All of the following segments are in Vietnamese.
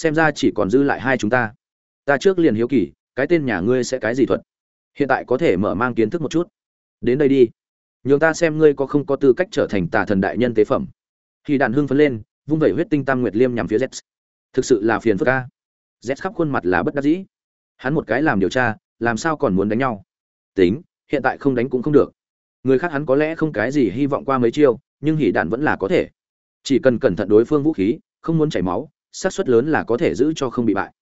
xem ra chỉ còn dư lại hai chúng ta. Ta trước liền hiếu kỳ, cái tên nhà ngươi sẽ cái gì thuật? Hiện tại có thể mở mang kiến thức một chút. Đến đây đi. Nhường ta xem ngươi có không có tư cách trở thành tà thần đại nhân tế phẩm. Khi đàn hưng phấn lên, vung vẩy huyết tinh tam nguyệt liêm nhằm phía z thực sự là phiền phức ca z khắp khuôn mặt là bất đắc dĩ. Hắn một cái làm điều tra, làm sao còn muốn đánh nhau? Tính, hiện tại không đánh cũng không được. Người khác hắn có lẽ không cái gì hy vọng qua mấy chiêu, nhưng hỉ đạn vẫn là có thể. Chỉ cần cẩn thận đối phương vũ khí, không muốn chảy máu xác suất lớn là có thể giữ cho không bị bại.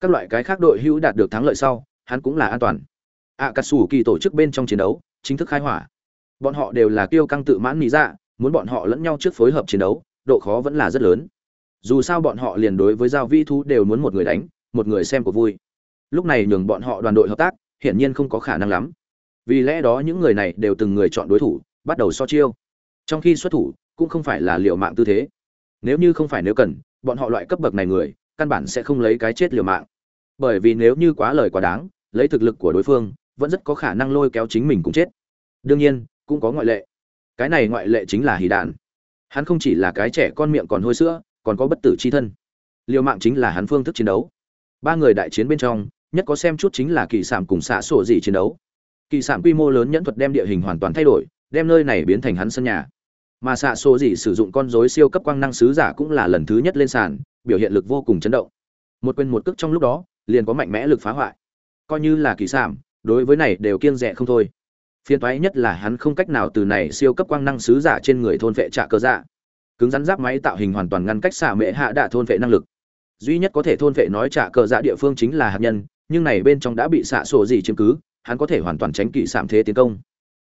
Các loại cái khác đội hữu đạt được thắng lợi sau hắn cũng là an toàn. Ạ sủ kỳ tổ chức bên trong chiến đấu chính thức khai hỏa. Bọn họ đều là kiêu căng tự mãn nghĩ dạ, muốn bọn họ lẫn nhau trước phối hợp chiến đấu độ khó vẫn là rất lớn. Dù sao bọn họ liền đối với giao vi thú đều muốn một người đánh một người xem của vui. Lúc này nhường bọn họ đoàn đội hợp tác hiển nhiên không có khả năng lắm. Vì lẽ đó những người này đều từng người chọn đối thủ bắt đầu so chiêu. Trong khi xuất thủ cũng không phải là liệu mạng tư thế. Nếu như không phải nếu cần bọn họ loại cấp bậc này người, căn bản sẽ không lấy cái chết liều mạng. Bởi vì nếu như quá lời quá đáng, lấy thực lực của đối phương, vẫn rất có khả năng lôi kéo chính mình cũng chết. Đương nhiên, cũng có ngoại lệ. Cái này ngoại lệ chính là hì đạn. Hắn không chỉ là cái trẻ con miệng còn hôi sữa, còn có bất tử c h i thân. Liều mạng chính là hắn phương thức chiến đấu. Ba người đại chiến bên trong, nhất có xem chút chính là kỳ sản cùng xạ sổ dị chiến đấu. Kỳ sản quy mô lớn nhẫn thuật đem địa hình hoàn toàn thay đổi, đem nơi này biến thành hắn sân nhà mà xạ số gì sử dụng con rối siêu cấp quang năng sứ giả cũng là lần thứ nhất lên sàn, biểu hiện lực vô cùng chấn động. Một quên một cước trong lúc đó, liền có mạnh mẽ lực phá hoại. Coi như là kỳ sản đối với này đều kiêng rẻ không thôi. Phiền toái nhất là hắn không cách nào từ này siêu cấp quang năng sứ giả trên người thôn vệ trả cơ dạ. Cứng rắn giáp máy tạo hình hoàn toàn ngăn cách xạ mệ hạ đạ thôn vệ năng lực. Duy nhất có thể thôn vệ nói trả cờ dạ địa phương chính là hạt nhân, nhưng này bên trong đã bị xạ sổ gì chiếm cứ, hắn có thể hoàn toàn tránh kỵ sạm thế tiến công.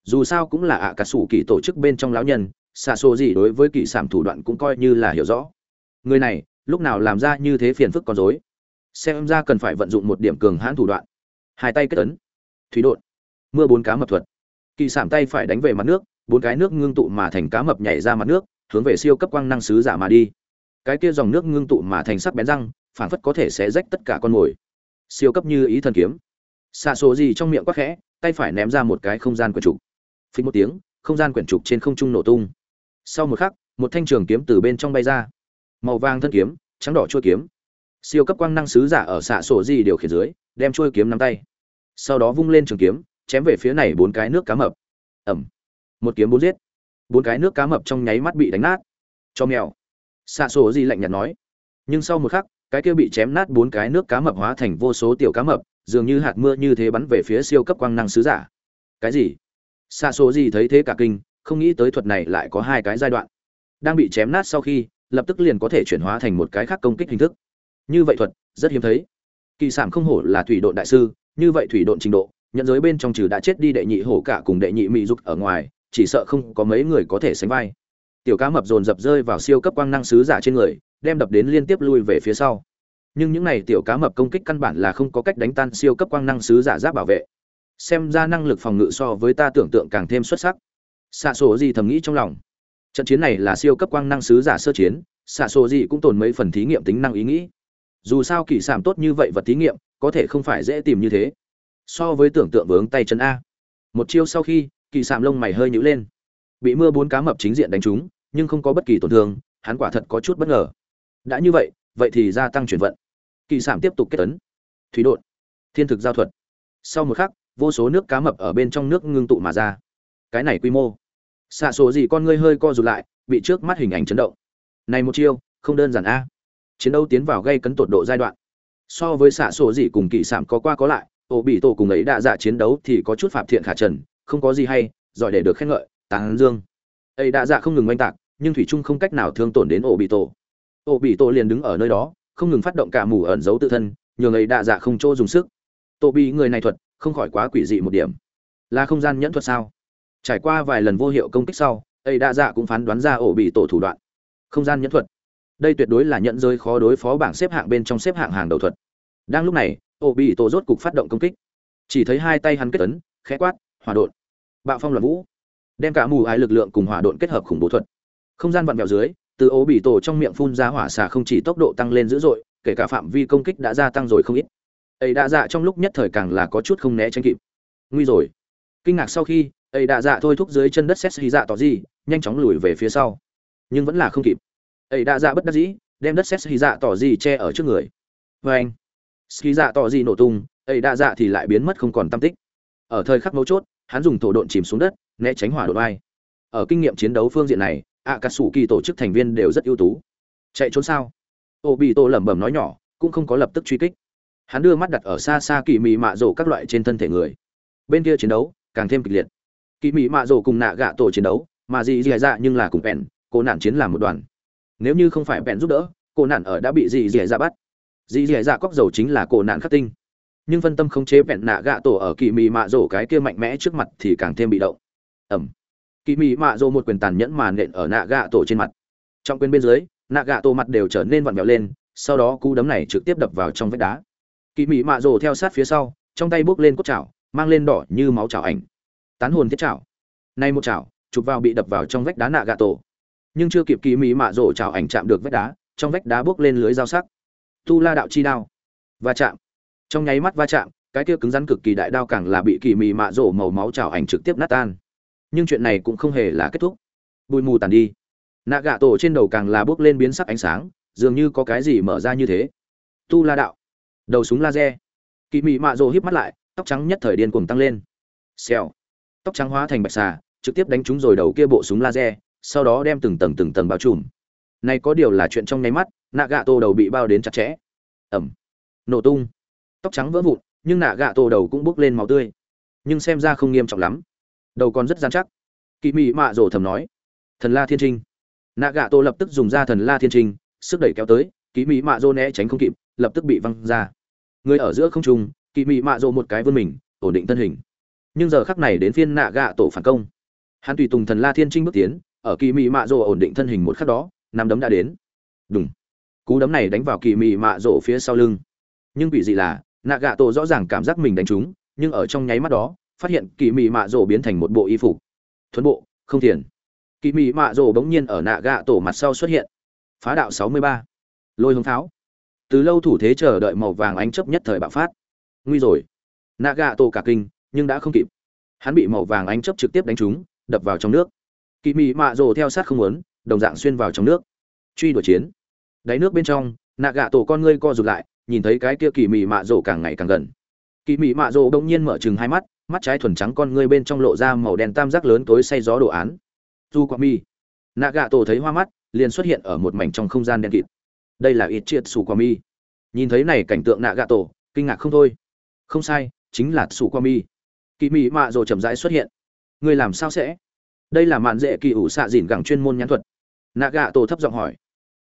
Dù sao cũng là ạ cả sủ kỳ tổ chức bên trong lão nhân xạ xô gì đối với kỳ sản thủ đoạn cũng coi như là hiểu rõ. Người này, lúc nào làm ra như thế phiền phức con dối xem ra cần phải vận dụng một điểm cường hãn thủ đoạn. Hai tay kết ấn. Thủy đột mưa bốn cá mập thuật. Kỳ sản tay phải đánh về mặt nước, bốn cái nước ngưng tụ mà thành cá mập nhảy ra mặt nước, hướng về siêu cấp quang năng sứ giả mà đi. Cái kia dòng nước ngưng tụ mà thành sắc bén răng phản phất có thể sẽ rách tất cả con mồi. Siêu cấp như ý thần kiếm. Xạ số gì trong miệng quắc khẽ, tay phải ném ra một cái không gian quyển trục. Phí một tiếng, không gian quyển trục trên không trung nổ tung sau một khắc, một thanh trường kiếm từ bên trong bay ra. Màu vàng thân kiếm, trắng đỏ chuôi kiếm. Siêu cấp quang năng sứ giả ở xạ sổ gì điều khiển dưới, đem chuôi kiếm nắm tay. Sau đó vung lên trường kiếm, chém về phía này bốn cái nước cá mập. Ẩm. Một kiếm bốn giết. Bốn cái nước cá mập trong nháy mắt bị đánh nát. Cho mèo. Xạ sổ gì lạnh nhạt nói. Nhưng sau một khắc, cái kia bị chém nát bốn cái nước cá mập hóa thành vô số tiểu cá mập, dường như hạt mưa như thế bắn về phía siêu cấp quang năng sứ giả. Cái gì? Xạ sổ gì thấy thế cả kinh không nghĩ tới thuật này lại có hai cái giai đoạn. Đang bị chém nát sau khi, lập tức liền có thể chuyển hóa thành một cái khác công kích hình thức. Như vậy thuật, rất hiếm thấy. Kỳ sản không hổ là thủy độn đại sư, như vậy thủy độn trình độ, nhận giới bên trong trừ đã chết đi đệ nhị hổ cả cùng đệ nhị mỹ dục ở ngoài, chỉ sợ không có mấy người có thể sánh vai. Tiểu cá mập dồn dập rơi vào siêu cấp quang năng sứ giả trên người, đem đập đến liên tiếp lui về phía sau. Nhưng những này tiểu cá mập công kích căn bản là không có cách đánh tan siêu cấp quang năng sứ giả giáp bảo vệ. Xem ra năng lực phòng ngự so với ta tưởng tượng càng thêm xuất sắc xạ sổ gì thầm nghĩ trong lòng. Trận chiến này là siêu cấp quang năng sứ giả sơ chiến, xạ sổ gì cũng tồn mấy phần thí nghiệm tính năng ý nghĩ. Dù sao kỳ sản tốt như vậy vật thí nghiệm, có thể không phải dễ tìm như thế. So với tưởng tượng vướng tay chân a. Một chiêu sau khi, kỳ sạm lông mày hơi nhữ lên. Bị mưa bốn cá mập chính diện đánh trúng, nhưng không có bất kỳ tổn thương, hắn quả thật có chút bất ngờ. Đã như vậy vậy thì gia tăng chuyển vận. Kỳ sạm tiếp tục kết tấn. Thủy đột thiên thực giao thuật. Sau một khắc, vô số nước cá mập ở bên trong nước ngưng tụ mà ra. Cái này quy mô xạ số gì con ngươi hơi co rụt lại, bị trước mắt hình ảnh chấn động. Này một chiêu, không đơn giản a. Chiến đấu tiến vào gây cấn tột độ giai đoạn. So với xạ sổ gì cùng kỳ sản có qua có lại, ổ bị tổ cùng ấy đã dạ chiến đấu thì có chút phạm thiện khả trần, không có gì hay, giỏi để được khen ngợi, tán dương. Ấy đã dạ không ngừng oanh tạc, nhưng thủy trung không cách nào thương tổn đến ổ bị tổ. Ổ bị tổ liền đứng ở nơi đó, không ngừng phát động cả mù ẩn giấu tự thân, nhường ấy đã dạ không chỗ dùng sức. Tổ bị người này thuật, không khỏi quá quỷ dị một điểm. Là không gian nhẫn thuật sao? Trải qua vài lần vô hiệu công kích sau ấy đã dạ cũng phán đoán ra ổ bị tổ thủ đoạn. Không gian nhẫn thuật. Đây tuyệt đối là nhận rơi khó đối phó bảng xếp hạng bên trong xếp hạng hàng đầu thuật. Đang lúc này, ổ bị tổ rốt cục phát động công kích. Chỉ thấy hai tay hắn kết ấn, khẽ quát, hỏa đột bạo phong loạn vũ. Đem cả mù ái lực lượng cùng hỏa đột kết hợp khủng bố thuật. Không gian vặn vẹo dưới, từ Ổ bị tổ trong miệng phun ra hỏa xà không chỉ tốc độ tăng lên dữ dội, kể cả phạm vi công kích đã gia tăng rồi không ít. Ấy đã dạ trong lúc nhất thời càng là có chút không né tránh kịp. Nguy rồi. Kinh ngạc sau khi ấy đã dạ thôi thúc dưới chân đất xét xì dạ tỏ gì, nhanh chóng lùi về phía sau. Nhưng vẫn là không kịp. Ấy đã dạ bất đắc dĩ, đem đất xét xì dạ tỏ gì che ở trước người. Vê anh, xì dạ tỏ gì nổ tung ấy đã dạ thì lại biến mất không còn tâm tích. Ở thời khắc mấu chốt, hắn dùng thổ độn chìm xuống đất, né tránh hỏa đột vai ở kinh nghiệm chiến đấu phương diện này ạ cà sủ kỳ tổ chức thành viên đều rất ưu tú. Chạy trốn sao? Ô bị tô lẩm bẩm nói nhỏ, cũng không có lập tức truy kích. Hắn đưa mắt đặt ở xa xa kỳ mị mạ rổ các loại trên thân thể người. Bên kia chiến đấu, càng thêm kịch liệt kỳ mỹ mạ rổ cùng nạ gạ tổ chiến đấu, mà dì dì dạ nhưng là cùng bèn, cô nạn chiến làm một đoàn. Nếu như không phải bèn giúp đỡ, cô nạn ở đã bị dì dì dạ bắt. Dì dì dạ cóc dầu chính là cô nạn khắc tinh. Nhưng phân tâm không chế bèn nạ gạ tổ ở kỳ mỹ mạ rổ cái kia mạnh mẽ trước mặt thì càng thêm bị động. Ẩm. Kỳ mỹ mạ rổ một quyền tàn nhẫn mà nện ở nạ gạ tổ trên mặt. Trong quyền bên dưới, nạ gạ tổ mặt đều trở nên vặn vẹo lên, sau đó cú đấm này trực tiếp đập vào trong vách đá. Kỳ mỹ mạ rổ theo sát phía sau, trong tay bước lên cốt chảo, mang lên đỏ như máu chảo ảnh tán hồn thiết chảo. Nay một chảo, chụp vào bị đập vào trong vách đá nạ gạ tổ. Nhưng chưa kịp kỳ mỹ mạ rổ chảo ảnh chạm được vách đá, trong vách đá bước lên lưới dao sắc. Tu la đạo chi đao. Va chạm. Trong nháy mắt va chạm, cái kia cứng rắn cực kỳ đại đao càng là bị kỳ mị mạ rổ màu máu chảo ảnh trực tiếp nát tan. Nhưng chuyện này cũng không hề là kết thúc. Bụi mù tàn đi. Nạ gạ tổ trên đầu càng là bước lên biến sắc ánh sáng, dường như có cái gì mở ra như thế. Tu la đạo. Đầu súng laser. Kỳ mị mạ rổ híp mắt lại, tóc trắng nhất thời điên cuồng tăng lên. Xèo tóc trắng hóa thành bạch xà, trực tiếp đánh trúng rồi đầu kia bộ súng laser, sau đó đem từng tầng từng tầng bao trùm. Này có điều là chuyện trong nháy mắt nạ gạ tổ đầu bị bao đến chặt chẽ. Ẩm. Nổ tung. Tóc trắng vỡ vụn, nhưng nạ gạ tổ đầu cũng bốc lên máu tươi. Nhưng xem ra không nghiêm trọng lắm. Đầu còn rất gian chắc. Kỵ mị mạ rồ thầm nói. Thần la thiên trinh. Nạ gạ tổ lập tức dùng ra thần la thiên trinh, sức đẩy kéo tới, kỵ mị mạ rồ né tránh không kịp, lập tức bị văng ra. Người ở giữa không trung, kỵ mị mạ rồ một cái vươn mình, ổn định thân hình nhưng giờ khắc này đến phiên nạ gạ tổ phản công. Hắn tùy tùng thần la thiên trinh bước tiến, ở kỳ mị mạ rồ ổn định thân hình một khắc đó, nắm đấm đã đến. Đúng cú đấm này đánh vào kỳ mị mạ rồ phía sau lưng. Nhưng quỷ dị là, nạ gạ tổ rõ ràng cảm giác mình đánh trúng, nhưng ở trong nháy mắt đó, phát hiện kỳ mị mạ rồ biến thành một bộ y phục. Thuấn bộ, không thiền. Kỳ mị mạ rồ bỗng nhiên ở nạ gạ tổ mặt sau xuất hiện. Phá đạo sáu mươi ba. Lôi hống tháo từ lâu thủ thế chờ đợi màu vàng ánh chấp nhất thời bạo phát. Nguy rồi. Nạ gạ tổ cả kinh nhưng đã không kịp. Hắn bị màu vàng ánh chấp trực tiếp đánh trúng, đập vào trong nước. Kỳ mị mạ rồ theo sát không muốn, đồng dạng xuyên vào trong nước. Truy đuổi chiến. Đáy nước bên trong nạ gạ tổ con ngươi co rụt lại, nhìn thấy cái kia kỳ mị mạ rồ càng ngày càng gần. Kỳ mị mạ rồ đông nhiên mở chừng hai mắt mắt trái thuần trắng con ngươi bên trong lộ ra màu đen tam giác lớn tối say gió đồ án. Du quạ mi. Nạ gạ tổ thấy hoa mắt, liền xuất hiện ở một mảnh trong không gian đen kịt. Đây là ít triệt sủ quạ mi. Nhìn thấy này cảnh tượng nạ gạ tổ kinh ngạc không thôi. Không sai, chính là sủ quạ mi kỳ mị mạ rồ chậm rãi xuất hiện. Ngươi làm sao sẽ? Đây là mạn dễ kỳ ủ xạ dìn gẳng chuyên môn nhãn thuật. Nạ gạ tổ thấp giọng hỏi.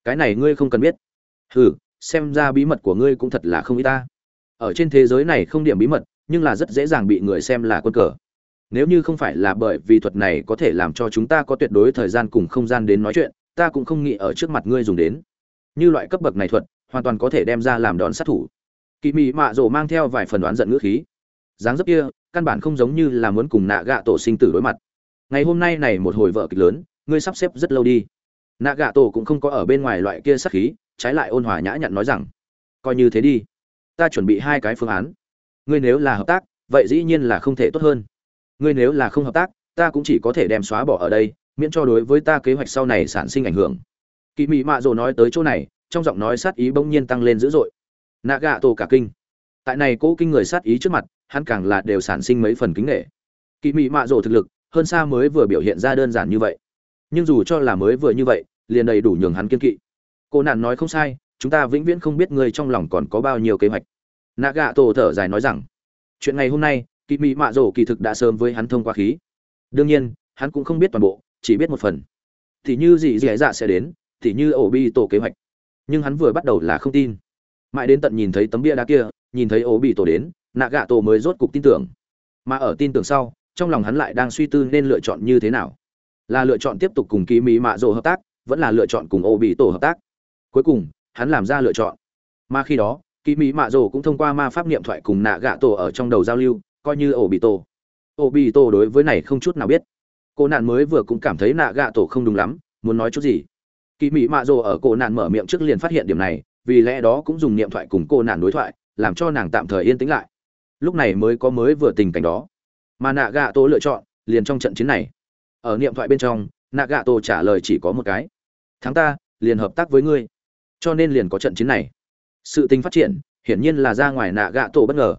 Cái này ngươi không cần biết. Hừ, xem ra bí mật của ngươi cũng thật là không y ta. Ở trên thế giới này không điểm bí mật, nhưng là rất dễ dàng bị người xem là quân cờ. Nếu như không phải là bởi vì thuật này có thể làm cho chúng ta có tuyệt đối thời gian cùng không gian đến nói chuyện, ta cũng không nghĩ ở trước mặt ngươi dùng đến. Như loại cấp bậc này thuật, hoàn toàn có thể đem ra làm đòn sát thủ. Kỳ mị mạ rồ mang theo vài phần đoán giận ngữ khí. Dáng dấp kia căn bản không giống như là muốn cùng nạ gạ tổ sinh tử đối mặt. Ngày hôm nay này một hồi vợ kịch lớn, ngươi sắp xếp rất lâu đi. Nạ gạ tổ cũng không có ở bên ngoài loại kia sắc khí, trái lại ôn hòa nhã nhặn nói rằng, coi như thế đi, ta chuẩn bị hai cái phương án. Ngươi nếu là hợp tác, vậy dĩ nhiên là không thể tốt hơn. Ngươi nếu là không hợp tác, ta cũng chỉ có thể đem xóa bỏ ở đây, miễn cho đối với ta kế hoạch sau này sản sinh ảnh hưởng. Kỳ mị mạ rồ nói tới chỗ này, trong giọng nói sát ý bỗng nhiên tăng lên dữ dội. Nạ gạ tổ cả kinh. Tại này cố kinh người sát ý trước mặt hắn càng là đều sản sinh mấy phần kính nghệ. Kỳ mị mạ Rổ thực lực, hơn xa mới vừa biểu hiện ra đơn giản như vậy. Nhưng dù cho là mới vừa như vậy, liền đầy đủ nhường hắn kiên kỵ. Cô nạn nói không sai, chúng ta vĩnh viễn không biết người trong lòng còn có bao nhiêu kế hoạch. Nạ gạ tổ thở dài nói rằng, chuyện ngày hôm nay kỳ mị mạ Rổ kỳ thực đã sớm với hắn thông qua khí. Đương nhiên, hắn cũng không biết toàn bộ, chỉ biết một phần. Thì như gì dì dạ sẽ đến, thì như ổ bi tổ kế hoạch. Nhưng hắn vừa bắt đầu là không tin. Mãi đến tận nhìn thấy tấm bia đá kia, nhìn thấy ổ bị tổ đến nạ gạ tổ mới rốt cục tin tưởng. Mà ở tin tưởng sau, trong lòng hắn lại đang suy tư nên lựa chọn như thế nào. Là lựa chọn tiếp tục cùng kỳ mỹ mạ rồ hợp tác, vẫn là lựa chọn cùng Ô bị tổ hợp tác. Cuối cùng, hắn làm ra lựa chọn. Mà khi đó kỳ mỹ mạ rồ cũng thông qua ma pháp niệm thoại cùng nạ gạ tổ ở trong đầu giao lưu, coi như ổ bị tổ. Ổ bị tổ đối với này không chút nào biết. Cô nạn mới vừa cũng cảm thấy nạ gạ tổ không đúng lắm, muốn nói chút gì. Kỳ mỹ mạ rồ ở cô nạn mở miệng trước liền phát hiện điểm này, vì lẽ đó cũng dùng niệm thoại cùng cô nạn đối thoại, làm cho nàng tạm thời yên tĩnh lại lúc này mới có mới vừa tình cảnh đó. Mà nạ gạ tổ lựa chọn, liền trong trận chiến này. Ở niệm thoại bên trong nạ gạ tổ trả lời chỉ có một cái. Thắng ta, liền hợp tác với ngươi. Cho nên liền có trận chiến này. Sự tình phát triển, hiển nhiên là ra ngoài nạ gạ tổ bất ngờ.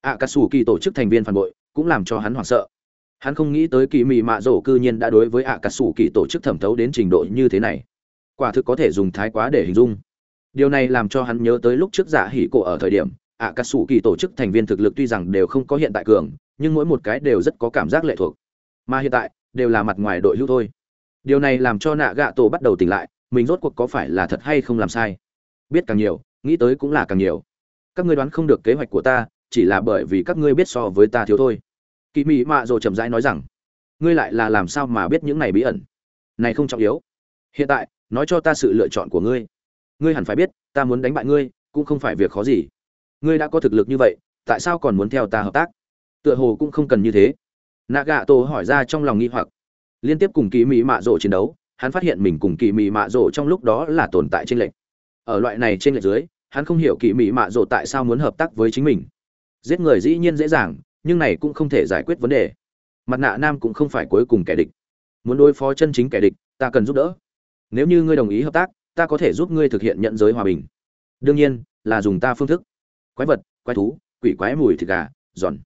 Ạ cà sủ kỳ tổ chức thành viên phản bội, cũng làm cho hắn hoảng sợ. Hắn không nghĩ tới kỳ mị mạ rổ cư nhiên đã đối với ạ cà sủ kỳ tổ chức thẩm thấu đến trình độ như thế này. Quả thực có thể dùng thái quá để hình dung. Điều này làm cho hắn nhớ tới lúc trước giả hỉ cổ ở thời điểm ạ cà sủ kỳ tổ chức thành viên thực lực tuy rằng đều không có hiện tại cường, nhưng mỗi một cái đều rất có cảm giác lệ thuộc. Mà hiện tại, đều là mặt ngoài đội hưu thôi. Điều này làm cho nạ gạ tổ bắt đầu tỉnh lại, mình rốt cuộc có phải là thật hay không làm sai? Biết càng nhiều, nghĩ tới cũng là càng nhiều. Các ngươi đoán không được kế hoạch của ta, chỉ là bởi vì các ngươi biết so với ta thiếu thôi. Kỳ mị mạ rồi chậm rãi nói rằng, ngươi lại là làm sao mà biết những này bí ẩn? Này không trọng yếu. Hiện tại, nói cho ta sự lựa chọn của ngươi. Ngươi hẳn phải biết, ta muốn đánh bại ngươi, cũng không phải việc khó gì ngươi đã có thực lực như vậy, tại sao còn muốn theo ta hợp tác? Tựa hồ cũng không cần như thế. Nạ gạ tổ hỏi ra trong lòng nghi hoặc. Liên tiếp cùng kỳ mỹ mạ rộ chiến đấu, hắn phát hiện mình cùng kỳ mỹ mạ rộ trong lúc đó là tồn tại trên lệnh ở loại này trên lệch dưới, hắn không hiểu kỳ mỹ mạ rộ tại sao muốn hợp tác với chính mình. Giết người dĩ nhiên dễ dàng, nhưng này cũng không thể giải quyết vấn đề. Mặt nạ nam cũng không phải cuối cùng kẻ địch. Muốn đối phó chân chính kẻ địch, ta cần giúp đỡ. Nếu như ngươi đồng ý hợp tác, ta có thể giúp ngươi thực hiện nhận giới hòa bình. Đương nhiên, là dùng ta phương thức quái vật, quái thú, quỷ quái mùi thịt gà, giòn.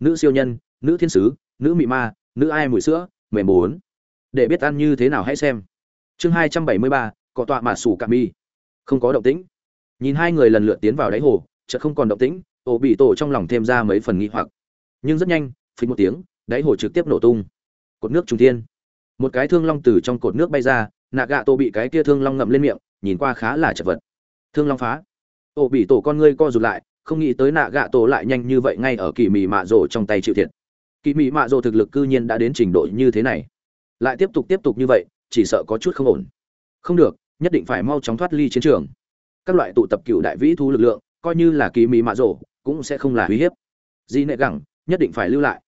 Nữ siêu nhân, nữ thiên sứ, nữ mị ma, nữ ai mùi sữa, mềm bốn. Để biết ăn như thế nào hãy xem. Chương hai trăm bảy mươi ba, cọ tọa mà sủ cà mi. Không có động tĩnh. Nhìn hai người lần lượt tiến vào đáy hồ, chợt không còn động tĩnh, ổ bị tổ trong lòng thêm ra mấy phần nghi hoặc. Nhưng rất nhanh, phình một tiếng, đáy hồ trực tiếp nổ tung. Cột nước trung thiên. Một cái thương long từ trong cột nước bay ra, nạ gạ tổ bị cái kia thương long ngậm lên miệng, nhìn qua khá là chật vật. Thương long phá. Ổ bị tổ con ngươi co rụt lại không nghĩ tới nạ gạ tổ lại nhanh như vậy ngay ở kỳ mị mạ rồ trong tay chịu thiệt. Kỳ mị mạ rồ thực lực cư nhiên đã đến trình độ như thế này. Lại tiếp tục tiếp tục như vậy, chỉ sợ có chút không ổn. Không được, nhất định phải mau chóng thoát ly chiến trường. Các loại tụ tập cựu đại vĩ thu lực lượng, coi như là kỳ mị mạ rồ, cũng sẽ không là uy hiếp. Di nệ gẳng, nhất định phải lưu lại.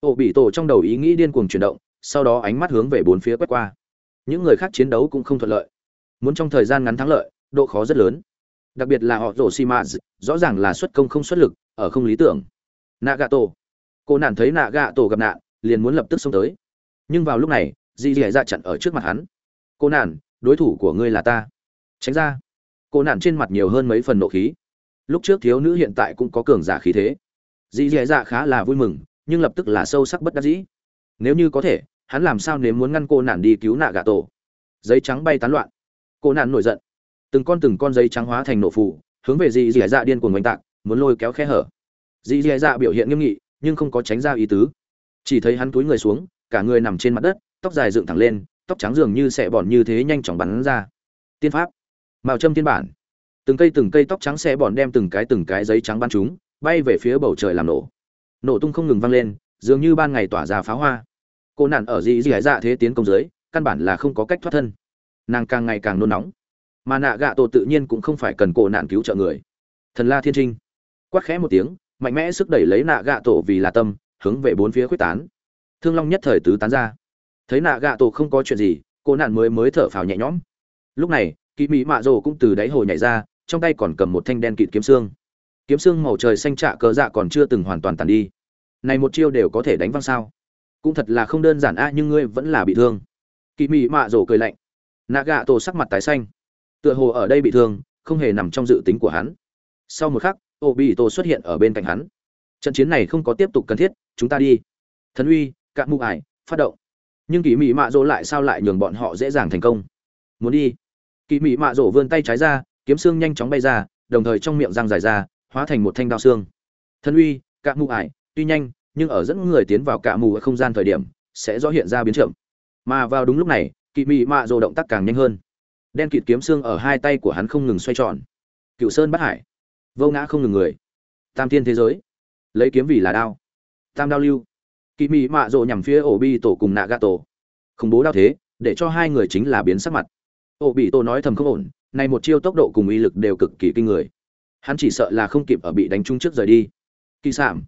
Ổ bị tổ trong đầu ý nghĩ điên cuồng chuyển động, sau đó ánh mắt hướng về bốn phía quét qua. Những người khác chiến đấu cũng không thuận lợi. Muốn trong thời gian ngắn thắng lợi, độ khó rất lớn đặc biệt là họ rổ xi mã rõ ràng là xuất công không xuất lực, ở không lý tưởng. Nạ gà tổ cô nản thấy nạ gà tổ gặp nạn, liền muốn lập tức xông tới. Nhưng vào lúc này, dì dì dạ chặn ở trước mặt hắn. Cô nản đối thủ của ngươi là ta. Tránh ra. Cô nản trên mặt nhiều hơn mấy phần nộ khí. Lúc trước thiếu nữ hiện tại cũng có cường giả khí thế. Dì dì dạ khá là vui mừng, nhưng lập tức là sâu sắc bất đắc dĩ. Nếu như có thể, hắn làm sao nếu muốn ngăn cô nản đi cứu nạ gà tổ giấy trắng bay tán loạn. Cô nản nổi giận từng con từng con giấy trắng hóa thành nổ phủ, hướng về dì dì dạ điên cuồng oanh tạc, muốn lôi kéo khe hở. Dì dì dạ biểu hiện nghiêm nghị, nhưng không có tránh ra ý tứ. Chỉ thấy hắn túi người xuống, cả người nằm trên mặt đất, tóc dài dựng thẳng lên, tóc trắng dường như sẽ bòn như thế nhanh chóng bắn ra. Tiên pháp. Màu châm tiên bản. Từng cây từng cây tóc trắng sẽ bòn đem từng cái từng cái giấy trắng bắn chúng, bay về phía bầu trời làm nổ. Nổ tung không ngừng vang lên, dường như ban ngày tỏa ra pháo hoa. Cô nạn ở dì dì dạ thế tiến công dưới căn bản là không có cách thoát thân. Nàng càng ngày càng nôn nóng mà nạ gạ tổ tự nhiên cũng không phải cần cổ nạn cứu trợ người. Thần la thiên trinh. Quát khẽ một tiếng, mạnh mẽ sức đẩy lấy nạ gạ tổ vì là tâm, hướng về bốn phía quyết tán. Thương long nhất thời tứ tán ra. Thấy nạ gạ tổ không có chuyện gì cô nạn mới mới thở phào nhẹ nhõm. Lúc này kỳ mỹ mạ rồ cũng từ đáy hồ nhảy ra, trong tay còn cầm một thanh đen kịt kiếm xương. Kiếm xương màu trời xanh trạ cờ dạ còn chưa từng hoàn toàn tàn đi. Này một chiêu đều có thể đánh văng sao? Cũng thật là không đơn giản a, nhưng ngươi vẫn là bị thương. Kỳ mỹ mạ rồ cười lạnh. Nạ gạ tổ sắc mặt tái xanh tựa hồ ở đây bị thương, không hề nằm trong dự tính của hắn. Sau một khắc ô bị tổ xuất hiện ở bên cạnh hắn. Trận chiến này không có tiếp tục cần thiết, chúng ta đi. Thần uy cạn mụ ải, phát động. Nhưng kỳ mị mạ rỗ lại sao lại nhường bọn họ dễ dàng thành công? Muốn đi. Kỳ mị mạ rỗ vươn tay trái ra, kiếm xương nhanh chóng bay ra, đồng thời trong miệng răng dài ra, hóa thành một thanh đao xương. Thần uy cạn mụ ải, tuy nhanh, nhưng ở dẫn người tiến vào cạ mù ở không gian thời điểm, sẽ rõ hiện ra biến chậm. Mà vào đúng lúc này kỳ mị mạ rỗ động tác càng nhanh hơn đen kịt kiếm xương ở hai tay của hắn không ngừng xoay tròn. Cựu sơn bắt hải. Vô ngã không ngừng người. Tam thiên thế giới. Lấy kiếm vì là đao. Tam đao lưu. Kỳ mị mạ rộ nhằm phía ổ bi tổ cùng nạ gà tổ. Khủng bố đao thế, để cho hai người chính là biến sắc mặt. Ổ bị tổ nói thầm không ổn, này một chiêu tốc độ cùng uy lực đều cực kỳ kinh người. Hắn chỉ sợ là không kịp ở bị đánh trúng trước rời đi. Kỳ sảm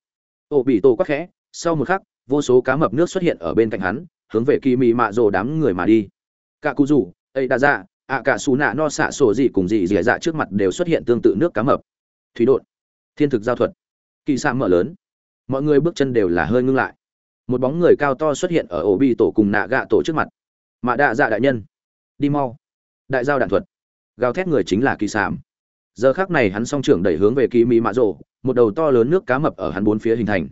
ổ bị tổ quắc khẽ, sau một khắc, vô số cá mập nước xuất hiện ở bên cạnh hắn, hướng về kỳ mị mạ rồ đám người mà đi. Cả cụ rủ ấy đã ra ạ cả xù nạ no xạ sổ gì cùng gì dì dạ trước mặt đều xuất hiện tương tự nước cá mập. Thủy đột thiên thực giao thuật. Kỳ xạ mở lớn. Mọi người bước chân đều là hơi ngưng lại. Một bóng người cao to xuất hiện ở ổ bi tổ cùng nạ gạ tổ trước mặt. Mạ đạ dạ đại nhân, đi mau. Đại giao đạn thuật. Gào thét người chính là kỳ sảm giờ khác này hắn song trưởng đẩy hướng về kỳ mỹ mạ rộ một đầu to lớn nước cá mập ở hắn bốn phía hình thành.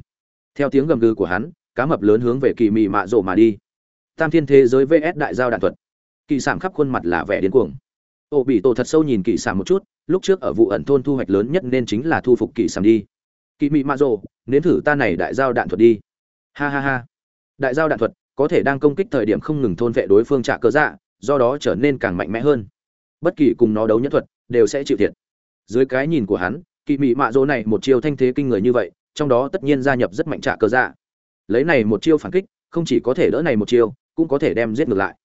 Theo tiếng gầm gừ của hắn, cá mập lớn hướng về kỳ mỹ mạ rộ mà đi. Tam thiên thế giới vs đại giao đạn thuật kỳ sảm khắp khuôn mặt là vẻ điên cuồng. Ô bị tổ thật sâu nhìn kỳ sảm một chút, lúc trước ở vụ ẩn thôn thu hoạch lớn nhất nên chính là thu phục kỳ sảm đi. Kỳ Mị mạ rộ nếm thử ta này đại giao đạn thuật đi. Ha ha ha. Đại giao đạn thuật, có thể đang công kích thời điểm không ngừng thôn vệ đối phương trả cơ dạ do đó trở nên càng mạnh mẽ hơn. Bất kỳ cùng nó đấu nhẫn thuật, đều sẽ chịu thiệt. Dưới cái nhìn của hắn kỳ mị mạ dỗ này một chiêu thanh thế kinh người như vậy, trong đó tất nhiên gia nhập rất mạnh trả cơ dạ. Lấy này một chiêu phản kích, không chỉ có thể đỡ này một chiêu, cũng có thể đem giết ngược lại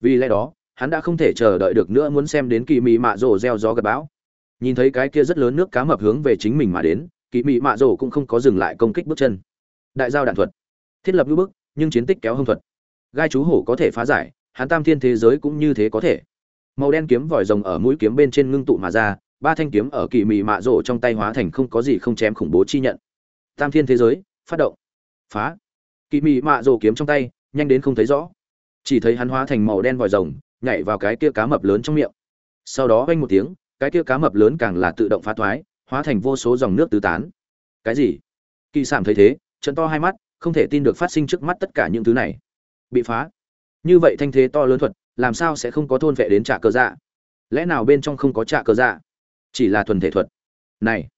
vì lẽ đó, hắn đã không thể chờ đợi được nữa muốn xem đến kỳ mị mạ rổ gieo gió gặp bão. Nhìn thấy cái kia rất lớn nước cá mập hướng về chính mình mà đến kỳ mị mạ rổ cũng không có dừng lại công kích bước chân. Đại giao đạn thuật. Thiết lập lưu bức, nhưng chiến tích kéo hông thuật. Gai chú hổ có thể phá giải, hắn tam thiên thế giới cũng như thế có thể. Màu đen kiếm vòi rồng ở mũi kiếm bên trên ngưng tụ mà ra, ba thanh kiếm ở kỳ mị mạ rổ trong tay hóa thành không có gì không chém khủng bố chi nhận. Tam thiên thế giới, phát động. Phá. Kỳ mị mạ rổ kiếm trong tay, nhanh đến không thấy rõ chỉ thấy hắn hóa thành màu đen vòi rồng, nhảy vào cái kia cá mập lớn trong miệng. Sau đó vang một tiếng, cái kia cá mập lớn càng là tự động phá thoái, hóa thành vô số dòng nước tứ tán. Cái gì? Kỳ sản thấy thế trận to hai mắt, không thể tin được phát sinh trước mắt tất cả những thứ này. Bị phá. Như vậy thanh thế to lớn thuật, làm sao sẽ không có thôn vệ đến trả cơ dạ? Lẽ nào bên trong không có trả cơ dạ? Chỉ là thuần thể thuật. Này,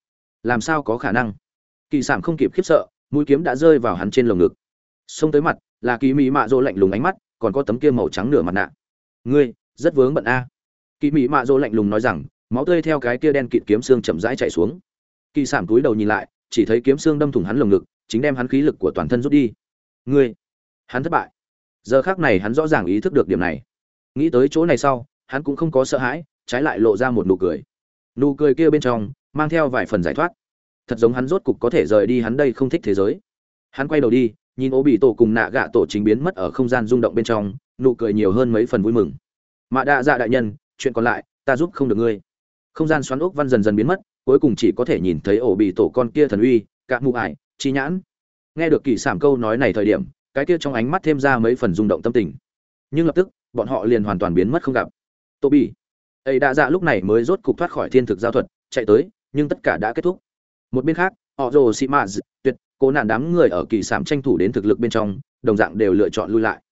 làm sao có khả năng? Kỳ sản không kịp khiếp sợ, mũi kiếm đã rơi vào hắn trên lồng ngực. Xông tới mặt, là kỳ mỹ mạ dỗ lạnh lùng ánh mắt còn có tấm kia màu trắng nửa mặt nạ. Ngươi, rất vướng bận a. Kỳ mỹ mạ rỗ lạnh lùng nói rằng, máu tươi theo cái kia đen kịt kiếm xương chậm rãi chạy xuống. Kỳ sảm túi đầu nhìn lại, chỉ thấy kiếm xương đâm thủng hắn lồng ngực, chính đem hắn khí lực của toàn thân rút đi. Ngươi, hắn thất bại. Giờ khác này hắn rõ ràng ý thức được điểm này. Nghĩ tới chỗ này sau, hắn cũng không có sợ hãi, trái lại lộ ra một nụ cười. Nụ cười kia bên trong, mang theo vài phần giải thoát. Thật giống hắn rốt cục có thể rời đi hắn đây không thích thế giới. Hắn quay đầu đi nhìn ô bị tổ cùng nạ gạ tổ chính biến mất ở không gian rung động bên trong, nụ cười nhiều hơn mấy phần vui mừng. Mạ đạ dạ đại nhân, chuyện còn lại, ta giúp không được ngươi. Không gian xoắn ốc văn dần dần biến mất, cuối cùng chỉ có thể nhìn thấy ổ bị tổ con kia thần uy cạ mụ ải, chi nhãn. Nghe được kỳ sản câu nói này thời điểm, cái kia trong ánh mắt thêm ra mấy phần rung động tâm tình. Nhưng lập tức, bọn họ liền hoàn toàn biến mất không gặp. Tô bỉ. Ấy đã dạ lúc này mới rốt cục thoát khỏi thiên thực giao thuật, chạy tới, nhưng tất cả đã kết thúc. Một bên khác, họ rồ sĩ mã tuyệt cô nạn đám người ở kỳ sảm tranh thủ đến thực lực bên trong, đồng dạng đều lựa chọn lui lại.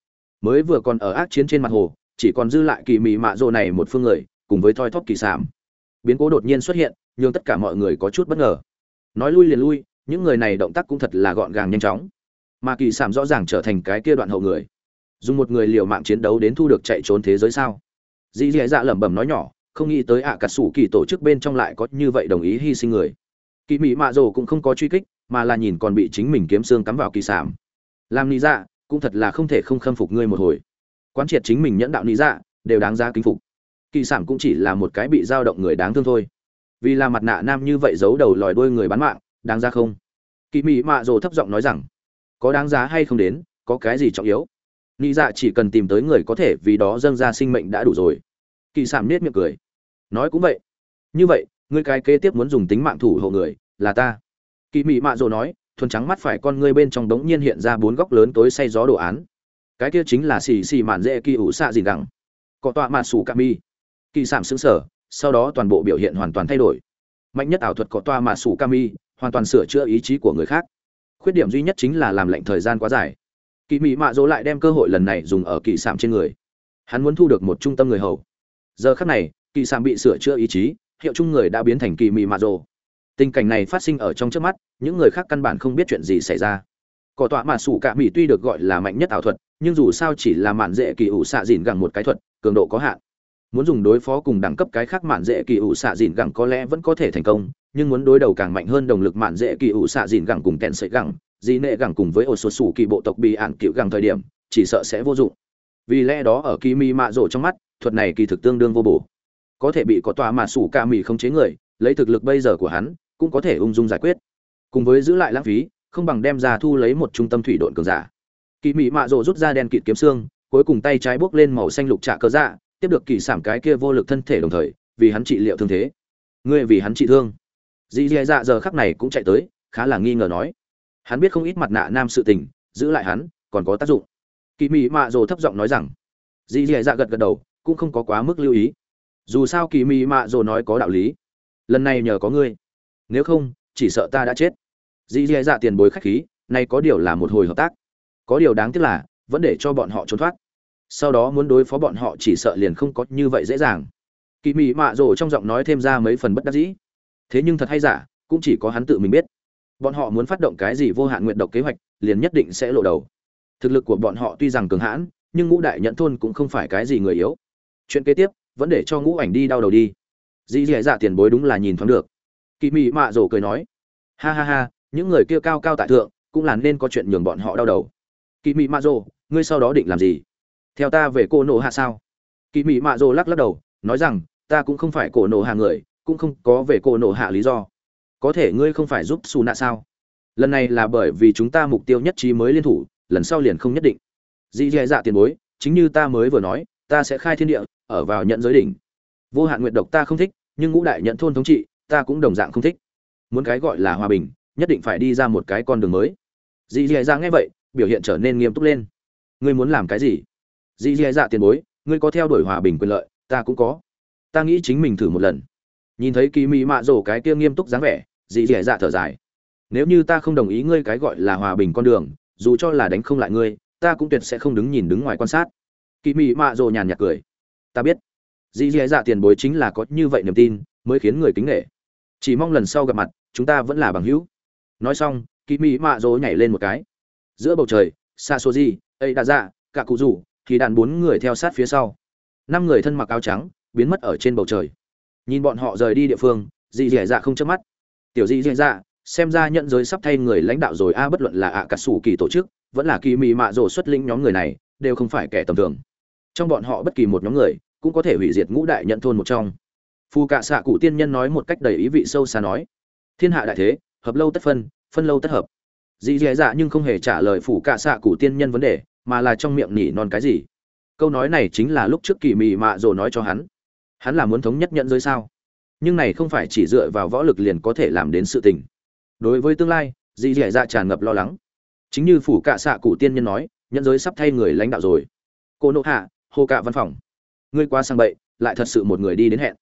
Mới vừa còn ở ác chiến trên mặt hồ, chỉ còn dư lại kỳ mị mạ rồ này một phương người, cùng với thoi thóp kỳ sảm. Biến cố đột nhiên xuất hiện nhưng tất cả mọi người có chút bất ngờ. Nói lui liền lui, những người này động tác cũng thật là gọn gàng nhanh chóng. Mà kỳ sảm rõ ràng trở thành cái kia đoạn hậu người. Dùng một người liều mạng chiến đấu đến thu được chạy trốn thế giới sao? Dì dì dạ lẩm bẩm nói nhỏ, không nghĩ tới ạ à cà sủ kỳ tổ chức bên trong lại có như vậy đồng ý hy sinh người. Kỳ mỹ mạ rồ cũng không có truy kích mà là nhìn còn bị chính mình kiếm xương cắm vào kỳ sảm. Làm lý dạ cũng thật là không thể không khâm phục ngươi một hồi. Quán triệt chính mình nhẫn đạo lý dạ đều đáng giá kính phục. Kỳ sản cũng chỉ là một cái bị dao động người đáng thương thôi. Vì là mặt nạ nam như vậy giấu đầu lòi đuôi người bán mạng, đáng ra không? Kỳ mỹ mạ rồ thấp giọng nói rằng, có đáng giá hay không đến, có cái gì trọng yếu? Nghĩ dạ chỉ cần tìm tới người có thể vì đó dâng ra sinh mệnh đã đủ rồi. Kỳ sản nết miệng cười. Nói cũng vậy. Như vậy, ngươi cái kế tiếp muốn dùng tính mạng thủ hộ người, là ta kỳ mị mạ rồ nói, thuần trắng mắt phải con ngươi bên trong đống nhiên hiện ra bốn góc lớn tối say gió đồ án. Cái kia chính là xì xì mạn dễ kỳ ủ xạ gì gẳng. có tọa mạ sủ cà mi. Kỳ sảm xứng sở sau đó toàn bộ biểu hiện hoàn toàn thay đổi. Mạnh nhất ảo thuật có toa mạ sủ cà mi, hoàn toàn sửa chữa ý chí của người khác. Khuyết điểm duy nhất chính là làm lệnh thời gian quá dài. Kỳ mị mạ dỗ lại đem cơ hội lần này dùng ở kỳ sảm trên người. Hắn muốn thu được một trung tâm người hầu. Giờ khắc này, kỳ sảm bị sửa chữa ý chí, hiệu chung người đã biến thành kỳ mị mạ dỗ tình cảnh này phát sinh ở trong trước mắt, những người khác căn bản không biết chuyện gì xảy ra. Cỏ tọa mạn sủ cạ mỹ tuy được gọi là mạnh nhất ảo thuật, nhưng dù sao chỉ là mạn dễ kỳ ủ xạ dìn gẳng một cái thuật, cường độ có hạn. Muốn dùng đối phó cùng đẳng cấp cái khác mạn dễ kỳ ủ xạ dìn gẳng có lẽ vẫn có thể thành công, nhưng muốn đối đầu càng mạnh hơn đồng lực mạn dễ kỳ ủ xạ dìn gẳng cùng kẹn sợi gẳng, dì nệ gẳng cùng với ổ số sủ kỳ bộ tộc bị ạn cựu gẳng thời điểm, chỉ sợ sẽ vô dụng. Vì lẽ đó ở kỳ mi mạ rổ trong mắt, thuật này kỳ thực tương đương vô bổ. Có thể bị có tòa mà sủ ca mì không chế người, lấy thực lực bây giờ của hắn cũng có thể ung dung giải quyết. Cùng với giữ lại lãng phí, không bằng đem ra thu lấy một trung tâm thủy độn cường giả. Kỳ mị mạ rộ rút ra đen kịt kiếm xương, cuối cùng tay trái bước lên màu xanh lục trạ cơ dạ tiếp được kỳ sản cái kia vô lực thân thể đồng thời, vì hắn trị liệu thương thế. Ngươi vì hắn trị thương. Dì dì dạ giờ khắc này cũng chạy tới, khá là nghi ngờ nói. Hắn biết không ít mặt nạ nam sự tình, giữ lại hắn, còn có tác dụng. Kỳ mị mạ rồ thấp giọng nói rằng. Dì dì dạ gật gật đầu, cũng không có quá mức lưu ý. Dù sao kỳ mị mạ rồ nói có đạo lý. Lần này nhờ có ngươi nếu không, chỉ sợ ta đã chết. Dì dì dạ tiền bối khách khí nay có điều là một hồi hợp tác. Có điều đáng tiếc là, vẫn để cho bọn họ trốn thoát. Sau đó muốn đối phó bọn họ chỉ sợ liền không có như vậy dễ dàng. Kỳ mị mạ rổ trong giọng nói thêm ra mấy phần bất đắc dĩ. Thế nhưng thật hay giả, cũng chỉ có hắn tự mình biết. Bọn họ muốn phát động cái gì vô hạn nguyện độc kế hoạch, liền nhất định sẽ lộ đầu. Thực lực của bọn họ tuy rằng cường hãn, nhưng ngũ đại nhận thôn cũng không phải cái gì người yếu. Chuyện kế tiếp, vẫn để cho ngũ ảnh đi đau đầu đi. Dì dì dạ tiền bối đúng là nhìn thoáng được kỳ mị mạ rồ cười nói, ha ha ha, những người kia cao cao tại thượng, cũng là nên có chuyện nhường bọn họ đau đầu. Kỳ mị mạ rồ, ngươi sau đó định làm gì? Theo ta về cô nộ hạ sao? Kỳ mị mạ rồ lắc lắc đầu, nói rằng, ta cũng không phải cổ nộ hạ người, cũng không có về cổ nộ hạ lý do. Có thể ngươi không phải giúp xù nạ sao? Lần này là bởi vì chúng ta mục tiêu nhất trí mới liên thủ, lần sau liền không nhất định. Dì dè dạ tiền bối, chính như ta mới vừa nói, ta sẽ khai thiên địa, ở vào nhận giới đỉnh. Vô hạn nguyện độc ta không thích, nhưng ngũ đại nhận thôn thống trị ta cũng đồng dạng không thích. Muốn cái gọi là hòa bình, nhất định phải đi ra một cái con đường mới. Dì dì dạ nghe vậy, biểu hiện trở nên nghiêm túc lên. Ngươi muốn làm cái gì? Dì dì dạ tiền bối, ngươi có theo đuổi hòa bình quyền lợi, ta cũng có. Ta nghĩ chính mình thử một lần. Nhìn thấy kỳ mỹ mạ rổ cái kia nghiêm túc dáng vẻ, dì dì dạ thở dài. Nếu như ta không đồng ý ngươi cái gọi là hòa bình con đường, dù cho là đánh không lại ngươi, ta cũng tuyệt sẽ không đứng nhìn đứng ngoài quan sát. Kỳ mỹ mạ rồ nhàn nhạt cười. Ta biết. Dì dì dạ tiền bối chính là có như vậy niềm tin, mới khiến người kính nghệ chỉ mong lần sau gặp mặt, chúng ta vẫn là bằng hữu. Nói xong kỳ mỹ mạ dỗ nhảy lên một cái. Giữa bầu trời xa số gì ấy đã dạ cả cụ rủ thì đàn bốn người theo sát phía sau. Năm người thân mặc áo trắng, biến mất ở trên bầu trời. Nhìn bọn họ rời đi địa phương, dì dì dạ không chớp mắt. Tiểu dì dì dạ xem ra nhận giới sắp thay người lãnh đạo rồi a, bất luận là ạ à cà sủ kỳ tổ chức, vẫn là kỳ mị mạ rồ xuất lĩnh nhóm người này, đều không phải kẻ tầm thường. Trong bọn họ bất kỳ một nhóm người, cũng có thể hủy diệt ngũ đại nhận thôn một trong phù cạ xạ cụ tiên nhân nói một cách đầy ý vị sâu xa nói, thiên hạ đại thế, hợp lâu tất phân phân lâu tất hợp. Dì dì dạ nhưng không hề trả lời phủ cạ xạ cụ tiên nhân vấn đề, mà là trong miệng nỉ non cái gì. Câu nói này chính là lúc trước kỳ mị mạ rồ nói cho hắn. Hắn là muốn thống nhất nhận giới sao? Nhưng này không phải chỉ dựa vào võ lực liền có thể làm đến sự tình. Đối với tương lai dì dì dạ tràn ngập lo lắng. Chính như phủ cạ xạ cụ tiên nhân nói, nhận giới sắp thay người lãnh đạo rồi. Cô nộ hạ hô cạ văn phòng. Ngươi qua sang bậy, lại thật sự một người đi đến hẹn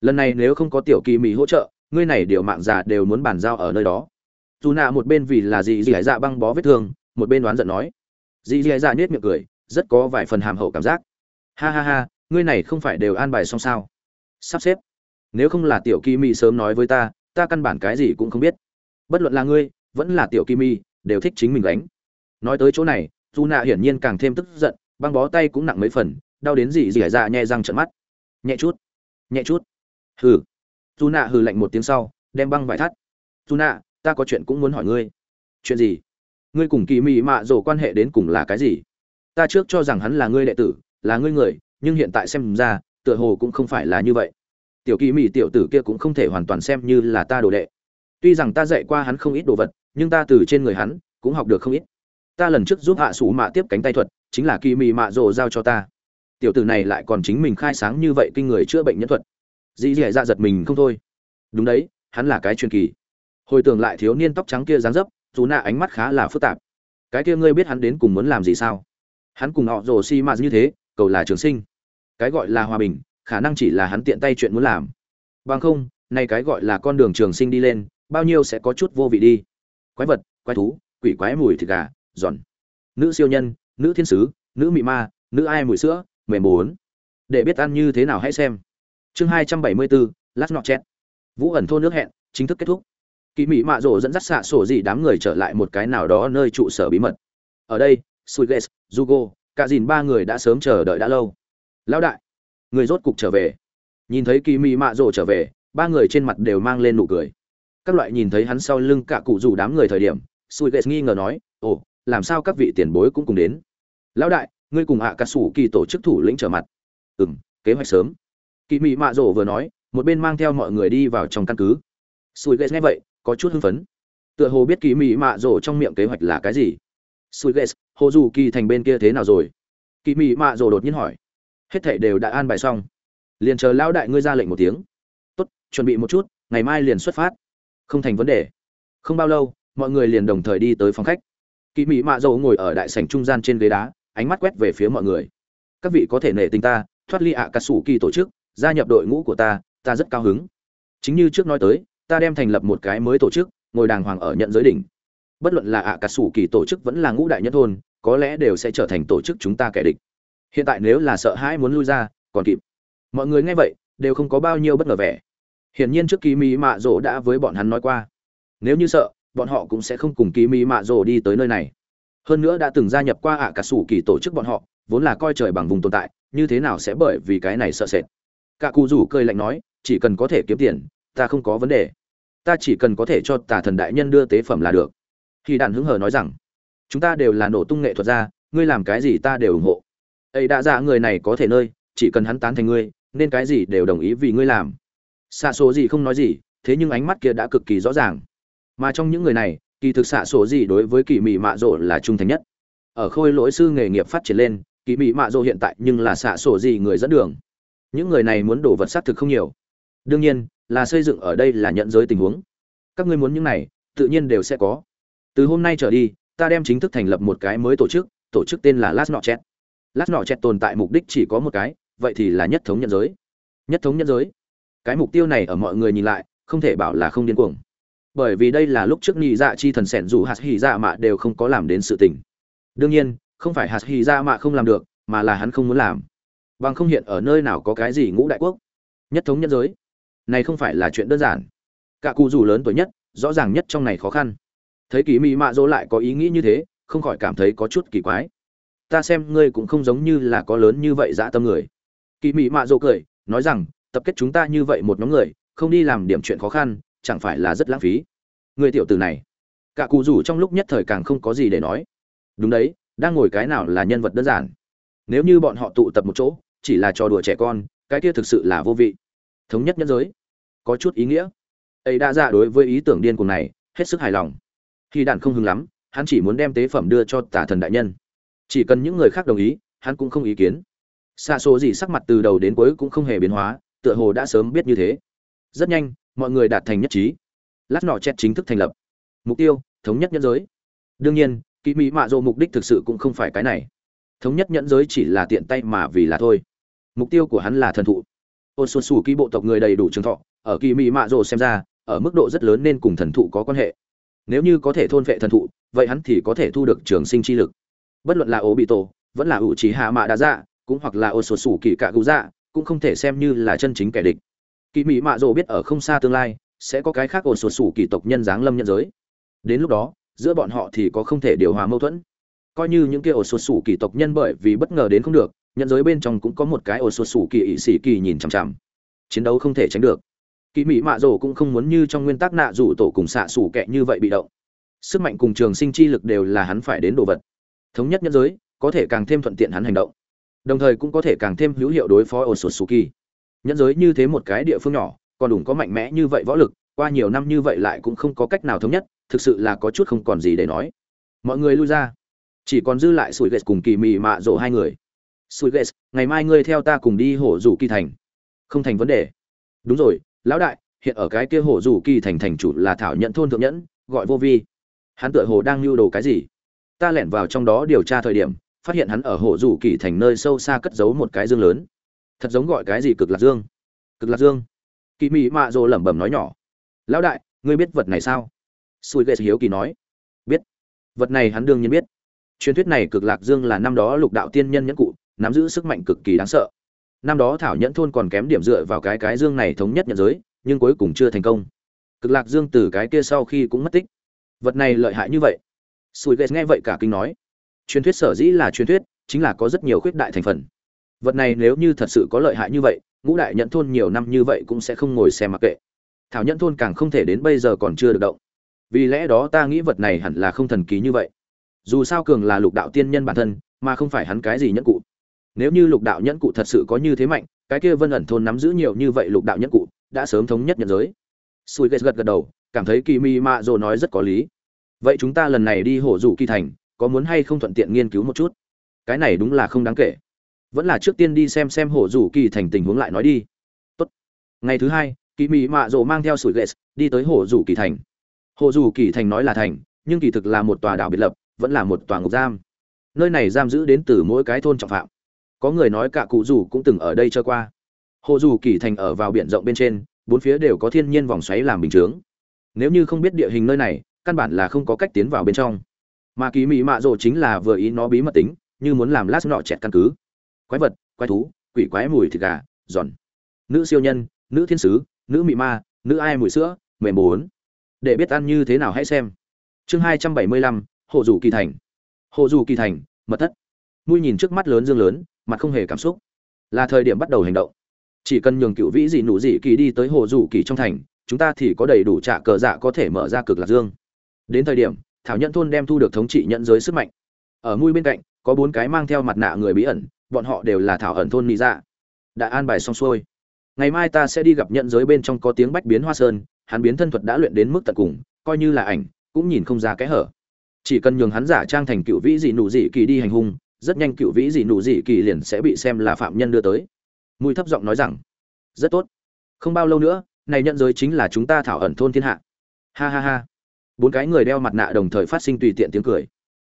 lần này nếu không có tiểu kỳ mỹ hỗ trợ, ngươi này điều mạng già đều muốn bàn giao ở nơi đó. Dù nạ một bên vì là dì dì dạ băng bó vết thương, một bên đoán giận nói. Dì dì dạ nhếch miệng cười, rất có vài phần hàm hậu cảm giác. Ha ha ha, ngươi này không phải đều an bài xong sao? Sắp xếp. Nếu không là tiểu kỳ mỹ sớm nói với ta ta căn bản cái gì cũng không biết. Bất luận là ngươi, vẫn là tiểu kỳ mỹ đều thích chính mình đánh nói tới chỗ này, dù nạ hiển nhiên càng thêm tức giận, băng bó tay cũng nặng mấy phần, đau đến dì dì dạ nhẹ răng trợn mắt. Nhẹ chút. Nhẹ chút hừ. Dù nạ hừ lạnh một tiếng sau, đem băng vải thắt. Dù nạ ta có chuyện cũng muốn hỏi ngươi. Chuyện gì? Ngươi cùng kỳ mị mạ rổ quan hệ đến cùng là cái gì? Ta trước cho rằng hắn là ngươi đệ tử, là ngươi người, nhưng hiện tại xem ra, tựa hồ cũng không phải là như vậy. Tiểu kỳ mị tiểu tử kia cũng không thể hoàn toàn xem như là ta đồ đệ. Tuy rằng ta dạy qua hắn không ít đồ vật, nhưng ta từ trên người hắn cũng học được không ít. Ta lần trước giúp hạ sủ mạ tiếp cánh tay thuật, chính là kỳ mị mạ Rổ giao cho ta. Tiểu tử này lại còn chính mình khai sáng như vậy kinh người chữa bệnh nhân thuật dĩ dẻ dạ giật mình không thôi. Đúng đấy, hắn là cái truyền kỳ. Hồi tưởng lại thiếu niên tóc trắng kia dáng dấp, dù nạ ánh mắt khá là phức tạp. Cái kia ngươi biết hắn đến cùng muốn làm gì sao? Hắn cùng họ rồ si mạt như thế, cầu là trường sinh. Cái gọi là hòa bình, khả năng chỉ là hắn tiện tay chuyện muốn làm. Bằng không, nay cái gọi là con đường trường sinh đi lên, bao nhiêu sẽ có chút vô vị đi. Quái vật, quái thú, quỷ quái mùi thịt gà, giòn. Nữ siêu nhân, nữ thiên sứ, nữ mị ma, nữ ai mùi sữa, mềm bốn. Để biết ăn như thế nào hãy xem chương hai trăm bảy mươi bốn lát nọ chét vũ ẩn thôn nước hẹn, chính thức kết thúc. Kỳ mỹ mạ rổ dẫn dắt xạ sổ dị đám người trở lại một cái nào đó nơi trụ sở bí mật. Ở đây, suiges jugo cả dìn ba người đã sớm chờ đợi đã lâu. Lão đại, người rốt cục trở về. Nhìn thấy kỳ mỹ mạ rổ trở về, ba người trên mặt đều mang lên nụ cười. Các loại nhìn thấy hắn sau lưng cả cụ rủ đám người thời điểm, suiges nghi ngờ nói, ồ, làm sao các vị tiền bối cũng cùng đến? Lão đại, ngươi cùng hạ à cà sủ kỳ tổ chức thủ lĩnh trở mặt. Ừ m kế hoạch sớm kỳ mị mạ rổ vừa nói, một bên mang theo mọi người đi vào trong căn cứ. Sùi ghét nghe vậy, có chút hưng phấn. Tựa hồ biết kỳ mị mạ rổ trong miệng kế hoạch là cái gì. Sùi ghét hồ dù kỳ thành bên kia thế nào rồi? Kỳ mị mạ rổ đột nhiên hỏi. Hết thảy đều đã an bài xong. Liền chờ lão đại ngươi ra lệnh một tiếng. Tốt, chuẩn bị một chút, ngày mai liền xuất phát. Không thành vấn đề. Không bao lâu, mọi người liền đồng thời đi tới phòng khách. Kỳ mị mạ dầu ngồi ở đại sảnh trung gian trên ghế đá, ánh mắt quét về phía mọi người. Các vị có thể nể tình ta, thoát ly ạ cà sủ kỳ tổ chức gia nhập đội ngũ của ta ta rất cao hứng. Chính như trước nói tới, ta đem thành lập một cái mới tổ chức, ngồi đàng hoàng ở nhận giới đỉnh. Bất luận là ạ cà sủ kỳ tổ chức vẫn là ngũ đại nhất thôn, có lẽ đều sẽ trở thành tổ chức chúng ta kẻ địch. Hiện tại nếu là sợ hãi muốn lui ra, còn kịp. Mọi người nghe vậy, đều không có bao nhiêu bất ngờ vẻ. Hiển nhiên trước kỳ mỹ mạ rồ đã với bọn hắn nói qua. Nếu như sợ, bọn họ cũng sẽ không cùng kỳ mỹ mạ rồ đi tới nơi này. Hơn nữa đã từng gia nhập qua ạ cà sủ kỳ tổ chức bọn họ, vốn là coi trời bằng vùng tồn tại, như thế nào sẽ bởi vì cái này sợ sệt? Cả cụ rủ cười lạnh nói, chỉ cần có thể kiếm tiền, ta không có vấn đề. Ta chỉ cần có thể cho tà thần đại nhân đưa tế phẩm là được. Khi đàn hứng hờ nói rằng, chúng ta đều là nổ tung nghệ thuật gia, ngươi làm cái gì ta đều ủng hộ. Ấy đã ra người này có thể nơi, chỉ cần hắn tán thành ngươi, nên cái gì đều đồng ý vì ngươi làm. Xạ số gì không nói gì, thế nhưng ánh mắt kia đã cực kỳ rõ ràng. Mà trong những người này, kỳ thực xạ số gì đối với kỳ mị mạ rộ là trung thành nhất. Ở khôi lỗi sư nghề nghiệp phát triển lên, kỳ mị mạ rộ hiện tại nhưng là xạ sổ gì người dẫn đường những người này muốn đổ vật xác thực không nhiều. Đương nhiên, là xây dựng ở đây là nhận giới tình huống. Các ngươi muốn những này, tự nhiên đều sẽ có. Từ hôm nay trở đi, ta đem chính thức thành lập một cái mới tổ chức tổ chức tên là last nọ chat Lát nọ Chẹt tồn tại mục đích chỉ có một cái, vậy thì là nhất thống nhân giới. Nhất thống nhân giới. Cái mục tiêu này ở mọi người nhìn lại, không thể bảo là không điên cuồng. Bởi vì đây là lúc trước nhị dạ chi thần sẻn dù hạt hỉ dạ mạ đều không có làm đến sự tình. Đương nhiên, không phải hạt hỉ dạ mạ không làm được, mà là hắn không muốn làm bằng không hiện ở nơi nào có cái gì ngũ đại quốc. Nhất thống nhân giới. Này không phải là chuyện đơn giản. Cả cụ dù lớn tuổi nhất, rõ ràng nhất trong này khó khăn. Thấy kỳ mỹ mạ dỗ lại có ý nghĩ như thế, không khỏi cảm thấy có chút kỳ quái. Ta xem ngươi cũng không giống như là có lớn như vậy dã tâm người. Kỳ mỹ mạ dỗ cười, nói rằng, tập kết chúng ta như vậy một nhóm người, không đi làm điểm chuyện khó khăn, chẳng phải là rất lãng phí. Người tiểu tử này. Cả cụ rủ trong lúc nhất thời càng không có gì để nói. Đúng đấy, đang ngồi cái nào là nhân vật đơn giản. Nếu như bọn họ tụ tập một chỗ chỉ là trò đùa trẻ con, cái kia thực sự là vô vị. Thống nhất nhân giới, có chút ý nghĩa. Ấy đã ra đối với ý tưởng điên cuồng này, hết sức hài lòng. Khi đàn không hứng lắm, hắn chỉ muốn đem tế phẩm đưa cho tả thần đại nhân. Chỉ cần những người khác đồng ý, hắn cũng không ý kiến. Xa số gì sắc mặt từ đầu đến cuối cũng không hề biến hóa, tựa hồ đã sớm biết như thế. Rất nhanh, mọi người đạt thành nhất trí. Lát nọ chét chính thức thành lập. Mục tiêu, thống nhất nhân giới. Đương nhiên kỹ mỹ mạ dô mục đích thực sự cũng không phải cái này. Thống nhất nhẫn giới chỉ là tiện tay mà vì là thôi mục tiêu của hắn là thần thụ. Ôn xuân xù ký bộ tộc người đầy đủ trường thọ, ở kỳ mỹ mạ rồ xem ra, ở mức độ rất lớn nên cùng thần thụ có quan hệ. Nếu như có thể thôn vệ thần thụ, vậy hắn thì có thể thu được trường sinh chi lực. Bất luận là ố bị tổ vẫn là ủ trí hạ mạ đa dạ cũng hoặc là ôn xuân xù kỳ cạ cụ dạ cũng không thể xem như là chân chính kẻ địch. Kỳ mỹ mạ rồ biết ở không xa tương lai, sẽ có cái khác ôn xuân xù kỳ tộc nhân giáng lâm nhân giới. Đến lúc đó, giữa bọn họ thì có không thể điều hòa mâu thuẫn. Coi như những kia ổ sụt sủ kỳ tộc nhân bởi vì bất ngờ đến không được nhận giới bên trong cũng có một cái ổ sụt sủ kỳ ỵ sĩ kỳ nhìn chằm chằm. Chiến đấu không thể tránh được. Kỳ mỹ mạ rổ cũng không muốn như trong nguyên tắc nạ rủ tổ cùng xạ sủ kẹ như vậy bị động. Sức mạnh cùng trường sinh chi lực đều là hắn phải đến đồ vật. Thống nhất nhân giới, có thể càng thêm thuận tiện hắn hành động. Đồng thời cũng có thể càng thêm hữu hiệu đối phó ổ sụt sủ kỳ. Nhân giới như thế một cái địa phương nhỏ, còn đủ có mạnh mẽ như vậy võ lực, qua nhiều năm như vậy lại cũng không có cách nào thống nhất, thực sự là có chút không còn gì để nói. Mọi người lui ra. Chỉ còn dư lại sủi gậy cùng kỳ mị mạ rổ hai người sủi ghét ngày mai ngươi theo ta cùng đi hổ rủ kỳ thành. Không thành vấn đề. Đúng rồi, lão đại, hiện ở cái kia hổ rủ kỳ thành thành chủ là thảo nhận thôn thượng nhẫn, gọi vô vi. Hắn tựa hồ đang lưu đồ cái gì? Ta lẻn vào trong đó điều tra thời điểm, phát hiện hắn ở hổ rủ kỳ thành nơi sâu xa cất giấu một cái dương lớn. Thật giống gọi cái gì cực lạc dương. Cực lạc dương. Kỳ mị mạ rồ lẩm bẩm nói nhỏ. Lão đại, ngươi biết vật này sao? Sùi ghét hiếu kỳ nói. Biết. Vật này hắn đương nhiên biết. Truyền thuyết này cực lạc dương là năm đó lục đạo tiên nhân nhẫn cụ nắm giữ sức mạnh cực kỳ đáng sợ. Năm đó thảo nhẫn thôn còn kém điểm dựa vào cái cái dương này thống nhất nhận giới, nhưng cuối cùng chưa thành công. Cực lạc dương từ cái kia sau khi cũng mất tích. Vật này lợi hại như vậy. Sùi ghét nghe vậy cả kinh nói. Truyền thuyết sở dĩ là truyền thuyết, chính là có rất nhiều khuyết đại thành phần. Vật này nếu như thật sự có lợi hại như vậy, ngũ đại nhận thôn nhiều năm như vậy cũng sẽ không ngồi xem mặc kệ. Thảo nhẫn thôn càng không thể đến bây giờ còn chưa được động. Vì lẽ đó ta nghĩ vật này hẳn là không thần kỳ như vậy. Dù sao cường là lục đạo tiên nhân bản thân, mà không phải hắn cái gì nhẫn cụ nếu như lục đạo nhẫn cụ thật sự có như thế mạnh, cái kia vân ẩn thôn nắm giữ nhiều như vậy lục đạo nhẫn cụ, đã sớm thống nhất nhận giới. Sùi ghét gật gật đầu, cảm thấy kỳ mi mạ dồ nói rất có lý. Vậy chúng ta lần này đi hổ rủ kỳ thành, có muốn hay không thuận tiện nghiên cứu một chút? Cái này đúng là không đáng kể. Vẫn là trước tiên đi xem xem hổ rủ kỳ thành tình huống lại nói đi. Tốt. ngày thứ hai, kỳ mi mạ dồ mang theo sủi ghét đi tới hổ rủ kỳ thành. Hổ rủ kỳ thành nói là thành, nhưng kỳ thực là một tòa đảo biệt lập, vẫn là một tòa ngục giam. Nơi này giam giữ đến từ mỗi cái thôn trọng phạm có người nói cả cụ rủ cũng từng ở đây chơi qua. Hồ dù kỳ thành ở vào biển rộng bên trên, bốn phía đều có thiên nhiên vòng xoáy làm bình chướng. Nếu như không biết địa hình nơi này, căn bản là không có cách tiến vào bên trong. Mà kỳ mị mạ rồ chính là vừa ý nó bí mật tính, như muốn làm lát nọ chẹt căn cứ. Quái vật, quái thú, quỷ quái mùi thịt gà, giòn. Nữ siêu nhân, nữ thiên sứ, nữ mị ma, nữ ai mùi sữa, mềm bốn để biết ăn như thế nào hãy xem. Chương hai trăm bảy mươi lăm hộ dù kỳ thành. Hộ dù kỳ thành, mật thất mui nhìn trước mắt lớn dương lớn, mặt không hề cảm xúc. Là thời điểm bắt đầu hành động. Chỉ cần nhường cựu vĩ dị nụ dị kỳ đi tới hồ dù kỳ trong thành, chúng ta thì có đầy đủ trả cờ dạ có thể mở ra cực lạc dương. Đến thời điểm, thảo nhận thôn đem thu được thống trị nhận giới sức mạnh. Ở mũi bên cạnh, có bốn cái mang theo mặt nạ người bí ẩn, bọn họ đều là thảo ẩn thôn mỹ dạ. Đã an bài xong xuôi. Ngày mai ta sẽ đi gặp nhận giới bên trong có tiếng bách biến hoa sơn, hắn biến thân thuật đã luyện đến mức tận cùng, coi như là ảnh, cũng nhìn không ra cái hở. Chỉ cần nhường hắn giả trang thành cựu vĩ dị nụ dị kỳ đi hành hung rất nhanh cựu vĩ dị nụ dị kỳ liền sẽ bị xem là phạm nhân đưa tới. Mùi thấp giọng nói rằng, rất tốt. Không bao lâu nữa, này nhận giới chính là chúng ta thảo ẩn thôn thiên hạ. Ha ha ha. Bốn cái người đeo mặt nạ đồng thời phát sinh tùy tiện tiếng cười.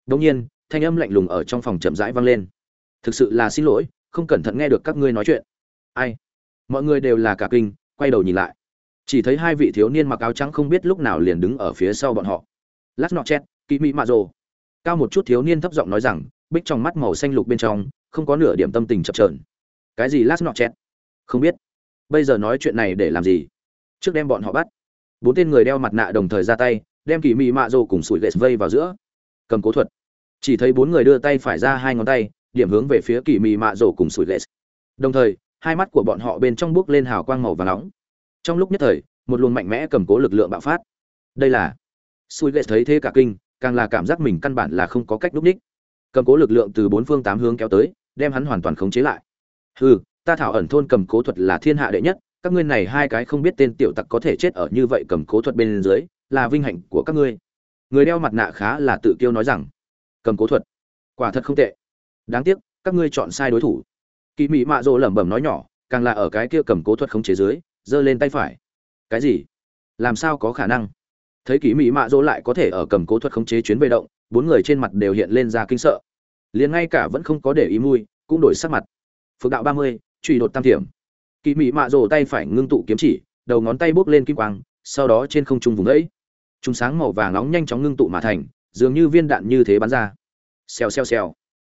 Đông nhiên, thanh âm lạnh lùng ở trong phòng chậm rãi vang lên. Thực sự là xin lỗi, không cẩn thận nghe được các ngươi nói chuyện. Ai? Mọi người đều là cả kinh, quay đầu nhìn lại. Chỉ thấy hai vị thiếu niên mặc áo trắng không biết lúc nào liền đứng ở phía sau bọn họ. Lát nọ chét kỳ mỹ mạ rồ. Cao một chút thiếu niên thấp giọng nói rằng bích trong mắt màu xanh lục bên trong, không có nửa điểm tâm tình chập trờn cái gì lát nọ chẹt? Không biết. Bây giờ nói chuyện này để làm gì? Trước đem bọn họ bắt. Bốn tên người đeo mặt nạ đồng thời ra tay, đem kỳ mị mạ rồ cùng sủi ghét vây vào giữa. Cầm cố thuật. Chỉ thấy bốn người đưa tay phải ra hai ngón tay, điểm hướng về phía kỳ mị mạ rồ cùng sủi ghét đồng thời, hai mắt của bọn họ bên trong bước lên hào quang màu và nóng. Trong lúc nhất thời, một luồng mạnh mẽ cầm cố lực lượng bạo phát. Đây là sủi ghét thấy thế cả kinh, càng là cảm giác mình căn bản là không có cách núp ních cầm cố lực lượng từ bốn phương tám hướng kéo tới, đem hắn hoàn toàn khống chế lại. Hừ, ta thảo ẩn thôn cầm cố thuật là thiên hạ đệ nhất, các ngươi này hai cái không biết tên tiểu tặc có thể chết ở như vậy cầm cố thuật bên dưới, là vinh hạnh của các ngươi. Người đeo mặt nạ khá là tự kiêu nói rằng, cầm cố thuật, quả thật không tệ. Đáng tiếc, các ngươi chọn sai đối thủ. Kỳ mị mạ rỗ lẩm bẩm nói nhỏ, càng là ở cái kia cầm cố thuật khống chế dưới, giơ lên tay phải. Cái gì? Làm sao có khả năng? Thấy kỳ mỹ mạ rồ lại có thể ở cầm cố thuật khống chế chuyến về động, bốn người trên mặt đều hiện lên ra kinh sợ. Liền ngay cả vẫn không có để ý mùi, cũng đổi sắc mặt. Phước đạo ba mươi, truy đột tam thiểm. Kỳ mỹ mạ rồ tay phải ngưng tụ kiếm chỉ, đầu ngón tay bốc lên kim quang, sau đó trên không trung vùng ấy chúng sáng màu vàng nóng nhanh chóng ngưng tụ mà thành, dường như viên đạn như thế bắn ra. Xèo xèo xèo.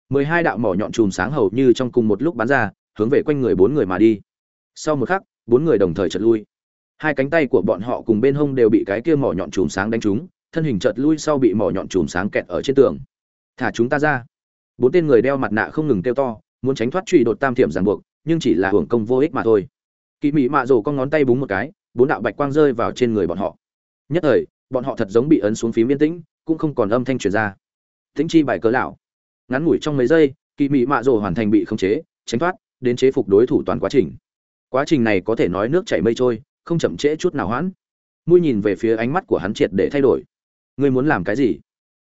Mười hai đạo mỏ nhọn chùm sáng hầu như trong cùng một lúc bắn ra, hướng về quanh người bốn người mà đi. Sau một khắc, bốn người đồng thời chật lui hai cánh tay của bọn họ cùng bên hông đều bị cái kia mỏ nhọn chùm sáng đánh trúng, thân hình chợt lui sau bị mỏ nhọn chùm sáng kẹt ở trên tường. Thả chúng ta ra. Bốn tên người đeo mặt nạ không ngừng kêu to, muốn tránh thoát truy đột tam thiểm ràng buộc, nhưng chỉ là hưởng công vô ích mà thôi. Kỳ mị mạ rổ con ngón tay búng một cái, bốn đạo bạch quang rơi vào trên người bọn họ. Nhất thời, bọn họ thật giống bị ấn xuống phím yên tĩnh, cũng không còn âm thanh truyền ra. Tĩnh chi bài cớ lão. Ngắn ngủi trong mấy giây kỳ mị mạ rổ hoàn thành bị khống chế, tránh thoát, đến chế phục đối thủ toàn quá trình. Quá trình này có thể nói nước chảy mây trôi không chậm trễ chút nào hoãn. Mui nhìn về phía ánh mắt của hắn triệt để thay đổi. Ngươi muốn làm cái gì?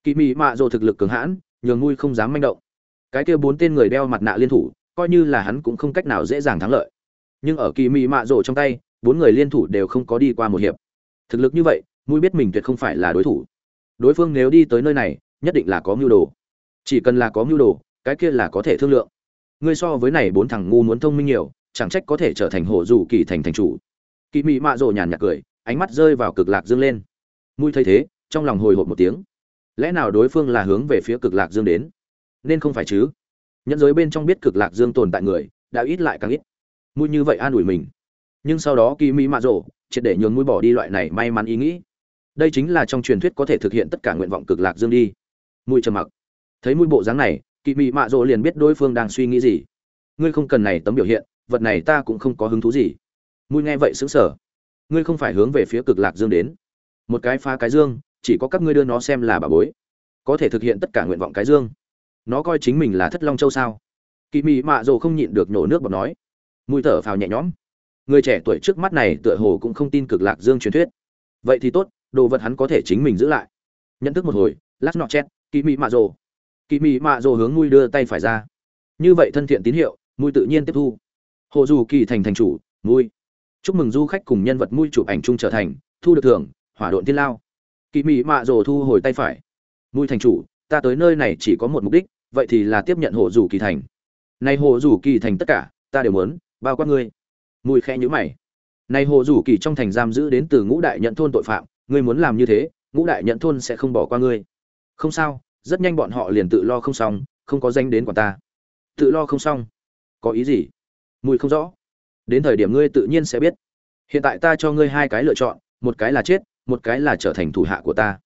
Kỳ mị mạ rồ thực lực cường hãn, nhường mui không dám manh động. Cái kia bốn tên người đeo mặt nạ liên thủ, coi như là hắn cũng không cách nào dễ dàng thắng lợi. Nhưng ở kỳ mị mạ rồ trong tay, bốn người liên thủ đều không có đi qua một hiệp. Thực lực như vậy mui biết mình tuyệt không phải là đối thủ. Đối phương nếu đi tới nơi này, nhất định là có mưu đồ. Chỉ cần là có mưu đồ, cái kia là có thể thương lượng. Ngươi so với này bốn thằng ngu muốn thông minh nhiều, chẳng trách có thể trở thành hổ dù kỳ thành thành chủ kỳ mị mạ rồ nhàn nhạt cười, ánh mắt rơi vào cực lạc dương lên. Mùi thấy thế, trong lòng hồi hộp một tiếng. Lẽ nào đối phương là hướng về phía cực lạc dương đến? Nên không phải chứ? Nhân giới bên trong biết cực lạc dương tồn tại người, đã ít lại càng ít. Mùi như vậy an ủi mình. Nhưng sau đó kỳ mỹ mạ Rộ triệt để nhường mũi bỏ đi loại này may mắn ý nghĩ. Đây chính là trong truyền thuyết có thể thực hiện tất cả nguyện vọng cực lạc dương đi. Mùi trầm mặc. Thấy mũi bộ dáng này kỳ mỹ mạ Rộ liền biết đối phương đang suy nghĩ gì. Ngươi không cần này tấm biểu hiện, vật này ta cũng không có hứng thú gì mùi nghe vậy sững sờ. Ngươi không phải hướng về phía cực lạc dương đến. Một cái phá cái dương, chỉ có các ngươi đưa nó xem là bà bối. Có thể thực hiện tất cả nguyện vọng cái dương. Nó coi chính mình là thất long châu sao? Kỳ mị mạ rồ không nhịn được nhổ nước bọt nói. Mùi thở phào nhẹ nhõm. Người trẻ tuổi trước mắt này tựa hồ cũng không tin cực lạc dương truyền thuyết. Vậy thì tốt, đồ vật hắn có thể chính mình giữ lại. Nhận thức một hồi, lát nọ chét kỳ mị mạ rồ. Kỳ mị mạ rồ hướng mùi đưa tay phải ra. Như vậy thân thiện tín hiệu mùi tự nhiên tiếp thu. Hồ dù kỳ thành thành chủ mùi chúc mừng du khách cùng nhân vật mũi chụp ảnh chung trở thành, thu được thưởng, hỏa độn thiên lao. Kỳ mị mạ rồ thu hồi tay phải. Mũi thành chủ, ta tới nơi này chỉ có một mục đích, vậy thì là tiếp nhận hộ rủ kỳ thành. Nay hộ rủ kỳ thành tất cả, ta đều muốn, bao quát ngươi. Mùi khẽ nhữ mày. Này hộ rủ kỳ trong thành giam giữ đến từ ngũ đại nhận thôn tội phạm, ngươi muốn làm như thế, ngũ đại nhận thôn sẽ không bỏ qua ngươi. Không sao, rất nhanh bọn họ liền tự lo không xong, không có danh đến quả ta. Tự lo không xong. Có ý gì? Mùi không rõ đến thời điểm ngươi tự nhiên sẽ biết. Hiện tại ta cho ngươi hai cái lựa chọn, một cái là chết, một cái là trở thành thủ hạ của ta.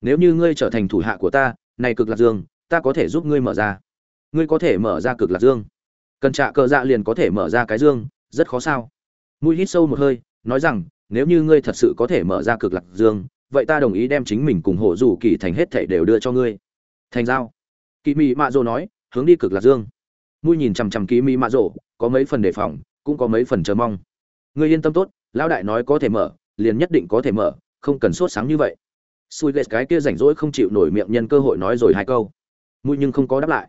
Nếu như ngươi trở thành thủ hạ của ta, này cực lạc dương, ta có thể giúp ngươi mở ra. Ngươi có thể mở ra cực lạc dương. Cần trạ cờ dạ liền có thể mở ra cái dương, rất khó sao. Mũi hít sâu một hơi, nói rằng, nếu như ngươi thật sự có thể mở ra cực lạc dương, vậy ta đồng ý đem chính mình cùng hộ rủ kỳ thành hết thảy đều đưa cho ngươi. Thành giao. Kỳ mị mạ rồ nói, hướng đi cực lạc dương. Mũi nhìn chằm chằm kỳ mị mạ rồ có mấy phần đề phòng cũng có mấy phần chờ mong. Ngươi yên tâm tốt, lão đại nói có thể mở, liền nhất định có thể mở, không cần sốt sáng như vậy. Xui ghét cái kia rảnh rỗi không chịu nổi miệng nhân cơ hội nói rồi hai câu. Mũi nhưng không có đáp lại.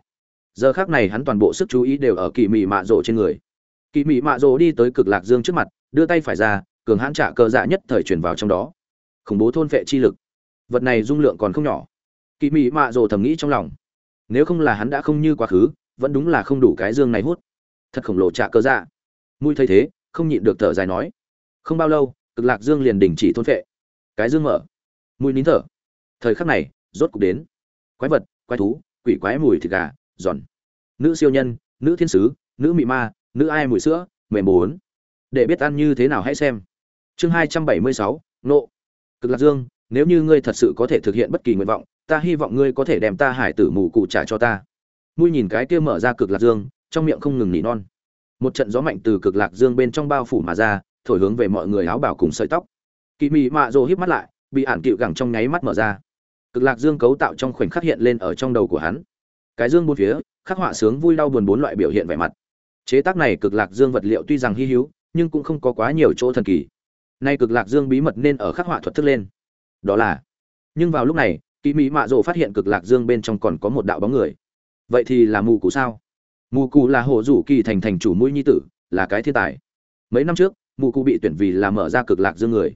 Giờ khác này hắn toàn bộ sức chú ý đều ở kỳ mị mạ rồ trên người. Kỳ mị mạ rồ đi tới cực lạc dương trước mặt, đưa tay phải ra, cường hãn trả cơ dạ nhất thời chuyển vào trong đó. Khủng bố thôn vệ chi lực. Vật này dung lượng còn không nhỏ. Kỳ mị mạ rồ thầm nghĩ trong lòng. Nếu không là hắn đã không như quá khứ, vẫn đúng là không đủ cái dương này hút. Thật khổng lồ trả cơ dạ mùi thấy thế, không nhịn được thở dài nói. Không bao lâu, cực lạc dương liền đình chỉ thôn vệ cái dương mở. Mùi nín thở. Thời khắc này, rốt cục đến. Quái vật, quái thú, quỷ quái mùi thịt gà, giòn. Nữ siêu nhân, nữ thiên sứ, nữ mị ma, nữ ai mùi sữa, mềm bốn để biết ăn như thế nào hãy xem. Chương hai trăm bảy mươi sáu, nộ. Cực lạc dương, nếu như ngươi thật sự có thể thực hiện bất kỳ nguyện vọng, ta hy vọng ngươi có thể đem ta hải tử mù cụ trả cho ta. Mui nhìn cái kia mở ra cực lạc dương, trong miệng không ngừng nỉ non một trận gió mạnh từ cực lạc dương bên trong bao phủ mà ra, thổi hướng về mọi người áo bảo cùng sợi tóc. Kỳ mị mạ rồ híp mắt lại, bị ản cựu gẳng trong nháy mắt mở ra. Cực lạc dương cấu tạo trong khoảnh khắc hiện lên ở trong đầu của hắn. Cái dương bốn phía, khắc họa sướng vui đau buồn bốn loại biểu hiện vẻ mặt. Chế tác này cực lạc dương vật liệu tuy rằng hy hữu, nhưng cũng không có quá nhiều chỗ thần kỳ. Nay cực lạc dương bí mật nên ở khắc họa thuật thức lên. Đó là, nhưng vào lúc này, kỳ mỹ mạ rộ phát hiện cực lạc dương bên trong còn có một đạo bóng người. Vậy thì là mù cụ sao? Mù cụ là hộ rủ kỳ thành thành chủ mũi nhi tử, là cái thiên tài. Mấy năm trước, mù cụ bị tuyển vì là mở ra cực lạc dương người.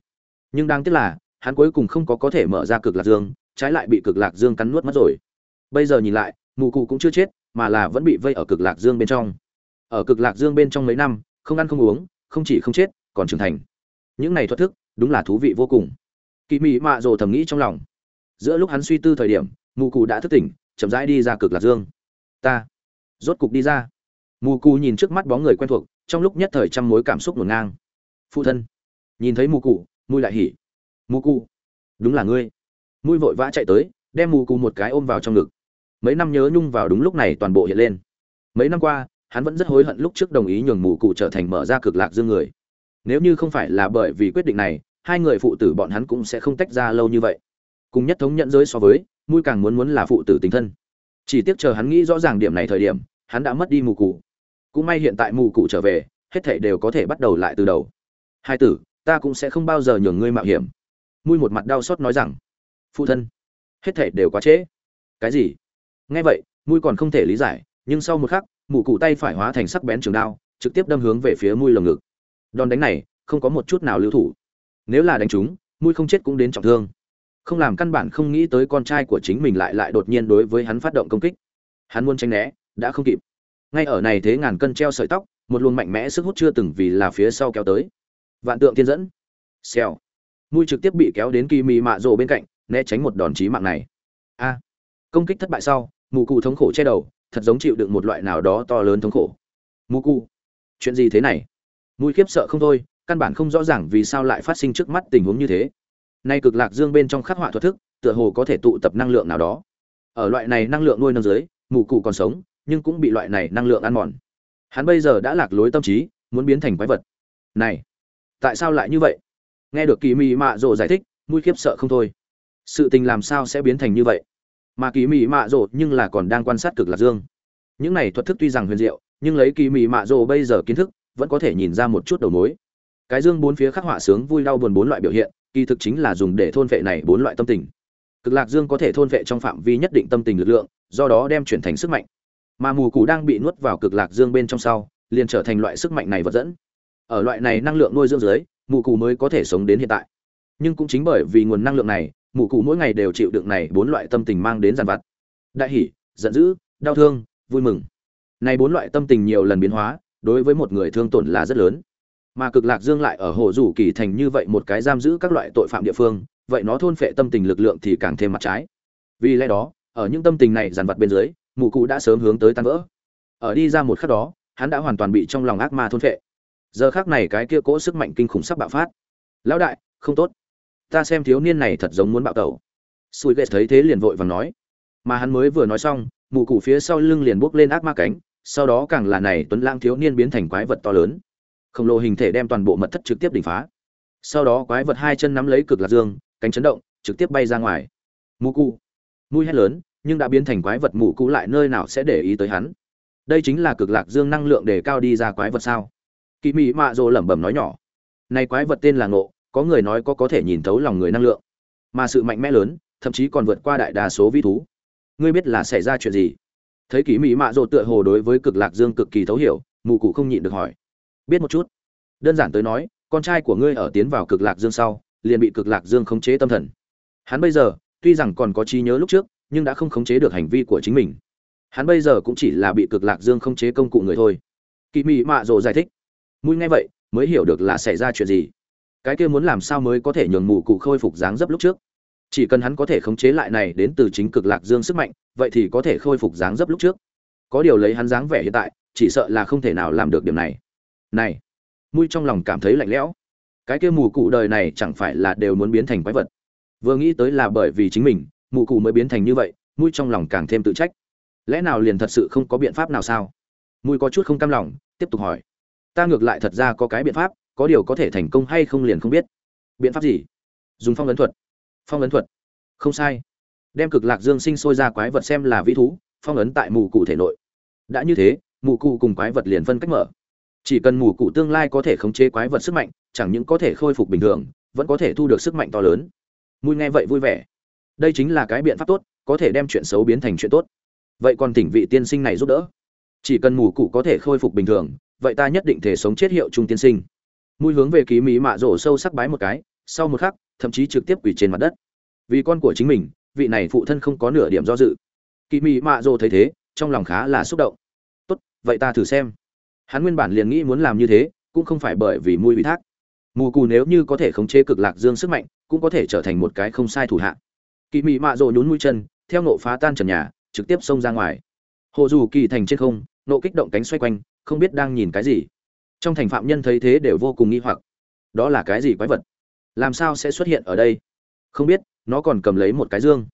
Nhưng đáng tiếc là, hắn cuối cùng không có có thể mở ra cực lạc dương, trái lại bị cực lạc dương cắn nuốt mất rồi. Bây giờ nhìn lại, mù cụ cũng chưa chết, mà là vẫn bị vây ở cực lạc dương bên trong. Ở cực lạc dương bên trong mấy năm, không ăn không uống, không chỉ không chết, còn trưởng thành. Những này thoát thức, đúng là thú vị vô cùng. Kỳ mị mạ rồ thầm nghĩ trong lòng. Giữa lúc hắn suy tư thời điểm, mù cụ đã thức tỉnh, chậm rãi đi ra cực lạc dương. Ta rốt cục đi ra. Mù cù nhìn trước mắt bóng người quen thuộc, trong lúc nhất thời trăm mối cảm xúc ngổn ngang. Phụ thân. Nhìn thấy mù cụ mùi lại hỉ. Mù cụ đúng là ngươi. Mùi vội vã chạy tới, đem mù cụ một cái ôm vào trong ngực. Mấy năm nhớ nhung vào đúng lúc này toàn bộ hiện lên. Mấy năm qua, hắn vẫn rất hối hận lúc trước đồng ý nhường mù cụ trở thành mở ra cực lạc dương người. Nếu như không phải là bởi vì quyết định này, hai người phụ tử bọn hắn cũng sẽ không tách ra lâu như vậy. Cùng nhất thống nhận giới so với mui càng muốn muốn là phụ tử tình thân chỉ tiếc chờ hắn nghĩ rõ ràng điểm này thời điểm, hắn đã mất đi mù cụ cũng may hiện tại mù cụ trở về, hết thảy đều có thể bắt đầu lại từ đầu. Hai tử, ta cũng sẽ không bao giờ nhường ngươi mạo hiểm. Mui một mặt đau xót nói rằng, phụ thân, hết thảy đều quá trễ. Cái gì? Nghe vậy mui còn không thể lý giải, nhưng sau một khắc, mù cụ tay phải hóa thành sắc bén trường đao, trực tiếp đâm hướng về phía mui lồng ngực. Đòn đánh này, không có một chút nào lưu thủ. Nếu là đánh chúng mui không chết cũng đến trọng thương không làm căn bản không nghĩ tới con trai của chính mình lại lại đột nhiên đối với hắn phát động công kích. Hắn muốn tránh né, đã không kịp. Ngay ở này thế ngàn cân treo sợi tóc, một luồng mạnh mẽ sức hút chưa từng vì là phía sau kéo tới. Vạn tượng thiên dẫn. Xèo. Mui trực tiếp bị kéo đến kỳ mị mạ rộ bên cạnh, né tránh một đòn chí mạng này. A. Công kích thất bại sau, mù cụ thống khổ che đầu, thật giống chịu đựng một loại nào đó to lớn thống khổ. Mù cụ. Chuyện gì thế này? Mùi khiếp sợ không thôi, căn bản không rõ ràng vì sao lại phát sinh trước mắt tình huống như thế nay cực lạc dương bên trong khắc họa thuật thức, tựa hồ có thể tụ tập năng lượng nào đó. Ở loại này năng lượng nuôi nâng dưới, mù cụ còn sống, nhưng cũng bị loại này năng lượng ăn mòn. Hắn bây giờ đã lạc lối tâm trí, muốn biến thành quái vật. Này, tại sao lại như vậy? Nghe được kỳ mị mạ rộ giải thích mùi khiếp sợ không thôi. Sự tình làm sao sẽ biến thành như vậy? Mà kỳ mị mạ rộ nhưng là còn đang quan sát cực lạc dương. Những này thuật thức tuy rằng huyền diệu, nhưng lấy kỳ mị mạ rộ bây giờ kiến thức, vẫn có thể nhìn ra một chút đầu mối. Cái dương bốn phía khắc họa sướng, vui đau buồn bốn loại biểu hiện kỳ thực chính là dùng để thôn vệ này bốn loại tâm tình. Cực lạc dương có thể thôn vệ trong phạm vi nhất định tâm tình lực lượng do đó đem chuyển thành sức mạnh. Mà mù cụ đang bị nuốt vào cực lạc dương bên trong sau liền trở thành loại sức mạnh này vật dẫn. Ở loại này năng lượng nuôi dưỡng dưới mù cụ mới có thể sống đến hiện tại. Nhưng cũng chính bởi vì nguồn năng lượng này mù cụ mỗi ngày đều chịu đựng này bốn loại tâm tình mang đến giàn vặt. Đại hỉ, giận dữ đau thương vui mừng. Này bốn loại tâm tình nhiều lần biến hóa đối với một người thương tổn là rất lớn mà cực lạc dương lại ở hồ rủ kỳ thành như vậy một cái giam giữ các loại tội phạm địa phương, vậy nó thôn phệ tâm tình lực lượng thì càng thêm mặt trái. Vì lẽ đó, ở những tâm tình này dằn vặt bên dưới, mụ cụ đã sớm hướng tới tan vỡ. Ở đi ra một khắc đó, hắn đã hoàn toàn bị trong lòng ác ma thôn phệ. Giờ khác này cái kia cỗ sức mạnh kinh khủng sắp bạo phát. Lão đại, không tốt. Ta xem thiếu niên này thật giống muốn bạo tẩu. Sùi ghét thấy thế liền vội và nói. Mà hắn mới vừa nói xong, mụ cụ phía sau lưng liền buốc lên ác ma cánh, sau đó càng là này tuấn lang thiếu niên biến thành quái vật to lớn khổng lồ hình thể đem toàn bộ mật thất trực tiếp đỉnh phá. Sau đó quái vật hai chân nắm lấy cực lạc dương, cánh chấn động, trực tiếp bay ra ngoài. Mù cụ mùi hét lớn, nhưng đã biến thành quái vật mù cụ lại nơi nào sẽ để ý tới hắn? Đây chính là cực lạc dương năng lượng để cao đi ra quái vật sao? Kỳ mị mạ rồ lẩm bẩm nói nhỏ. Này quái vật tên là ngộ, có người nói có có thể nhìn thấu lòng người năng lượng, mà sự mạnh mẽ lớn, thậm chí còn vượt qua đại đa số vi thú. Ngươi biết là xảy ra chuyện gì? Thấy kỳ mỹ mạ rồ tựa hồ đối với cực lạc dương cực kỳ thấu hiểu, mù cụ không nhịn được hỏi biết một chút. Đơn giản tới nói, con trai của ngươi ở tiến vào cực lạc dương sau, liền bị cực lạc dương khống chế tâm thần. Hắn bây giờ, tuy rằng còn có trí nhớ lúc trước, nhưng đã không khống chế được hành vi của chính mình. Hắn bây giờ cũng chỉ là bị cực lạc dương khống chế công cụ người thôi. Kỳ mị mạ rồ giải thích. Mũi nghe vậy, mới hiểu được là xảy ra chuyện gì. Cái kia muốn làm sao mới có thể nhường mù cụ khôi phục dáng dấp lúc trước? Chỉ cần hắn có thể khống chế lại này đến từ chính cực lạc dương sức mạnh, vậy thì có thể khôi phục dáng dấp lúc trước. Có điều lấy hắn dáng vẻ hiện tại, chỉ sợ là không thể nào làm được điểm này này mui trong lòng cảm thấy lạnh lẽo. Cái kia mù cụ đời này chẳng phải là đều muốn biến thành quái vật. Vừa nghĩ tới là bởi vì chính mình, mù cụ mới biến thành như vậy mui trong lòng càng thêm tự trách. Lẽ nào liền thật sự không có biện pháp nào sao? Mui có chút không cam lòng, tiếp tục hỏi. Ta ngược lại thật ra có cái biện pháp, có điều có thể thành công hay không liền không biết. Biện pháp gì? Dùng phong ấn thuật. Phong ấn thuật. Không sai. Đem cực lạc dương sinh sôi ra quái vật xem là vĩ thú, phong ấn tại mù cụ thể nội. Đã như thế, mù cụ cùng quái vật liền phân cách mở chỉ cần mù cụ tương lai có thể khống chế quái vật sức mạnh, chẳng những có thể khôi phục bình thường, vẫn có thể thu được sức mạnh to lớn. Mùi nghe vậy vui vẻ. Đây chính là cái biện pháp tốt, có thể đem chuyện xấu biến thành chuyện tốt. Vậy còn tỉnh vị tiên sinh này giúp đỡ. Chỉ cần mù cụ có thể khôi phục bình thường, vậy ta nhất định thể sống chết hiệu trung tiên sinh. Mùi hướng về ký mỹ mạ rổ sâu sắc bái một cái, sau một khắc, thậm chí trực tiếp quỳ trên mặt đất. Vì con của chính mình, vị này phụ thân không có nửa điểm do dự. Kỳ mỹ mạ rổ thấy thế, trong lòng khá là xúc động. Tốt, vậy ta thử xem hắn nguyên bản liền nghĩ muốn làm như thế, cũng không phải bởi vì mùi ủy thác. Mù cù nếu như có thể khống chế cực lạc dương sức mạnh, cũng có thể trở thành một cái không sai thủ hạ. Kỳ mị mạ rộ nhún mũi chân, theo nộ phá tan trần nhà, trực tiếp xông ra ngoài. Hồ dù kỳ thành trên không, nộ kích động cánh xoay quanh, không biết đang nhìn cái gì. Trong thành phạm nhân thấy thế đều vô cùng nghi hoặc. Đó là cái gì quái vật? Làm sao sẽ xuất hiện ở đây? Không biết, nó còn cầm lấy một cái dương.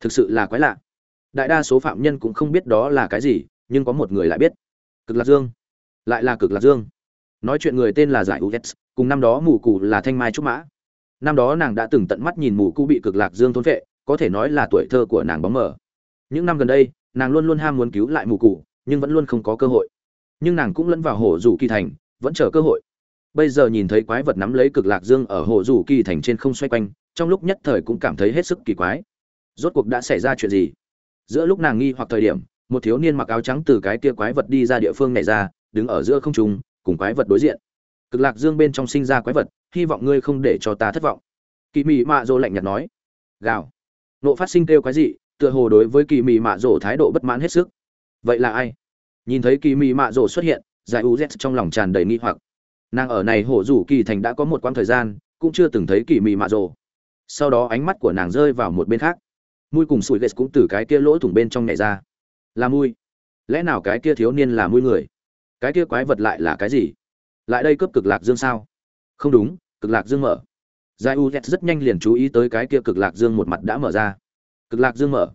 Thực sự là quái lạ. Đại đa số phạm nhân cũng không biết đó là cái gì, nhưng có một người lại biết. Cực lạc dương lại là cực lạc dương. Nói chuyện người tên là giải uets cùng năm đó mù cụ là thanh mai trúc mã. Năm đó nàng đã từng tận mắt nhìn mù cụ bị cực lạc dương thôn vệ có thể nói là tuổi thơ của nàng bóng mờ. Những năm gần đây, nàng luôn luôn ham muốn cứu lại mù cụ nhưng vẫn luôn không có cơ hội. Nhưng nàng cũng lẫn vào hồ dù kỳ thành, vẫn chờ cơ hội. Bây giờ nhìn thấy quái vật nắm lấy cực lạc dương ở hồ dù kỳ thành trên không xoay quanh, trong lúc nhất thời cũng cảm thấy hết sức kỳ quái. Rốt cuộc đã xảy ra chuyện gì? Giữa lúc nàng nghi hoặc thời điểm, một thiếu niên mặc áo trắng từ cái kia quái vật đi ra địa phương này ra đứng ở giữa không trung, cùng quái vật đối diện. Cực lạc dương bên trong sinh ra quái vật, hy vọng ngươi không để cho ta thất vọng. Kỳ mị mạ dỗ lạnh nhạt nói. Gào. Nộ phát sinh kêu quái dị, tựa hồ đối với kỳ mị mạ dỗ thái độ bất mãn hết sức. Vậy là ai? Nhìn thấy kỳ mị mạ dỗ xuất hiện, giải u z trong lòng tràn đầy nghi hoặc. Nàng ở này hổ rủ kỳ thành đã có một quãng thời gian, cũng chưa từng thấy kỳ mị mạ dỗ. Sau đó ánh mắt của nàng rơi vào một bên khác. Mui cùng sủi Lệ cũng từ cái kia lỗ thủng bên trong nhảy ra. Là mui lẽ nào cái kia thiếu niên là mui người? Cái kia quái vật lại là cái gì? Lại đây cướp cực lạc dương sao? Không đúng, cực lạc dương mở. Giải u z rất nhanh liền chú ý tới cái kia cực lạc dương một mặt đã mở ra. Cực lạc dương mở.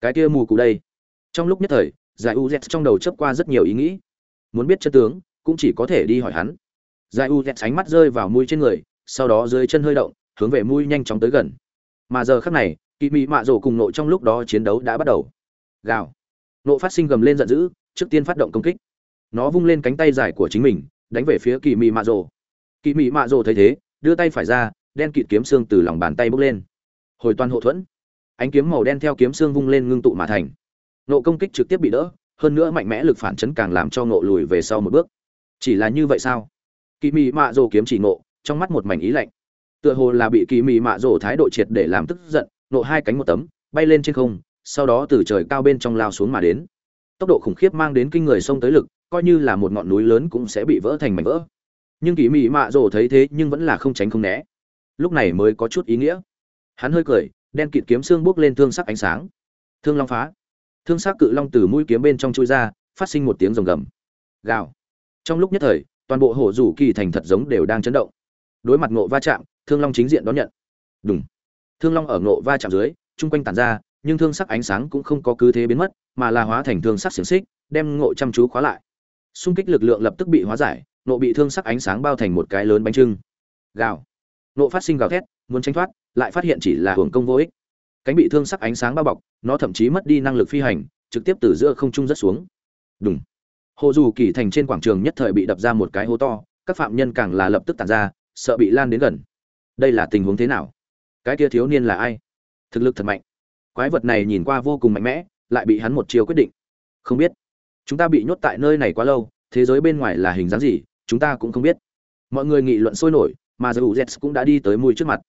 Cái kia mù cụ đây. Trong lúc nhất thời giải u z trong đầu chấp qua rất nhiều ý nghĩ. Muốn biết chân tướng, cũng chỉ có thể đi hỏi hắn. Giải u z ánh mắt rơi vào mũi trên người, sau đó dưới chân hơi động, hướng về mũi nhanh chóng tới gần. Mà giờ khắc này kỳ mị mạ rổ cùng nộ trong lúc đó chiến đấu đã bắt đầu. Gào. Nộ phát sinh gầm lên giận dữ, trước tiên phát động công kích nó vung lên cánh tay dài của chính mình, đánh về phía kỳ mị mạ rồ. Kỳ mị mạ rồ thấy thế, đưa tay phải ra, đen kịt kiếm xương từ lòng bàn tay bốc lên. Hồi toàn hộ thuẫn. Ánh kiếm màu đen theo kiếm xương vung lên ngưng tụ mà thành. Nộ công kích trực tiếp bị đỡ, hơn nữa mạnh mẽ lực phản chấn càng làm cho nộ lùi về sau một bước. Chỉ là như vậy sao? Kỳ mị mạ rồ kiếm chỉ nộ trong mắt một mảnh ý lạnh. Tựa hồ là bị kỳ mị mạ rồ thái độ triệt để làm tức giận nộ hai cánh một tấm, bay lên trên không, sau đó từ trời cao bên trong lao xuống mà đến. Tốc độ khủng khiếp mang đến kinh người xông tới lực coi như là một ngọn núi lớn cũng sẽ bị vỡ thành mảnh vỡ. Nhưng kỳ mị mạ rồ thấy thế nhưng vẫn là không tránh không né. Lúc này mới có chút ý nghĩa. Hắn hơi cười, đen kịt kiếm xương bước lên thương sắc ánh sáng. Thương long phá. Thương sắc cự long từ mũi kiếm bên trong chui ra, phát sinh một tiếng rồng gầm. Gào. Trong lúc nhất thời, toàn bộ hổ rủ kỳ thành thật giống đều đang chấn động. Đối mặt ngộ va chạm, thương long chính diện đón nhận. Đúng thương long ở ngộ va chạm dưới, chung quanh tàn ra, nhưng thương sắc ánh sáng cũng không có cứ thế biến mất, mà là hóa thành thương sắc xiềng xích, đem ngộ chăm chú khóa lại xung kích lực lượng lập tức bị hóa giải, nộ bị thương sắc ánh sáng bao thành một cái lớn bánh trưng. Gào. Nộ phát sinh gào thét, muốn tránh thoát, lại phát hiện chỉ là hưởng công vô ích. Cánh bị thương sắc ánh sáng bao bọc, nó thậm chí mất đi năng lực phi hành, trực tiếp từ giữa không trung rất xuống. Đúng hồ dù kỳ thành trên quảng trường nhất thời bị đập ra một cái hố to, các phạm nhân càng là lập tức tàn ra, sợ bị lan đến gần. Đây là tình huống thế nào? Cái kia thiếu niên là ai? Thực lực thật mạnh. Quái vật này nhìn qua vô cùng mạnh mẽ, lại bị hắn một chiều quyết định. Không biết chúng ta bị nhốt tại nơi này quá lâu, thế giới bên ngoài là hình dáng gì, chúng ta cũng không biết. Mọi người nghị luận sôi nổi, mà dù z cũng đã đi tới mùi trước mặt.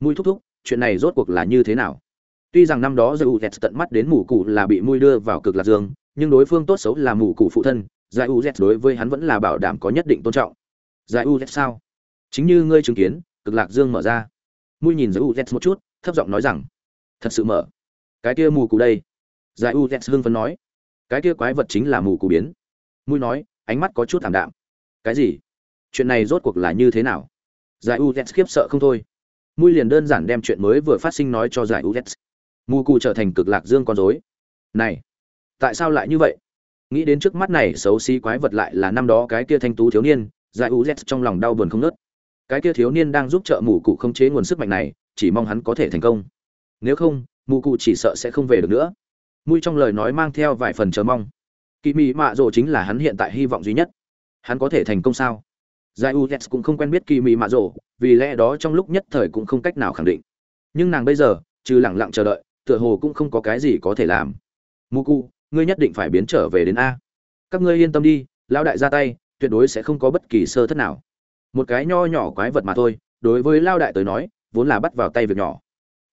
Mùi thúc thúc, chuyện này rốt cuộc là như thế nào? Tuy rằng năm đó dù z tận mắt đến mù cụ là bị mùi đưa vào cực lạc dương, nhưng đối phương tốt xấu là mù cụ phụ thân giải u z đối với hắn vẫn là bảo đảm có nhất định tôn trọng. Giải u z sao? Chính như ngươi chứng kiến, cực lạc dương mở ra. Mùi nhìn giải u z một chút, thấp giọng nói rằng, thật sự mở. Cái kia mù cụ đây. Giải u z hưng phấn nói cái kia quái vật chính là mù cụ biến. Mùi nói, ánh mắt có chút thảm đạm. Cái gì? Chuyện này rốt cuộc là như thế nào? Giải u z khiếp sợ không thôi. Mùi liền đơn giản đem chuyện mới vừa phát sinh nói cho giải u z mù cụ trở thành cực lạc dương con dối này, tại sao lại như vậy? Nghĩ đến trước mắt này xấu xí quái vật lại là năm đó cái kia thanh tú thiếu niên, giải u z trong lòng đau buồn không nớt cái kia thiếu niên đang giúp trợ mù cụ không chế nguồn sức mạnh này, chỉ mong hắn có thể thành công. Nếu không, mù cụ chỉ sợ sẽ không về được nữa mùi trong lời nói mang theo vài phần chờ mong. Kỳ mị mạ rồ chính là hắn hiện tại hy vọng duy nhất. Hắn có thể thành công sao? Giải u z cũng không quen biết kỳ mị mạ rồ, vì lẽ đó trong lúc nhất thời cũng không cách nào khẳng định. Nhưng nàng bây giờ, trừ lẳng lặng chờ đợi, tựa hồ cũng không có cái gì có thể làm. Mù cu, ngươi nhất định phải biến trở về đến a. Các ngươi yên tâm đi, lão đại ra tay, tuyệt đối sẽ không có bất kỳ sơ thất nào. Một cái nho nhỏ quái vật mà thôi, đối với lao đại tới nói, vốn là bắt vào tay việc nhỏ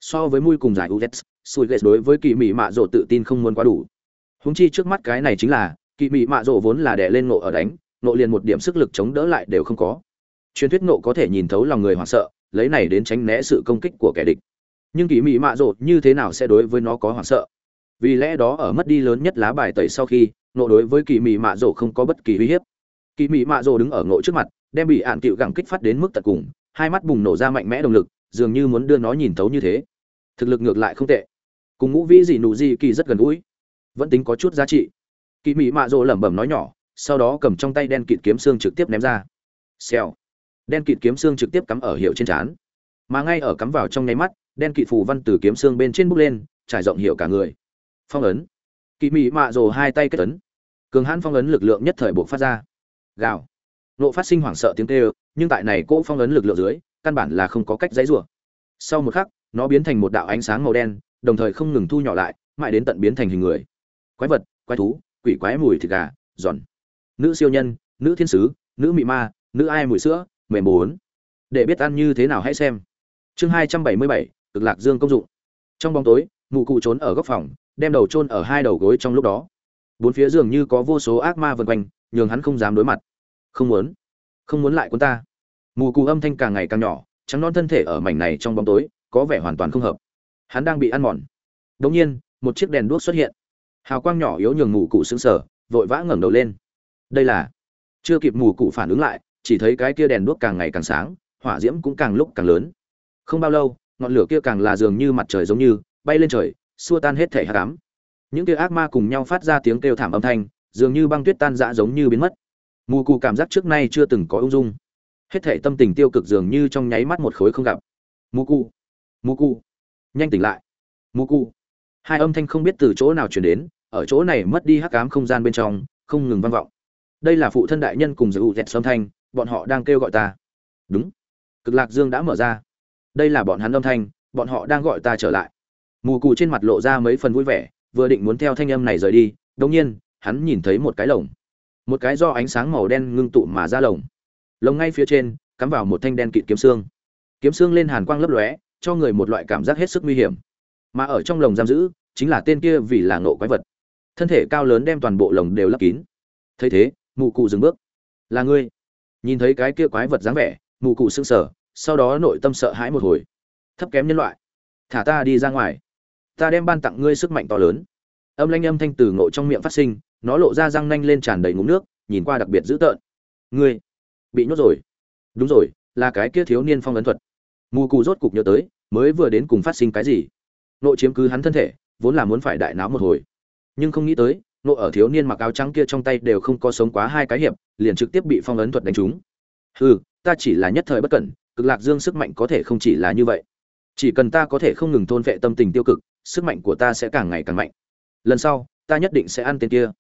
so với mui cùng giải uz sùi ghét đối với kỳ mị mạ rộ tự tin không muốn quá đủ. Húng chi trước mắt cái này chính là kỳ mị mạ rộ vốn là đẻ lên nộ ở đánh nộ liền một điểm sức lực chống đỡ lại đều không có. Truyền thuyết nộ có thể nhìn thấu lòng người hoảng sợ, lấy này đến tránh né sự công kích của kẻ địch. Nhưng kỳ mị mạ rộ như thế nào sẽ đối với nó có hoảng sợ? Vì lẽ đó ở mất đi lớn nhất lá bài tẩy sau khi nộ đối với kỳ mị mạ rộ không có bất kỳ uy hiếp. Kỳ mị mạ rộ đứng ở nộ trước mặt, đem bị ạn cựu gẳng kích phát đến mức tận cùng, hai mắt bùng nổ ra mạnh mẽ động lực dường như muốn đưa nó nhìn thấu như thế. Thực lực ngược lại không tệ. Cùng ngũ vĩ dị nụ dị kỳ rất gần gũi. Vẫn tính có chút giá trị. Kỳ mị mạ rỗ lẩm bẩm nói nhỏ, sau đó cầm trong tay đen kịt kiếm xương trực tiếp ném ra. Xèo. Đen kịt kiếm xương trực tiếp cắm ở hiệu trên trán. Mà ngay ở cắm vào trong nháy mắt, đen kịt phù văn từ kiếm xương bên trên bốc lên, trải rộng hiệu cả người. Phong ấn. Kỳ mị mạ rồ hai tay kết ấn. Cường hãn phong ấn lực lượng nhất thời buộc phát ra. Gào. Nộ phát sinh hoảng sợ tiếng kêu, nhưng tại này cỗ phong ấn lực lượng dưới căn bản là không có cách dãy rủa. Sau một khắc, nó biến thành một đạo ánh sáng màu đen, đồng thời không ngừng thu nhỏ lại, mãi đến tận biến thành hình người. Quái vật, quái thú, quỷ quái mùi thịt gà, giòn. Nữ siêu nhân, nữ thiên sứ, nữ mị ma, nữ ai mùi sữa, mềm bốn để biết ăn như thế nào hãy xem. Chương hai trăm bảy mươi bảy, cực lạc dương công dụng. Trong bóng tối, mụ cụ trốn ở góc phòng, đem đầu chôn ở hai đầu gối trong lúc đó. Bốn phía dường như có vô số ác ma vần quanh, nhường hắn không dám đối mặt. Không muốn. Không muốn lại quân ta mù cù âm thanh càng ngày càng nhỏ, trắng non thân thể ở mảnh này trong bóng tối, có vẻ hoàn toàn không hợp. Hắn đang bị ăn mòn. Đ ỗ n g nhiên, một chiếc đèn đuốc xuất hiện. Hào quang nhỏ yếu nhường mù cụ xứng sở vội vã ngẩng đầu lên. Đây là chưa kịp mù cụ phản ứng lại, chỉ thấy cái kia đèn đuốc càng ngày càng sáng, hỏa diễm cũng càng lúc càng lớn. Không bao lâu, ngọn lửa kia càng là dường như mặt trời giống như bay lên trời, xua tan hết thể hạ cám những kia ác ma cùng nhau phát ra tiếng kêu thảm âm thanh, dường như băng tuyết tan rã giống như biến mất. Mù cụ cảm giác trước nay chưa từng có ung dung hết thể tâm tình tiêu cực dường như trong nháy mắt một khối không gặp. Mù cu mù cu. Nhanh tỉnh lại. Mù cu. Hai âm thanh không biết từ chỗ nào chuyển đến, ở chỗ này mất đi hắc ám không gian bên trong, không ngừng vang vọng. Đây là phụ thân đại nhân cùng giữ dẹt âm thanh, bọn họ đang kêu gọi ta. Đúng. Cực lạc dương đã mở ra. Đây là bọn hắn âm thanh, bọn họ đang gọi ta trở lại. Mù cù trên mặt lộ ra mấy phần vui vẻ, vừa định muốn theo thanh âm này rời đi, đột nhiên, hắn nhìn thấy một cái lồng. Một cái do ánh sáng màu đen ngưng tụ mà ra lồng lồng ngay phía trên, cắm vào một thanh đen kịt kiếm xương. Kiếm xương lên hàn quang lấp lóe, cho người một loại cảm giác hết sức nguy hiểm. Mà ở trong lồng giam giữ, chính là tên kia vì là nộ quái vật. Thân thể cao lớn đem toàn bộ lồng đều lấp kín. Thấy thế, mụ cụ dừng bước. Là ngươi. Nhìn thấy cái kia quái vật dáng vẻ, mụ cụ sững sờ, sau đó nội tâm sợ hãi một hồi. Thấp kém nhân loại, thả ta đi ra ngoài. Ta đem ban tặng ngươi sức mạnh to lớn. Âm lanh âm thanh từ ngộ trong miệng phát sinh, nó lộ ra răng nanh lên tràn đầy ngụm nước, nhìn qua đặc biệt dữ tợn. Ngươi bị nhốt rồi. Đúng rồi, là cái kia thiếu niên phong ấn thuật. Mù cụ rốt cục nhớ tới, mới vừa đến cùng phát sinh cái gì. Nộ chiếm cứ hắn thân thể, vốn là muốn phải đại náo một hồi. Nhưng không nghĩ tới, nộ ở thiếu niên mặc áo trắng kia trong tay đều không có sống quá hai cái hiệp, liền trực tiếp bị phong ấn thuật đánh trúng. Hừ, ta chỉ là nhất thời bất cẩn, cực lạc dương sức mạnh có thể không chỉ là như vậy. Chỉ cần ta có thể không ngừng thôn vệ tâm tình tiêu cực, sức mạnh của ta sẽ càng ngày càng mạnh. Lần sau, ta nhất định sẽ ăn tên kia.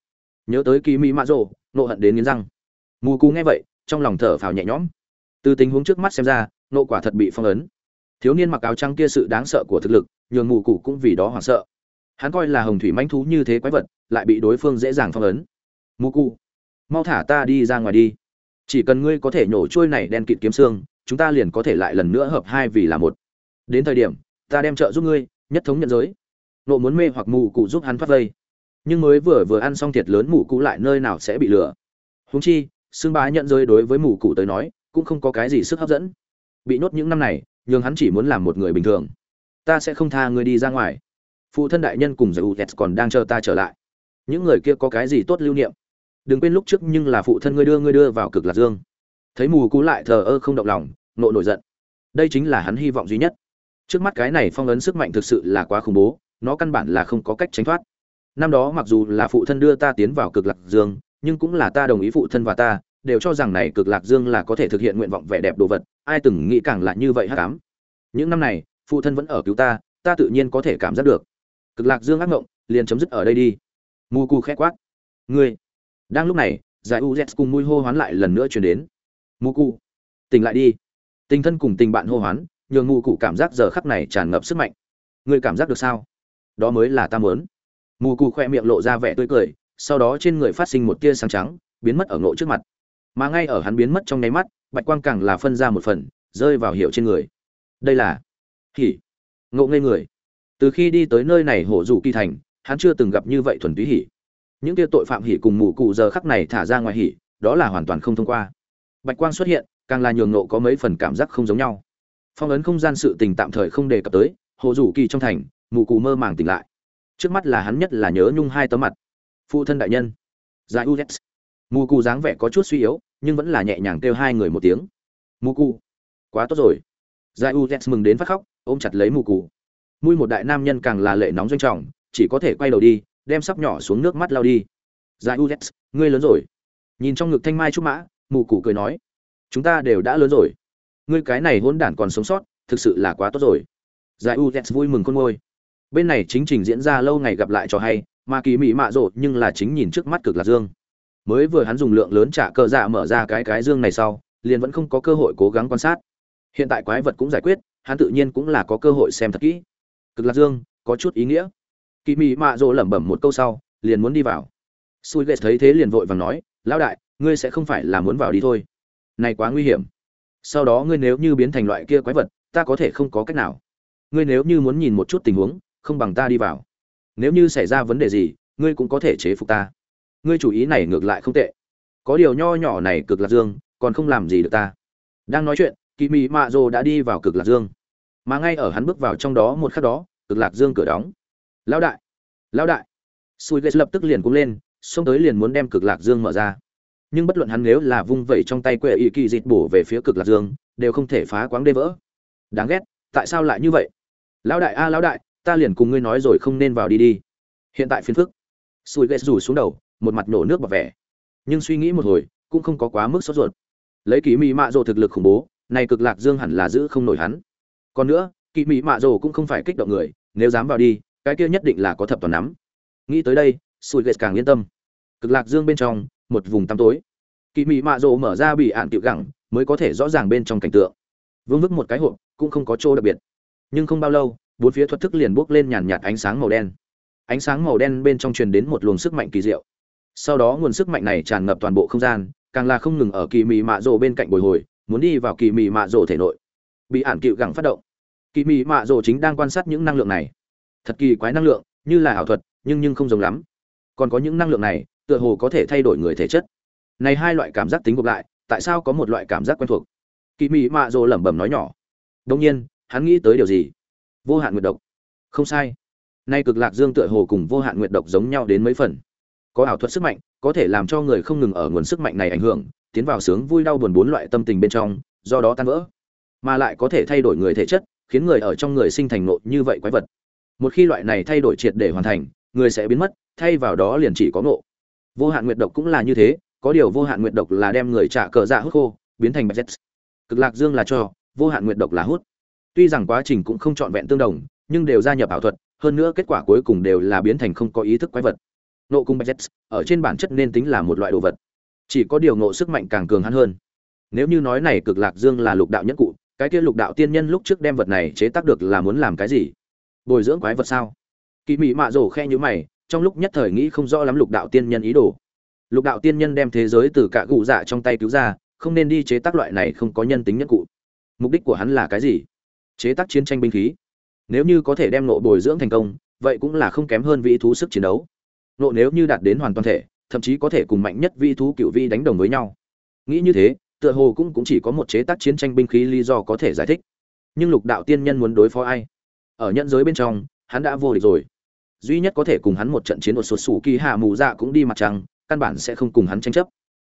Nhớ tới kỳ mỹ mã rộ nộ hận đến nghiến răng. Mù cú nghe vậy trong lòng thở phào nhẹ nhõm. Từ tình huống trước mắt xem ra, nộ quả thật bị phong ấn. Thiếu niên mặc áo trắng kia sự đáng sợ của thực lực, nhường mù cụ cũng vì đó hoảng sợ. Hắn coi là hồng thủy manh thú như thế quái vật, lại bị đối phương dễ dàng phong ấn. Mù cụ mau thả ta đi ra ngoài đi. Chỉ cần ngươi có thể nhổ trôi này đen kịt kiếm xương, chúng ta liền có thể lại lần nữa hợp hai vì là một. Đến thời điểm, ta đem trợ giúp ngươi, nhất thống nhận giới. Nộ muốn mê hoặc mù cụ giúp hắn thoát vây. Nhưng mới vừa vừa ăn xong thiệt lớn mù cụ lại nơi nào sẽ bị lừa. Huống chi xương bá nhận rơi đối với mù cụ tới nói, cũng không có cái gì sức hấp dẫn. Bị nhốt những năm này nhưng hắn chỉ muốn làm một người bình thường. Ta sẽ không tha ngươi đi ra ngoài. Phụ thân đại nhân cùng giải u còn đang chờ ta trở lại. Những người kia có cái gì tốt lưu niệm? Đừng quên lúc trước nhưng là phụ thân ngươi đưa ngươi đưa vào cực lạc dương. Thấy mù cú lại thờ ơ không động lòng, nộ nổi giận. Đây chính là hắn hy vọng duy nhất. Trước mắt cái này phong ấn sức mạnh thực sự là quá khủng bố, nó căn bản là không có cách tránh thoát. Năm đó mặc dù là phụ thân đưa ta tiến vào cực lạc dương nhưng cũng là ta đồng ý phụ thân và ta, đều cho rằng này cực lạc dương là có thể thực hiện nguyện vọng vẻ đẹp đồ vật, ai từng nghĩ càng là như vậy hắc ám. Những năm này, phụ thân vẫn ở cứu ta ta tự nhiên có thể cảm giác được. Cực lạc dương ác ngộng, liền chấm dứt ở đây đi. Mù cu khét quát. Ngươi. Đang lúc này, giải u z cùng mùi hô hoán lại lần nữa chuyển đến. Mù cu tỉnh lại đi. Tình thân cùng tình bạn hô hoán, nhường mù cụ cảm giác giờ khắc này tràn ngập sức mạnh. Ngươi cảm giác được sao? Đó mới là ta muốn. Mù cụ khoe miệng lộ ra vẻ tươi cười sau đó trên người phát sinh một tia sáng trắng, biến mất ở ngộ trước mặt. Mà ngay ở hắn biến mất trong nháy mắt, bạch quang càng là phân ra một phần, rơi vào hiệu trên người. Đây là hỉ, ngộ ngây người. Từ khi đi tới nơi này hổ rủ kỳ thành, hắn chưa từng gặp như vậy thuần túy hỉ. Những kia tội phạm hỉ cùng mù cụ giờ khắc này thả ra ngoài hỉ, đó là hoàn toàn không thông qua. Bạch quang xuất hiện, càng là nhường nộ có mấy phần cảm giác không giống nhau. Phong ấn không gian sự tình tạm thời không đề cập tới hồ rủ kỳ trong thành, mù cụ mơ màng tỉnh lại. Trước mắt là hắn nhất là nhớ nhung hai tấm mặt phụ thân đại nhân. Giải uz mù cụ dáng vẻ có chút suy yếu, nhưng vẫn là nhẹ nhàng kêu hai người một tiếng. Mù cụ quá tốt rồi. Giải uz mừng đến phát khóc, ôm chặt lấy mù cụ mui một đại nam nhân càng là lệ nóng doanh trọng, chỉ có thể quay đầu đi, đem sắp nhỏ xuống nước mắt lao đi. Giải uz ngươi lớn rồi. Nhìn trong ngực thanh mai trúc mã, mù cụ cười nói, chúng ta đều đã lớn rồi. Ngươi cái này hỗn đản còn sống sót, thực sự là quá tốt rồi. Giải uz vui mừng con ngôi bên này chính trình diễn ra lâu ngày gặp lại cho hay mà kỳ Mị mạ rộ nhưng là chính nhìn trước mắt cực lạc dương. Mới vừa hắn dùng lượng lớn trả cơ dạ mở ra cái cái dương này sau, liền vẫn không có cơ hội cố gắng quan sát. Hiện tại quái vật cũng giải quyết, hắn tự nhiên cũng là có cơ hội xem thật kỹ. Cực lạc dương, có chút ý nghĩa. Kỳ Mị mạ rộ lẩm bẩm một câu sau, liền muốn đi vào. Sui ghét thấy thế liền vội vàng nói, lão đại, ngươi sẽ không phải là muốn vào đi thôi. Này quá nguy hiểm. Sau đó ngươi nếu như biến thành loại kia quái vật, ta có thể không có cách nào. Ngươi nếu như muốn nhìn một chút tình huống, không bằng ta đi vào nếu như xảy ra vấn đề gì, ngươi cũng có thể chế phục ta. Ngươi chủ ý này ngược lại không tệ. Có điều nho nhỏ này cực lạc dương, còn không làm gì được ta. Đang nói chuyện kỳ mị mạ rồ đã đi vào cực lạc dương. Mà ngay ở hắn bước vào trong đó một khắc đó, cực lạc dương cửa đóng. Lão đại! Lão đại! Sùi ghét lập tức liền cũng lên, xông tới liền muốn đem cực lạc dương mở ra. Nhưng bất luận hắn nếu là vung vẩy trong tay quệ ý kỳ dịt bổ về phía cực lạc dương, đều không thể phá quáng đê vỡ. Đáng ghét, tại sao lại như vậy? Lão đại a, lão đại ta liền cùng ngươi nói rồi không nên vào đi đi. Hiện tại phiền phức. Sùi ghét rủ xuống đầu, một mặt nổ nước bọt vẻ. Nhưng suy nghĩ một hồi, cũng không có quá mức sốt ruột. Lấy kỳ mỹ mạ rồ thực lực khủng bố, này cực lạc dương hẳn là giữ không nổi hắn. Còn nữa kỳ mỹ mạ rồ cũng không phải kích động người, nếu dám vào đi, cái kia nhất định là có thập toàn nắm. Nghĩ tới đây sùi ghét càng yên tâm. Cực lạc dương bên trong, một vùng tăm tối. Kỳ mị mạ rồ mở ra bị ạn tiểu gẳng, mới có thể rõ ràng bên trong cảnh tượng. Vương vức một cái hộp, cũng không có chỗ đặc biệt. Nhưng không bao lâu bốn phía thuật thức liền bốc lên nhàn nhạt ánh sáng màu đen. Ánh sáng màu đen bên trong truyền đến một luồng sức mạnh kỳ diệu. Sau đó nguồn sức mạnh này tràn ngập toàn bộ không gian, càng là không ngừng ở kỳ mị mạ rồ bên cạnh bồi hồi, muốn đi vào kỳ mị mạ rồ thể nội. Bị ản cựu gẳng phát động. Kỳ mị mạ rồ chính đang quan sát những năng lượng này. Thật kỳ quái năng lượng, như là ảo thuật, nhưng nhưng không giống lắm. Còn có những năng lượng này, tựa hồ có thể thay đổi người thể chất. Này hai loại cảm giác tính gộp lại, tại sao có một loại cảm giác quen thuộc? Kỳ mị mạ rồ lẩm bẩm nói nhỏ. Đông nhiên, hắn nghĩ tới điều gì? Vô hạn nguyệt độc. Không sai. Nay cực lạc dương tựa hồ cùng vô hạn nguyệt độc giống nhau đến mấy phần. Có ảo thuật sức mạnh, có thể làm cho người không ngừng ở nguồn sức mạnh này ảnh hưởng, tiến vào sướng vui đau buồn bốn loại tâm tình bên trong, do đó tan vỡ. Mà lại có thể thay đổi người thể chất, khiến người ở trong người sinh thành nộ như vậy quái vật. Một khi loại này thay đổi triệt để hoàn thành, người sẽ biến mất, thay vào đó liền chỉ có nộ vô hạn nguyệt độc cũng là như thế, có điều vô hạn nguyệt độc là đem người trả cờ dạ hút khô, biến thành bạch z cực lạc dương là cho, vô hạn nguyệt độc là hút tuy rằng quá trình cũng không trọn vẹn tương đồng, nhưng đều gia nhập ảo thuật, hơn nữa kết quả cuối cùng đều là biến thành không có ý thức quái vật. Nộ cung bạch ở trên bản chất nên tính là một loại đồ vật. Chỉ có điều ngộ sức mạnh càng cường hắn hơn. Nếu như nói này cực lạc dương là lục đạo nhất cụ, cái kia lục đạo tiên nhân lúc trước đem vật này chế tác được là muốn làm cái gì? Bồi dưỡng quái vật sao? Kỳ mị mạ rổ khe nhữ mày, trong lúc nhất thời nghĩ không rõ lắm lục đạo tiên nhân ý đồ. Lục đạo tiên nhân đem thế giới từ cả cụ dạ trong tay cứu ra, không nên đi chế tác loại này không có nhân tính nhất cụ. Mục đích của hắn là cái gì? Chế tác chiến tranh binh khí. Nếu như có thể đem nộ bồi dưỡng thành công, vậy cũng là không kém hơn vị thú sức chiến đấu. Nộ nếu như đạt đến hoàn toàn thể, thậm chí có thể cùng mạnh nhất vị thú cựu vi đánh đồng với nhau. Nghĩ như thế, tựa hồ cũng cũng chỉ có một chế tác chiến tranh binh khí lý do có thể giải thích. Nhưng lục đạo tiên nhân muốn đối phó ai? Ở nhận giới bên trong, hắn đã vô địch rồi. Duy nhất có thể cùng hắn một trận chiến một sụt sủ kỳ hạ mù dạ cũng đi mặt trăng, căn bản sẽ không cùng hắn tranh chấp.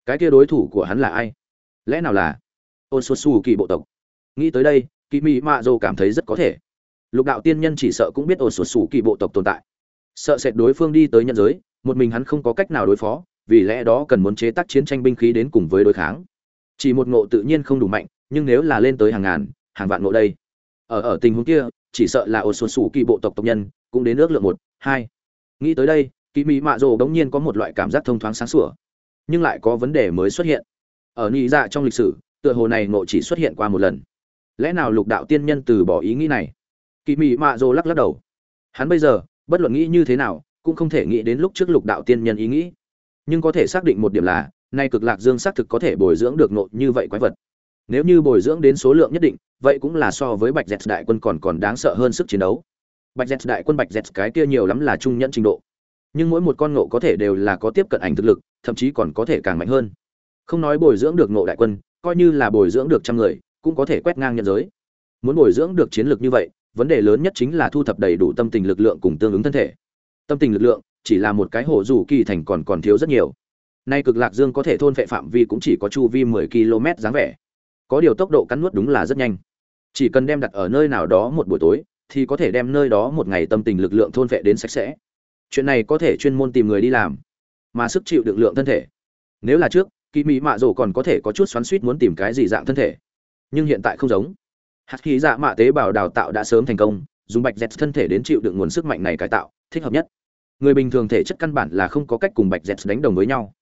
Cái kia đối thủ của hắn là ai? Lẽ nào là ôn sụt sủ kỳ bộ tộc? Nghĩ tới đây kỳ mỹ mạ dô cảm thấy rất có thể. Lục đạo tiên nhân chỉ sợ cũng biết ổ sổ sủ kỳ bộ tộc tồn tại. Sợ sệt đối phương đi tới nhân giới, một mình hắn không có cách nào đối phó, vì lẽ đó cần muốn chế tác chiến tranh binh khí đến cùng với đối kháng. Chỉ một ngộ tự nhiên không đủ mạnh, nhưng nếu là lên tới hàng ngàn, hàng vạn ngộ đây. Ở ở tình huống kia, chỉ sợ là ổ xuân sủ kỳ bộ tộc tộc nhân, cũng đến ước lượng một, hai. Nghĩ tới đây kỳ mỹ mạ rồ đống nhiên có một loại cảm giác thông thoáng sáng sủa, nhưng lại có vấn đề mới xuất hiện. Ở nhị dạ trong lịch sử, tựa hồ này ngộ chỉ xuất hiện qua một lần lẽ nào lục đạo tiên nhân từ bỏ ý nghĩ này? Kỳ Mị mạ rồ lắc lắc đầu. Hắn bây giờ, bất luận nghĩ như thế nào, cũng không thể nghĩ đến lúc trước lục đạo tiên nhân ý nghĩ. Nhưng có thể xác định một điểm là, nay cực lạc dương xác thực có thể bồi dưỡng được nộ như vậy quái vật. Nếu như bồi dưỡng đến số lượng nhất định, vậy cũng là so với bạch dẹt đại quân còn còn đáng sợ hơn sức chiến đấu. Bạch dẹt đại quân, bạch dẹt cái kia nhiều lắm là trung nhẫn trình độ. Nhưng mỗi một con ngộ có thể đều là có tiếp cận ảnh thực lực, thậm chí còn có thể càng mạnh hơn. Không nói bồi dưỡng được ngộ đại quân, coi như là bồi dưỡng được trăm người cũng có thể quét ngang nhân giới. Muốn bồi dưỡng được chiến lược như vậy, vấn đề lớn nhất chính là thu thập đầy đủ tâm tình lực lượng cùng tương ứng thân thể. Tâm tình lực lượng, chỉ là một cái hồ dù kỳ thành còn còn thiếu rất nhiều. Nay cực lạc dương có thể thôn phệ phạm vi cũng chỉ có chu vi 10 km dáng vẻ. Có điều tốc độ cắn nuốt đúng là rất nhanh. Chỉ cần đem đặt ở nơi nào đó một buổi tối, thì có thể đem nơi đó một ngày tâm tình lực lượng thôn phệ đến sạch sẽ. Chuyện này có thể chuyên môn tìm người đi làm, mà sức chịu đựng lượng thân thể. Nếu là trước kỳ mỹ mạ rổ còn có thể có chút xoắn suýt muốn tìm cái gì dạng thân thể nhưng hiện tại không giống. Hạt khí dạ mạ tế bào đào tạo đã sớm thành công, dùng bạch dẹt thân thể đến chịu đựng nguồn sức mạnh này cải tạo, thích hợp nhất. Người bình thường thể chất căn bản là không có cách cùng bạch dẹt đánh đồng với nhau.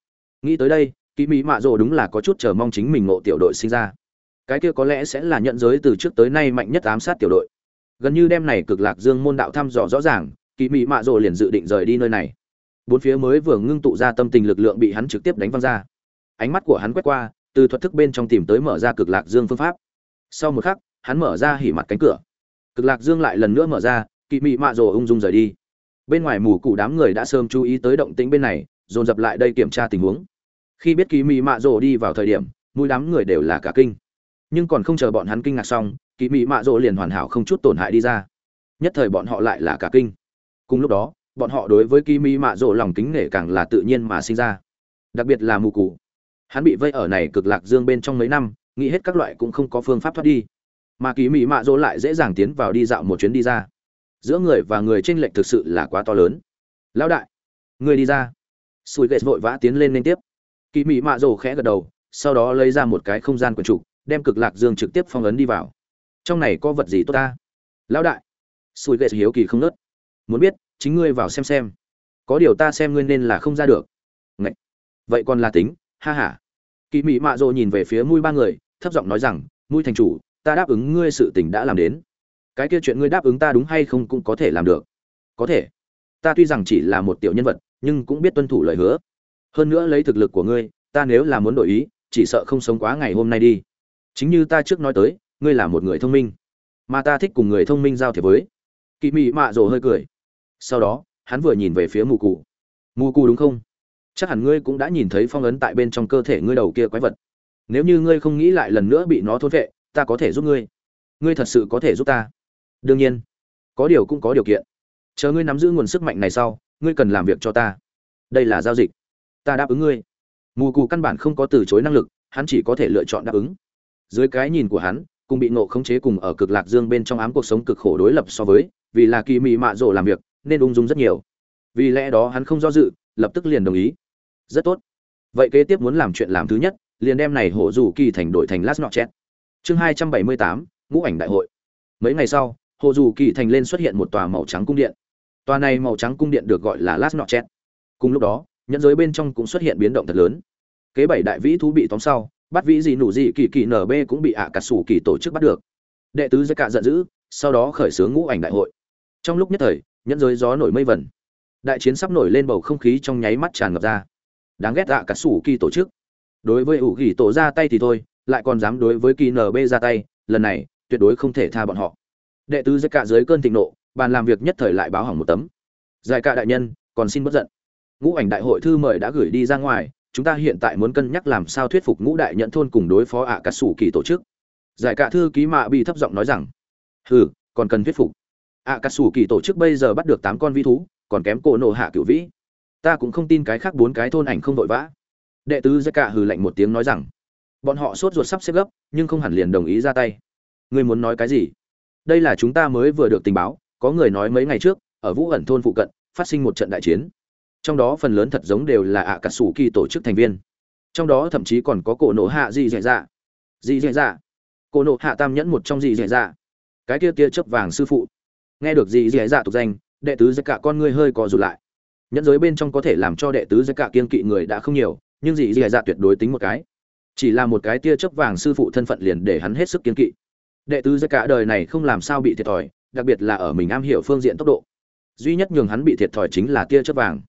Nghĩ tới đây kỳ mỹ mạ rồ đúng là có chút chờ mong chính mình ngộ tiểu đội sinh ra. Cái kia có lẽ sẽ là nhận giới từ trước tới nay mạnh nhất ám sát tiểu đội. Gần như đêm này cực lạc dương môn đạo thăm dò rõ ràng kỳ mỹ mạ rồ liền dự định rời đi nơi này. Bốn phía mới vừa ngưng tụ ra tâm tình lực lượng bị hắn trực tiếp đánh văng ra. Ánh mắt của hắn quét qua từ thuật thức bên trong tìm tới mở ra cực lạc dương phương pháp. Sau một khắc, hắn mở ra hỉ mặt cánh cửa. Cực lạc dương lại lần nữa mở ra, kỵ mị mạ rồ ung dung rời đi. Bên ngoài mù cụ đám người đã sớm chú ý tới động tĩnh bên này, dồn dập lại đây kiểm tra tình huống. Khi biết kỵ mị mạ rồ đi vào thời điểm, mũi đám người đều là cả kinh. Nhưng còn không chờ bọn hắn kinh ngạc xong, kỵ mị mạ rồ liền hoàn hảo không chút tổn hại đi ra. Nhất thời bọn họ lại là cả kinh. Cùng lúc đó, bọn họ đối với kỵ mị mạ rồ lòng kính nể càng là tự nhiên mà sinh ra. Đặc biệt là mù cụ hắn bị vây ở này cực lạc dương bên trong mấy năm, nghĩ hết các loại cũng không có phương pháp thoát đi. Mà kỳ mị mạ dỗ lại dễ dàng tiến vào đi dạo một chuyến đi ra. Giữa người và người tranh lệch thực sự là quá to lớn. Lão đại người đi ra. Sùi ghét vội vã tiến lên liên tiếp. Kỳ mị mạ dỗ khẽ gật đầu, sau đó lấy ra một cái không gian quyển trục, đem cực lạc dương trực tiếp phong ấn đi vào. Trong này có vật gì tốt ta? Lão đại. Sùi ghét hiếu kỳ không nớt muốn biết, chính ngươi vào xem xem. Có điều ta xem ngươi nên là không ra được. Ngậy! vậy còn là tính ha ha. Kỳ mị mạ rồ nhìn về phía mũi ba người, thấp giọng nói rằng mũi thành chủ, ta đáp ứng ngươi sự tình đã làm đến. Cái kia chuyện ngươi đáp ứng ta đúng hay không cũng có thể làm được. Có thể. Ta tuy rằng chỉ là một tiểu nhân vật, nhưng cũng biết tuân thủ lời hứa. Hơn nữa lấy thực lực của ngươi, ta nếu là muốn đổi ý, chỉ sợ không sống quá ngày hôm nay đi. Chính như ta trước nói tới, ngươi là một người thông minh. Mà ta thích cùng người thông minh giao thiệp với. Kỵ mị mạ rồ hơi cười. Sau đó, hắn vừa nhìn về phía mù cụ mù cụ đúng không? Chắc hẳn ngươi cũng đã nhìn thấy phong ấn tại bên trong cơ thể ngươi đầu kia quái vật. Nếu như ngươi không nghĩ lại lần nữa bị nó thôn vệ ta có thể giúp ngươi. Ngươi thật sự có thể giúp ta. Đương nhiên, có điều cũng có điều kiện. Chờ ngươi nắm giữ nguồn sức mạnh này sau, ngươi cần làm việc cho ta. Đây là giao dịch. Ta đáp ứng ngươi. Mù cù căn bản không có từ chối năng lực, hắn chỉ có thể lựa chọn đáp ứng. Dưới cái nhìn của hắn, cùng bị nộ khống chế cùng ở cực lạc dương bên trong ám cuộc sống cực khổ đối lập so với, vì là kỳ mị mạ rộ làm việc, nên ung dung rất nhiều. Vì lẽ đó hắn không do dự, lập tức liền đồng ý rất tốt. Vậy kế tiếp muốn làm chuyện làm thứ nhất, liền đem này hổ dù kỳ thành đổi thành lát nọ chết chương hai trăm bảy mươi tám, ngũ ảnh đại hội. Mấy ngày sau hồ dù kỳ thành lên xuất hiện một tòa màu trắng cung điện. Tòa này màu trắng cung điện được gọi là lát nọ chết cùng lúc đó, nhẫn giới bên trong cũng xuất hiện biến động thật lớn. Kế bảy đại vĩ thú bị tóm sau, bắt vĩ gì nụ gì kỳ kỳ nb cũng bị ạ à cà sủ kỳ tổ chức bắt được. Đệ tứ giới cạ giận dữ, sau đó khởi xướng ngũ ảnh đại hội. Trong lúc nhất thời, nhẫn giới gió nổi mây vẩn đại chiến sắp nổi lên bầu không khí trong nháy mắt tràn ngập ra đáng ghét dạ cả sủ kỳ tổ chức. Đối với ủ gỉ tổ ra tay thì thôi, lại còn dám đối với kỳ nb ra tay, lần này, tuyệt đối không thể tha bọn họ. Đệ tứ giải cạ dưới cơn thịnh nộ, bàn làm việc nhất thời lại báo hỏng một tấm. Giải cạ đại nhân, còn xin bất giận. Ngũ ảnh đại hội thư mời đã gửi đi ra ngoài, chúng ta hiện tại muốn cân nhắc làm sao thuyết phục ngũ đại nhận thôn cùng đối phó ạ, cả sủ kỳ tổ chức. Giải cả thư ký mạ bị thấp giọng nói rằng, hừ, còn cần thuyết phục. ạ, cả sủ kỳ tổ chức bây giờ bắt được tám con vi thú, còn kém cổ nộ hạ cửu vĩ ta cũng không tin cái khác bốn cái thôn ảnh không vội vã. Đệ tứ giải cả hừ lạnh một tiếng nói rằng, bọn họ sốt ruột sắp xếp gấp, nhưng không hẳn liền đồng ý ra tay. Ngươi muốn nói cái gì? Đây là chúng ta mới vừa được tình báo, có người nói mấy ngày trước, ở vũ ẩn thôn phụ cận, phát sinh một trận đại chiến. Trong đó phần lớn thật giống đều là ạ cà sủ kỳ tổ chức thành viên. Trong đó thậm chí còn có cổ nổ hạ gì dạy dạ. Gì dạy dạ. Cổ nổ hạ tam nhẫn một trong gì dạy dạ. Cái kia tia chớp vàng sư phụ. Nghe được gì dạy dạ tục danh, đệ tứ giấc cả con người hơi co rụt lại nhẫn giới bên trong có thể làm cho đệ tứ giới cả kiên kỵ người đã không nhiều, nhưng dị dị dạ tuyệt đối tính một cái. Chỉ là một cái tia chớp vàng sư phụ thân phận liền để hắn hết sức kiên kỵ. Đệ tứ giới cả đời này không làm sao bị thiệt thòi, đặc biệt là ở mình am hiểu phương diện tốc độ. Duy nhất nhường hắn bị thiệt thòi chính là tia chớp vàng.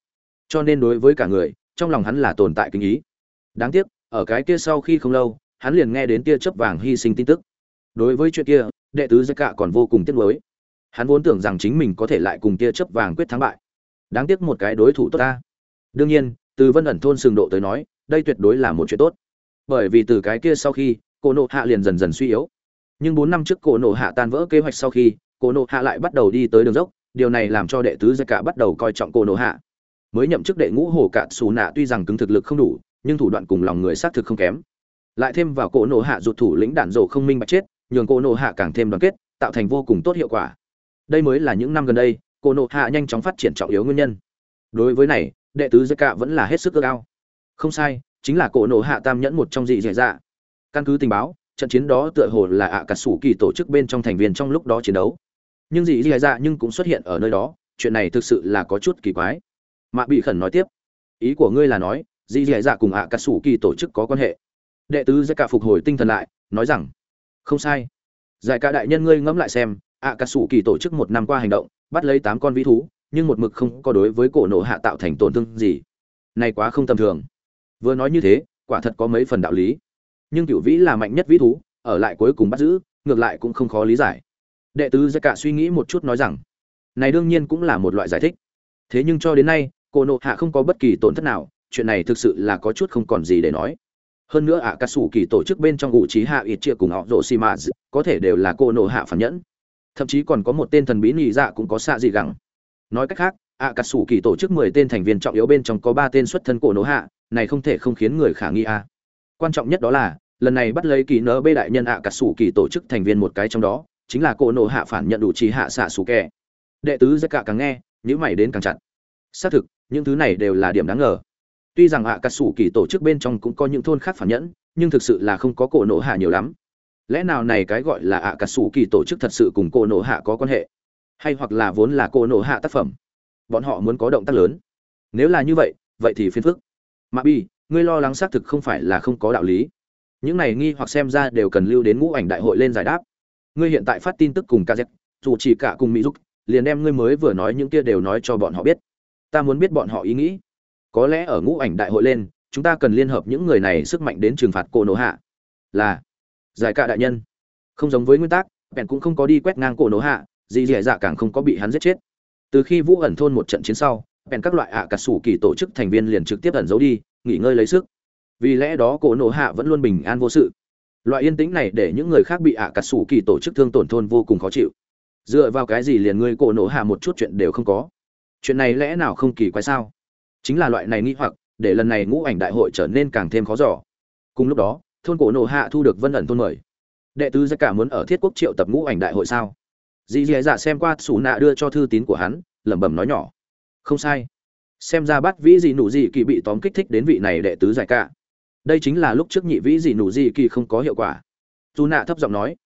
Cho nên đối với cả người, trong lòng hắn là tồn tại kinh ý. Đáng tiếc, ở cái kia sau khi không lâu, hắn liền nghe đến tia chớp vàng hy sinh tin tức. Đối với chuyện kia, đệ tứ giới cả còn vô cùng tiếc nuối. Hắn vốn tưởng rằng chính mình có thể lại cùng tia chớp vàng quyết thắng bại đáng tiếc một cái đối thủ tốt ta. Đương nhiên, từ vân ẩn thôn sừng độ tới nói, đây tuyệt đối là một chuyện tốt. Bởi vì từ cái kia sau khi cô nộ hạ liền dần dần suy yếu. Nhưng bốn năm trước cổ nộ hạ tan vỡ kế hoạch sau khi, cổ nộ hạ lại bắt đầu đi tới đường dốc, điều này làm cho đệ tứ gia cạ bắt đầu coi trọng cổ nộ hạ. Mới nhậm chức đệ ngũ hồ cạn xù nạ tuy rằng cứng thực lực không đủ, nhưng thủ đoạn cùng lòng người xác thực không kém. Lại thêm vào cổ nộ hạ rụt thủ lĩnh đạn rổ không minh bạch chết, nhường cổ nộ hạ càng thêm đoàn kết, tạo thành vô cùng tốt hiệu quả. Đây mới là những năm gần đây cô nổ hạ nhanh chóng phát triển trọng yếu nguyên nhân. Đối với này, đệ tứ giấc cạ vẫn là hết sức ước ao. Không sai, chính là cổ nổ hạ tam nhẫn một trong dị dẻ dạ. Căn cứ tình báo, trận chiến đó tựa hồ là ạ à cà sủ kỳ tổ chức bên trong thành viên trong lúc đó chiến đấu. Nhưng dị dẻ dạ nhưng cũng xuất hiện ở nơi đó, chuyện này thực sự là có chút kỳ quái. Mạ bị khẩn nói tiếp, ý của ngươi là nói, dị dì dạ cùng ạ cà sủ kỳ tổ chức có quan hệ? Đệ tứ giải cạ phục hồi tinh thần lại, nói rằng, không sai. Giải cả đại nhân ngươi ngẫm lại xem ạ cà sủ kỳ tổ chức một năm qua hành động bắt lấy tám con vĩ thú nhưng một mực không có đối với cổ nổ hạ tạo thành tổn thương gì. Này quá không tầm thường. Vừa nói như thế quả thật có mấy phần đạo lý. Nhưng cựu vĩ là mạnh nhất vĩ thú ở lại cuối cùng bắt giữ ngược lại cũng không khó lý giải. Đệ tứ giải cả suy nghĩ một chút nói rằng này đương nhiên cũng là một loại giải thích. Thế nhưng cho đến nay Cổ nộ hạ không có bất kỳ tổn thất nào chuyện này thực sự là có chút không còn gì để nói. Hơn nữa ạ à, các sủ kỳ tổ chức bên trong ngụ trí hạ ít chia cùng họ rổ xi mã có thể đều là cô nộ hạ phản nhẫn thậm chí còn có một tên thần bí nhị dạ cũng có xạ gì gẳng. Nói cách khác ạ cà sủ kỳ tổ chức mười tên thành viên trọng yếu bên trong có ba tên xuất thân cổ nổ hạ, này không thể không khiến người khả nghi a. Quan trọng nhất đó là, lần này bắt lấy kỳ nỡ bê đại nhân ạ cà sủ kỳ tổ chức thành viên một cái trong đó, chính là cổ nổ hạ phản nhận đủ trí hạ xạ sủ kẻ. Đệ tứ rất cả càng nghe nhữ mày đến càng chặt. Xác thực, những thứ này đều là điểm đáng ngờ. Tuy rằng ạ cà sủ kỳ tổ chức bên trong cũng có những thôn khác phản nhẫn, nhưng thực sự là không có cổ nổ hạ nhiều lắm lẽ nào này cái gọi là ạ cà sủ kỳ tổ chức thật sự cùng cô nổ hạ có quan hệ? Hay hoặc là vốn là cô nổ hạ tác phẩm? Bọn họ muốn có động tác lớn. Nếu là như vậy vậy thì phiền phức. Mà bi, ngươi lo lắng xác thực không phải là không có đạo lý. Những này nghi hoặc xem ra đều cần lưu đến ngũ ảnh đại hội lên giải đáp. Ngươi hiện tại phát tin tức cùng kz dù chỉ cả cùng mỹ giúp liền đem ngươi mới vừa nói những kia đều nói cho bọn họ biết. Ta muốn biết bọn họ ý nghĩ. Có lẽ ở ngũ ảnh đại hội lên, chúng ta cần liên hợp những người này sức mạnh đến trừng phạt cô nổ hạ. Là giải cả đại nhân. Không giống với nguyên tắc, bèn cũng không có đi quét ngang cổ nổ hạ, dì dì dạ càng không có bị hắn giết chết. Từ khi vũ ẩn thôn một trận chiến sau, bèn các loại ạ à cà sủ kỳ tổ chức thành viên liền trực tiếp ẩn giấu đi, nghỉ ngơi lấy sức. Vì lẽ đó cổ nổ hạ vẫn luôn bình an vô sự. Loại yên tĩnh này để những người khác bị ạ cà sủ kỳ tổ chức thương tổn thôn vô cùng khó chịu. Dựa vào cái gì liền ngươi cổ nổ hạ một chút chuyện đều không có? Chuyện này lẽ nào không kỳ quái sao? Chính là loại này nghĩ hoặc, để lần này ngũ ảnh đại hội trở nên càng thêm khó giỏ cùng lúc đó thôn cổ nổ hạ thu được vân ẩn thôn mời. Đệ tứ gia cả muốn ở thiết quốc triệu tập ngũ ảnh đại hội sao? Dì dì dạ xem qua xù nạ đưa cho thư tín của hắn, lẩm bẩm nói nhỏ. Không sai. Xem ra bắt vĩ dị nụ dị kỳ bị tóm kích thích đến vị này đệ tứ giải cả. Đây chính là lúc trước nhị vĩ dị nụ dị kỳ không có hiệu quả. Dù nạ thấp giọng nói.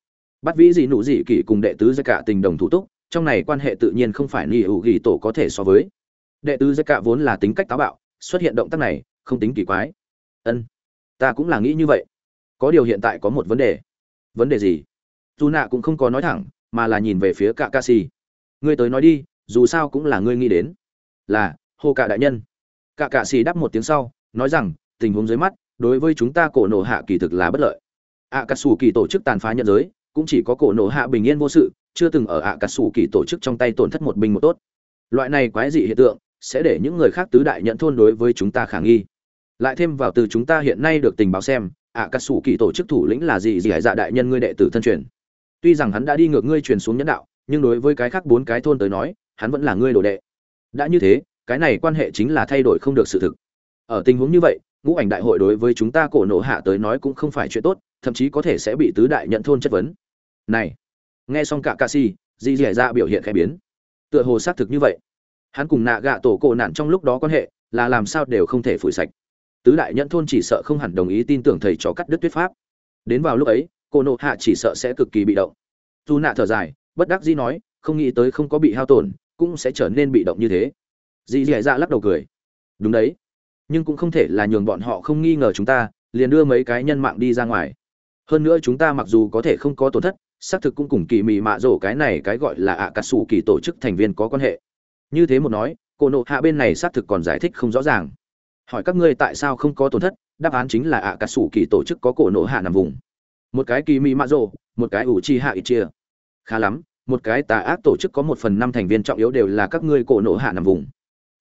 Bắt vĩ dị nụ dị kỳ cùng đệ tứ giải cả tình đồng thủ túc, trong này quan hệ tự nhiên không phải ni hữu ghi tổ có thể so với. Đệ tứ giải cả vốn là tính cách táo bạo, xuất hiện động tác này, không tính kỳ quái. Ân, ta cũng là nghĩ như vậy có điều hiện tại có một vấn đề. Vấn đề gì? Dù nạ cũng không có nói thẳng, mà là nhìn về phía cả ca si ngươi tới nói đi, dù sao cũng là ngươi nghĩ đến. Là, hô cả đại nhân. Cả cạ xì đáp một tiếng sau, nói rằng, tình huống dưới mắt, đối với chúng ta cổ nổ hạ kỳ thực là bất lợi. Ạ cà sủ kỳ tổ chức tàn phá nhân giới, cũng chỉ có cổ nổ hạ bình yên vô sự, chưa từng ở ạ cà sủ kỳ tổ chức trong tay tổn thất một binh một tốt. Loại này quái dị hiện tượng sẽ để những người khác tứ đại nhận thôn đối với chúng ta khả nghi. Lại thêm vào từ chúng ta hiện nay được tình báo xem ạ cà sủ kỳ tổ chức thủ lĩnh là gì? Gì hải dạ đại nhân ngươi đệ tử thân truyền. Tuy rằng hắn đã đi ngược ngươi truyền xuống nhẫn đạo, nhưng đối với cái khác bốn cái thôn tới nói, hắn vẫn là ngươi đồ đệ. Đã như thế, cái này quan hệ chính là thay đổi không được sự thực. Ở tình huống như vậy, ngũ ảnh đại hội đối với chúng ta cổ nộ hạ tới nói cũng không phải chuyện tốt, thậm chí có thể sẽ bị tứ đại nhận thôn chất vấn. Này, nghe xong cả ca si dì dì ra biểu hiện khẽ biến. Tựa hồ xác thực như vậy. Hắn cùng nạ gạ tổ cổ nạn trong lúc đó quan hệ, là làm sao đều không thể phủi sạch tứ đại nhận thôn chỉ sợ không hẳn đồng ý tin tưởng thầy trò cắt đứt tuyết pháp. Đến vào lúc ấy, cô nộ hạ chỉ sợ sẽ cực kỳ bị động. Dù nạ thở dài, bất đắc dĩ nói, không nghĩ tới không có bị hao tổn, cũng sẽ trở nên bị động như thế. Dì dì dạ lắc đầu cười. Đúng đấy. Nhưng cũng không thể là nhường bọn họ không nghi ngờ chúng ta, liền đưa mấy cái nhân mạng đi ra ngoài. Hơn nữa chúng ta mặc dù có thể không có tổn thất, xác thực cũng cùng kỳ mị mạ rổ cái này cái gọi là ạ cà sủ kỳ tổ chức thành viên có quan hệ. Như thế một nói, cô nộ hạ bên này xác thực còn giải thích không rõ ràng hỏi các ngươi tại sao không có tổn thất, đáp án chính là ạ, cà sủ kỳ tổ chức có cổ nổ hạ nằm vùng. Một cái kỳ mỹ mã rộ một cái ủ chi hạ ít chia. Khá lắm, một cái tà ác tổ chức có một phần năm thành viên trọng yếu đều là các ngươi cổ nổ hạ nằm vùng.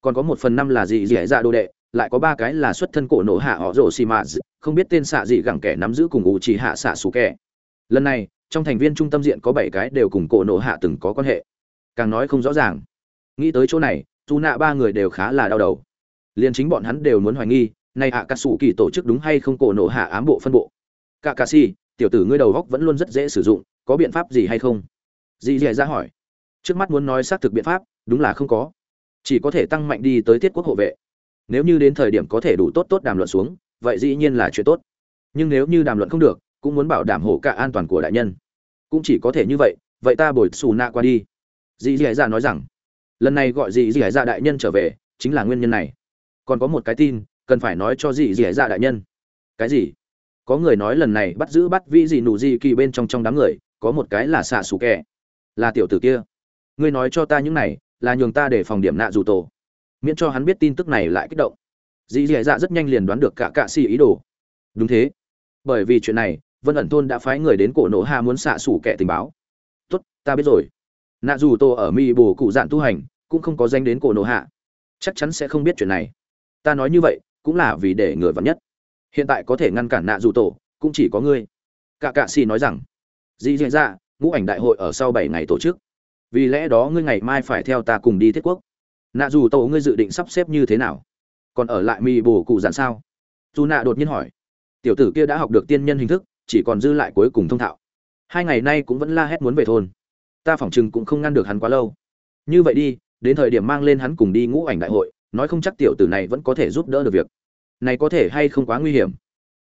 Còn có một phần năm là gì dẻ dạ đồ đệ, lại có ba cái là xuất thân cổ nổ hạ họ rổ xì mạ không biết tên xạ gì gẳng kẻ nắm giữ cùng ủ chỉ hạ xạ xù kẻ. Lần này, trong thành viên trung tâm diện có bảy cái đều cùng cổ nổ hạ từng có quan hệ. Càng nói không rõ ràng. Nghĩ tới chỗ này, dù nạ ba người đều khá là đau đầu liền chính bọn hắn đều muốn hoài nghi nay hạ cà sủ kỳ tổ chức đúng hay không cổ nổ hạ ám bộ phân bộ? Cả cà si tiểu tử ngươi đầu góc vẫn luôn rất dễ sử dụng, có biện pháp gì hay không? Dì dì ra hỏi. Trước mắt muốn nói xác thực biện pháp, đúng là không có. Chỉ có thể tăng mạnh đi tới thiết quốc hộ vệ. Nếu như đến thời điểm có thể đủ tốt tốt đàm luận xuống, vậy dĩ nhiên là chuyện tốt. Nhưng nếu như đàm luận không được, cũng muốn bảo đảm hộ cả an toàn của đại nhân. Cũng chỉ có thể như vậy vậy ta bồi xù nạ qua đi. Dì dì ra nói rằng. Lần này gọi dì dì ra đại nhân trở về, chính là nguyên nhân này còn có một cái tin, cần phải nói cho dì dì dạ đại nhân. Cái gì? Có người nói lần này bắt giữ bắt vĩ gì nụ gì kỳ bên trong trong đám người, có một cái là xạ xù kẹ là tiểu tử kia. Ngươi nói cho ta những này, là nhường ta để phòng điểm nạ dù tổ. Miễn cho hắn biết tin tức này lại kích động. Dì dì dạ rất nhanh liền đoán được cả cạ xì ý đồ. Đúng thế. Bởi vì chuyện này, vân ẩn thôn đã phái người đến cổ nổ hạ muốn xạ xủ kẻ tình báo. Tốt, ta biết rồi. Nạ dù tổ ở mi bồ cụ dạn tu hành, cũng không có danh đến cổ nổ hạ chắc chắn sẽ không biết chuyện này ta nói như vậy cũng là vì để người vắn nhất. Hiện tại có thể ngăn cản nạ dù tổ, cũng chỉ có ngươi. Cả cạ xì nói rằng, dì dì dạ ngũ ảnh đại hội ở sau bảy ngày tổ chức. Vì lẽ đó ngươi ngày mai phải theo ta cùng đi thiết quốc. Nạ dù tổ ngươi dự định sắp xếp như thế nào? Còn ở lại mi bồ cụ dặn sao? Dù nạ đột nhiên hỏi. Tiểu tử kia đã học được tiên nhân hình thức, chỉ còn dư lại cuối cùng thông thạo. Hai ngày nay cũng vẫn la hét muốn về thôn. Ta phỏng chừng cũng không ngăn được hắn quá lâu. Như vậy đi, đến thời điểm mang lên hắn cùng đi ngũ ảnh đại hội nói không chắc tiểu tử này vẫn có thể giúp đỡ được việc. Này có thể hay không quá nguy hiểm.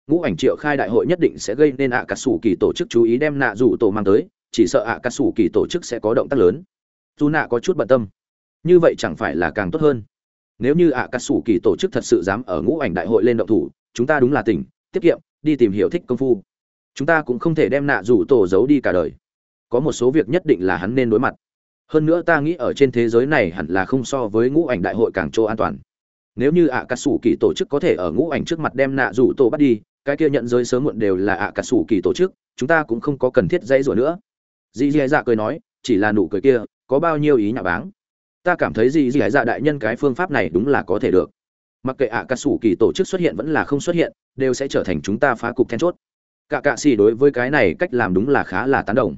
Ngũ ảnh triệu khai đại hội nhất định sẽ gây nên ạ à cà sủ kỳ tổ chức chú ý đem nạ rủ tổ mang tới, chỉ sợ ạ à cà sủ kỳ tổ chức sẽ có động tác lớn. Dù nạ có chút bận tâm, như vậy chẳng phải là càng tốt hơn. Nếu như ạ à cà sủ kỳ tổ chức thật sự dám ở ngũ ảnh đại hội lên động thủ, chúng ta đúng là tỉnh, tiết kiệm, đi tìm hiểu thích công phu. Chúng ta cũng không thể đem nạ rủ tổ giấu đi cả đời. Có một số việc nhất định là hắn nên đối mặt hơn nữa ta nghĩ ở trên thế giới này hẳn là không so với ngũ ảnh đại hội càng chỗ an toàn. Nếu như ạ cà sủ kỳ tổ chức có thể ở ngũ ảnh trước mặt đem nạ rủ tổ bắt đi, cái kia nhận giới sớm muộn đều là ạ cà sủ kỳ tổ chức, chúng ta cũng không có cần thiết dãy rủa nữa. Dì dì dạ cười nói, chỉ là nụ cười kia, có bao nhiêu ý nhà báng? Ta cảm thấy dì dì dạ đại nhân cái phương pháp này đúng là có thể được. Mặc kệ ạ cà sủ kỳ tổ chức xuất hiện vẫn là không xuất hiện, đều sẽ trở thành chúng ta phá cục then chốt. Cả cạ xì đối với cái này cách làm đúng là khá là tán đồng.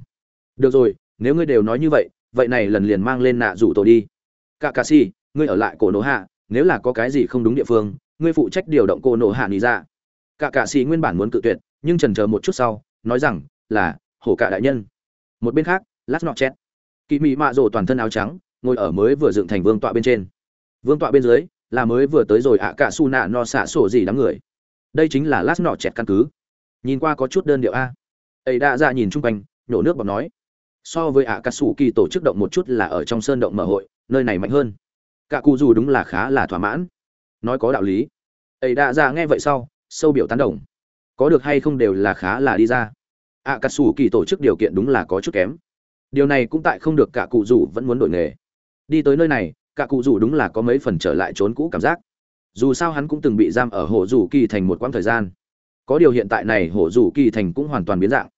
Được rồi, nếu ngươi đều nói như vậy vậy này lần liền mang lên nạ rủ tổ đi. Cả cạ si ngươi ở lại cổ nổ hạ, nếu là có cái gì không đúng địa phương, ngươi phụ trách điều động cổ nổ hạ nghỉ ra. Cả cạ si nguyên bản muốn cự tuyệt, nhưng trần chờ một chút sau, nói rằng, là, hổ cả đại nhân. Một bên khác, lát nọ chét kỳ mị mạ rồ toàn thân áo trắng, ngồi ở mới vừa dựng thành vương tọa bên trên. Vương tọa bên dưới, là mới vừa tới rồi ạ cả su nạ no xạ sổ gì đám người. Đây chính là lát nọ chẹt căn cứ. Nhìn qua có chút đơn điệu a. Ấy đã ra dạ nhìn chung quanh, nhổ nước bọc nói so với ạ cà sủ kỳ tổ chức động một chút là ở trong sơn động mở hội, nơi này mạnh hơn. Cả cụ dù đúng là khá là thỏa mãn. Nói có đạo lý. Ấy đã ra nghe vậy sau, sâu biểu tán đồng. Có được hay không đều là khá là đi ra. Ạ cà sủ kỳ tổ chức điều kiện đúng là có chút kém. Điều này cũng tại không được cả cụ dù vẫn muốn đổi nghề. Đi tới nơi này, cả cụ dù đúng là có mấy phần trở lại trốn cũ cảm giác. Dù sao hắn cũng từng bị giam ở hồ dù kỳ thành một quãng thời gian. Có điều hiện tại này hồ dù kỳ thành cũng hoàn toàn biến dạng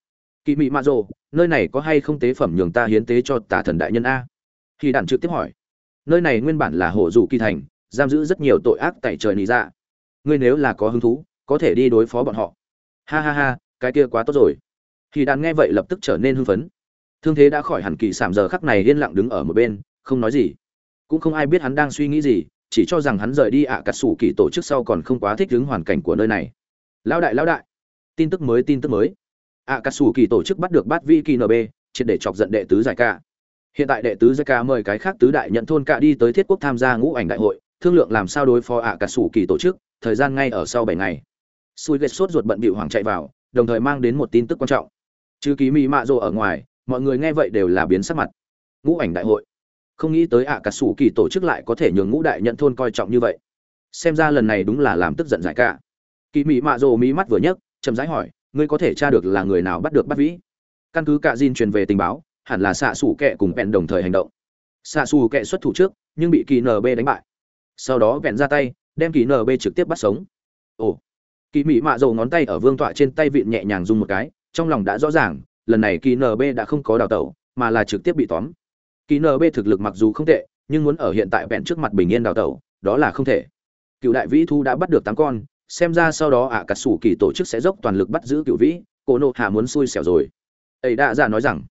kỳ mị mạ rồ, nơi này có hay không tế phẩm nhường ta hiến tế cho tà thần đại nhân a? Khi đàn trực tiếp hỏi. Nơi này nguyên bản là hộ rủ kỳ thành, giam giữ rất nhiều tội ác tại trời nị ra ngươi nếu là có hứng thú, có thể đi đối phó bọn họ. Ha ha ha, cái kia quá tốt rồi. Khi đàn nghe vậy lập tức trở nên hưng phấn. Thương thế đã khỏi hẳn kỳ sảm giờ khắc này yên lặng đứng ở một bên, không nói gì. Cũng không ai biết hắn đang suy nghĩ gì, chỉ cho rằng hắn rời đi ạ à cà sủ kỳ tổ chức sau còn không quá thích ứng hoàn cảnh của nơi này. Lão đại lão đại. Tin tức mới, tin tức mới ạ cà sủ kỳ tổ chức bắt được bát vi kỳ nb triệt để chọc giận đệ tứ giải ca. Hiện tại đệ tứ giải ca mời cái khác tứ đại nhận thôn cả đi tới thiết quốc tham gia ngũ ảnh đại hội, thương lượng làm sao đối phó ạ cà sủ kỳ tổ chức, thời gian ngay ở sau bảy ngày. Xui ghét sốt ruột bận bịu hoàng chạy vào, đồng thời mang đến một tin tức quan trọng. Chứ ký mỹ mạ rồ ở ngoài, mọi người nghe vậy đều là biến sắc mặt. Ngũ ảnh đại hội. Không nghĩ tới ạ cà sủ kỳ tổ chức lại có thể nhường ngũ đại nhận thôn coi trọng như vậy. Xem ra lần này đúng là làm tức giận giải cả kỳ mỹ mạ rồ mỹ mắt vừa nhấc, chậm rãi hỏi ngươi có thể tra được là người nào bắt được bắt vĩ. Căn cứ cả dìn truyền về tình báo, hẳn là xạ xủ kệ cùng bèn đồng thời hành động. Xạ xù kệ xuất thủ trước, nhưng bị kỳ nb đánh bại. Sau đó bèn ra tay, đem kỳ nb trực tiếp bắt sống. Ồ, kỳ mỹ mạ dầu ngón tay ở vương tọa trên tay vịn nhẹ nhàng dùng một cái, trong lòng đã rõ ràng, lần này kỳ nb đã không có đào tẩu, mà là trực tiếp bị tóm. Kỳ nb thực lực mặc dù không tệ, nhưng muốn ở hiện tại vẹn trước mặt bình yên đào tẩu, đó là không thể. Cựu đại vĩ thu đã bắt được tám con xem ra sau đó ạ à cà sủ kỳ tổ chức sẽ dốc toàn lực bắt giữ cựu vĩ, cô nộ hạ muốn xui xẻo rồi. Ấy đã ra dạ nói rằng,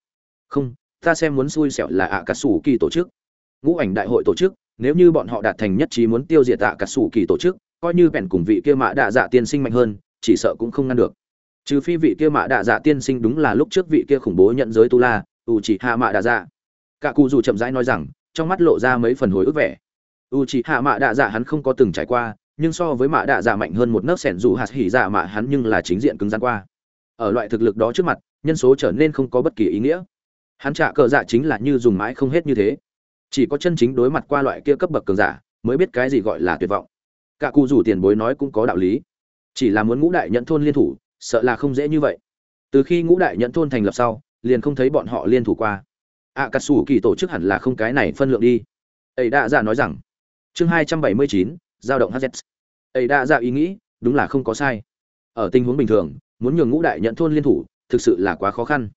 không, ta xem muốn xui xẻo là ạ à cà sủ kỳ tổ chức. Ngũ ảnh đại hội tổ chức, nếu như bọn họ đạt thành nhất trí muốn tiêu diệt ạ à cà sủ kỳ tổ chức, coi như bèn cùng vị kia mã đạ dạ tiên sinh mạnh hơn, chỉ sợ cũng không ngăn được. Trừ phi vị kia mã đạ dạ tiên sinh đúng là lúc trước vị kia khủng bố nhận giới tu la u chỉ hạ mã đạ dạ. Cả cụ dù chậm rãi nói rằng, trong mắt lộ ra mấy phần hồi ức vẻ. U chỉ hạ mã đạ dạ hắn không có từng trải qua nhưng so với mã đạ dạ mạnh hơn một nấc sẻn dù hạt hỉ dạ mạ hắn nhưng là chính diện cứng rắn qua. Ở loại thực lực đó trước mặt, nhân số trở nên không có bất kỳ ý nghĩa. Hắn trả cờ dạ chính là như dùng mãi không hết như thế. Chỉ có chân chính đối mặt qua loại kia cấp bậc cường giả, mới biết cái gì gọi là tuyệt vọng. Cả cụ rủ tiền bối nói cũng có đạo lý. Chỉ là muốn ngũ đại nhận thôn liên thủ, sợ là không dễ như vậy. Từ khi ngũ đại nhận thôn thành lập sau, liền không thấy bọn họ liên thủ qua. Ạ cà sủ kỳ tổ chức hẳn là không cái này phân lượng đi. Ấy đã ra dạ nói rằng, chương hai trăm bảy mươi chín, giao động hz ấy đã ra dạ ý nghĩ, đúng là không có sai. Ở tình huống bình thường, muốn nhường ngũ đại nhận thôn liên thủ, thực sự là quá khó khăn.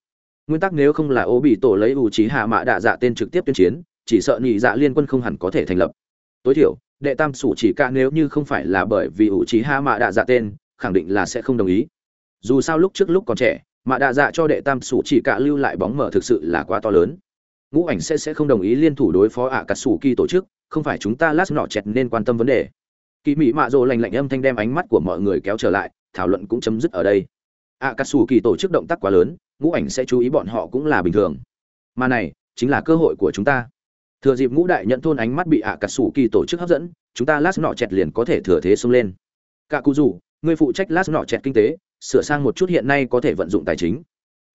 Nguyên tắc nếu không là ô bị tổ lấy ủ trí hạ mạ đạ dạ tên trực tiếp tuyên chiến, chỉ sợ nhị dạ liên quân không hẳn có thể thành lập. Tối thiểu, đệ tam sủ chỉ ca nếu như không phải là bởi vì ủ trí hạ mạ đạ dạ tên, khẳng định là sẽ không đồng ý. Dù sao lúc trước lúc còn trẻ, mạ đạ dạ cho đệ tam sủ chỉ cả lưu lại bóng mở thực sự là quá to lớn. Ngũ ảnh sẽ sẽ không đồng ý liên thủ đối phó ạ cà sủ kỳ tổ chức, không phải chúng ta lát nọ chẹt nên quan tâm vấn đề kỳ mỹ mạ rồ lành lạnh âm thanh đem ánh mắt của mọi người kéo trở lại, thảo luận cũng chấm dứt ở đây. Ạ cà sủ kỳ tổ chức động tác quá lớn, ngũ ảnh sẽ chú ý bọn họ cũng là bình thường. Mà này, chính là cơ hội của chúng ta. Thừa dịp ngũ đại nhận thôn ánh mắt bị ạ cà sủ kỳ tổ chức hấp dẫn, chúng ta lát nọ chẹt liền có thể thừa thế xông lên. Cả cụ rủ người phụ trách lát nọ chẹt kinh tế, sửa sang một chút hiện nay có thể vận dụng tài chính.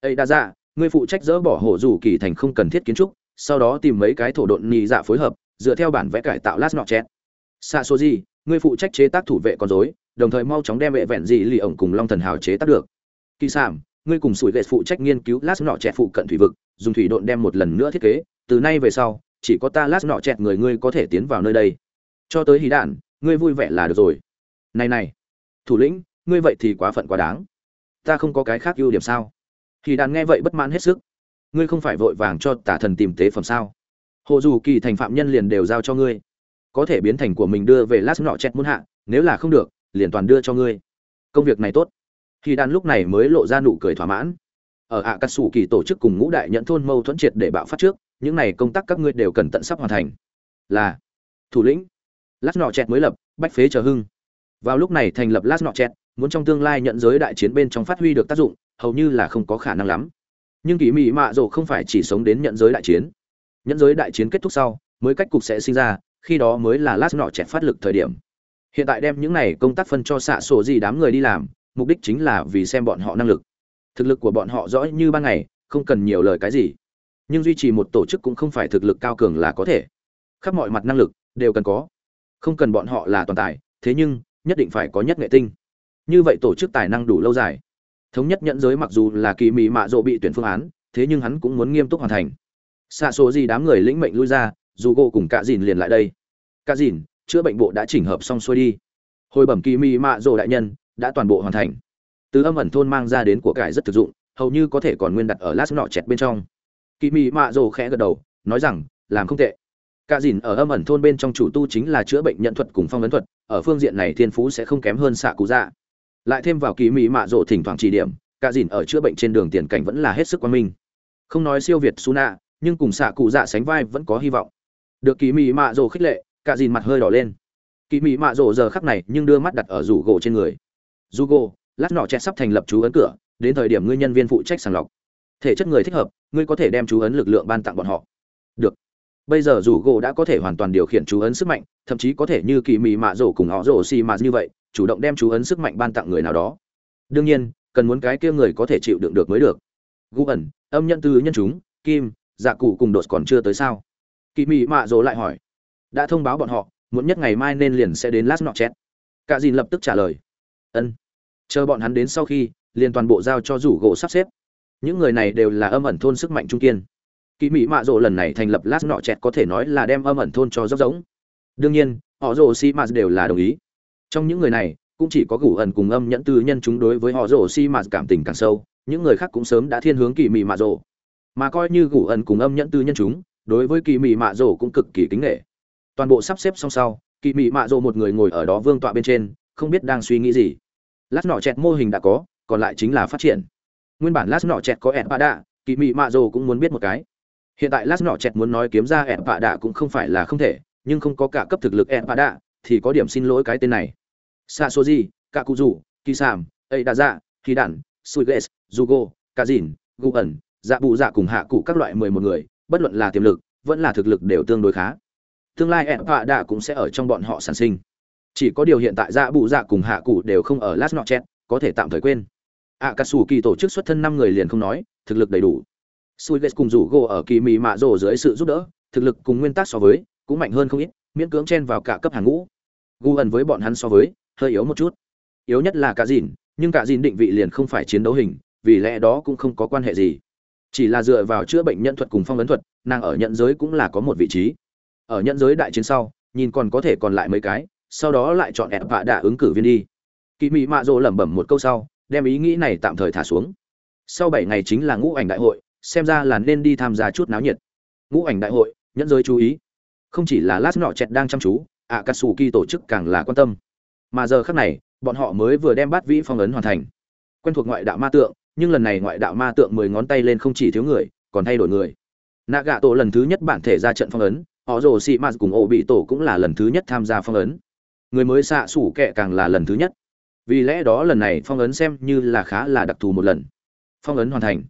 Ấy đa dạ ngươi phụ trách dỡ bỏ hồ dù kỳ thành không cần thiết kiến trúc, sau đó tìm mấy cái thổ độn nhị dạ phối hợp, dựa theo bản vẽ cải tạo lát nọ chẹt. Xa số gì ngươi phụ trách chế tác thủ vệ con dối đồng thời mau chóng đem vệ vẹn dị lì ổng cùng long thần hào chế tác được. Kỳ sản ngươi cùng sủi lệ phụ trách nghiên cứu lát nọ trẻ phụ cận thủy vực, dùng thủy độn đem một lần nữa thiết kế, từ nay về sau, chỉ có ta lát nọ chẹt người ngươi có thể tiến vào nơi đây. Cho tới hí đạn ngươi vui vẻ là được rồi. Này này, thủ lĩnh, ngươi vậy thì quá phận quá đáng. Ta không có cái khác ưu điểm sao? Hỉ đàn nghe vậy bất mãn hết sức. Ngươi không phải vội vàng cho tả thần tìm tế phẩm sao? Hồ dù kỳ thành phạm nhân liền đều giao cho ngươi có thể biến thành của mình đưa về lát nọ chẹt muốn hạ, nếu là không được, liền toàn đưa cho ngươi. Công việc này tốt. Khi đan lúc này mới lộ ra nụ cười thỏa mãn. Ở ạ cà sủ kỳ tổ chức cùng ngũ đại nhận thôn mâu thuẫn triệt để bạo phát trước, những này công tác các ngươi đều cần tận sắp hoàn thành. Là, thủ lĩnh. Lát nọ chẹt mới lập, bách phế chờ hưng. Vào lúc này thành lập lát nọ chẹt muốn trong tương lai nhận giới đại chiến bên trong phát huy được tác dụng, hầu như là không có khả năng lắm. Nhưng kỳ mỹ mạ rồ không phải chỉ sống đến nhận giới đại chiến. Nhận giới đại chiến kết thúc sau, mới cách cục sẽ sinh ra khi đó mới là lát nọ chẹt phát lực thời điểm. Hiện tại đem những này công tác phân cho xạ sổ gì đám người đi làm, mục đích chính là vì xem bọn họ năng lực. Thực lực của bọn họ rõ như ban ngày, không cần nhiều lời cái gì. Nhưng duy trì một tổ chức cũng không phải thực lực cao cường là có thể. Khắp mọi mặt năng lực, đều cần có. Không cần bọn họ là toàn tài, thế nhưng, nhất định phải có nhất nghệ tinh. Như vậy tổ chức tài năng đủ lâu dài. Thống nhất nhận giới mặc dù là kỳ mị mạ rộ bị tuyển phương án, thế nhưng hắn cũng muốn nghiêm túc hoàn thành. Xa số gì đám người lĩnh mệnh lui ra dù cô cùng cạ dìn liền lại đây. Cạ dìn, chữa bệnh bộ đã chỉnh hợp xong xuôi đi. Hồi bẩm kỳ mị mạ rồ đại nhân, đã toàn bộ hoàn thành. Từ âm ẩn thôn mang ra đến của cải rất thực dụng, hầu như có thể còn nguyên đặt ở lát nọ chẹt bên trong. Kỳ mị mạ rồ khẽ gật đầu, nói rằng, làm không tệ. Cả dìn ở âm ẩn thôn bên trong chủ tu chính là chữa bệnh nhận thuật cùng phong ấn thuật, ở phương diện này thiên phú sẽ không kém hơn xạ cụ dạ. Lại thêm vào kỳ Mị mạ rộ thỉnh thoảng chỉ điểm cả dìn ở chữa bệnh trên đường tiền cảnh vẫn là hết sức quan minh. Không nói siêu việt su nạ nhưng cùng xạ cụ dạ sánh vai vẫn có hy vọng được kỳ mỹ mạ rồ khích lệ, cả dìn mặt hơi đỏ lên. Kỳ mỹ mạ rồ giờ khắc này nhưng đưa mắt đặt ở rủ gỗ trên người. Dù gỗ, lát nọ chẹt sắp thành lập chú ấn cửa, đến thời điểm ngươi nhân viên phụ trách sàng lọc. Thể chất người thích hợp, ngươi có thể đem chú ấn lực lượng ban tặng bọn họ. Được. Bây giờ rủ gỗ đã có thể hoàn toàn điều khiển chú ấn sức mạnh, thậm chí có thể như kỳ mị mạ rổ cùng họ rổ xì mạ như vậy, chủ động đem chú ấn sức mạnh ban tặng người nào đó. Đương nhiên, cần muốn cái kia người có thể chịu đựng được mới được. Gu ẩn, âm nhân tư nhân chúng, kim dạ cụ cùng đột còn chưa tới sao? Kỳ mị mạ rồ lại hỏi. Đã thông báo bọn họ, muốn nhất ngày mai nên liền sẽ đến Lát nọ chét cả dìn lập tức trả lời. Ân. Chờ bọn hắn đến sau khi, liền toàn bộ giao cho rủ gỗ sắp xếp. Những người này đều là âm ẩn thôn sức mạnh trung kiên. Kỳ mỹ mạ rộ lần này thành lập lát nọ chẹt có thể nói là đem âm ẩn thôn cho dốc giống đương nhiên, họ rồ si mạt đều là đồng ý. Trong những người này, cũng chỉ có gủ ẩn cùng âm nhẫn tư nhân chúng đối với họ rồ si mạt cảm tình càng sâu. Những người khác cũng sớm đã thiên hướng kỳ mỹ mạ rộ mà coi như gủ ẩn cùng âm nhẫn tư nhân chúng đối với kỳ mị mạ rồ cũng cực kỳ kính nghệ toàn bộ sắp xếp xong sau, kỳ mị mạ rồ một người ngồi ở đó vương tọa bên trên, không biết đang suy nghĩ gì. Lát nọ chẹt mô hình đã có, còn lại chính là phát triển. Nguyên bản lát nọ chẹt có ẹn bạ đạ, kỳ mị mạ rồ cũng muốn biết một cái. Hiện tại lát nọ chẹt muốn nói kiếm ra ẹn bạ đạ cũng không phải là không thể, nhưng không có cả cấp thực lực ẹn bạ đạ, thì có điểm xin lỗi cái tên này. Xa số gì cả cụ rủ kỳ sàm ấy đa dạ kỳ đản sui ghét jugo cả dìn gu ẩn dạ bụ dạ cùng hạ cụ các loại mười một người bất luận là tiềm lực, vẫn là thực lực đều tương đối khá. Tương lai ẹn bạ đạ cũng sẽ ở trong bọn họ sản sinh. Chỉ có điều hiện tại dạ bụ dạ cùng hạ cụ đều không ở last nọ chẹt có thể tạm thời quên. Ạ cà sù kỳ tổ chức xuất thân năm người liền không nói, thực lực đầy đủ. Sùi ghét cùng rủ gỗ ở kỳ mì mạ rồ dưới sự giúp đỡ, thực lực cùng nguyên tắc so với, cũng mạnh hơn không ít, miễn cưỡng chen vào cả cấp hàng ngũ. Gu ẩn với bọn hắn so với, hơi yếu một chút. Yếu nhất là cả dìn, nhưng cả dìn định vị liền không phải chiến đấu hình, vì lẽ đó cũng không có quan hệ gì chỉ là dựa vào chữa bệnh nhân thuật cùng phong ấn thuật, nàng ở nhận giới cũng là có một vị trí. Ở nhận giới đại chiến sau, nhìn còn có thể còn lại mấy cái, sau đó lại chọn ẹp vạ đạ ứng cử viên đi. Kỳ mị mạ rỗ lẩm bẩm một câu sau, đem ý nghĩ này tạm thời thả xuống. Sau bảy ngày chính là ngũ ảnh đại hội, xem ra là nên đi tham gia chút náo nhiệt. Ngũ ảnh đại hội, nhẫn giới chú ý. Không chỉ là lát nọ chẹt đang chăm chú ạ cà sù kỳ tổ chức càng là quan tâm. Mà giờ khác này, bọn họ mới vừa đem bát vĩ phong ấn hoàn thành. Quen thuộc ngoại đạo ma tượng nhưng lần này ngoại đạo ma tượng mười ngón tay lên không chỉ thiếu người, còn thay đổi người. Nạ gạ tổ lần thứ nhất bản thể ra trận phong ấn họ rồ xị mạt cùng ổ bị tổ cũng là lần thứ nhất tham gia phong ấn. Người mới xạ sủ kệ càng là lần thứ nhất. Vì lẽ đó lần này phong ấn xem như là khá là đặc thù một lần. Phong ấn hoàn thành.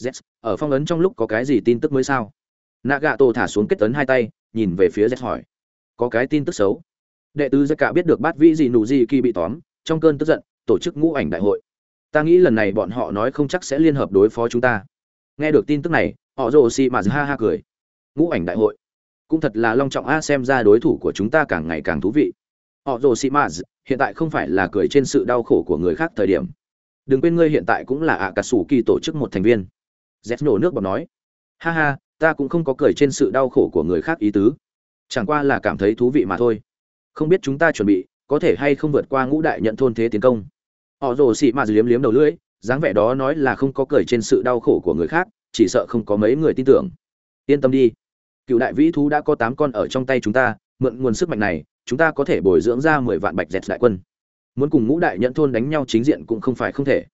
Z ở phong ấn trong lúc có cái gì tin tức mới sao? Nagato thả xuống kết ấn hai tay, nhìn về phía z hỏi. Có cái tin tức xấu. Đệ tứ tất cả biết được bát vĩ gì nụ gì kỳ bị tóm, trong cơn tức giận, tổ chức ngũ ảnh đại hội ta nghĩ lần này bọn họ nói không chắc sẽ liên hợp đối phó chúng ta. Nghe được tin tức này, họ rồ xì mà ha ha cười. Ngũ ảnh đại hội. Cũng thật là long trọng a, xem ra đối thủ của chúng ta càng ngày càng thú vị. Họ rồ xì mà, hiện tại không phải là cười trên sự đau khổ của người khác thời điểm. Đừng quên ngươi hiện tại cũng là ạ cà sủ kỳ tổ chức một thành viên. Z nổ nước bọt nói. Ha ha, ta cũng không có cười trên sự đau khổ của người khác ý tứ. Chẳng qua là cảm thấy thú vị mà thôi. Không biết chúng ta chuẩn bị, có thể hay không vượt qua ngũ đại nhận thôn thế tiến công họ rồ xị mà liếm liếm đầu lưỡi, dáng vẻ đó nói là không có cười trên sự đau khổ của người khác, chỉ sợ không có mấy người tin tưởng. Yên tâm đi. Cựu đại vĩ thú đã có tám con ở trong tay chúng ta, mượn nguồn sức mạnh này, chúng ta có thể bồi dưỡng ra mười vạn bạch dẹt đại quân. Muốn cùng ngũ đại nhẫn thôn đánh nhau chính diện cũng không phải không thể.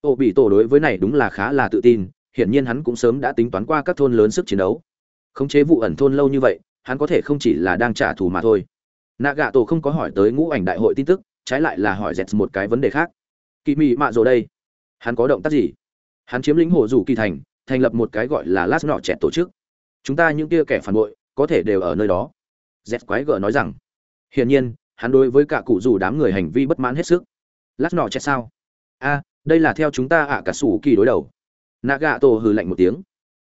Ô bị tổ đối với này đúng là khá là tự tin, hiển nhiên hắn cũng sớm đã tính toán qua các thôn lớn sức chiến đấu. Khống chế vụ ẩn thôn lâu như vậy, hắn có thể không chỉ là đang trả thù mà thôi. Nạ gạ tổ không có hỏi tới ngũ ảnh đại hội tin tức, trái lại là hỏi dẹt một cái vấn đề khác kỳ mị mạ rồi đây. Hắn có động tác gì? Hắn chiếm lĩnh hồ dù kỳ thành thành lập một cái gọi là lát nọ trẻ tổ chức. Chúng ta những kia kẻ phản bội, có thể đều ở nơi đó. Z quái gở nói rằng, hiển nhiên, hắn đối với cả cụ dù đám người hành vi bất mãn hết sức. Lát nọ chẹt sao? A, đây là theo chúng ta ạ cả sủ kỳ đối đầu. Nạ gạ tổ hừ lạnh một tiếng.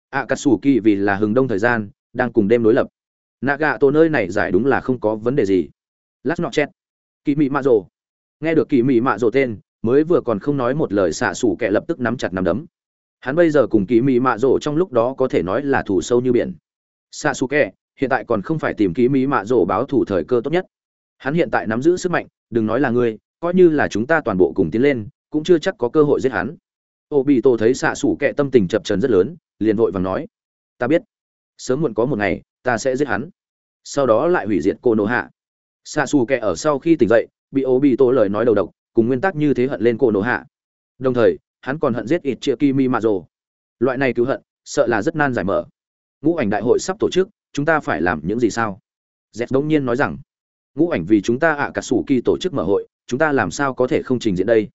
Ạ cả sủ kỳ vì là hừng đông thời gian, đang cùng đêm đối lập. Nạ gạ tổ nơi này giải đúng là không có vấn đề gì. Lát nọ chẹt kỳ mị mạ rồ. Nghe được kỳ mị mạ rồ tên mới vừa còn không nói một lời xạ xủ kẻ lập tức nắm chặt nắm đấm. Hắn bây giờ cùng kỳ mị mạ rồ trong lúc đó có thể nói là thủ sâu như biển. Xạ xù kẻ, hiện tại còn không phải tìm kỳ mị mạ rồ báo thủ thời cơ tốt nhất. Hắn hiện tại nắm giữ sức mạnh, đừng nói là ngươi, coi như là chúng ta toàn bộ cùng tiến lên, cũng chưa chắc có cơ hội giết hắn. Ô bị tổ thấy xạ xủ kệ tâm tình chập trần rất lớn, liền vội vàng nói, ta biết, sớm muộn có một ngày, ta sẽ giết hắn. Sau đó lại hủy diệt cô nô hạ. Xạ xù kệ ở sau khi tỉnh dậy, bị ô bị tổ lời nói đầu độc cùng nguyên tắc như thế hận lên cô nổ hạ. Đồng thời, hắn còn hận giết ít chia kimi mạ rồ. Loại này cứu hận, sợ là rất nan giải mở. Ngũ ảnh đại hội sắp tổ chức, chúng ta phải làm những gì sao? Z đống nhiên nói rằng, ngũ ảnh vì chúng ta ạ cả sủ kỳ tổ chức mở hội, chúng ta làm sao có thể không trình diễn đây?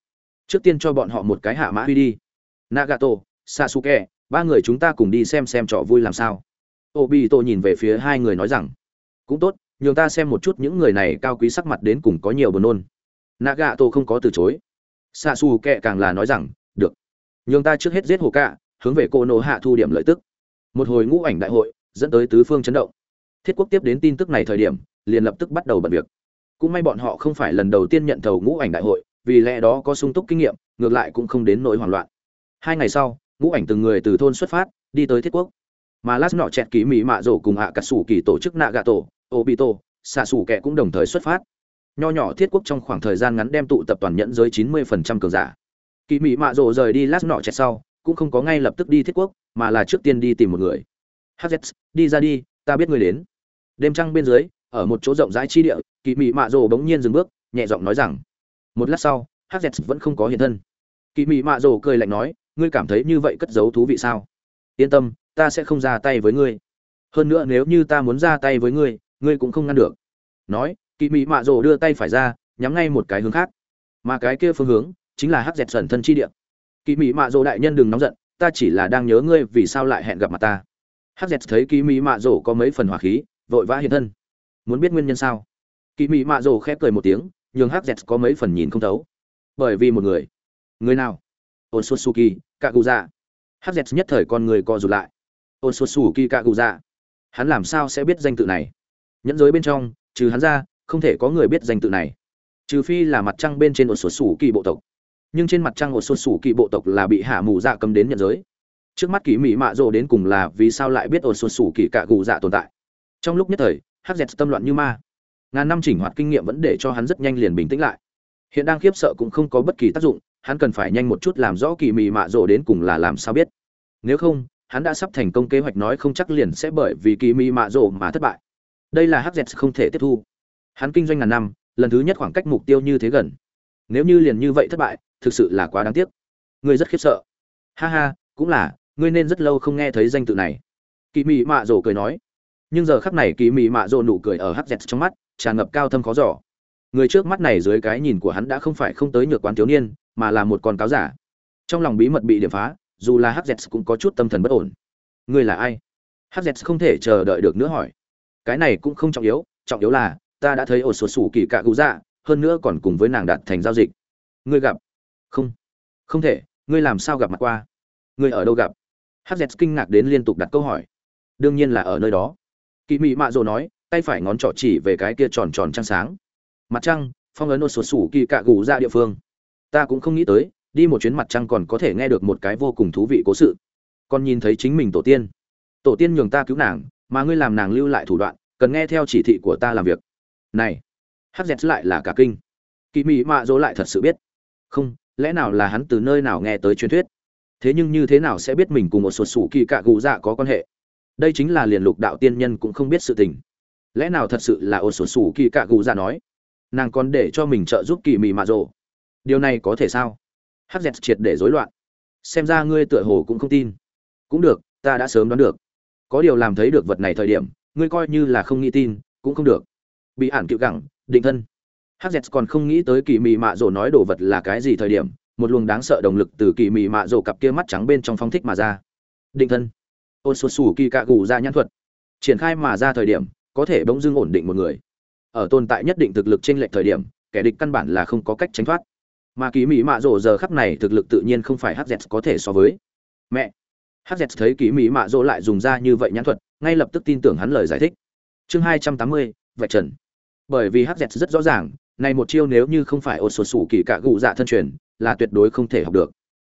Trước tiên cho bọn họ một cái hạ mã huy đi. Nagato, sasuke, ba người chúng ta cùng đi xem xem trò vui làm sao. Obito nhìn về phía hai người nói rằng, cũng tốt, nhường ta xem một chút những người này cao quý sắc mặt đến cùng có nhiều buồn nôn nagato không có từ chối. Sasuke càng là nói rằng, được. Nhường ta trước hết giết hồ cạ hướng về cô nô hạ thu điểm lợi tức. Một hồi ngũ ảnh đại hội dẫn tới tứ phương chấn động. Thiết quốc tiếp đến tin tức này thời điểm, liền lập tức bắt đầu bận việc. Cũng may bọn họ không phải lần đầu tiên nhận thầu ngũ ảnh đại hội, vì lẽ đó có sung túc kinh nghiệm, ngược lại cũng không đến nỗi hoảng loạn. Hai ngày sau, ngũ ảnh từng người từ thôn xuất phát, đi tới thiết quốc. Mà lát nọ chẹt ký mỹ mạ rổ cùng hạ cà sủ kỳ tổ chức nạ gà tổ obito xạ sủ kẻ cũng đồng thời xuất phát nho nhỏ thiết quốc trong khoảng thời gian ngắn đem tụ tập toàn nhẫn giới chín mươi phần trăm cường giả. Kỳ mỹ mạ rổ rời đi lát nọ chẹt sau, cũng không có ngay lập tức đi thiết quốc, mà là trước tiên đi tìm một người. Hz đi ra đi, ta biết ngươi đến. Đêm trăng bên dưới, ở một chỗ rộng rãi chi địa, kỳ mỹ mạ rổ bỗng nhiên dừng bước, nhẹ giọng nói rằng, một lát sau hz vẫn không có hiện thân. Kỳ mị mạ Dụ cười lạnh nói, ngươi cảm thấy như vậy cất giấu thú vị sao? Yên tâm, ta sẽ không ra tay với ngươi. Hơn nữa nếu như ta muốn ra tay với ngươi ngươi cũng không ngăn được. Nói kỳ mị mạ rồ đưa tay phải ra, nhắm ngay một cái hướng khác. Mà cái kia phương hướng chính là hắc dẹt sẩn thân chi địa. Kỳ mị mạ rồ đại nhân đừng nóng giận, ta chỉ là đang nhớ ngươi vì sao lại hẹn gặp mặt ta. Hắc dẹt thấy kỳ mị mạ rồ có mấy phần hỏa khí, vội vã hiện thân. Muốn biết nguyên nhân sao? Kỳ mị mạ rồ khép cười một tiếng, nhường hắc dẹt có mấy phần nhìn không thấu. Bởi vì một người. Người nào? Ôn xuất su kỳ cạ cụ dạ hz nhất thời con người co rụt lại. Ôn xuất su kỳ cạ cụ dạ hắn làm sao sẽ biết danh tự này? Nhẫn giới bên trong, trừ hắn ra không thể có người biết danh tự này. Trừ phi là mặt trăng bên trên ột xuất sủ kỳ bộ tộc. Nhưng trên mặt trăng ột xuất sủ kỳ bộ tộc là bị hạ mù dạ cấm đến nhận giới. Trước mắt kỳ mỹ mạ rồ đến cùng là vì sao lại biết ột xuất sủ kỳ cạ gù dạ tồn tại? Trong lúc nhất thời, hắc dẹt tâm loạn như ma. Ngàn năm chỉnh hoạt kinh nghiệm vẫn để cho hắn rất nhanh liền bình tĩnh lại. Hiện đang khiếp sợ cũng không có bất kỳ tác dụng, hắn cần phải nhanh một chút làm rõ kỳ mị mạ rộ đến cùng là làm sao biết. Nếu không, hắn đã sắp thành công kế hoạch nói không chắc liền sẽ bởi vì kỳ mị mạ rộ mà thất bại. Đây là hz không thể tiếp thu hắn kinh doanh ngàn năm, lần thứ nhất khoảng cách mục tiêu như thế gần. Nếu như liền như vậy thất bại, thực sự là quá đáng tiếc. Ngươi rất khiếp sợ. Ha ha, cũng là, ngươi nên rất lâu không nghe thấy danh tự này. Kỳ mị mạ rộ cười nói. Nhưng giờ khắc này kỳ mị mạ rộ nụ cười ở hz trong mắt, tràn ngập cao thâm khó giỏ người trước mắt này dưới cái nhìn của hắn đã không phải không tới nhược quán thiếu niên, mà là một con cáo giả. Trong lòng bí mật bị điểm phá, dù là hz cũng có chút tâm thần bất ổn. Ngươi là ai? Hz không thể chờ đợi được nữa hỏi. Cái này cũng không trọng yếu trọng yếu là ta đã thấy ổ sột sủ kỳ cạ cụ dạ hơn nữa còn cùng với nàng đạt thành giao dịch. Ngươi gặp? Không. Không thể, ngươi làm sao gặp mặt qua? Ngươi ở đâu gặp? Hz kinh ngạc đến liên tục đặt câu hỏi. Đương nhiên là ở nơi đó. Kỳ mị mạ rồ nói, tay phải ngón trỏ chỉ về cái kia tròn tròn trăng sáng. Mặt trăng, phong ấn ổ sột sủ kỳ cạ cụ dạ địa phương. Ta cũng không nghĩ tới, đi một chuyến mặt trăng còn có thể nghe được một cái vô cùng thú vị cố sự. Còn nhìn thấy chính mình tổ tiên. Tổ tiên nhường ta cứu nàng, mà ngươi làm nàng lưu lại thủ đoạn, cần nghe theo chỉ thị của ta làm việc này hắc dẹt lại là cả kinh. Kỳ mị mạ dỗ lại thật sự biết. Không, lẽ nào là hắn từ nơi nào nghe tới truyền thuyết? Thế nhưng như thế nào sẽ biết mình cùng một sột sủ kỳ cạ gù dạ có quan hệ? Đây chính là liền lục đạo tiên nhân cũng không biết sự tình. Lẽ nào thật sự là ô sột sủ kỳ cạ gù dạ nói? Nàng còn để cho mình trợ giúp kỳ mị mạ rồ điều này có thể sao? Hắc dẹt triệt để rối loạn. Xem ra ngươi tựa hồ cũng không tin. Cũng được, ta đã sớm đoán được. Có điều làm thấy được vật này thời điểm, ngươi coi như là không nghĩ tin, cũng không được bị ản cựu gẳng, định thân. Hz còn không nghĩ tới kỳ mị mạ rồ nói đồ vật là cái gì thời điểm, một luồng đáng sợ động lực từ kỳ mị mạ rồ cặp kia mắt trắng bên trong phong thích mà ra. Định thân. Ôn sụt sủ kỳ cạ gù ra nhãn thuật. Triển khai mà ra thời điểm, có thể bỗng dưng ổn định một người. Ở tồn tại nhất định thực lực trên lệch thời điểm, kẻ địch căn bản là không có cách tránh thoát. Mà kỳ mỹ mạ rổ giờ khắp này thực lực tự nhiên không phải hz có thể so với. Mẹ. Hz thấy kỳ mỹ mạ rỗ lại dùng ra như vậy nhãn thuật, ngay lập tức tin tưởng hắn lời giải thích. Chương hai trăm tám mươi, vạch trần bởi vì hz rất rõ ràng, này một chiêu nếu như không phải ột sột sủ kỳ cạ gụ dạ thân truyền, là tuyệt đối không thể học được.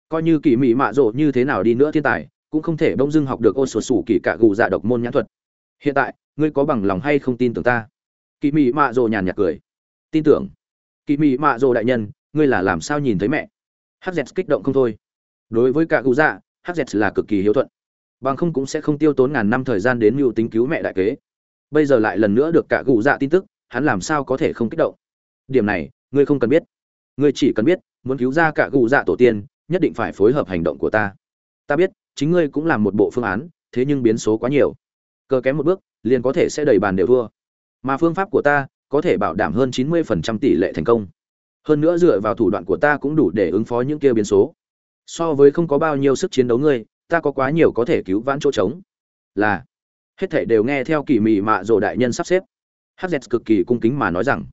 Coi như kỳ mỹ mạ rộ như thế nào đi nữa thiên tài, cũng không thể bỗng dưng học được ột sột sủ kỳ cạ gụ dạ độc môn nhãn thuật. Hiện tại, ngươi có bằng lòng hay không tin tưởng ta? Kỳ mỹ mạ rộ nhàn nhạt cười. Tin tưởng. Kỳ mỹ mạ rộ đại nhân, ngươi là làm sao nhìn thấy mẹ? Hz kích động không thôi. Đối với cả gù dạ hz là cực kỳ hiếu thuận. Bằng không cũng sẽ không tiêu tốn ngàn năm thời gian đến mưu tính cứu mẹ đại kế. Bây giờ lại lần nữa được cả gù dạ tin tức hắn làm sao có thể không kích động? Điểm này, ngươi không cần biết. Ngươi chỉ cần biết, muốn cứu ra cả gù dạ tổ tiên, nhất định phải phối hợp hành động của ta. Ta biết, chính ngươi cũng làm một bộ phương án, thế nhưng biến số quá nhiều. Cơ kém một bước, liền có thể sẽ đầy bàn đều thua. Mà phương pháp của ta, có thể bảo đảm hơn 90% tỷ lệ thành công. Hơn nữa dựa vào thủ đoạn của ta cũng đủ để ứng phó những kia biến số. So với không có bao nhiêu sức chiến đấu ngươi, ta có quá nhiều có thể cứu vãn chỗ trống. Là, hết thảy đều nghe theo kỳ mị mạ rồ đại nhân sắp xếp hz cực kỳ cung kính mà nói rằng,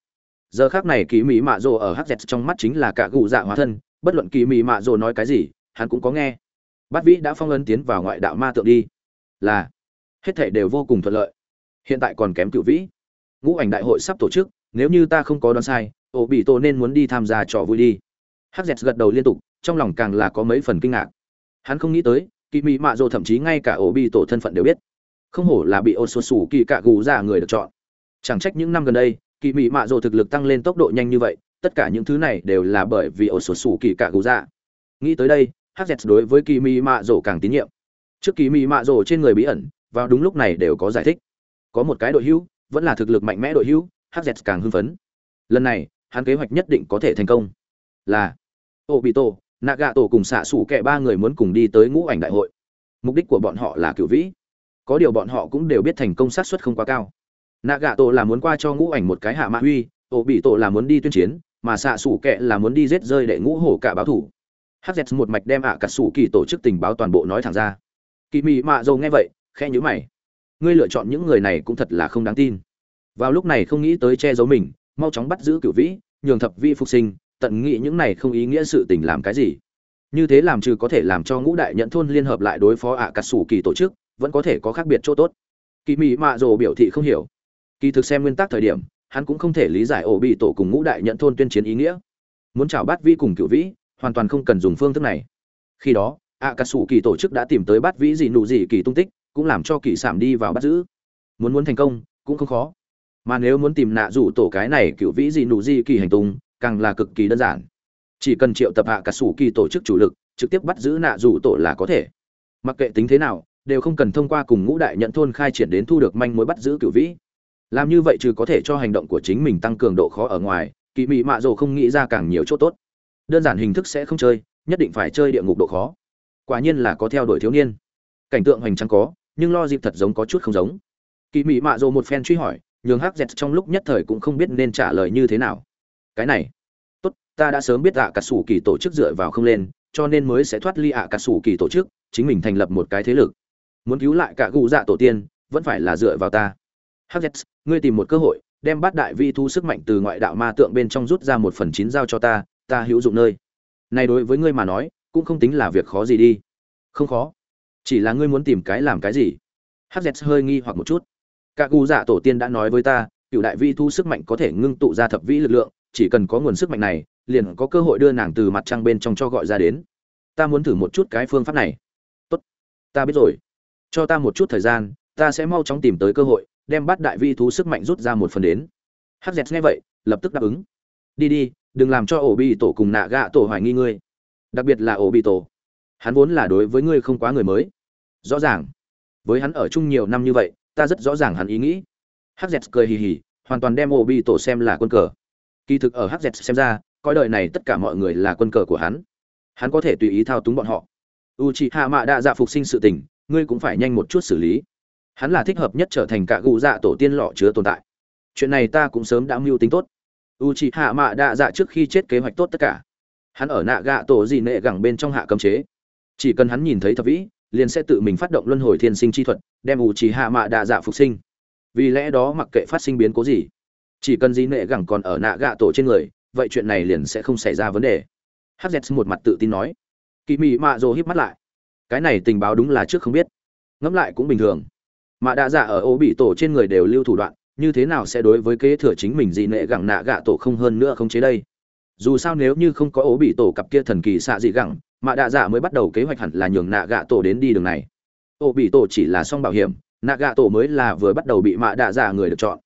giờ khác này kỳ mỹ mạ rồ ở hz trong mắt chính là cả gù dạ hóa thân, bất luận kỳ mỹ mạ rồ nói cái gì, hắn cũng có nghe. Bát vĩ đã phong ấn tiến vào ngoại đạo ma tượng đi. Là, hết thảy đều vô cùng thuận lợi. Hiện tại còn kém cựu vĩ. Ngũ ảnh đại hội sắp tổ chức, nếu như ta không có đoán sai, ổ bị tổ nên muốn đi tham gia trò vui đi. Hz gật đầu liên tục, trong lòng càng là có mấy phần kinh ngạc. Hắn không nghĩ tới kỳ mỹ mạ rồ thậm chí ngay cả ổ bị tổ thân phận đều biết. Không hổ là bị ô sột sủ kỳ cạ gù ra người được chọn chẳng trách những năm gần đây kỳ mị mạ rồ thực lực tăng lên tốc độ nhanh như vậy tất cả những thứ này đều là bởi vì ổ sổ sủ kỳ cả gù dạ. Nghĩ tới đây hz đối với kỳ mị mạ rồ càng tín nhiệm. Trước kỳ mị mạ rồ trên người bí ẩn vào đúng lúc này đều có giải thích. Có một cái đội hữu vẫn là thực lực mạnh mẽ đội hữu hz càng hưng phấn. Lần này hắn kế hoạch nhất định có thể thành công. Là tổ bị tổ, nà gạ tổ cùng xạ xủ kẻ ba người muốn cùng đi tới ngũ ảnh đại hội. Mục đích của bọn họ là cựu vĩ. Có điều bọn họ cũng đều biết thành công xác suất không quá cao nạ gạ tổ là muốn qua cho ngũ ảnh một cái hạ mạ huy, tổ bị tổ là muốn đi tuyên chiến, mà xạ xủ kệ là muốn đi giết rơi đệ ngũ hổ cả báo thủ. Hz một mạch đem ạ cả sủ kỳ tổ chức tình báo toàn bộ nói thẳng ra. Kỳ mị mạ dầu nghe vậy khe nhữ mày. Ngươi lựa chọn những người này cũng thật là không đáng tin. Vào lúc này không nghĩ tới che giấu mình, mau chóng bắt giữ cửu vĩ, nhường thập vi phục sinh, tận nghĩ những này không ý nghĩa sự tình làm cái gì. Như thế làm trừ có thể làm cho ngũ đại nhận thôn liên hợp lại đối phó ạ à cà sủ kỳ tổ chức, vẫn có thể có khác biệt chỗ tốt. Kỳ mỹ mạ rồ biểu thị không hiểu kỳ thực xem nguyên tắc thời điểm, hắn cũng không thể lý giải ổ bị tổ cùng ngũ đại nhận thôn tuyên chiến ý nghĩa. Muốn chào bát vi cùng cựu vĩ, hoàn toàn không cần dùng phương thức này. Khi đó ạ cà sủ kỳ tổ chức đã tìm tới bát vĩ gì nụ gì kỳ tung tích, cũng làm cho kỳ sảm đi vào bắt giữ. Muốn muốn thành công, cũng không khó. Mà nếu muốn tìm nạ rủ tổ cái này cựu vĩ gì nụ gì kỳ hành tung, càng là cực kỳ đơn giản. Chỉ cần triệu tập hạ cả sủ kỳ tổ chức chủ lực, trực tiếp bắt giữ nạ rủ tổ là có thể. Mặc kệ tính thế nào, đều không cần thông qua cùng ngũ đại nhận thôn khai triển đến thu được manh mối bắt giữ cựu vĩ làm như vậy trừ có thể cho hành động của chính mình tăng cường độ khó ở ngoài kỳ mị mạ rồ không nghĩ ra càng nhiều chỗ tốt. Đơn giản hình thức sẽ không chơi, nhất định phải chơi địa ngục độ khó. Quả nhiên là có theo đuổi thiếu niên. Cảnh tượng hoành tráng có, nhưng lo dịp thật giống có chút không giống. Kỳ mị mạ rồ một phen truy hỏi, nhường hắc dẹt trong lúc nhất thời cũng không biết nên trả lời như thế nào. Cái này, tốt, ta đã sớm biết ạ cà sủ kỳ tổ chức dựa vào không lên, cho nên mới sẽ thoát ly ạ cà sủ kỳ tổ chức, chính mình thành lập một cái thế lực. Muốn cứu lại cả gù dạ tổ tiên, vẫn phải là dựa vào ta. Hz, ngươi tìm một cơ hội đem bát đại vi thu sức mạnh từ ngoại đạo ma tượng bên trong rút ra một phần chín giao cho ta ta hữu dụng nơi. Này đối với ngươi mà nói cũng không tính là việc khó gì đi. Không khó. Chỉ là ngươi muốn tìm cái làm cái gì? Hz hơi nghi hoặc một chút. Các gu dạ tổ tiên đã nói với ta cựu đại vi thu sức mạnh có thể ngưng tụ ra thập vĩ lực lượng chỉ cần có nguồn sức mạnh này liền có cơ hội đưa nàng từ mặt trăng bên trong cho gọi ra đến. Ta muốn thử một chút cái phương pháp này. Tốt. Ta biết rồi. Cho ta một chút thời gian ta sẽ mau chóng tìm tới cơ hội đem bắt đại vi thú sức mạnh rút ra một phần đến. Hz nghe vậy, lập tức đáp ứng. Đi đi, đừng làm cho ổ bị tổ cùng nạ gạ tổ hoài nghi ngươi. Đặc biệt là ổ bị tổ. Hắn vốn là đối với ngươi không quá người mới. Rõ ràng. Với hắn ở chung nhiều năm như vậy, ta rất rõ ràng hắn ý nghĩ. Hz cười hì hì, hoàn toàn đem ổ bị tổ xem là quân cờ. Kỳ thực ở hz xem ra, coi đời này tất cả mọi người là quân cờ của hắn. Hắn có thể tùy ý thao túng bọn họ. U c hạ mạ đã dạ phục sinh sự tình, ngươi cũng phải nhanh một chút xử lý hắn là thích hợp nhất trở thành cả gù dạ tổ tiên lọ chứa tồn tại. Chuyện này ta cũng sớm đã mưu tính tốt. U c hạ mạ đạ dạ trước khi chết kế hoạch tốt tất cả. Hắn ở nạ gạ tổ gì nệ gẳng bên trong hạ cấm chế. Chỉ cần hắn nhìn thấy thập vĩ, liền sẽ tự mình phát động luân hồi thiên sinh chi thuật, đem u c hạ mạ đạ dạ phục sinh. Vì lẽ đó mặc kệ phát sinh biến cố gì, chỉ cần gì nệ gẳng còn ở nạ gạ tổ trên người, vậy chuyện này liền sẽ không xảy ra vấn đề. Hz một mặt tự tin nói. Kỳ mị mạ rồ híp mắt lại. Cái này tình báo đúng là trước không biết. Ngẫm lại cũng bình thường mạ đã giả ở ô bị tổ trên người đều lưu thủ đoạn, như thế nào sẽ đối với kế thừa chính mình dị nệ gẳng nạ gạ tổ không hơn nữa không chế đây? Dù sao nếu như không có ố bị tổ cặp kia thần kỳ xạ dị gẳng mạ đạ dạ mới bắt đầu kế hoạch hẳn là nhường nạ gạ tổ đến đi đường này. Ố bị tổ chỉ là xong bảo hiểm, nạ gạ tổ mới là vừa bắt đầu bị mạ đạ dạ người được chọn.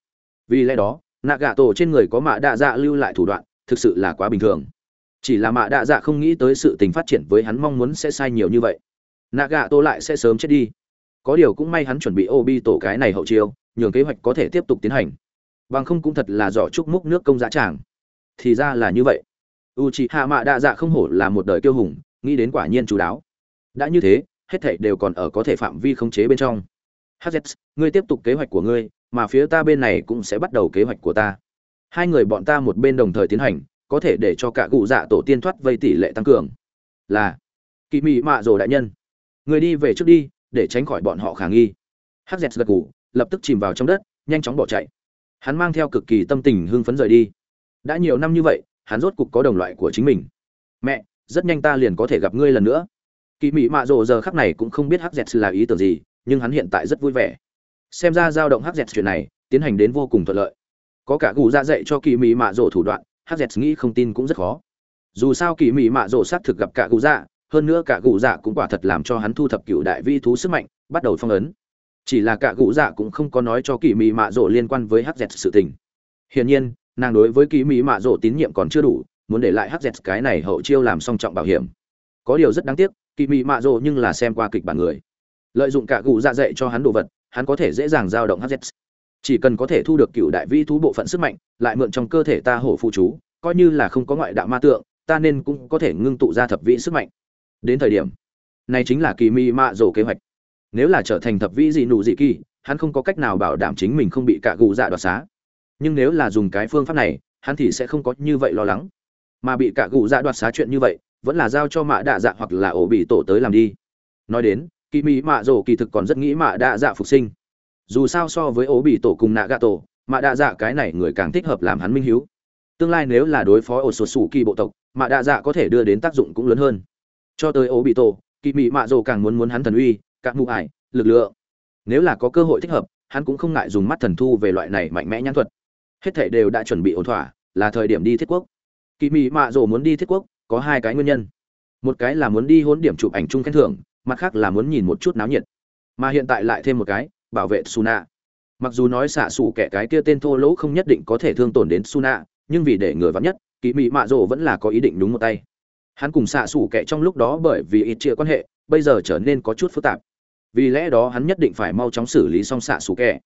Vì lẽ đó, nạ gạ tổ trên người có mạ đạ dạ lưu lại thủ đoạn, thực sự là quá bình thường. Chỉ là mạ đạ dạ không nghĩ tới sự tình phát triển với hắn mong muốn sẽ sai nhiều như vậy. Nạ gạ tổ lại sẽ sớm chết đi có điều cũng may hắn chuẩn bị ô bi tổ cái này hậu chiêu, nhường kế hoạch có thể tiếp tục tiến hành. Bằng không cũng thật là giỏ chúc múc nước công giá tràng. Thì ra là như vậy. U c h ị hạ mạ đa dạ không hổ là một đời kiêu hùng, nghĩ đến quả nhiên chú đáo. Đã như thế, hết thảy đều còn ở có thể phạm vi khống chế bên trong. Hz ngươi tiếp tục kế hoạch của ngươi, mà phía ta bên này cũng sẽ bắt đầu kế hoạch của ta. Hai người bọn ta một bên đồng thời tiến hành, có thể để cho cả cụ dạ tổ tiên thoát vây tỷ lệ tăng cường. Là kỳ mị mạ rồ đại nhân người đi về trước đi để tránh khỏi bọn họ khả nghi. Hắc dẹt gật gù, lập tức chìm vào trong đất, nhanh chóng bỏ chạy. Hắn mang theo cực kỳ tâm tình hưng phấn rời đi. Đã nhiều năm như vậy, hắn rốt cục có đồng loại của chính mình. Mẹ, rất nhanh ta liền có thể gặp ngươi lần nữa. Kỳ mị mạ rồ giờ khắc này cũng không biết hắc dẹt là ý tưởng gì, nhưng hắn hiện tại rất vui vẻ. Xem ra dao động hắc dẹt chuyện này, tiến hành đến vô cùng thuận lợi. Có cả gù ra dạy cho kỳ mị mạ rồ thủ đoạn hz nghĩ không tin cũng rất khó. Dù sao kỳ mị mạ rồ xác thực gặp cả gù dạ hơn nữa cả gụ dạ cũng quả thật làm cho hắn thu thập cựu đại vi thú sức mạnh, bắt đầu phong ấn. Chỉ là cả gụ dạ cũng không có nói cho kỳ mị mạ rỗ liên quan với hz sự tình. Hiển nhiên, nàng đối với kỳ mị mạ rỗ tín nhiệm còn chưa đủ, muốn để lại hz cái này hậu chiêu làm song trọng bảo hiểm. Có điều rất đáng tiếc kỳ mị mạ rỗ nhưng là xem qua kịch bản người. Lợi dụng cả gụ dạ dạy cho hắn đồ vật, hắn có thể dễ dàng giao động hz chỉ cần có thể thu được cựu đại vi thú bộ phận sức mạnh, lại mượn trong cơ thể ta hổ phụ chú, coi như là không có ngoại đạo ma tượng, ta nên cũng có thể ngưng tụ ra thập vị sức mạnh đến thời điểm. Này chính là kỳ mi mạ rổ kế hoạch. Nếu là trở thành thập vĩ dị nụ dị kỳ, hắn không có cách nào bảo đảm chính mình không bị cả gù dạ đoạt xá. Nhưng nếu là dùng cái phương pháp này, hắn thì sẽ không có như vậy lo lắng. Mà bị cả gù dạ đoạt xá chuyện như vậy, vẫn là giao cho mạ đạ dạ hoặc là ổ bị tổ tới làm đi. Nói đến, kỳ mỹ mạ rổ kỳ thực còn rất nghĩ mạ đạ dạ phục sinh. Dù sao so với ổ bị tổ cùng nạ gạ tổ, mạ đạ dạ cái này người càng thích hợp làm hắn minh hiếu. Tương lai nếu là đối phó ổ sột sủ kỳ bộ tộc, mạ đạ dạ có thể đưa đến tác dụng cũng lớn hơn cho tới ố bị tổ, kỳ mị mạ Rồ càng muốn muốn hắn thần uy các mụ ải, lực lượng. Nếu là có cơ hội thích hợp, hắn cũng không ngại dùng mắt thần thu về loại này mạnh mẽ nhãn thuật. Hết thể đều đã chuẩn bị ổn thỏa, là thời điểm đi thiết quốc. Kỳ mị mạ Rồ muốn đi thiết quốc, có hai cái nguyên nhân. Một cái là muốn đi hôn điểm chụp ảnh chung khen thưởng, mặt khác là muốn nhìn một chút náo nhiệt. Mà hiện tại lại thêm một cái, bảo vệ suna. Mặc dù nói xả sủ kẻ cái kia tên thô lỗ không nhất định có thể thương tổn đến suna, nhưng vì để ngừa vắn nhất, kỳ mị mạ rồ vẫn là có ý định đúng một tay hắn cùng xạ xủ kẻ trong lúc đó bởi vì ít chia quan hệ bây giờ trở nên có chút phức tạp. Vì lẽ đó hắn nhất định phải mau chóng xử lý xong xạ xủ kẻ.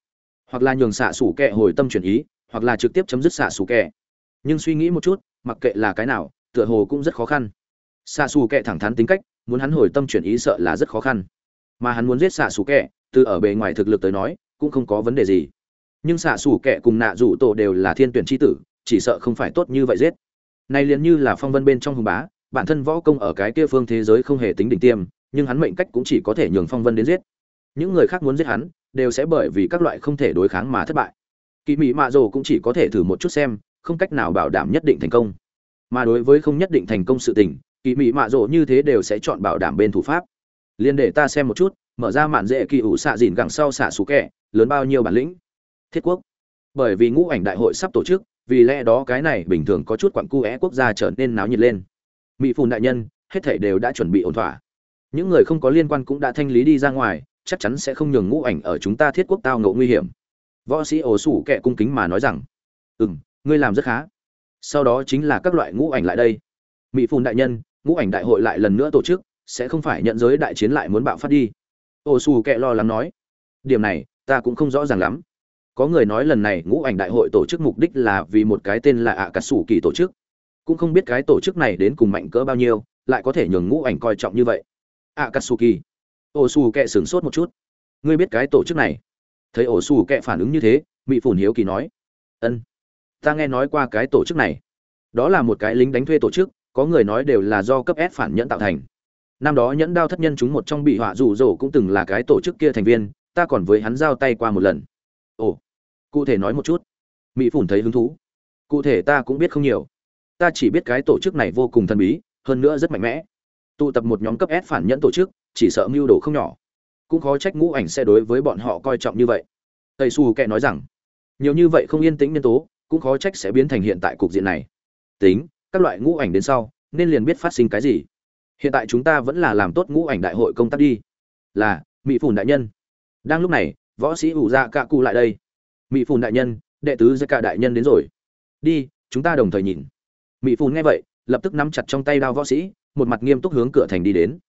Hoặc là nhường xạ xủ kẻ hồi tâm chuyển ý hoặc là trực tiếp chấm dứt xạ xủ kẻ. Nhưng suy nghĩ một chút mặc kệ là cái nào tựa hồ cũng rất khó khăn. Xạ xù kệ thẳng thắn tính cách muốn hắn hồi tâm chuyển ý sợ là rất khó khăn. Mà hắn muốn giết xạ xù kệ, từ ở bề ngoài thực lực tới nói cũng không có vấn đề gì. Nhưng xạ xù kệ cùng nạ rủ tổ đều là thiên tuyển tri tử chỉ sợ không phải tốt như vậy giết. Này liền như là phong vân bên trong hùng bá bản thân võ công ở cái kia phương thế giới không hề tính đỉnh tiêm, nhưng hắn mệnh cách cũng chỉ có thể nhường phong vân đến giết. Những người khác muốn giết hắn, đều sẽ bởi vì các loại không thể đối kháng mà thất bại. Kỳ mỹ mạ Dồ cũng chỉ có thể thử một chút xem, không cách nào bảo đảm nhất định thành công. Mà đối với không nhất định thành công sự tình kỳ mỹ mạ Dồ như thế đều sẽ chọn bảo đảm bên thủ pháp. Liên để ta xem một chút, mở ra mạn dễ kỳ ủ xạ dìn gẳng sau xạ sủ kẻ lớn bao nhiêu bản lĩnh? Thiết quốc. Bởi vì ngũ ảnh đại hội sắp tổ chức, vì lẽ đó cái này bình thường có chút quặng cu é quốc gia trở nên náo nhiệt lên mỹ phùn đại nhân, hết thảy đều đã chuẩn bị ổn thỏa. Những người không có liên quan cũng đã thanh lý đi ra ngoài, chắc chắn sẽ không nhường ngũ ảnh ở chúng ta thiết quốc tao ngộ nguy hiểm. Võ sĩ ổ sủ kệ cung kính mà nói rằng ừ m ngươi làm rất khá. Sau đó chính là các loại ngũ ảnh lại đây. Mỹ phùn đại nhân, ngũ ảnh đại hội lại lần nữa tổ chức, sẽ không phải nhận giới đại chiến lại muốn bạo phát đi. Ổ sủ kệ lo lắng nói, điểm này, ta cũng không rõ ràng lắm. Có người nói lần này ngũ ảnh đại hội tổ chức mục đích là vì một cái tên là ạ cà sủ kỳ tổ chức cũng không biết cái tổ chức này đến cùng mạnh cỡ bao nhiêu, lại có thể nhường ngũ ảnh coi trọng như vậy. A katsuki sủ ổ xù sửng sốt một chút. Ngươi biết cái tổ chức này? Thấy ổ xù kệ phản ứng như thế mỹ phủn hiếu kỳ nói. Ân, ta nghe nói qua cái tổ chức này. Đó là một cái lính đánh thuê tổ chức, có người nói đều là do cấp s phản nhẫn tạo thành. Năm đó nhẫn đao thất nhân chúng một trong bị họa rủ rỗ cũng từng là cái tổ chức kia thành viên, ta còn với hắn giao tay qua một lần. Ồ, cụ thể nói một chút. Mỹ phủn thấy hứng thú. Cụ thể ta cũng biết không nhiều ta chỉ biết cái tổ chức này vô cùng thần bí, hơn nữa rất mạnh mẽ. Tụ tập một nhóm cấp s phản nhẫn tổ chức, chỉ sợ mưu đồ không nhỏ. Cũng khó trách ngũ ảnh sẽ đối với bọn họ coi trọng như vậy. Tây su kệ nói rằng, nhiều như vậy không yên tĩnh nhân tố, cũng khó trách sẽ biến thành hiện tại cục diện này. Tính, các loại ngũ ảnh đến sau, nên liền biết phát sinh cái gì. Hiện tại chúng ta vẫn là làm tốt ngũ ảnh đại hội công tác đi. Là, mỹ phùn đại nhân. Đang lúc này, võ sĩ ủ dạ cạ cụ lại đây. Mỹ phùn đại nhân, đệ tứ gia cạ đại nhân đến rồi. Đi, chúng ta đồng thời nhìn mỹ phun nghe vậy, lập tức nắm chặt trong tay đao võ sĩ, một mặt nghiêm túc hướng cửa thành đi đến.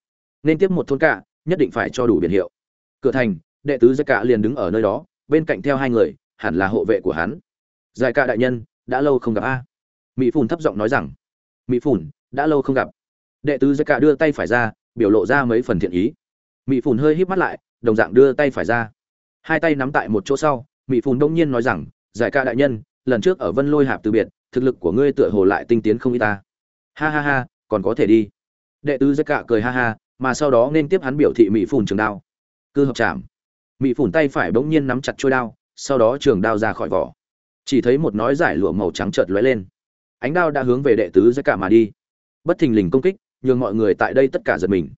Nên tiếp một thôn cạ, nhất định phải cho đủ biển hiệu. Cửa thành, đệ tứ gia cạ liền đứng ở nơi đó, bên cạnh theo hai người, hẳn là hộ vệ của hắn. Giải cạ đại nhân, đã lâu không gặp a. Mỹ phun thấp giọng nói rằng. Mỹ phun đã lâu không gặp. Đệ tứ gia cạ đưa tay phải ra, biểu lộ ra mấy phần thiện ý. Mỹ phun hơi híp mắt lại, đồng dạng đưa tay phải ra. Hai tay nắm tại một chỗ sau mỹ phun đông nhiên nói rằng giải ca đại nhân, lần trước ở vân lôi hạp từ biệt thực lực của ngươi tựa hồ lại tinh tiến không ít ta. Ha ha ha, còn có thể đi. Đệ tứ giấc cạ cười ha ha, mà sau đó nên tiếp hắn biểu thị mỹ phùn trường đao. Cư hợp chạm. Mỹ phùn tay phải bỗng nhiên nắm chặt trôi đao, sau đó trường đao ra khỏi vỏ. Chỉ thấy một nói giải lụa màu trắng chợt lóe lên. Ánh đao đã hướng về đệ tứ giấc cạ mà đi. Bất thình lình công kích, nhường mọi người tại đây tất cả giật mình.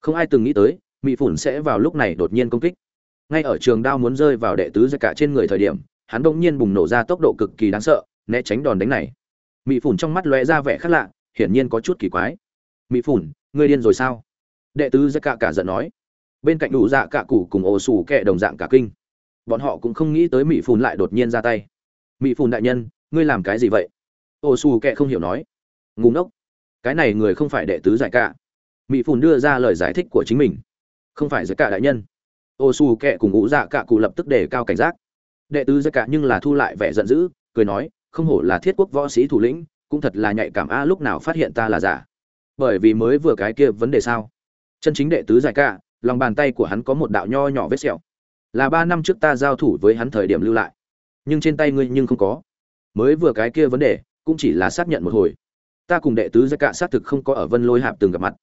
Không ai từng nghĩ tới, mỹ phủn sẽ vào lúc này đột nhiên công kích. Ngay ở trường đao muốn rơi vào đệ tứ giặc cạ trên người thời điểm, hắn bỗng nhiên bùng nổ ra tốc độ cực kỳ đáng sợ né tránh đòn đánh này. Mỹ phủn trong mắt lóe ra vẻ khác lạ, hiển nhiên có chút kỳ quái. Mỹ phủn, ngươi điên rồi sao? Đệ tứ dạ giặc cả cả giận nói. Bên cạnh đủ dạ cả cụ cùng ồ sủ kẹ đồng dạng cả kinh. Bọn họ cũng không nghĩ tới mỹ phủn lại đột nhiên ra tay. Mỹ phủn đại nhân, ngươi làm cái gì vậy? Ồ sủ kẹ không hiểu nói. Ngủ ngốc. Cái này người không phải đệ tứ giải cả mỹ phủn đưa ra lời giải thích của chính mình. Không phải dạ giải cả đại nhân. Ô su kệ cùng ngũ dạ cả cụ lập tức đề cao cảnh giác. Đệ tứ dạ giải cả nhưng là thu lại vẻ giận dữ, cười nói không hổ là thiết quốc võ sĩ thủ lĩnh, cũng thật là nhạy cảm a, lúc nào phát hiện ta là giả. Bởi vì mới vừa cái kia vấn đề sao? Chân chính đệ tứ giải cả lòng bàn tay của hắn có một đạo nho nhỏ vết sẹo. Là ba năm trước ta giao thủ với hắn thời điểm lưu lại. Nhưng trên tay ngươi nhưng không có. Mới vừa cái kia vấn đề, cũng chỉ là xác nhận một hồi. Ta cùng đệ tứ giải cả xác thực không có ở vân lôi hạp từng gặp mặt.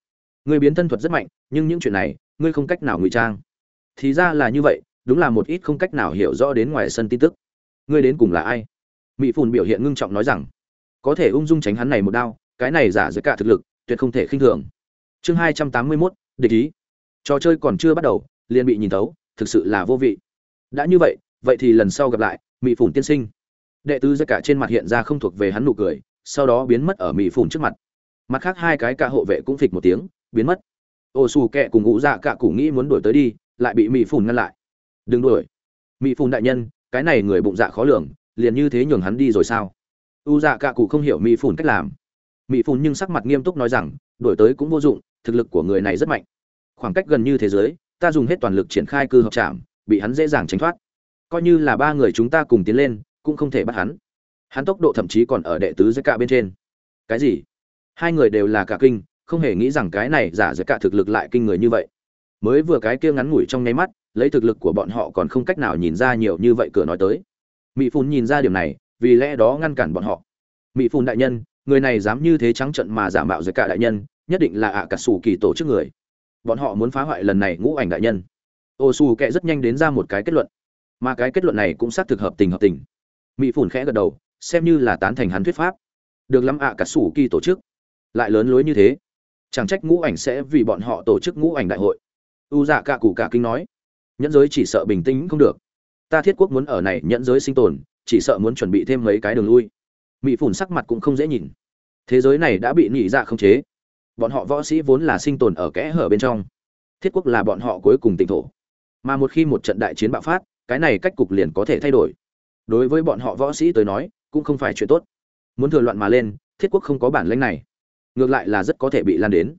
Ngươi biến thân thuật rất mạnh, nhưng những chuyện này, ngươi không cách nào ngụy trang. Thì ra là như vậy, đúng là một ít không cách nào hiểu rõ đến ngoài sân tin tức. Ngươi đến cùng là ai? Mỹ phùn biểu hiện ngưng trọng nói rằng, có thể ung dung tránh hắn này một đao, cái này giả dưới cả thực lực, tuyệt không thể khinh thường. Chương hai trăm tám mươi mốt, địch ý. Trò chơi còn chưa bắt đầu, liền bị nhìn thấu, thực sự là vô vị. Đã như vậy vậy thì lần sau gặp lại mỹ phùn tiên sinh. Đệ tứ dưới cả trên mặt hiện ra không thuộc về hắn nụ cười, sau đó biến mất ở mỹ phùn trước mặt. Mặt khác hai cái cả hộ vệ cũng phịch một tiếng, biến mất. Ô xù kẹ cùng ngũ dạ cả cụ nghĩ muốn đuổi tới đi, lại bị mỹ phùn ngăn lại. Đừng đuổi. Mỹ phùn đại nhân, cái này người bụng dạ khó lường liền như thế nhường hắn đi rồi sao? U dạ cả cụ không hiểu mỹ phùn cách làm. Mỹ phùn nhưng sắc mặt nghiêm túc nói rằng đổi tới cũng vô dụng thực lực của người này rất mạnh. Khoảng cách gần như thế giới ta dùng hết toàn lực triển khai cư hợp chạm, bị hắn dễ dàng tránh thoát. Coi như là ba người chúng ta cùng tiến lên cũng không thể bắt hắn. Hắn tốc độ thậm chí còn ở đệ tứ giới cả bên trên. Cái gì? Hai người đều là cả kinh không hề nghĩ rằng cái này giả giới cả thực lực lại kinh người như vậy. Mới vừa cái kia ngắn ngủi trong nháy mắt lấy thực lực của bọn họ còn không cách nào nhìn ra nhiều như vậy cửa nói tới mỹ phun nhìn ra điều này, vì lẽ đó ngăn cản bọn họ. Mỹ phun đại nhân, người này dám như thế trắng trận mà giả mạo giới cả đại nhân, nhất định là ạ cả sủ kỳ tổ chức người. Bọn họ muốn phá hoại lần này ngũ ảnh đại nhân. Ô xù kệ rất nhanh đến ra một cái kết luận. Mà cái kết luận này cũng xác thực hợp tình hợp tình. Mỹ phủn khẽ gật đầu, xem như là tán thành hắn thuyết pháp. Được lắm ạ cả sủ kỳ tổ chức. Lại lớn lối như thế. Chẳng trách ngũ ảnh sẽ vì bọn họ tổ chức ngũ ảnh đại hội. U dạ cả cụ cả kinh nói. Nhẫn giới chỉ sợ bình tĩnh không được ta thiết quốc muốn ở này nhẫn giới sinh tồn, chỉ sợ muốn chuẩn bị thêm mấy cái đường lui. Mỹ phủn sắc mặt cũng không dễ nhìn. Thế giới này đã bị nhị dạ không chế. Bọn họ võ sĩ vốn là sinh tồn ở kẽ hở bên trong. Thiết quốc là bọn họ cuối cùng tỉnh thổ. Mà một khi một trận đại chiến bạo phát, cái này cách cục liền có thể thay đổi. Đối với bọn họ võ sĩ tới nói, cũng không phải chuyện tốt. Muốn thừa loạn mà lên, thiết quốc không có bản lãnh này. Ngược lại là rất có thể bị lan đến.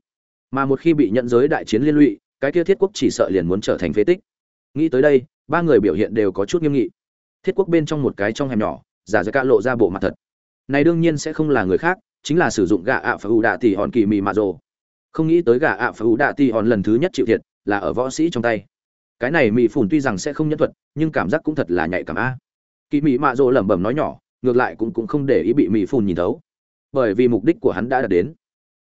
Mà một khi bị nhận giới đại chiến liên lụy, cái kia thiết quốc chỉ sợ liền muốn trở thành phế tích. Nghĩ tới đây ba người biểu hiện đều có chút nghiêm nghị. Thiết quốc bên trong một cái trong hẻm nhỏ, giả giải cả lộ ra bộ mặt thật. Này đương nhiên sẽ không là người khác, chính là sử dụng gà ạ phải ủ đạ tỷ hòn kỳ mì mạ rồ. Không nghĩ tới gà ạ phải ủ đạ tỷ hòn lần thứ nhất chịu thiệt, là ở võ sĩ trong tay. Cái này mì phủn tuy rằng sẽ không nhân thuật, nhưng cảm giác cũng thật là nhạy cảm a. Kỳ mì mạ rồ lẩm bẩm nói nhỏ, ngược lại cũng cũng không để ý bị mì phủn nhìn thấu. Bởi vì mục đích của hắn đã đạt đến.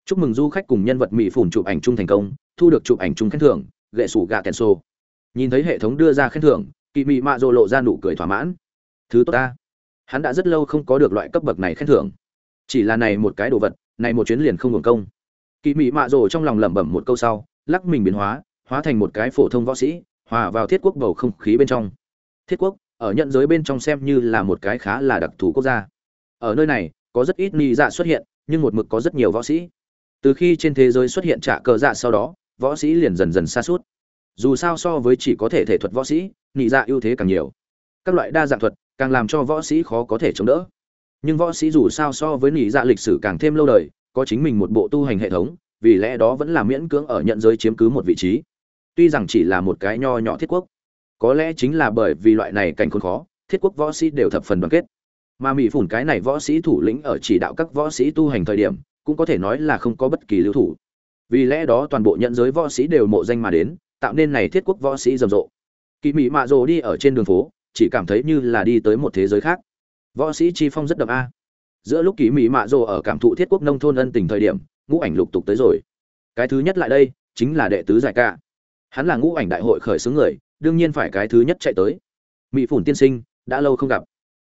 Chúc mừng du khách cùng nhân vật mì phủn chụp ảnh chung thành công, thu được chụp ảnh chung khen thưởng gậy sủ gà kèn xô nhìn thấy hệ thống đưa ra khen thưởng kỳ mị mạ rồ lộ ra nụ cười thỏa mãn. Thứ tốt ta. Hắn đã rất lâu không có được loại cấp bậc này khen thưởng. Chỉ là này một cái đồ vật, này một chuyến liền không hưởng công. Kỳ mị mạ rồ trong lòng lẩm bẩm một câu sau, lắc mình biến hóa hóa thành một cái phổ thông võ sĩ, hòa vào thiết quốc bầu không khí bên trong. Thiết quốc, ở nhận giới bên trong xem như là một cái khá là đặc thù quốc gia. Ở nơi này, có rất ít ni dạ xuất hiện, nhưng một mực có rất nhiều võ sĩ. Từ khi trên thế giới xuất hiện trả cờ dạ sau đó, võ sĩ liền dần dần xa suốt dù sao so với chỉ có thể thể thuật võ sĩ, nhị dạ ưu thế càng nhiều. Các loại đa dạng thuật càng làm cho võ sĩ khó có thể chống đỡ. Nhưng võ sĩ dù sao so với nhị dạ lịch sử càng thêm lâu đời, có chính mình một bộ tu hành hệ thống, vì lẽ đó vẫn là miễn cưỡng ở nhận giới chiếm cứ một vị trí. Tuy rằng chỉ là một cái nho nhỏ thiết quốc, có lẽ chính là bởi vì loại này cảnh khốn khó, thiết quốc võ sĩ đều thập phần đoàn kết. Mà mỹ phủn cái này võ sĩ thủ lĩnh ở chỉ đạo các võ sĩ tu hành thời điểm, cũng có thể nói là không có bất kỳ lưu thủ. Vì lẽ đó toàn bộ nhận giới võ sĩ đều mộ danh mà đến tạo nên này thiết quốc võ sĩ rầm rộ. Kỳ mỹ mạ rồ đi ở trên đường phố, chỉ cảm thấy như là đi tới một thế giới khác. Võ sĩ chi phong rất đậm a. Giữa lúc kỳ mỹ mạ rồ ở cảm thụ thiết quốc nông thôn ân tình thời điểm, ngũ ảnh lục tục tới rồi. Cái thứ nhất lại đây, chính là đệ tứ giải ca. Hắn là ngũ ảnh đại hội khởi xướng người, đương nhiên phải cái thứ nhất chạy tới. Mỹ phủn tiên sinh, đã lâu không gặp.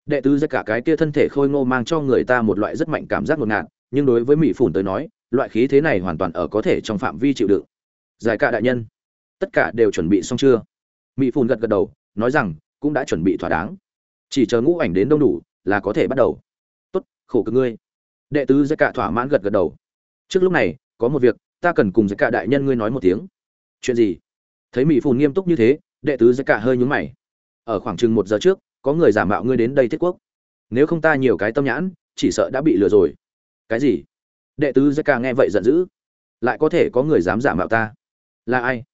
Đệ tứ giải cả cái kia thân thể khôi ngô mang cho người ta một loại rất mạnh cảm giác ngột ngạt, nhưng đối với mỹ phủn tới nói, loại khí thế này hoàn toàn ở có thể trong phạm vi chịu đựng. Giải ca đại nhân tất cả đều chuẩn bị xong chưa? Mỹ phùn gật gật đầu, nói rằng, cũng đã chuẩn bị thỏa đáng. Chỉ chờ ngũ ảnh đến đông đủ, là có thể bắt đầu. Tốt, khổ cực ngươi. Đệ tứ giải cả thỏa mãn gật gật đầu. Trước lúc này, có một việc, ta cần cùng giải cả đại nhân ngươi nói một tiếng. Chuyện gì? Thấy mỹ phùn nghiêm túc như thế, đệ tứ giải cả hơi nhúng mày. Ở khoảng chừng một giờ trước, có người giả mạo ngươi đến đây thiết quốc. Nếu không ta nhiều cái tâm nhãn, chỉ sợ đã bị lừa rồi. Cái gì? Đệ tứ giải cả nghe vậy giận dữ. Lại có thể có người dám giả mạo ta? Là ai?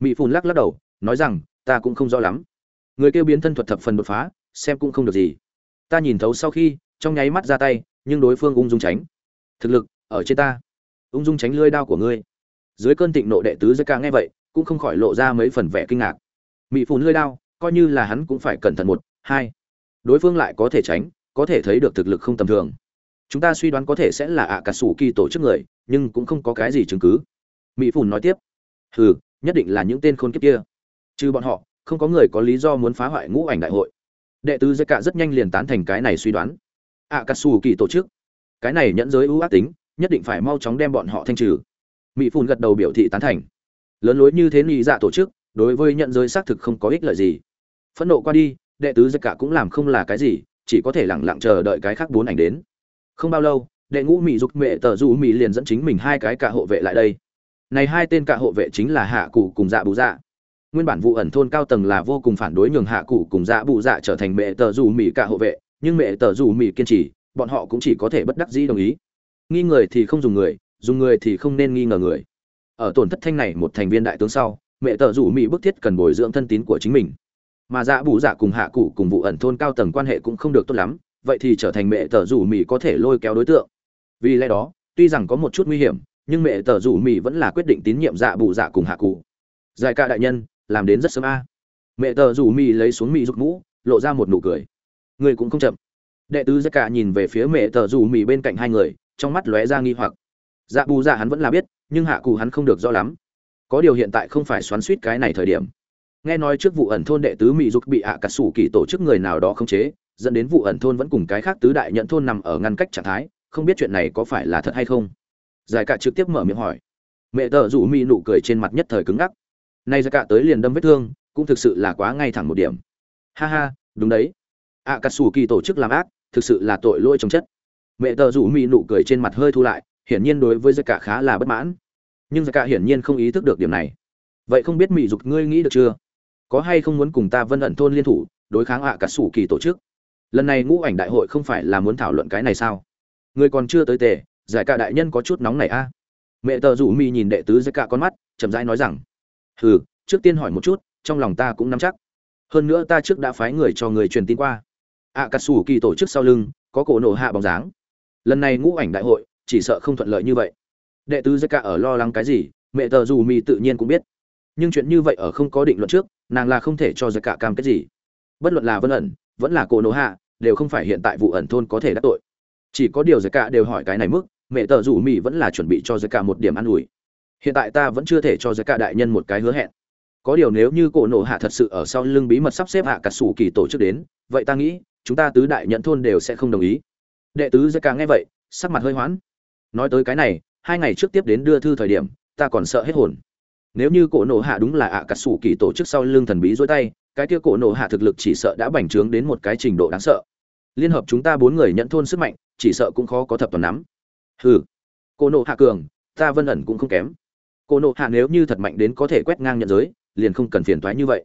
Mỹ phun lắc lắc đầu, nói rằng, ta cũng không rõ lắm. Người kêu biến thân thuật thập phần đột phá, xem cũng không được gì. Ta nhìn thấu sau khi, trong nháy mắt ra tay, nhưng đối phương ung dung tránh. Thực lực, ở trên ta. Ung dung tránh lưới đao của ngươi. Dưới cơn thịnh nộ đệ tứ giới ca nghe vậy, cũng không khỏi lộ ra mấy phần vẻ kinh ngạc. Mỹ phun lưới đao, coi như là hắn cũng phải cẩn thận một, hai. Đối phương lại có thể tránh, có thể thấy được thực lực không tầm thường. Chúng ta suy đoán có thể sẽ là ạ cả sủ kỳ tổ chức người, nhưng cũng không có cái gì chứng cứ. Mỹ phùn nói tiếp. Hừ nhất định là những tên khôn kiếp kia. Trừ bọn họ, không có người có lý do muốn phá hoại ngũ ảnh đại hội. Đệ tứ dây cạ rất nhanh liền tán thành cái này suy đoán. Ạ cà sù kỳ tổ chức. Cái này nhẫn giới ưu ác tính, nhất định phải mau chóng đem bọn họ thanh trừ. Mỹ phun gật đầu biểu thị tán thành. Lớn lối như thế nghĩ dạ tổ chức, đối với nhận giới xác thực không có ích lợi gì. Phẫn nộ qua đi, đệ tứ dây cạ cũng làm không là cái gì, chỉ có thể lẳng lặng chờ đợi cái khác bốn ảnh đến. Không bao lâu, đệ ngũ mỹ dục mẹ tờ du mỹ liền dẫn chính mình hai cái cả hộ vệ lại đây này hai tên cả hộ vệ chính là hạ cụ cùng dạ bù dạ. Nguyên bản vụ ẩn thôn cao tầng là vô cùng phản đối nhường hạ cụ cùng dạ bù dạ trở thành mẹ tờ dù mỹ cả hộ vệ, nhưng mẹ tờ dù mỹ kiên trì, bọn họ cũng chỉ có thể bất đắc dĩ đồng ý. Nghi người thì không dùng người dùng người thì không nên nghi ngờ người. Ở tổn thất thanh này một thành viên đại tướng sau, mẹ tờ rủ mỹ bức thiết cần bồi dưỡng thân tín của chính mình. Mà dạ bù dạ cùng hạ cụ cùng vụ ẩn thôn cao tầng quan hệ cũng không được tốt lắm, vậy thì trở thành mẹ tờ rủ mỹ có thể lôi kéo đối tượng. Vì lẽ đó, tuy rằng có một chút nguy hiểm nhưng mẹ tờ rủ mỹ vẫn là quyết định tín nhiệm dạ bù dạ cùng hạ cụ. Giải ca đại nhân, làm đến rất sớm a. Mẹ tờ rủ mỹ lấy xuống mỹ rút mũ, lộ ra một nụ cười. Người cũng không chậm. Đệ tứ giải ca nhìn về phía mẹ tờ rủ mỹ bên cạnh hai người, trong mắt lóe ra nghi hoặc. Dạ bù dạ hắn vẫn là biết, nhưng hạ cụ hắn không được rõ lắm. Có điều hiện tại không phải xoắn suýt cái này thời điểm. Nghe nói trước vụ ẩn thôn đệ tứ mỹ dục bị hạ cả sủ kỳ tổ chức người nào đó khống chế, dẫn đến vụ ẩn thôn vẫn cùng cái khác tứ đại nhận thôn nằm ở ngăn cách trạng thái, không biết chuyện này có phải là thật hay không giải cả trực tiếp mở miệng hỏi. Mẹ tờ rủ mỹ nụ cười trên mặt nhất thời cứng ngắc. Nay giải cả tới liền đâm vết thương, cũng thực sự là quá ngay thẳng một điểm. Ha ha, đúng đấy. Ạ cà sủ kỳ tổ chức làm ác, thực sự là tội lỗi trong chất. Mẹ tờ rủ mỹ nụ cười trên mặt hơi thu lại, hiển nhiên đối với giải cả khá là bất mãn. Nhưng giải cả hiển nhiên không ý thức được điểm này. Vậy không biết mỹ dục ngươi nghĩ được chưa? Có hay không muốn cùng ta vân ẩn thôn liên thủ, đối kháng ạ cà sủ kỳ tổ chức? Lần này ngũ ảnh đại hội không phải là muốn thảo luận cái này sao? Người còn chưa tới tề giải cả đại nhân có chút nóng này a. Mẹ tờ rủ mi nhìn đệ tứ giải cả con mắt, chậm rãi nói rằng, hừ, trước tiên hỏi một chút, trong lòng ta cũng nắm chắc. Hơn nữa ta trước đã phái người cho người truyền tin qua. Ạ cà sủ kỳ tổ chức sau lưng, có cổ nổ hạ bóng dáng. Lần này ngũ ảnh đại hội, chỉ sợ không thuận lợi như vậy. Đệ tứ giải cả ở lo lắng cái gì, mẹ tờ rủ mi tự nhiên cũng biết. Nhưng chuyện như vậy ở không có định luận trước, nàng là không thể cho giải cả cam kết gì. Bất luận là vân ẩn, vẫn là cổ nổ hạ, đều không phải hiện tại vụ ẩn thôn có thể đắc tội. Chỉ có điều giải cả đều hỏi cái này mức mẹ tờ rủ mỹ vẫn là chuẩn bị cho giới cả một điểm an ủi. Hiện tại ta vẫn chưa thể cho giới cả đại nhân một cái hứa hẹn. Có điều nếu như cổ nổ hạ thật sự ở sau lưng bí mật sắp xếp hạ cả sủ kỳ tổ chức đến, vậy ta nghĩ, chúng ta tứ đại nhận thôn đều sẽ không đồng ý. Đệ tứ giới cả nghe vậy, sắc mặt hơi hoãn nói tới cái này, hai ngày trước tiếp đến đưa thư thời điểm, ta còn sợ hết hồn. Nếu như cổ nổ hạ đúng là ạ cắt cà sủ kỳ tổ chức sau lưng thần bí dối tay, cái kia cổ nổ hạ thực lực chỉ sợ đã bành trướng đến một cái trình độ đáng sợ. Liên hợp chúng ta bốn người nhận thôn sức mạnh, chỉ sợ cũng khó có thập toàn nắm hừ. Cô nổ hạ cường, ta vân ẩn cũng không kém. Cô nổ hạ nếu như thật mạnh đến có thể quét ngang nhận giới, liền không cần phiền toái như vậy.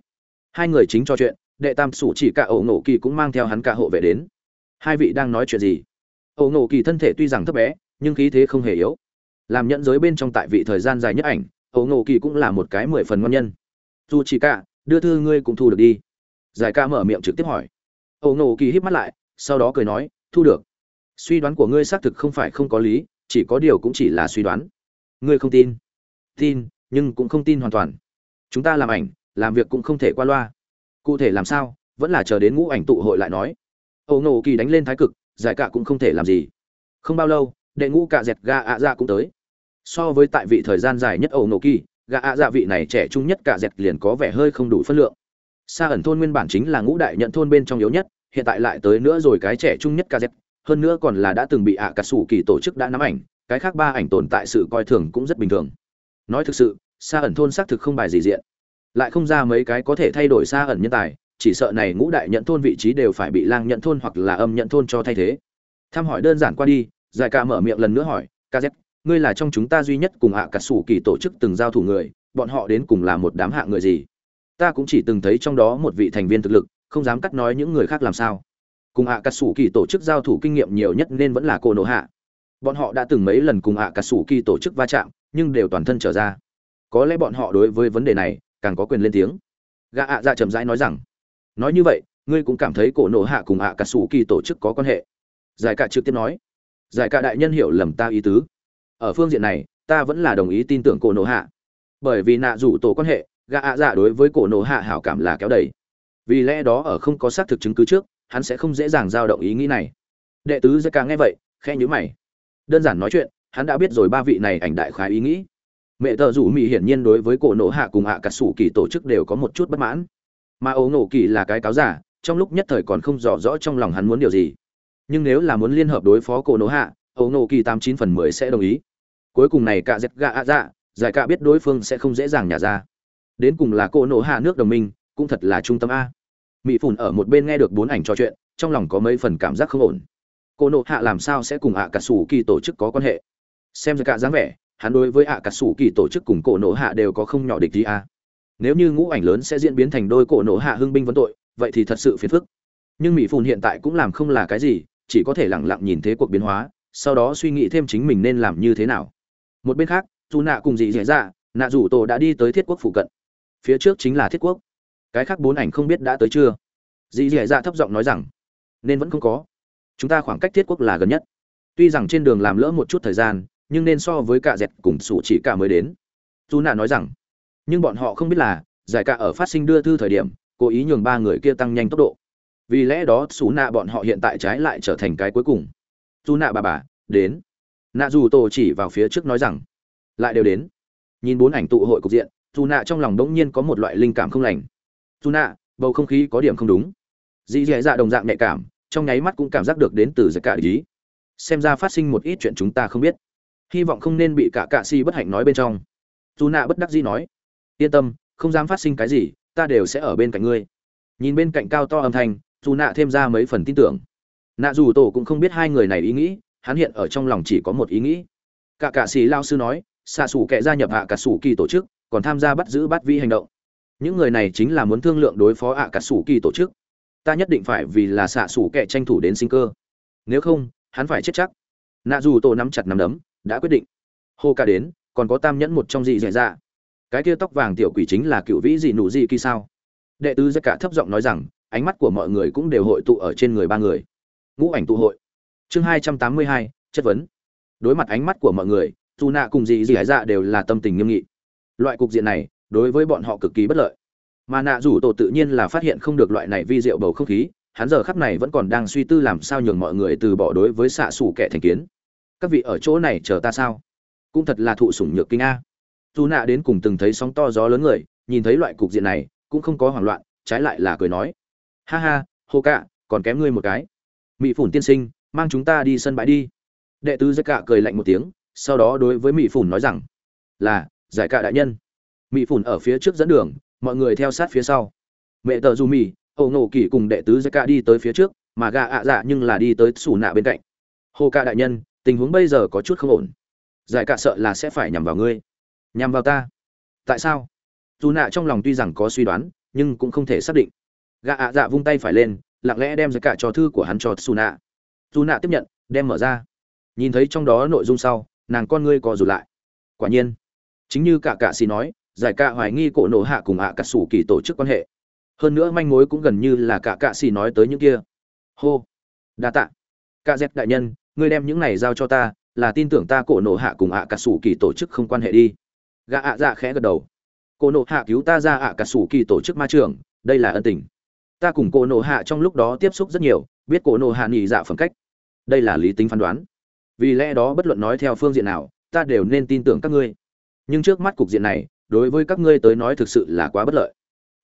Hai người chính cho chuyện, đệ tam sủ chỉ cả ổ nổ kỳ cũng mang theo hắn cả hộ vệ đến. Hai vị đang nói chuyện gì? Ổ nổ kỳ thân thể tuy rằng thấp bé, nhưng khí thế không hề yếu. Làm nhận giới bên trong tại vị thời gian dài nhất ảnh, ổ nổ kỳ cũng là một cái mười phần ngon nhân. Dù chỉ cả, đưa thư ngươi cũng thu được đi. Giải ca mở miệng trực tiếp hỏi. Ổ nổ kỳ híp mắt lại, sau đó cười nói, thu được suy đoán của ngươi xác thực không phải không có lý, chỉ có điều cũng chỉ là suy đoán. Ngươi không tin. Tin, nhưng cũng không tin hoàn toàn. Chúng ta làm ảnh, làm việc cũng không thể qua loa. Cụ thể làm sao, vẫn là chờ đến ngũ ảnh tụ hội lại nói. Âu nổ kỳ đánh lên thái cực, giải cạ cũng không thể làm gì. Không bao lâu, đệ ngũ cạ dẹt ga ạ dạ cũng tới. So với tại vị thời gian dài nhất Âu nổ kỳ, Gà ạ dạ vị này trẻ trung nhất cạ dẹt liền có vẻ hơi không đủ phân lượng. Xa ẩn thôn nguyên bản chính là ngũ đại nhận thôn bên trong yếu nhất, hiện tại lại tới nữa rồi cái trẻ trung nhất cạ dẹt hơn nữa còn là đã từng bị ạ cà sủ kỳ tổ chức đã nắm ảnh, cái khác ba ảnh tồn tại sự coi thường cũng rất bình thường. Nói thực sự xa ẩn thôn xác thực không bài gì diện. Lại không ra mấy cái có thể thay đổi xa ẩn nhân tài, chỉ sợ này ngũ đại nhận thôn vị trí đều phải bị lang nhận thôn hoặc là âm nhận thôn cho thay thế. Thăm hỏi đơn giản qua đi, giải ca mở miệng lần nữa hỏi kz ngươi là trong chúng ta duy nhất cùng ạ cả sủ kỳ tổ chức từng giao thủ người, bọn họ đến cùng là một đám hạ người gì? Ta cũng chỉ từng thấy trong đó một vị thành viên thực lực, không dám cắt nói những người khác làm sao cùng hạ cà sủ kỳ tổ chức giao thủ kinh nghiệm nhiều nhất nên vẫn là cô nộ hạ bọn họ đã từng mấy lần cùng hạ cà sủ kỳ tổ chức va chạm, nhưng đều toàn thân trở ra. Có lẽ bọn họ đối với vấn đề này, càng có quyền lên tiếng. Gã ạ dạ chậm rãi nói rằng, nói như vậy, ngươi cũng cảm thấy cổ nộ hạ cùng hạ cà sủ kỳ tổ chức có quan hệ? Giải cả trực tiếp nói, giải cả đại nhân hiểu lầm ta ý tứ. Ở phương diện này, ta vẫn là đồng ý tin tưởng cổ nộ hạ bởi vì nạ rủ tổ quan hệ, gã ạ dạ đối với cổ nộ hạ hảo cảm là kéo đầy. Vì lẽ đó ở không có xác thực chứng cứ trước hắn sẽ không dễ dàng giao động ý nghĩ này. Đệ tứ giải càng nghe vậy khe nhíu mày. Đơn giản nói chuyện, hắn đã biết rồi ba vị này ảnh đại khái ý nghĩ. Mẹ tờ rủ mỹ hiển nhiên đối với cổ nổ hạ cùng hạ cả sủ kỳ tổ chức đều có một chút bất mãn. Mà ấu nổ kỳ là cái cáo giả, trong lúc nhất thời còn không rõ rõ trong lòng hắn muốn điều gì. Nhưng nếu là muốn liên hợp đối phó cổ nổ hạ, ấu nổ kỳ tám chín phần mười sẽ đồng ý. Cuối cùng này cả dẹp gạ ạ dạ giải cả biết đối phương sẽ không dễ dàng nhả ra. Đến cùng là cổ nổ hạ nước đồng minh, cũng thật là trung tâm a mỹ phủn ở một bên nghe được bốn ảnh trò chuyện, trong lòng có mấy phần cảm giác không ổn. Cô nộ hạ làm sao sẽ cùng ạ cà sủ kỳ tổ chức có quan hệ? Xem ra cả dáng vẻ, hắn đối với ạ cà sủ kỳ tổ chức cùng cổ nộ hạ đều có không nhỏ địch gì à. nếu như ngũ ảnh lớn sẽ diễn biến thành đôi cổ nộ hạ hưng binh vấn tội, vậy thì thật sự phiền phức. Nhưng mỹ phùn hiện tại cũng làm không là cái gì, chỉ có thể lẳng lặng nhìn thế cuộc biến hóa, sau đó suy nghĩ thêm chính mình nên làm như thế nào. Một bên khác dù nạ cùng dị dẻ ra dạ, nạ rủ tổ đã đi tới thiết quốc phụ cận. Phía trước chính là thiết quốc cái khác bốn ảnh không biết đã tới chưa? Dì dì dạ thấp giọng nói rằng, nên vẫn không có. Chúng ta khoảng cách thiết quốc là gần nhất. Tuy rằng trên đường làm lỡ một chút thời gian, nhưng nên so với cả dẹt cùng sủ chỉ cả mới đến. Dù nạ nói rằng, nhưng bọn họ không biết là, giải cả ở phát sinh đưa thư thời điểm, cố ý nhường ba người kia tăng nhanh tốc độ. Vì lẽ đó xú nạ bọn họ hiện tại trái lại trở thành cái cuối cùng. Dù nạ bà bà, đến. Nạ dù tổ chỉ vào phía trước nói rằng, lại đều đến. Nhìn bốn ảnh tụ hội cục diện, dù nạ trong lòng đống nhiên có một loại linh cảm không lành dù nạ, bầu không khí có điểm không đúng. Dì dì dạ đồng dạng nhạy cảm, trong nháy mắt cũng cảm giác được đến từ giải cả ý. Xem ra phát sinh một ít chuyện chúng ta không biết. Hy vọng không nên bị cả cạ si bất hạnh nói bên trong. Dù nạ bất đắc dĩ nói, yên tâm, không dám phát sinh cái gì, ta đều sẽ ở bên cạnh ngươi. Nhìn bên cạnh cao to âm thanh, dù nạ thêm ra mấy phần tin tưởng. Nạ dù tổ cũng không biết hai người này ý nghĩ, hắn hiện ở trong lòng chỉ có một ý nghĩ. Cả cạ xì lao sư nói, xạ xủ kệ gia nhập hạ cả xủ kỳ tổ chức, còn tham gia bắt giữ bắt vi hành động những người này chính là muốn thương lượng đối phó hạ cà sủ kỳ tổ chức. Ta nhất định phải vì là xạ sủ kệ tranh thủ đến sinh cơ. Nếu không, hắn phải chết chắc. Nạ dù tổ nắm chặt nắm đấm, đã quyết định. Hô ca đến, còn có tam nhẫn một trong dị dạy ra cái kia tóc vàng tiểu quỷ chính là cựu vĩ dị nụ dị kỳ sao? Đệ tứ giấc cả thấp giọng nói rằng, ánh mắt của mọi người cũng đều hội tụ ở trên người ba người. Ngũ ảnh tụ hội. Chương hai trăm tám mươi hai, chất vấn. Đối mặt ánh mắt của mọi người, dù nạ cùng dị dị hải dạ đều là tâm tình nghiêm nghị. Loại cục diện này đối với bọn họ cực kỳ bất lợi. Mà nạ rủ tổ tự nhiên là phát hiện không được loại này vi diệu bầu không khí, hắn giờ khắp này vẫn còn đang suy tư làm sao nhường mọi người từ bỏ đối với xạ xủ kẻ thành kiến. Các vị ở chỗ này chờ ta sao? Cũng thật là thụ sủng nhược kinh a. Dù nạ đến cùng từng thấy sóng to gió lớn người, nhìn thấy loại cục diện này, cũng không có hoảng loạn, trái lại là cười nói. Ha ha hô cạ, còn kém ngươi một cái. Mỹ phủn tiên sinh, mang chúng ta đi sân bãi đi. Đệ tứ giấc cạ cười lạnh một tiếng, sau đó đối với mỹ phủn nói rằng, là, giải cạ đại nhân mỹ phủn ở phía trước dẫn đường, mọi người theo sát phía sau. Mẹ tờ dù mỹ ẩu nổ kỳ cùng đệ tứ giấc ca đi tới phía trước, mà gà ạ dạ nhưng là đi tới xù nạ bên cạnh. Hô ca đại nhân, tình huống bây giờ có chút không ổn. Giải cạ sợ là sẽ phải nhằm vào ngươi. Nhằm vào ta. Tại sao? Dù nạ trong lòng tuy rằng có suy đoán, nhưng cũng không thể xác định. Gạ ạ dạ vung tay phải lên, lặng lẽ đem giải cả cho thư của hắn cho xù nạ. Dù nạ tiếp nhận, đem mở ra. Nhìn thấy trong đó nội dung sau, nàng con ngươi co rụt lại. Quả nhiên, chính như cả cạ xì nói giải cạ hoài nghi cổ nổ hạ cùng ạ cà sủ kỳ tổ chức quan hệ. Hơn nữa manh mối cũng gần như là cả cạ xì nói tới những kia. Hô. Đa tạ. Cạ dép đại nhân, ngươi đem những này giao cho ta, là tin tưởng ta cổ nổ hạ cùng ạ cà sủ kỳ tổ chức không quan hệ đi. Gạ ạ dạ khẽ gật đầu. Cổ nổ hạ cứu ta ra ạ cà sủ kỳ tổ chức ma trường, đây là ân tình. Ta cùng cổ nổ hạ trong lúc đó tiếp xúc rất nhiều, biết cổ nổ hạ nghỉ dạ phẩm cách. Đây là lý tính phán đoán. Vì lẽ đó bất luận nói theo phương diện nào, ta đều nên tin tưởng các ngươi. Nhưng trước mắt cục diện này đối với các ngươi tới nói thực sự là quá bất lợi.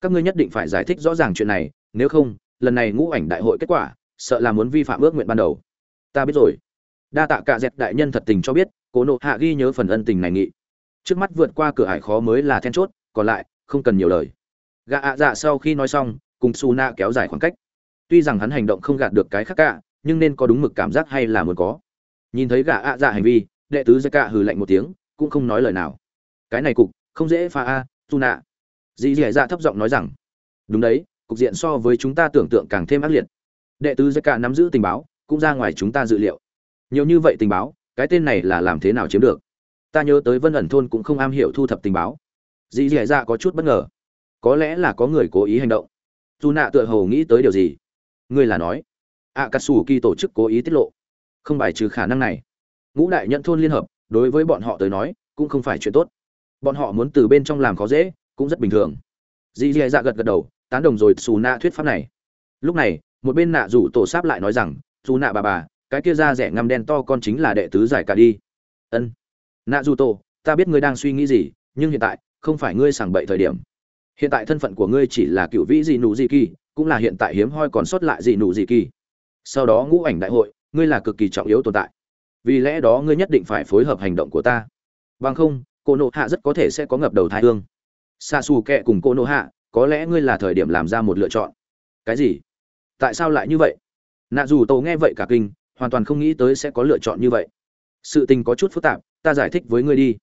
Các ngươi nhất định phải giải thích rõ ràng chuyện này, nếu không, lần này ngũ ảnh đại hội kết quả, sợ là muốn vi phạm ước nguyện ban đầu. Ta biết rồi. Đa tạ cả dẹt đại nhân thật tình cho biết, cố nộ hạ ghi nhớ phần ân tình này nghị. Trước mắt vượt qua cửa hải khó mới là then chốt, còn lại, không cần nhiều lời. Gạ ạ dạ sau khi nói xong, cùng su na kéo dài khoảng cách. Tuy rằng hắn hành động không gạt được cái khác cả, nhưng nên có đúng mực cảm giác hay là muốn có. Nhìn thấy gạ ạ dạ hành vi, đệ tứ giai cả hừ lạnh một tiếng, cũng không nói lời nào. Cái này cục không dễ pha a, tu nạ. Dì dì dạ thấp giọng nói rằng, đúng đấy, cục diện so với chúng ta tưởng tượng càng thêm ác liệt. Đệ tứ giai cả nắm giữ tình báo, cũng ra ngoài chúng ta dự liệu. Nhiều như vậy tình báo, cái tên này là làm thế nào chiếm được? Ta nhớ tới vân ẩn thôn cũng không am hiểu thu thập tình báo. Dì dì dạ có chút bất ngờ. Có lẽ là có người cố ý hành động. Dù nạ tựa hồ nghĩ tới điều gì? Ngươi là nói ạ cà sủ kỳ tổ chức cố ý tiết lộ. Không bài trừ khả năng này. Ngũ đại nhận thôn liên hợp, đối với bọn họ tới nói, cũng không phải chuyện tốt bọn họ muốn từ bên trong làm khó dễ, cũng rất bình thường. Dì dì dạ gật gật đầu, tán đồng rồi xù nạ thuyết pháp này. Lúc này, một bên nạ rủ tổ sáp lại nói rằng, dù nạ bà bà, cái kia da rẻ ngăm đen to con chính là đệ tứ giải cả đi. Ân. Nạ dù tổ, ta biết ngươi đang suy nghĩ gì, nhưng hiện tại, không phải ngươi sảng bậy thời điểm. Hiện tại thân phận của ngươi chỉ là cựu vĩ dị nụ dị kỳ, cũng là hiện tại hiếm hoi còn sót lại dị nụ dị kỳ. Sau đó ngũ ảnh đại hội, ngươi là cực kỳ trọng yếu tồn tại. Vì lẽ đó ngươi nhất định phải phối hợp hành động của ta. Bằng không cô nộ hạ rất có thể sẽ có ngập đầu thái hương. Xa xù kệ cùng cô nộ hạ, có lẽ ngươi là thời điểm làm ra một lựa chọn. Cái gì? Tại sao lại như vậy? Nạ dù tổ nghe vậy cả kinh, hoàn toàn không nghĩ tới sẽ có lựa chọn như vậy. Sự tình có chút phức tạp, ta giải thích với ngươi đi.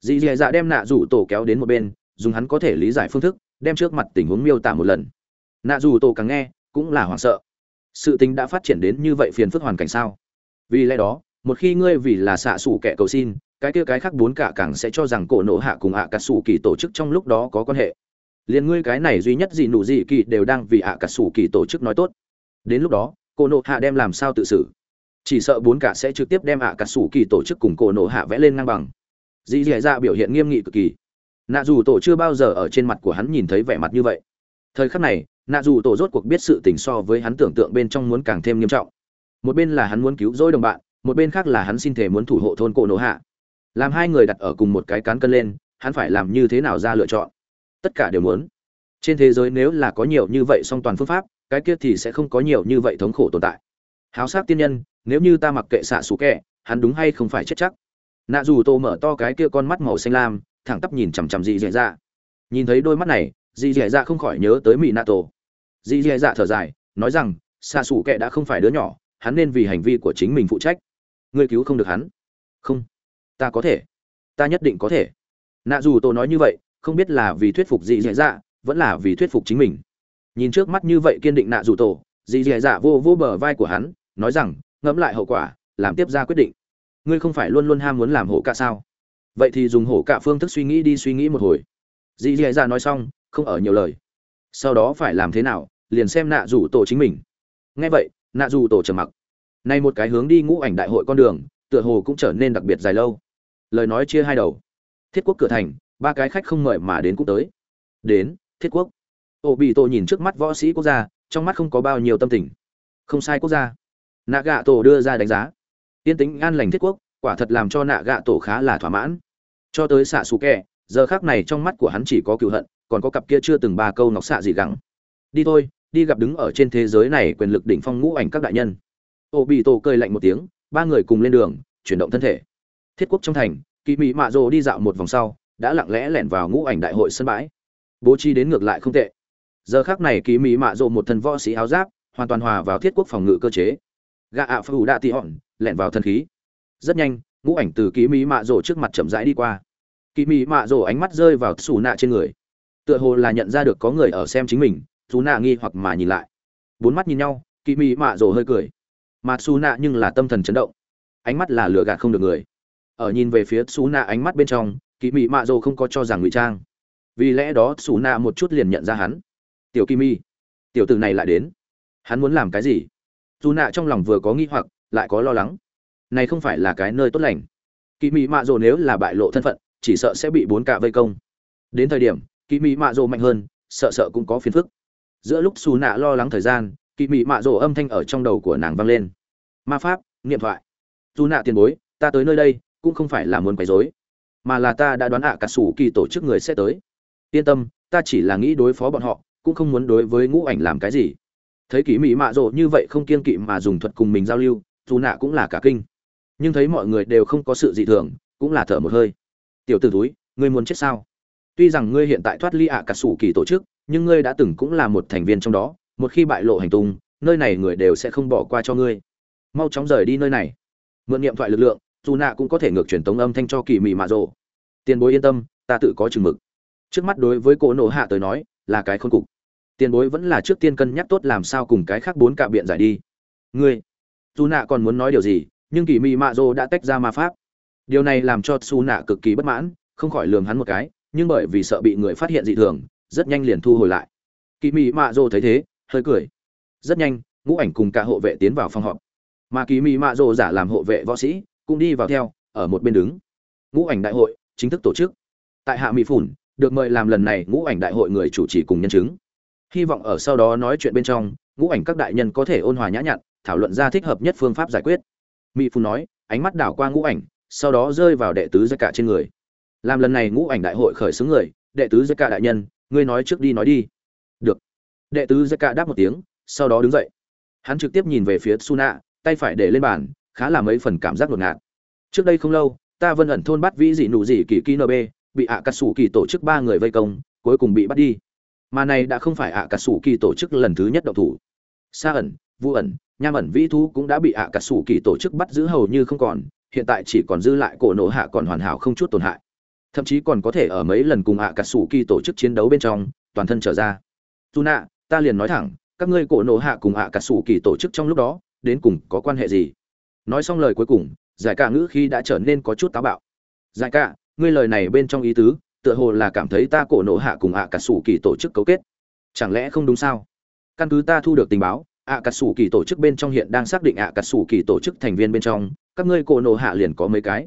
Dì dì dạ đem nạ Dù tổ kéo đến một bên, dùng hắn có thể lý giải phương thức, đem trước mặt tình huống miêu tả một lần. Nạ Dù tổ càng nghe, cũng là hoảng sợ. Sự tình đã phát triển đến như vậy phiền phức hoàn cảnh sao? Vì lẽ đó, một khi ngươi vì là xạ xủ kẻ cầu xin cái kia cái khác bốn cả càng sẽ cho rằng cổ nộ hạ cùng ạ cà sủ kỳ tổ chức trong lúc đó có quan hệ. Liền ngươi cái này duy nhất gì nụ gì kỳ đều đang vì ạ cà sủ kỳ tổ chức nói tốt. Đến lúc đó, cổ nộ hạ đem làm sao tự xử? Chỉ sợ bốn cả sẽ trực tiếp đem ạ cà sủ kỳ tổ chức cùng cổ nộ hạ vẽ lên ngang bằng. Dì dì dạ biểu hiện nghiêm nghị cực kỳ. Nạ dù tổ chưa bao giờ ở trên mặt của hắn nhìn thấy vẻ mặt như vậy. Thời khắc này, nạ dù tổ rốt cuộc biết sự tình so với hắn tưởng tượng bên trong muốn càng thêm nghiêm trọng. Một bên là hắn muốn cứu rỗi đồng bạn, một bên khác là hắn xin thể muốn thủ hộ thôn cổ nổ hạ làm hai người đặt ở cùng một cái cán cân lên, hắn phải làm như thế nào ra lựa chọn? Tất cả đều muốn. Trên thế giới nếu là có nhiều như vậy song toàn phương pháp, cái kia thì sẽ không có nhiều như vậy thống khổ tồn tại. Háo sát tiên nhân, nếu như ta mặc kệ xạ xù kẹ, hắn đúng hay không phải chết chắc? Nạ dù tô mở to cái kia con mắt màu xanh lam, thẳng tắp nhìn chằm chằm dị dẻ dạ. Nhìn thấy đôi mắt này, dị dẻ dạ không khỏi nhớ tới mỹ nạ tổ. Dị dẻ dạ thở dài, nói rằng, xạ xù kệ đã không phải đứa nhỏ, hắn nên vì hành vi của chính mình phụ trách. Ngươi cứu không được hắn. Không ta có thể. Ta nhất định có thể. Nạ dù tô nói như vậy, không biết là vì thuyết phục dị dạ dạ vẫn là vì thuyết phục chính mình. Nhìn trước mắt như vậy kiên định nạ dù tổ, dị dạ dạ vô vô bờ vai của hắn, nói rằng, ngẫm lại hậu quả, làm tiếp ra quyết định. Ngươi không phải luôn luôn ham muốn làm hổ cả sao? Vậy thì dùng hổ cả phương thức suy nghĩ đi suy nghĩ một hồi. Dị dạ dạ nói xong, không ở nhiều lời. Sau đó phải làm thế nào, liền xem nạ rủ tổ chính mình. Nghe vậy, nạ rủ tổ trầm mặc. Nay một cái hướng đi ngũ ảnh đại hội con đường, tựa hồ cũng trở nên đặc biệt dài lâu lời nói chia hai đầu. Thiết quốc cửa thành, ba cái khách không mời mà đến cũng tới. Đến, thiết quốc. Ô bị tổ nhìn trước mắt võ sĩ quốc gia, trong mắt không có bao nhiêu tâm tình. Không sai quốc gia. Nạ gạ tổ đưa ra đánh giá. Tiên tính an lành thiết quốc, quả thật làm cho nạ gạ tổ khá là thỏa mãn. Cho tới xạ xù kẹ giờ khác này trong mắt của hắn chỉ có cựu hận, còn có cặp kia chưa từng ba câu nọc xạ gì gắng. Đi thôi, đi gặp đứng ở trên thế giới này quyền lực đỉnh phong ngũ ảnh các đại nhân. Ô bị tổ cười lạnh một tiếng, ba người cùng lên đường, chuyển động thân thể thiết quốc trong thành kỳ mỹ mạ rồ đi dạo một vòng sau, đã lặng lẽ lẻn vào ngũ ảnh đại hội sân bãi. Bố trí đến ngược lại không tệ. Giờ khác này kỳ mỹ mạ rồ một thần võ sĩ áo giáp, hoàn toàn hòa vào thiết quốc phòng ngự cơ chế. Gạ ạ phù đạ tị hòn, lẻn vào thần khí. Rất nhanh, ngũ ảnh từ kỳ mỹ mạ rồ trước mặt chậm rãi đi qua. Kỳ mỹ mạ rồ ánh mắt rơi vào xù nạ trên người. Tựa hồ là nhận ra được có người ở xem chính mình, xù nạ nghi hoặc mà nhìn lại. Bốn mắt nhìn nhau kỳ mỹ mạ rồ hơi cười. Mà xù nạ nhưng là tâm thần chấn động. Ánh mắt là lừa gạt không được người ở nhìn về phía xú nạ ánh mắt bên trong kỳ mỹ mạ rồ không có cho rằng ngụy trang. Vì lẽ đó xú nạ một chút liền nhận ra hắn. Tiểu kỳ mi, tiểu tử này lại đến. Hắn muốn làm cái gì? Dù nạ trong lòng vừa có nghi hoặc, lại có lo lắng. Này không phải là cái nơi tốt lành. Kỳ mỹ mạ rồ nếu là bại lộ thân phận, chỉ sợ sẽ bị bốn cạ vây công. Đến thời điểm kỳ mỹ mạ rồ mạnh hơn, sợ sợ cũng có phiền phức. Giữa lúc xù nạ lo lắng thời gian kỳ mỹ mạ rồ âm thanh ở trong đầu của nàng vang lên. Ma pháp, niệm thoại. Dù nạ tiền bối, ta tới nơi đây cũng không phải là muốn quấy rối, mà là ta đã đoán ạ cả sủ kỳ tổ chức người sẽ tới. Yên tâm, ta chỉ là nghĩ đối phó bọn họ, cũng không muốn đối với ngũ ảnh làm cái gì. Thấy kỳ mỹ mạ rộ như vậy không kiên kỵ mà dùng thuật cùng mình giao lưu, dù nạ cũng là cả kinh. Nhưng thấy mọi người đều không có sự dị thường, cũng là thở một hơi. Tiểu t ử túi ngươi muốn chết sao? Tuy rằng ngươi hiện tại thoát ly ạ cả sủ kỳ tổ chức, nhưng ngươi đã từng cũng là một thành viên trong đó, một khi bại lộ hành tung, nơi này người đều sẽ không bỏ qua cho ngươi. Mau chóng rời đi nơi này. Mượn niệm thoại lực lượng dù nạ cũng có thể ngược truyền tống âm thanh cho kỳ mị mạ rộ tiền bối yên tâm, ta tự có chừng mực. Trước mắt đối với cỗ nổ hạ tới nói, là cái khôn cục. Tiền bối vẫn là trước tiên cân nhắc tốt làm sao cùng cái khác bốn cạ biện giải đi. Ngươi, dù nạ còn muốn nói điều gì, nhưng kỳ mị mạ rộ đã tách ra ma pháp. Điều này làm cho xu nạ cực kỳ bất mãn, không khỏi lường hắn một cái, nhưng bởi vì sợ bị người phát hiện dị thường, rất nhanh liền thu hồi lại. Kỳ mị mạ rộ thấy thế, hơi cười. Rất nhanh, ngũ ảnh cùng cả hộ vệ tiến vào phòng họp. Mà kỳ mị mạ rộ giả làm hộ vệ võ sĩ cũng đi vào theo, ở một bên đứng. Ngũ ảnh đại hội chính thức tổ chức. Tại hạ mỹ phủn, được mời làm lần này ngũ ảnh đại hội người chủ trì cùng nhân chứng. Hy vọng ở sau đó nói chuyện bên trong, ngũ ảnh các đại nhân có thể ôn hòa nhã nhặn, thảo luận ra thích hợp nhất phương pháp giải quyết. Mỹ phun nói, ánh mắt đảo qua ngũ ảnh, sau đó rơi vào đệ tứ giai cả trên người. Làm lần này ngũ ảnh đại hội khởi xướng người, đệ tứ giai cả đại nhân, ngươi nói trước đi nói đi. Được. Đệ tứ giai cả đáp một tiếng, sau đó đứng dậy. Hắn trực tiếp nhìn về phía suna, tay phải để lên bàn khá là mấy phần cảm giác đột ngạt. Trước đây không lâu, ta vân ẩn thôn bắt vĩ dị nụ dị kỳ kỳ nb bị ạ cà sủ kỳ tổ chức ba người vây công, cuối cùng bị bắt đi. Mà này đã không phải ạ cà sủ kỳ tổ chức lần thứ nhất động thủ. Sa ẩn, vu ẩn, nham ẩn vĩ thú cũng đã bị ạ cà sủ kỳ tổ chức bắt giữ hầu như không còn, hiện tại chỉ còn dư lại cổ nổ hạ còn hoàn hảo không chút tổn hại. Thậm chí còn có thể ở mấy lần cùng ạ cà sủ kỳ tổ chức chiến đấu bên trong, toàn thân trở ra. Dù nạ ta liền nói thẳng, các ngươi cổ nổ hạ cùng ạ cà sủ kỳ tổ chức trong lúc đó, đến cùng có quan hệ gì? Nói xong lời cuối cùng, giải cả ngữ khi đã trở nên có chút táo bạo. Giải cả, ngươi lời này bên trong ý tứ, tựa hồ là cảm thấy ta cổ nộ hạ cùng ạ cả sủ kỳ tổ chức cấu kết. Chẳng lẽ không đúng sao? Căn cứ ta thu được tình báo, ạ cả sủ kỳ tổ chức bên trong hiện đang xác định ạ cả sủ kỳ tổ chức thành viên bên trong, các ngươi cổ nộ hạ liền có mấy cái.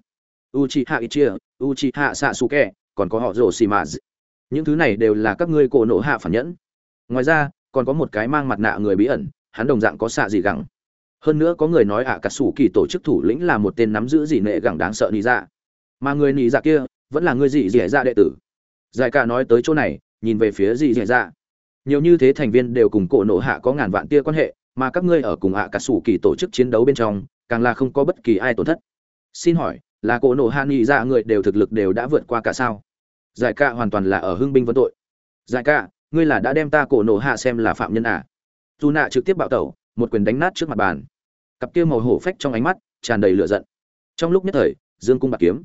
Uchi hạ ichia uchi hạ xạ su kè còn có họ rồ xì mà những thứ này đều là các ngươi cổ nộ hạ phản nhẫn. Ngoài ra, còn có một cái mang mặt nạ người bí ẩn, hắn đồng dạng có xạ gì gắng hơn nữa có người nói ạ, cả sủ kỳ tổ chức thủ lĩnh là một tên nắm giữ gì nệ gẳng đáng sợ nị dạ. Mà người nị dạ kia vẫn là người dị dị dạ đệ tử. Giải ca nói tới chỗ này, nhìn về phía dị dị dạ. Nhiều như thế thành viên đều cùng cổ nộ hạ có ngàn vạn tia quan hệ, mà các ngươi ở cùng ạ, cả sủ kỳ tổ chức chiến đấu bên trong, càng là không có bất kỳ ai tổn thất. Xin hỏi, là cổ nộ hạ nị dạ người đều thực lực đều đã vượt qua cả sao? Giải ca hoàn toàn là ở hưng binh vấn tội. Giải ca ngươi là đã đem ta cổ nộ hạ xem là phạm nhân à? Dù nạ trực tiếp bạo tẩu một quyền đánh nát trước mặt bàn. Cặp kia màu hổ phách trong ánh mắt tràn đầy lửa giận. Trong lúc nhất thời, dương cung bạc kiếm.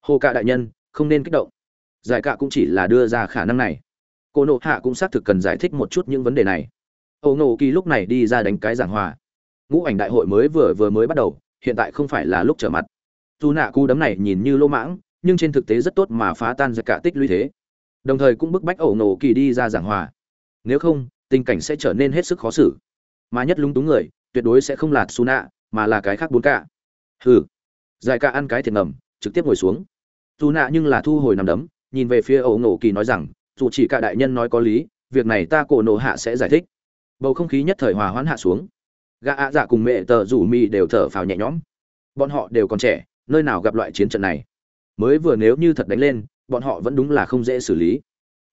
Hồ cạ đại nhân, không nên kích động. Giải cạ cũng chỉ là đưa ra khả năng này. Cô nộ hạ cũng xác thực cần giải thích một chút những vấn đề này. Âu nộ kỳ lúc này đi ra đánh cái giảng hòa. Ngũ ảnh đại hội mới vừa vừa mới bắt đầu, hiện tại không phải là lúc trở mặt. Dù nạ cú đấm này nhìn như lô mãng, nhưng trên thực tế rất tốt mà phá tan giải cả tích lũy thế. Đồng thời cũng bức bách ẩu nộ kỳ đi ra giảng hòa. Nếu không, tình cảnh sẽ trở nên hết sức khó xử mà nhất lúng túng người, tuyệt đối sẽ không là su nạ mà là cái khác bốn cả. Hừ. Giải ca ăn cái thiệt ngầm, trực tiếp ngồi xuống. Su nạ nhưng là thu hồi nằm đấm, nhìn về phía ẩu nổ kỳ nói rằng, dù chỉ cả đại nhân nói có lý, việc này ta cổ nổ hạ sẽ giải thích. Bầu không khí nhất thời hòa hoãn hạ xuống. Gã ạ dạ cùng mẹ tờ rủ mi đều thở phào nhẹ nhõm. Bọn họ đều còn trẻ, nơi nào gặp loại chiến trận này? Mới vừa nếu như thật đánh lên, bọn họ vẫn đúng là không dễ xử lý.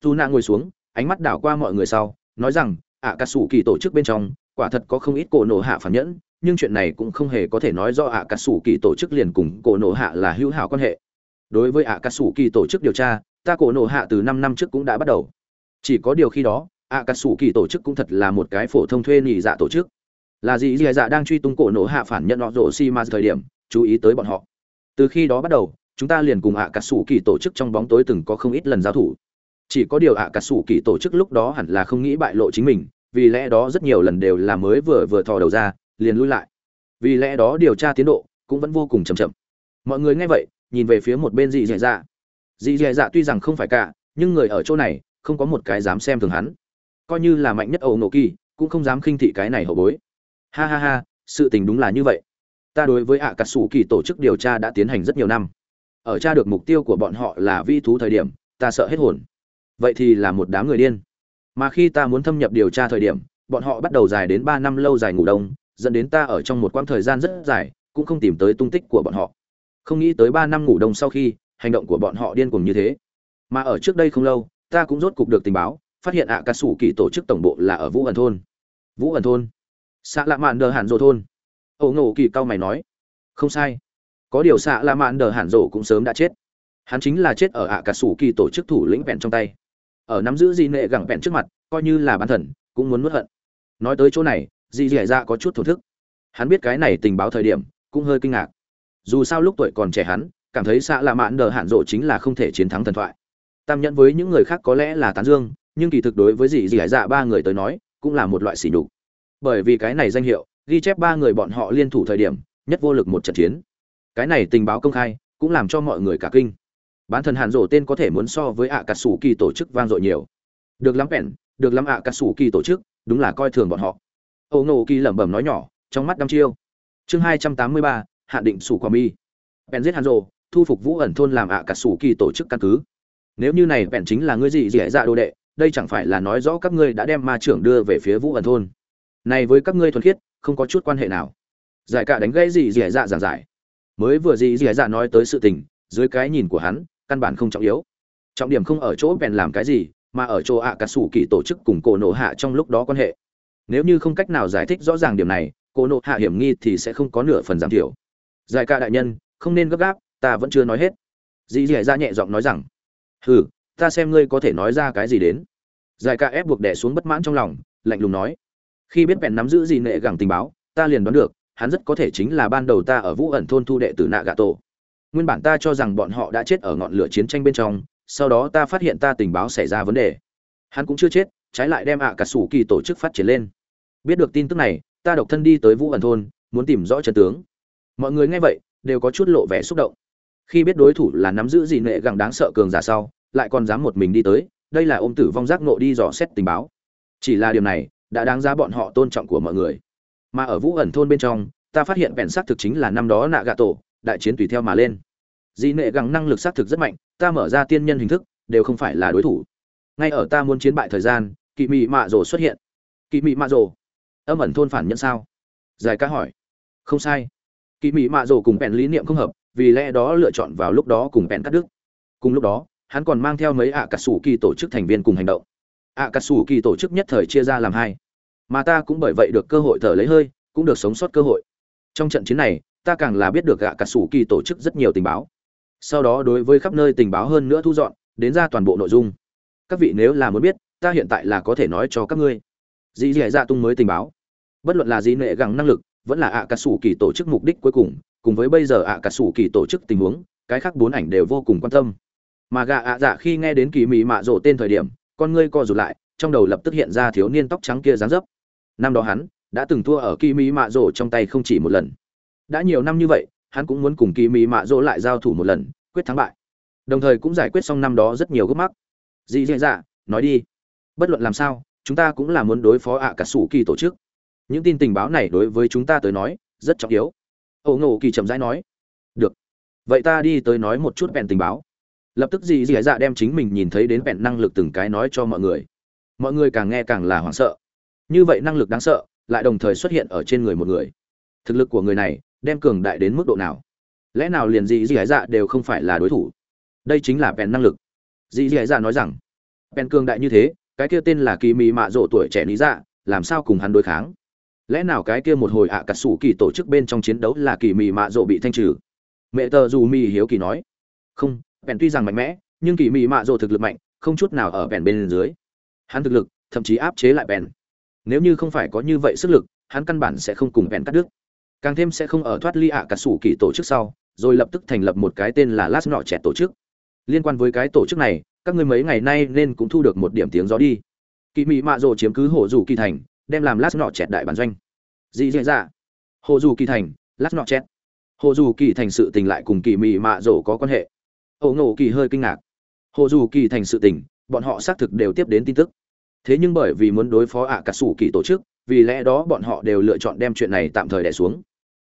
Dù nạ ngồi xuống, ánh mắt đảo qua mọi người sau, nói rằng ạ cà sủ kỳ tổ chức bên trong quả thật có không ít cổ nổ hạ phản nhẫn, nhưng chuyện này cũng không hề có thể nói do ạ cà sủ kỳ tổ chức liền cùng cổ nổ hạ là hữu hảo quan hệ. Đối với ạ cà sủ kỳ tổ chức điều tra, ta cổ nổ hạ từ năm năm trước cũng đã bắt đầu. Chỉ có điều khi đó ạ cà sủ kỳ tổ chức cũng thật là một cái phổ thông thuê nhị dạ tổ chức. Là gì dì dạ đang truy tung cổ nổ hạ phản nhận họ rổ xi ma thời điểm, chú ý tới bọn họ. Từ khi đó bắt đầu, chúng ta liền cùng ạ cà sủ kỳ tổ chức trong bóng tối từng có không ít lần giao thủ. Chỉ có điều ạ cà sủ kỳ tổ chức lúc đó hẳn là không nghĩ bại lộ chính mình vì lẽ đó rất nhiều lần đều là mới vừa vừa thò đầu ra, liền lui lại. Vì lẽ đó điều tra tiến độ cũng vẫn vô cùng chậm chậm. Mọi người nghe vậy, nhìn về phía một bên dị dì dạ. Dị dì dạ tuy rằng không phải cả, nhưng người ở chỗ này không có một cái dám xem thường hắn. Coi như là mạnh nhất ẩu nổ kỳ, cũng không dám khinh thị cái này hậu bối. Ha ha ha, sự tình đúng là như vậy. Ta đối với ạ cà sủ kỳ tổ chức điều tra đã tiến hành rất nhiều năm. Ở tra được mục tiêu của bọn họ là vi thú thời điểm, ta sợ hết hồn. Vậy thì là một đám người điên mà khi ta muốn thâm nhập điều tra thời điểm, bọn họ bắt đầu dài đến ba năm lâu dài ngủ đông, dẫn đến ta ở trong một quãng thời gian rất dài, cũng không tìm tới tung tích của bọn họ. Không nghĩ tới ba năm ngủ đông sau khi, hành động của bọn họ điên cuồng như thế. Mà ở trước đây không lâu, ta cũng rốt cục được tình báo, phát hiện ạ cà sủ kỳ tổ chức tổng bộ là ở vũ ẩn thôn. Vũ ẩn thôn? Xạ lạ mạn đờ hàn rộ thôn. Ẩu ngộ kỳ cao mày nói. Không sai. Có điều xạ lạ mạn đờ hàn rộ cũng sớm đã chết. Hắn chính là chết ở ạ cà sủ kỳ tổ chức thủ lĩnh vẹn trong tay ở nắm giữ di nệ gẳng vẹn trước mặt, coi như là bán thần, cũng muốn nuốt hận. Nói tới chỗ này di dẻ ra có chút thổ thức. Hắn biết cái này tình báo thời điểm, cũng hơi kinh ngạc. Dù sao lúc tuổi còn trẻ hắn, cảm thấy xạ lạ mạn đờ hạn rộ chính là không thể chiến thắng thần thoại. Tam nhẫn với những người khác có lẽ là tán dương, nhưng kỳ thực đối với dì dì dạ ba người tới nói, cũng là một loại sỉ nhục. Bởi vì cái này danh hiệu, ghi chép ba người bọn họ liên thủ thời điểm, nhất vô lực một trận chiến. Cái này tình báo công khai, cũng làm cho mọi người cả kinh bán thần hàn rổ tên có thể muốn so với ạ cà sủ kỳ tổ chức vang dội nhiều. Được lắm bèn được lắm ạ cà sủ kỳ tổ chức, đúng là coi thường bọn họ. Âu nô kỳ lẩm bẩm nói nhỏ, trong mắt đăm chiêu. Chương hai trăm tám mươi ba, hạ định sủ quả mi. Bèn giết hàn rổ, thu phục vũ ẩn thôn làm ạ cà sủ kỳ tổ chức căn cứ. Nếu như này bèn chính là ngươi gì dễ dạ đồ đệ, đây chẳng phải là nói rõ các ngươi đã đem ma trưởng đưa về phía vũ ẩn thôn. Này với các ngươi thuần khiết, không có chút quan hệ nào. Giải cả đánh gãy gì dì dạ giảng giải. Mới vừa gì dì dạ nói tới sự tình, dưới cái nhìn của hắn căn bản không trọng yếu. Trọng điểm không ở chỗ bèn làm cái gì, mà ở chỗ ạ à cà sủ kỳ tổ chức cùng cổ nổ hạ trong lúc đó quan hệ. Nếu như không cách nào giải thích rõ ràng điểm này cổ nổ hạ hiểm nghi thì sẽ không có nửa phần giảm thiểu. Giải ca đại nhân, không nên gấp gáp, ta vẫn chưa nói hết. Dì dì ra nhẹ giọng nói rằng, hừ, ta xem ngươi có thể nói ra cái gì đến. Giải ca ép buộc đẻ xuống bất mãn trong lòng, lạnh lùng nói, khi biết bèn nắm giữ gì nệ gẳng tình báo, ta liền đoán được, hắn rất có thể chính là ban đầu ta ở vũ ẩn thôn thu đệ tử nạ gà tổ nguyên bản ta cho rằng bọn họ đã chết ở ngọn lửa chiến tranh bên trong, sau đó ta phát hiện ta tình báo xảy ra vấn đề. Hắn cũng chưa chết, trái lại đem ạ cả sủ kỳ tổ chức phát triển lên. Biết được tin tức này, ta độc thân đi tới vũ ẩn thôn, muốn tìm rõ trận tướng. Mọi người nghe vậy, đều có chút lộ vẻ xúc động. Khi biết đối thủ là nắm giữ gì nệ gẳng đáng sợ cường giả sau, lại còn dám một mình đi tới, đây là ôm tử vong giác nộ đi dò xét tình báo. Chỉ là điều này, đã đáng giá bọn họ tôn trọng của mọi người. Mà ở vũ ẩn thôn bên trong, ta phát hiện bèn xác thực chính là năm đó nạ gạ tổ đại chiến tùy theo mà lên. Dị nệ gắng năng lực xác thực rất mạnh, ta mở ra tiên nhân hình thức, đều không phải là đối thủ. Ngay ở ta muốn chiến bại thời gian, kỵ mị mạ rồ xuất hiện. Kỵ mị mạ rồ? Âm ẩn thôn phản nhân sao? Giải ca hỏi. Không sai. Kỵ mị mạ rồ cùng bèn lý niệm không hợp, vì lẽ đó lựa chọn vào lúc đó cùng bèn cắt đứt. Cùng lúc đó, hắn còn mang theo mấy ạ cà sủ kỳ tổ chức thành viên cùng hành động. Ạ cà sủ kỳ tổ chức nhất thời chia ra làm hai. Mà ta cũng bởi vậy được cơ hội thở lấy hơi, cũng được sống sót cơ hội. Trong trận chiến này ta càng là biết được gạ cả sủ kỳ tổ chức rất nhiều tình báo. Sau đó đối với khắp nơi tình báo hơn nữa thu dọn, đến ra toàn bộ nội dung. Các vị nếu là muốn biết, ta hiện tại là có thể nói cho các ngươi. Dì dì dạ tung mới tình báo. Bất luận là dì nệ gắng năng lực, vẫn là ạ cà sủ kỳ tổ chức mục đích cuối cùng cùng với bây giờ ạ cà sủ kỳ tổ chức tình huống, cái khác bốn ảnh đều vô cùng quan tâm. Mà gạ ạ dạ khi nghe đến kỳ mỹ mạ rộ tên thời điểm, con ngươi co rụt lại, trong đầu lập tức hiện ra thiếu niên tóc trắng kia dáng dấp. Năm đó hắn đã từng thua ở kỳ mỹ mạ rộ trong tay không chỉ một lần đã nhiều năm như vậy, hắn cũng muốn cùng kỳ mị mạ dỗ lại giao thủ một lần, quyết thắng bại. Đồng thời cũng giải quyết xong năm đó rất nhiều gốc mắc. Dị dạ dạ nói đi. Bất luận làm sao, chúng ta cũng là muốn đối phó ạ cả sủ kỳ tổ chức. Những tin tình báo này đối với chúng ta tới nói, rất trọng yếu. Ổ ngộ kỳ chậm rãi nói. Được. Vậy ta đi tới nói một chút bèn tình báo. Lập tức dì dì dạ đem chính mình nhìn thấy đến bèn năng lực từng cái nói cho mọi người. Mọi người càng nghe càng là hoảng sợ. Như vậy năng lực đáng sợ, lại đồng thời xuất hiện ở trên người một người. Thực lực của người này đem cường đại đến mức độ nào? Lẽ nào liền dị dị dạ đều không phải là đối thủ? Đây chính là bèn năng lực. Dị dị dạ nói rằng, bèn cường đại như thế, cái kia tên là kỳ mị mạ rộ tuổi trẻ lý dạ làm sao cùng hắn đối kháng? Lẽ nào cái kia một hồi ạ à cà sủ kỳ tổ chức bên trong chiến đấu là kỳ mị mạ rộ bị thanh trừ? Mẹ tờ dù mì hiếu kỳ nói, không, bèn tuy rằng mạnh mẽ, nhưng kỳ mị mạ rộ thực lực mạnh, không chút nào ở bèn bên dưới. Hắn thực lực, thậm chí áp chế lại bèn. Nếu như không phải có như vậy sức lực, hắn căn bản sẽ không cùng bèn cắt đứt càng thêm sẽ không ở thoát ly ạ à cà sủ kỳ tổ chức sau, rồi lập tức thành lập một cái tên là last nọ trẻ tổ chức. Liên quan với cái tổ chức này, các ngươi mấy ngày nay nên cũng thu được một điểm tiếng gió đi. Kỳ mị mạ rồ chiếm cứ hồ dù kỳ thành, đem làm lát nọ chẹt đại bản doanh. Dị dạ dạ. Hồ dù kỳ thành lát nọ chẹt hồ dù kỳ thành sự tình lại cùng kỳ mị mạ rồ có quan hệ. Ổ ngộ kỳ hơi kinh ngạc. Hồ dù kỳ thành sự tình, bọn họ xác thực đều tiếp đến tin tức. Thế nhưng bởi vì muốn đối phó ạ à cà sủ kỳ tổ chức, vì lẽ đó bọn họ đều lựa chọn đem chuyện này tạm thời đẻ xuống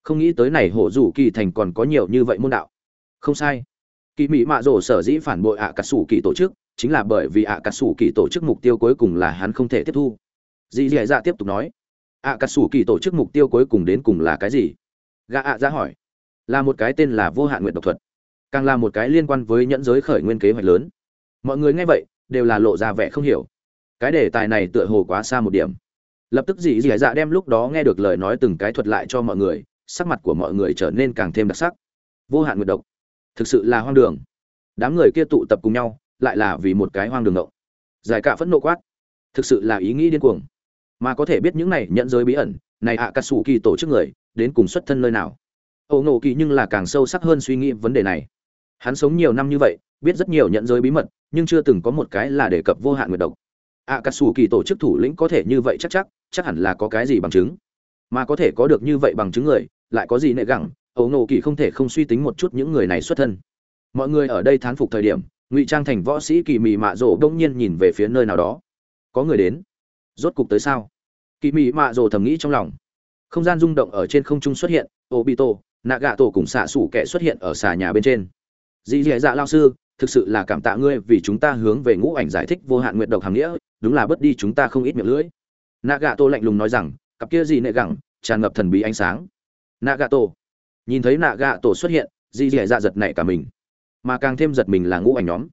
không nghĩ tới này hồ rủ kỳ thành còn có nhiều như vậy môn đạo. Không sai. Kỳ mỹ mạ rổ sở dĩ phản bội ạ cà sủ kỳ tổ chức, chính là bởi vì ạ cà sủ kỳ tổ chức mục tiêu cuối cùng là hắn không thể tiếp thu. Dì dì dạ tiếp tục nói, ạ cà sủ kỳ tổ chức mục tiêu cuối cùng đến cùng là cái gì? Gà ạ ra hỏi, là một cái tên là vô hạn nguyện độc thuật, càng là một cái liên quan với nhẫn giới khởi nguyên kế hoạch lớn. Mọi người nghe vậy, đều là lộ ra vẻ không hiểu. Cái đề tài này tựa hồ quá xa một điểm. Lập tức dì dì dạ đem lúc đó nghe được lời nói từng cái thuật lại cho mọi người sắc mặt của mọi người trở nên càng thêm đặc sắc. Vô hạn nguyệt độc. Thực sự là hoang đường. Đám người kia tụ tập cùng nhau lại là vì một cái hoang đường động, giải cả phẫn nộ quát. Thực sự là ý nghĩ điên cuồng. Mà có thể biết những này nhận giới bí ẩn này ạ cà sủ kỳ tổ chức người đến cùng xuất thân nơi nào? Ẩu nổ kỳ nhưng là càng sâu sắc hơn suy nghĩ vấn đề này. Hắn sống nhiều năm như vậy biết rất nhiều nhận giới bí mật nhưng chưa từng có một cái là đề cập vô hạn nguyệt độc. Ạ cà sủ kỳ tổ chức thủ lĩnh có thể như vậy chắc chắc chắc hẳn là có cái gì bằng chứng? Mà có thể có được như vậy bằng chứng người lại có gì nệ gẳng, ấu nổ kỳ không thể không suy tính một chút những người này xuất thân. Mọi người ở đây thán phục thời điểm, ngụy trang thành võ sĩ kỳ mị mạ rổ đông nhiên nhìn về phía nơi nào đó. Có người đến. Rốt cục tới sao? Kỳ mị mạ rổ thầm nghĩ trong lòng. Không gian rung động ở trên không trung xuất hiện ô bị tổ nạ gạ tổ cùng xạ sủ kẻ xuất hiện ở xà nhà bên trên. Dì dì dạ lao sư, thực sự là cảm tạ ngươi vì chúng ta hướng về ngũ ảnh giải thích vô hạn nguyện độc hàm nghĩa, đúng là bớt đi chúng ta không ít miệng lưỡi. Nạ gạ tổ lạnh lùng nói rằng, cặp kia gì nệ gẳng, tràn ngập thần bí ánh sáng nạ gạ tổ nhìn thấy nạ gạ tổ xuất hiện, dì dì dạ giật nảy cả mình. Mà càng thêm giật mình là ngũ ảnh nhóm.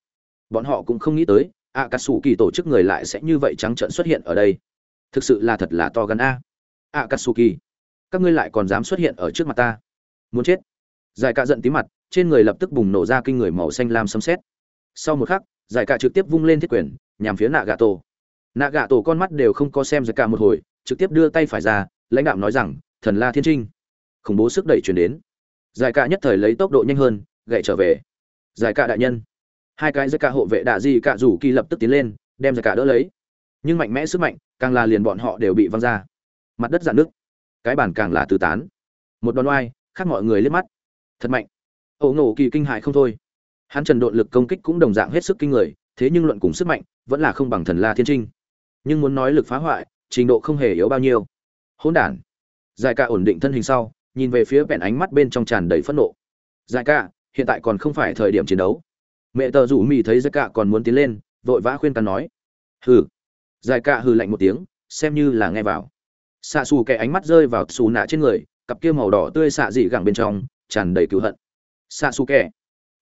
Bọn họ cũng không nghĩ tới ạ cà sủ kỳ tổ chức người lại sẽ như vậy trắng trợn xuất hiện ở đây. Thực sự là thật là to gần a. Ạ cà sủ kỳ các ngươi lại còn dám xuất hiện ở trước mặt ta? Muốn chết. Giải cạ giận tí mặt, trên người lập tức bùng nổ ra kinh người màu xanh lam sấm xét sau một khắc, giải cạ trực tiếp vung lên thiết quyền, nhằm phía nạ gà tổ nạ gà tổ con mắt đều không có xem giải cạ một hồi, trực tiếp đưa tay phải ra, lãnh đạo nói rằng, thần la thiên trinh khủng bố sức đẩy chuyển đến. Giải cạ nhất thời lấy tốc độ nhanh hơn, gậy trở về. Giải cạ đại nhân. Hai cái giải cạ hộ vệ đạ di cạ rủ kỳ lập tức tiến lên, đem giải cạ đỡ lấy. Nhưng mạnh mẽ sức mạnh, càng là liền bọn họ đều bị văng ra. Mặt đất dạn nước cái bàn càng là tứ tán. Một đòn oai, khác mọi người liếc mắt. Thật mạnh. Ẩu nổ kỳ kinh hại không thôi. Hắn trần độn lực công kích cũng đồng dạng hết sức kinh người, thế nhưng luận cùng sức mạnh, vẫn là không bằng thần la thiên trinh. Nhưng muốn nói lực phá hoại, trình độ không hề yếu bao nhiêu. Hỗn đản. Giải cạ ổn định thân hình sau nhìn về phía vẹn ánh mắt bên trong tràn đầy phẫn nộ. Giải ca hiện tại còn không phải thời điểm chiến đấu. Mẹ tờ rủ mì thấy giải ca còn muốn tiến lên, vội vã khuyên cắn nói. Hừ. Giải ca hừ lạnh một tiếng, xem như là nghe vào. Xạ xù kẻ ánh mắt rơi vào xù nạ trên người, cặp kia màu đỏ tươi xạ dị gẳng bên trong, tràn đầy cứu hận. Xạ xù kẻ.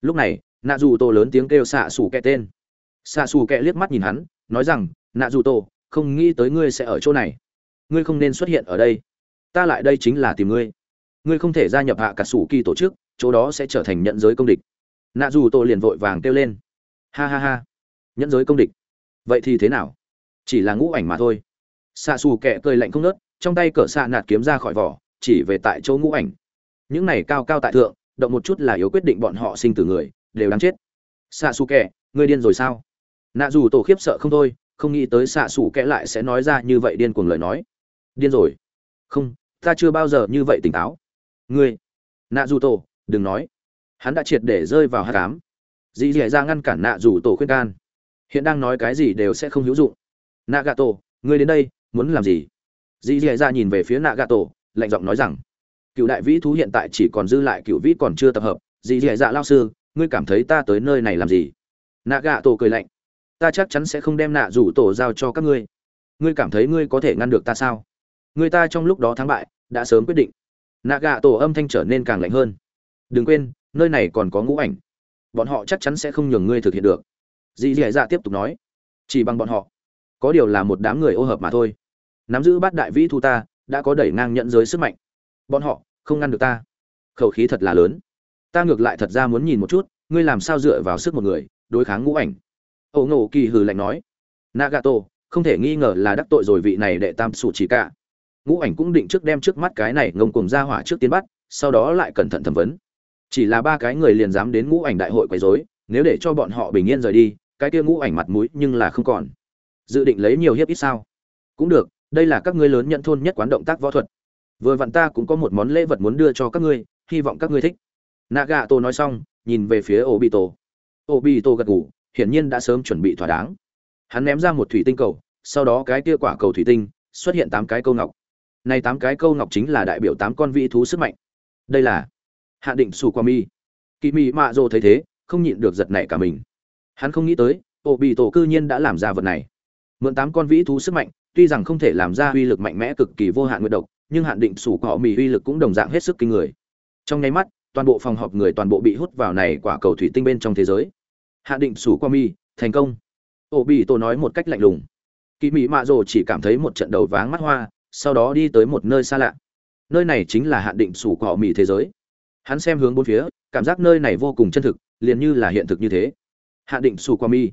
Lúc này, nạ dù tô lớn tiếng kêu xạ xù kẻ tên. Xạ xù kẻ liếc mắt nhìn hắn, nói rằng, nạ dù tô, không nghĩ tới ngươi sẽ ở chỗ này. Ngươi không nên xuất hiện ở đây. Ta lại đây chính là tìm ngươi ngươi không thể gia nhập hạ cả sủ kỳ tổ chức, chỗ đó sẽ trở thành nhận giới công địch. Nạ dù tô liền vội vàng kêu lên. Ha ha ha. Nhận giới công địch. Vậy thì thế nào? Chỉ là ngũ ảnh mà thôi. Xạ xù kẹ cười lạnh không nớt trong tay cỡ xạ nạt kiếm ra khỏi vỏ, chỉ về tại chỗ ngũ ảnh. Những này cao cao tại thượng, động một chút là yếu quyết định bọn họ sinh tử người, đều đáng chết. Xạ xù kẹ ngươi điên rồi sao? Nạ dù tổ khiếp sợ không thôi, không nghĩ tới xạ xù kẹ lại sẽ nói ra như vậy điên cuồng lời nói. Điên rồi. Không, ta chưa bao giờ như vậy tỉnh táo ngươi nạ dù tổ đừng nói. Hắn đã triệt để rơi vào hát cám dì dì ra ngăn cản nạ dù tổ khuyên can. Hiện đang nói cái gì đều sẽ không hữu dụng. Nạ gà tổ ngươi đến đây, muốn làm gì? Dì dì ra nhìn về phía nạ gà tổ lạnh giọng nói rằng, cựu đại vĩ thú hiện tại chỉ còn dư lại cựu vĩ còn chưa tập hợp. Dì dì dạ lao sư, ngươi cảm thấy ta tới nơi này làm gì? Nạ gà tổ cười lạnh, ta chắc chắn sẽ không đem nạ rủ tổ giao cho các ngươi. Ngươi cảm thấy ngươi có thể ngăn được ta sao? Người ta trong lúc đó thắng bại, đã sớm quyết định nạ gà tổ âm thanh trở nên càng lạnh hơn. Đừng quên, nơi này còn có ngũ ảnh. Bọn họ chắc chắn sẽ không nhường ngươi thực hiện được. Dì dì dạ tiếp tục nói. Chỉ bằng bọn họ, có điều là một đám người ô hợp mà thôi. Nắm giữ bát đại vĩ thu ta, đã có đẩy ngang nhận giới sức mạnh. Bọn họ không ngăn được ta. Khẩu khí thật là lớn. Ta ngược lại thật ra muốn nhìn một chút, ngươi làm sao dựa vào sức một người, đối kháng ngũ ảnh. Ẩu Ngộ kỳ hừ lạnh nói. Nagato, không thể nghi ngờ là đắc tội rồi vị này đệ tam sủ chỉ cả ngũ ảnh cũng định trước đem trước mắt cái này ngông cùng ra hỏa trước tiến bắt, sau đó lại cẩn thận thẩm vấn. Chỉ là ba cái người liền dám đến ngũ ảnh đại hội quấy rối, nếu để cho bọn họ bình yên rời đi, cái kia ngũ ảnh mặt mũi nhưng là không còn. Dự định lấy nhiều hiếp ít sao? Cũng được, đây là các ngươi lớn nhận thôn nhất quán động tác võ thuật. Vừa vặn ta cũng có một món lễ vật muốn đưa cho các ngươi, hy vọng các ngươi thích. Naga tô nói xong, nhìn về phía obito. Obito gật gù, hiển nhiên đã sớm chuẩn bị thỏa đáng. Hắn ném ra một thủy tinh cầu, sau đó cái kia quả cầu thủy tinh, xuất hiện tám cái câu ngọc này tám cái câu ngọc chính là đại biểu tám con vị thú sức mạnh. Đây là hạ định Sủ qua mi Kỷ mị mạ dồ thấy thế, không nhịn được giật nảy cả mình. Hắn không nghĩ tới tổ bì tổ cư nhiên đã làm ra vật này. Mượn tám con vĩ thú sức mạnh, tuy rằng không thể làm ra uy lực mạnh mẽ cực kỳ vô hạn nguyệt độc, nhưng hạn định sủ Qua Mi uy lực cũng đồng dạng hết sức kinh người. Trong nháy mắt, toàn bộ phòng họp người toàn bộ bị hút vào này quả cầu thủy tinh bên trong thế giới. Hạ định sủ qua mi thành công. Tổ bì tổ nói một cách lạnh lùng. Kỳ mỹ mạ rồ chỉ cảm thấy một trận đầu váng mắt hoa sau đó đi tới một nơi xa lạ. Nơi này chính là hạn định sủ cọ mì thế giới. Hắn xem hướng bốn phía, cảm giác nơi này vô cùng chân thực, liền như là hiện thực như thế. Hạn định sủ qua mỹ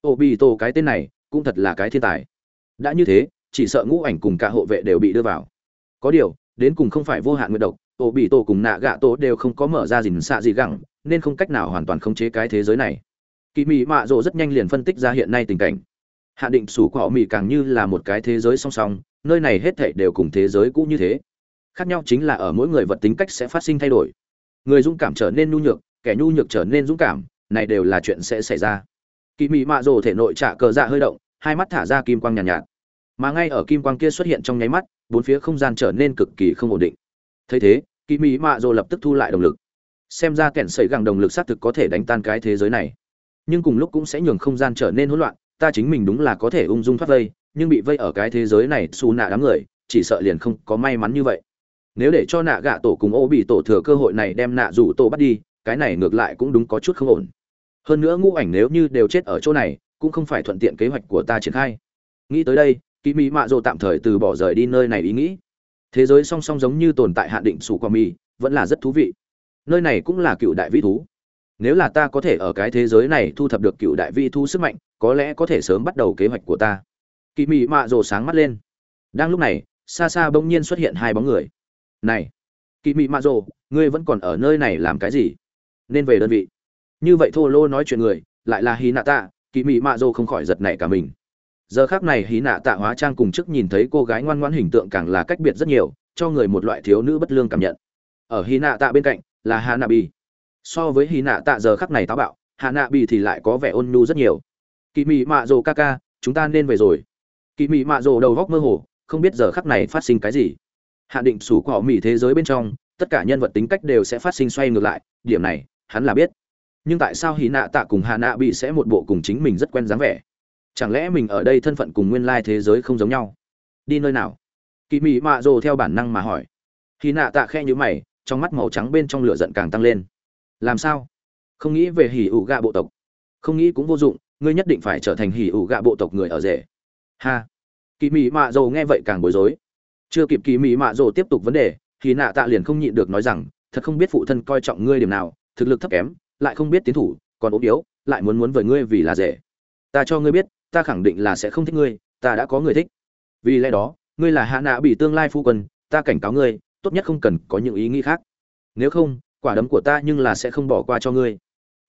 ô bị tổ cái tên này, cũng thật là cái thiên tài. Đã như thế, chỉ sợ ngũ ảnh cùng cả hộ vệ đều bị đưa vào. Có điều, đến cùng không phải vô hạn nguyện độc ổ bị tổ cùng nạ gạ tổ đều không có mở ra dình xạ gì gẳng, nên không cách nào hoàn toàn khống chế cái thế giới này. Kỳ mị mạ rộ rất nhanh liền phân tích ra hiện nay tình cảnh. Hạ định sủ của họ mị càng như là một cái thế giới song song nơi này hết thảy đều cùng thế giới cũ như thế. Khác nhau chính là ở mỗi người vật tính cách sẽ phát sinh thay đổi. Người dũng cảm trở nên nhu nhược kẻ nhu nhược trở nên dũng cảm này đều là chuyện sẽ xảy ra. Kỷ mị mạ Dồ thể nội trả cờ dạ hơi động hai mắt thả ra kim quang nhàn nhạt, nhạt. Mà ngay ở kim quang kia xuất hiện trong nháy mắt bốn phía không gian trở nên cực kỳ không ổn định. Thấy thế Kỷ mị mạ Dồ lập tức thu lại động lực. Xem ra kẻn sẩy gẳng động lực xác thực có thể đánh tan cái thế giới này. Nhưng cùng lúc cũng sẽ nhường không gian trở nên hỗn loạn ta chính mình đúng là có thể ung dung thoát vây nhưng bị vây ở cái thế giới này, xù nạ đám người, chỉ sợ liền không có may mắn như vậy. Nếu để cho nạ gạ tổ cùng ô bị tổ thừa cơ hội này đem nạ rủ tổ bắt đi, cái này ngược lại cũng đúng có chút không ổn. Hơn nữa ngũ ảnh nếu như đều chết ở chỗ này, cũng không phải thuận tiện kế hoạch của ta triển khai. Nghĩ tới đây kỳ mỹ mạ rồ tạm thời từ bỏ rời đi nơi này ý nghĩ. Thế giới song song giống như tồn tại hạn định sủ qua mi vẫn là rất thú vị. Nơi này cũng là cựu đại vĩ thú. Nếu là ta có thể ở cái thế giới này thu thập được cựu đại vĩ thú sức mạnh, có lẽ có thể sớm bắt đầu kế hoạch của ta kỳ mỹ mạ rồ sáng mắt lên. Đang lúc này, xa xa bỗng nhiên xuất hiện hai bóng người. Này kỳ mỹ mạ rồ, ngươi vẫn còn ở nơi này làm cái gì? Nên về đơn vị. Như vậy thô lô nói chuyện người, lại là hí nạ tạ kỳ mỹ mạ rồ không khỏi giật nảy cả mình. Giờ khác này hí nạ tạ hóa trang cùng chức nhìn thấy cô gái ngoan ngoãn hình tượng càng là cách biệt rất nhiều, cho người một loại thiếu nữ bất lương cảm nhận. Ở hí nạ tạ bên cạnh, là hà nạ bi so với hí nạ tạ giờ khắc này táo bạo hà nạ bi thì lại có vẻ ôn nhu rất nhiều. Kỳ mỹ mạ rồ ca ca, chúng ta nên về rồi kỳ Mị mạ rồ đầu góc mơ hồ, không biết giờ khắc này phát sinh cái gì. Hạ định sủ của họ mỹ thế giới bên trong, tất cả nhân vật tính cách đều sẽ phát sinh xoay ngược lại, điểm này, hắn là biết. Nhưng tại sao hì nạ tạ cùng hà nạ bị sẽ một bộ cùng chính mình rất quen dáng vẻ? Chẳng lẽ mình ở đây thân phận cùng nguyên lai thế giới không giống nhau? Đi nơi nào? Kỳ mị mạ rồ theo bản năng mà hỏi. Hì nạ tạ khe nhữ mày, trong mắt màu trắng bên trong lửa giận càng tăng lên. Làm sao? Không nghĩ về hỉ ủ gạ bộ tộc. Không nghĩ cũng vô dụng, ngươi nhất định phải trở thành hỉ ủ gạ bộ tộc người ở rể ha. Kỳ mị mạ dầu nghe vậy càng bối rối. Chưa kịp kỳ mị mạ dầu tiếp tục vấn đề, thì nạ tạ liền không nhịn được nói rằng, thật không biết phụ thân coi trọng ngươi điểm nào, thực lực thấp kém, lại không biết tiến thủ, còn ốm yếu, lại muốn muốn với ngươi vì là rể. Ta cho ngươi biết, ta khẳng định là sẽ không thích ngươi, ta đã có người thích. Vì lẽ đó, ngươi là hạ nạ bị tương lai phu quân, ta cảnh cáo ngươi, tốt nhất không cần có những ý nghĩ khác. Nếu không, quả đấm của ta nhưng là sẽ không bỏ qua cho ngươi.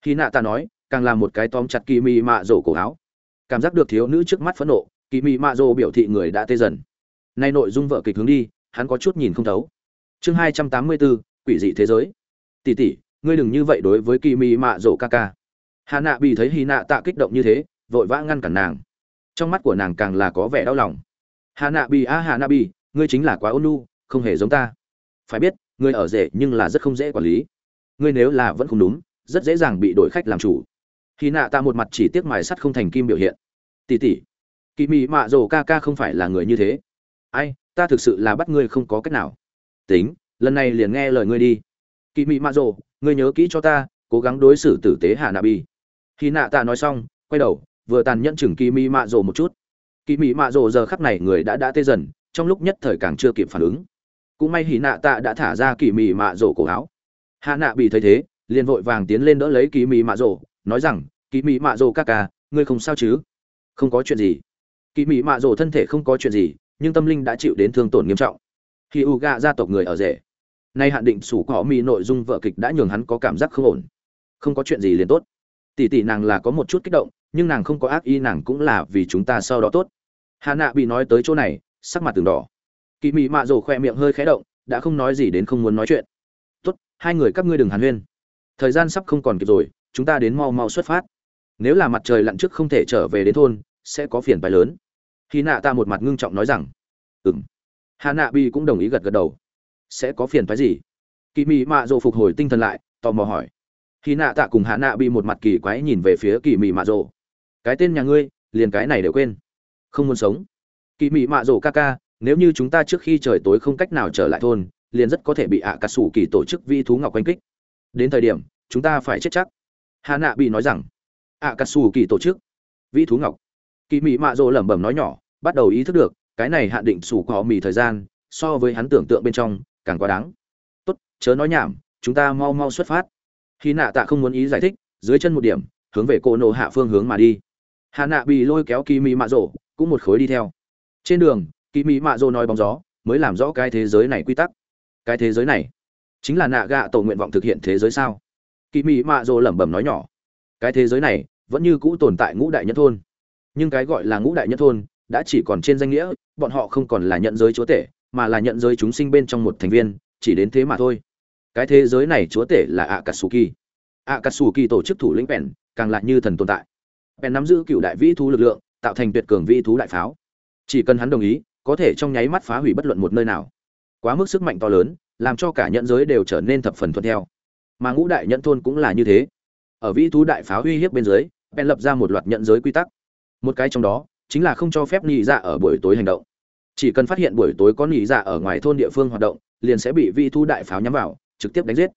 Khi nạ ta nói, càng làm một cái tóm chặt kỳ mị mạ rổ cổ áo. Cảm giác được thiếu nữ trước mắt phẫn nộ kỳ mị mạ rổ biểu thị người đã tê dần. Nay nội dung vợ kịch hướng đi, hắn có chút nhìn không thấu. Chương hai trăm tám mươi bốn, quỷ dị thế giới. Tỷ tỷ, ngươi đừng như vậy đối với kỳ mị mạ rổ ca ca. Hà nạ bị thấy hy nạ tạ kích động như thế, vội vã ngăn cản nàng. Trong mắt của nàng càng là có vẻ đau lòng. Hà nạ bị a hà nạ bị ngươi chính là quá ôn nu không hề giống ta. Phải biết, ngươi ở rể nhưng là rất không dễ quản lý. Ngươi nếu là vẫn không đúng, rất dễ dàng bị đổi khách làm chủ. Khi nạ ta một mặt chỉ tiếc mài sắt không thành kim biểu hiện. Tỉ tỉ kỳ mị mạ rồ ca ca không phải là người như thế. Ai, ta thực sự là bắt ngươi không có cách nào. Tính, lần này liền nghe lời ngươi đi. Kỳ mị mạ rồ, ngươi nhớ kỹ cho ta, cố gắng đối xử tử tế hạ nạ bi khi nạ ta nói xong, quay đầu, vừa tàn nhẫn chừng kỳ mị mạ rồ một chút. Kỳ mị mạ rồ giờ khắc này người đã đã tê dần, trong lúc nhất thời càng chưa kịp phản ứng. Cũng may hỉ nạ tạ đã thả ra kỳ mị mạ rồ cổ áo. Hạ nạ bị thấy thế, liền vội vàng tiến lên đỡ lấy kỳ mị mạ rồ, nói rằng, kỳ mị mạ rồ ca ca, ngươi không sao chứ? Không có chuyện gì kỳ mị mạ rồ thân thể không có chuyện gì, nhưng tâm linh đã chịu đến thương tổn nghiêm trọng. Khi u gạ gia tộc người ở rể, nay hạn định sủ cỏ mỹ nội dung vợ kịch đã nhường hắn có cảm giác không ổn. Không có chuyện gì liền tốt. Tỷ tỷ nàng là có một chút kích động, nhưng nàng không có ác ý, nàng cũng là vì chúng ta sau đó tốt. Hà nạ bị nói tới chỗ này, sắc mặt từng đỏ. Kỳ mị mạ rồ khoe miệng hơi khé động, đã không nói gì đến không muốn nói chuyện. Tốt, hai người các ngươi đừng hàn huyên. Thời gian sắp không còn kịp rồi, chúng ta đến mau mau xuất phát. Nếu là mặt trời lặn trước không thể trở về đến thôn, sẽ có phiền bài lớn khi nạ ta một mặt ngưng trọng nói rằng ừ m hà nạ bi cũng đồng ý gật gật đầu. Sẽ có phiền phái gì? Kỳ mị mạ rồ phục hồi tinh thần lại, tò mò hỏi. Khi nạ tạ cùng Hà nạ bị một mặt kỳ quái nhìn về phía kỳ mị mạ rồ. Cái tên nhà ngươi, liền cái này đều quên. Không muốn sống. Kỳ mị mạ rồ ca ca, nếu như chúng ta trước khi trời tối không cách nào trở lại thôn, liền rất có thể bị ạ cà sủ kỳ tổ chức vi thú ngọc quanh kích. Đến thời điểm, chúng ta phải chết chắc. Hà nạ bị nói rằng, ạ cà sủ kỳ tổ chức vi thú ngọc kỳ mị mạ rồ lẩm bẩm nói nhỏ, bắt đầu ý thức được, cái này hạn định sủ họ mì thời gian, so với hắn tưởng tượng bên trong, càng quá đáng. Tốt, chớ nói nhảm, chúng ta mau mau xuất phát. Khi nạ tạ không muốn ý giải thích, dưới chân một điểm, hướng về cô nộ hạ phương hướng mà đi. Hà nạ bị lôi kéo kỳ Mị mạ rộ cũng một khối đi theo. Trên đường, kỳ Mị mạ rộ nói bóng gió, mới làm rõ cái thế giới này quy tắc. Cái thế giới này, chính là nạ gạ tổ nguyện vọng thực hiện thế giới sao? Kỳ Mị mạ rộ lẩm bẩm nói nhỏ. Cái thế giới này, vẫn như cũ tồn tại ngũ đại nhất thôn nhưng cái gọi là ngũ đại nhất thôn đã chỉ còn trên danh nghĩa, bọn họ không còn là nhận giới chúa tể, mà là nhận giới chúng sinh bên trong một thành viên, chỉ đến thế mà thôi. Cái thế giới này chúa tể là ạ cà sù kỳ ạ cà sù kỳ tổ chức thủ lĩnh pèn càng lại như thần tồn tại. Pèn nắm giữ cựu đại vĩ thú lực lượng, tạo thành tuyệt cường vĩ thú đại pháo. Chỉ cần hắn đồng ý, có thể trong nháy mắt phá hủy bất luận một nơi nào. Quá mức sức mạnh to lớn, làm cho cả nhận giới đều trở nên thập phần thuận theo. Mà ngũ đại nhận thôn cũng là như thế. Ở vĩ thú đại pháo uy hiếp bên dưới pèn lập ra một loạt nhận giới quy tắc một cái trong đó, chính là không cho phép nhị dạ ở buổi tối hành động. Chỉ cần phát hiện buổi tối có nhị dạ ở ngoài thôn địa phương hoạt động, liền sẽ bị vi thu đại pháo nhắm vào, trực tiếp đánh giết.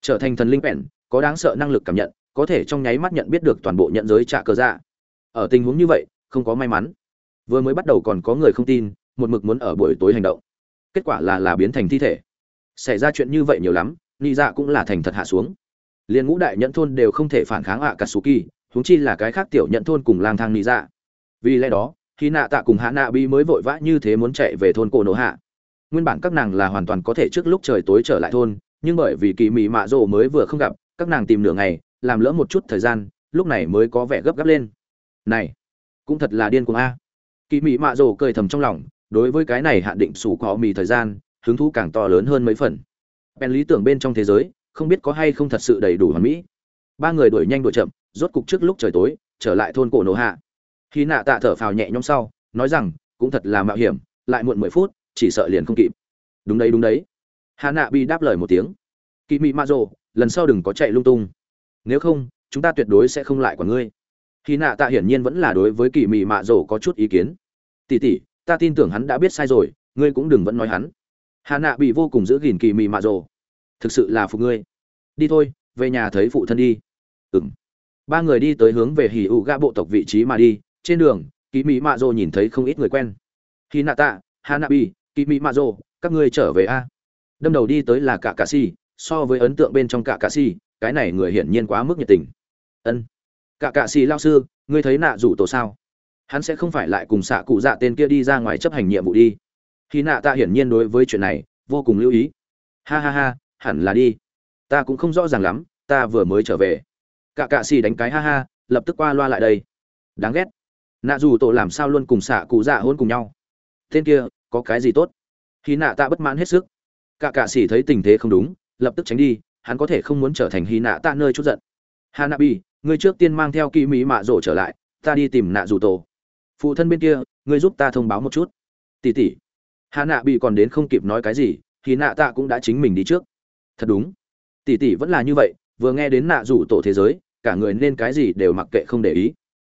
Trở thành thần linh bèn, có đáng sợ năng lực cảm nhận, có thể trong nháy mắt nhận biết được toàn bộ nhận giới trả cơ dạ. Ở tình huống như vậy, không có may mắn. Vừa mới bắt đầu còn có người không tin, một mực muốn ở buổi tối hành động. Kết quả là là biến thành thi thể. Xảy ra chuyện như vậy nhiều lắm nhị dạ cũng là thành thật hạ xuống. Liền ngũ đại nhẫn thôn đều không thể phản kháng ạ cả katsuki huống chi là cái khác tiểu nhận thôn cùng lang thang nị dạ. Vì lẽ đó, khi nạ tạ cùng hạ nạ bi mới vội vã như thế muốn chạy về thôn cổ nổ hạ. Nguyên bản các nàng là hoàn toàn có thể trước lúc trời tối trở lại thôn, nhưng bởi vì kỳ mị mạ rồ mới vừa không gặp, các nàng tìm nửa ngày, làm lỡ một chút thời gian, lúc này mới có vẻ gấp gáp lên. Này, cũng thật là điên cuồng a. Kỳ mị mạ rồ cười thầm trong lòng, đối với cái này hạn định sủ cỏ mì thời gian, hứng thú càng to lớn hơn mấy phần. Bèn lý tưởng bên trong thế giới, không biết có hay không thật sự đầy đủ hoàn mỹ. Ba người đuổi nhanh đuổi chậm rốt cục trước lúc trời tối, trở lại thôn cổ nổ hạ. Khi nạ tạ thở phào nhẹ nhõm sau, nói rằng, cũng thật là mạo hiểm, lại muộn mười phút, chỉ sợ liền không kịp. Đúng đấy đúng đấy. Hà nạ bi đáp lời một tiếng. Kỳ mị ma rồ, lần sau đừng có chạy lung tung. Nếu không, chúng ta tuyệt đối sẽ không lại của ngươi. Khi nạ tạ hiển nhiên vẫn là đối với kỳ mị mạ rồ có chút ý kiến. Tỉ tỉ ta tin tưởng hắn đã biết sai rồi, ngươi cũng đừng vẫn nói hắn. Hà nạ bị vô cùng giữ gìn kỳ mị mạ rồ. Thực sự là phục ngươi. Đi thôi, về nhà thấy phụ thân đi. Ừng ba người đi tới hướng về hì ụ gạ bộ tộc vị trí mà đi, trên đường kỳ mỹ mạ rồ nhìn thấy không ít người quen. Khi nạ tạ hanabi kỳ mỹ mạ rồ các ngươi trở về a? Đâm đầu đi tới là cả cà si, so với ấn tượng bên trong cả cà si, cái này người hiển nhiên quá mức nhiệt tình. Ân. Cả cà si lao sư, ngươi thấy nạ rủ tổ sao? Hắn sẽ không phải lại cùng xạ cụ dạ tên kia đi ra ngoài chấp hành nhiệm vụ đi. Khi nạ tạ hiển nhiên đối với chuyện này, vô cùng lưu ý. Ha ha ha, hẳn là đi. Ta cũng không rõ ràng lắm, ta vừa mới trở về cả cạ xì đánh cái ha ha, lập tức qua loa lại đây. Đáng ghét. Nạ dù tổ làm sao luôn cùng xạ cụ dạ hôn cùng nhau. Tên kia, có cái gì tốt? Khi nạ tạ bất mãn hết sức. Cả cạ xì thấy tình thế không đúng, lập tức tránh đi, hắn có thể không muốn trở thành hy nạ tạ nơi chút giận. Hanabi ngươi trước tiên mang theo kỳ mỹ mạ rổ trở lại, ta đi tìm nạ dù tổ. Phụ thân bên kia ngươi giúp ta thông báo một chút. Tỷ tỷ hà nạ bị còn đến không kịp nói cái gì thì nạ tạ cũng đã chính mình đi trước. Thật đúng. Tỷ tỷ vẫn là như vậy, vừa nghe đến nạ rủ tổ thế giới cả người nên cái gì đều mặc kệ không để ý.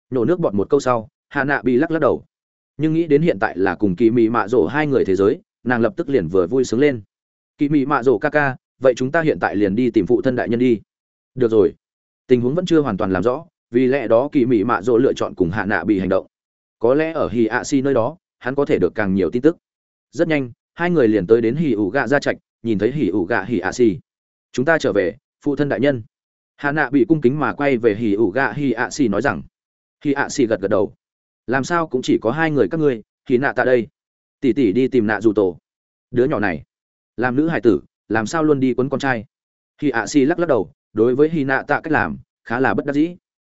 Nổ nước bọt một câu sau hà nạ bị lắc lắc đầu. Nhưng nghĩ đến hiện tại là cùng kỳ mị mạ rổ hai người thế giới, nàng lập tức liền vừa vui sướng lên. Kỳ mị mạ rổ ca ca, vậy chúng ta hiện tại liền đi tìm phụ thân đại nhân đi. Được rồi. Tình huống vẫn chưa hoàn toàn làm rõ, vì lẽ đó kỳ mị mạ rổ lựa chọn cùng hạ nạ bị hành động. Có lẽ ở hì ạ si nơi đó, hắn có thể được càng nhiều tin tức. Rất nhanh, hai người liền tới đến hì ủ gạ ra trạch, nhìn thấy hì ủ gạ hì ạ si. Chúng ta trở về, phụ thân đại nhân. Hà nạ bị cung kính mà quay về hì ủ gạ hì ạ xì nói rằng hì ạ xì gật gật đầu. Làm sao cũng chỉ có hai người các ngươi hì nạ tại đây. Tỷ tỷ đi tìm nạ dù tổ. Đứa nhỏ này, làm nữ hải tử, làm sao luôn đi quấn con trai? Hì ạ xì lắc lắc đầu, đối với hì nạ tạ cách làm, khá là bất đắc dĩ.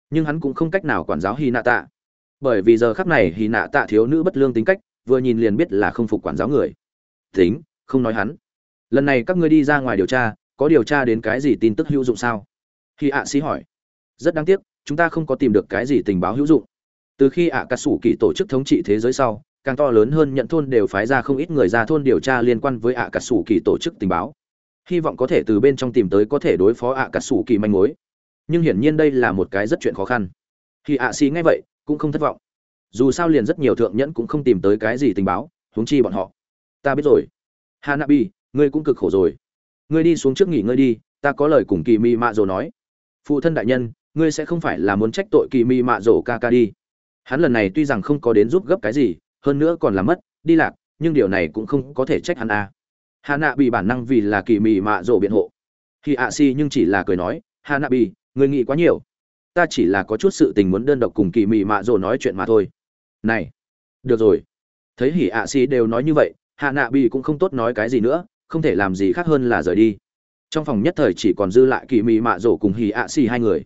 Nhưng hắn cũng không cách nào quản giáo hì nạ tạ. Bởi vì giờ khắc này hì nạ tạ thiếu nữ bất lương tính cách, vừa nhìn liền biết là không phục quản giáo người. Tính, không nói hắn. Lần này các ngươi đi ra ngoài điều tra, có điều tra đến cái gì tin tức hữu dụng sao? Khi ạ sĩ hỏi, rất đáng tiếc, chúng ta không có tìm được cái gì tình báo hữu dụng. Từ khi ạ cà sủ kỳ tổ chức thống trị thế giới sau, càng to lớn hơn nhận thôn đều phái ra không ít người ra thôn điều tra liên quan với ạ cà sủ kỳ tổ chức tình báo. Hy vọng có thể từ bên trong tìm tới có thể đối phó ạ cà sủ kỳ manh mối. Nhưng hiển nhiên đây là một cái rất chuyện khó khăn. Khi ạ sĩ nghe vậy, cũng không thất vọng. Dù sao liền rất nhiều thượng nhẫn cũng không tìm tới cái gì tình báo, huống chi bọn họ. Ta biết rồi. Hanabi, ngươi cũng cực khổ rồi. Ngươi đi xuống trước nghỉ ngơi đi, ta có lời cùng kỳ mi mạ rồi nói phụ thân đại nhân, ngươi sẽ không phải là muốn trách tội kỳ mi mạ rổ ca ca đi. Hắn lần này tuy rằng không có đến giúp gấp cái gì, hơn nữa còn làm mất, đi lạc, nhưng điều này cũng không có thể trách hắn à. hà nạ bị bản năng vì là kỳ mị mạ rổ biện hộ. Khi ạ si nhưng chỉ là cười nói, hà nạ bị ngươi nghĩ quá nhiều. Ta chỉ là có chút sự tình muốn đơn độc cùng kỳ mị mạ rổ nói chuyện mà thôi. Này, được rồi. Thấy hỉ ạ si đều nói như vậy hạ nạ bị cũng không tốt nói cái gì nữa, không thể làm gì khác hơn là rời đi trong phòng nhất thời chỉ còn dư lại kỳ mị mạ rồ cùng hỉ ạ xì hai người.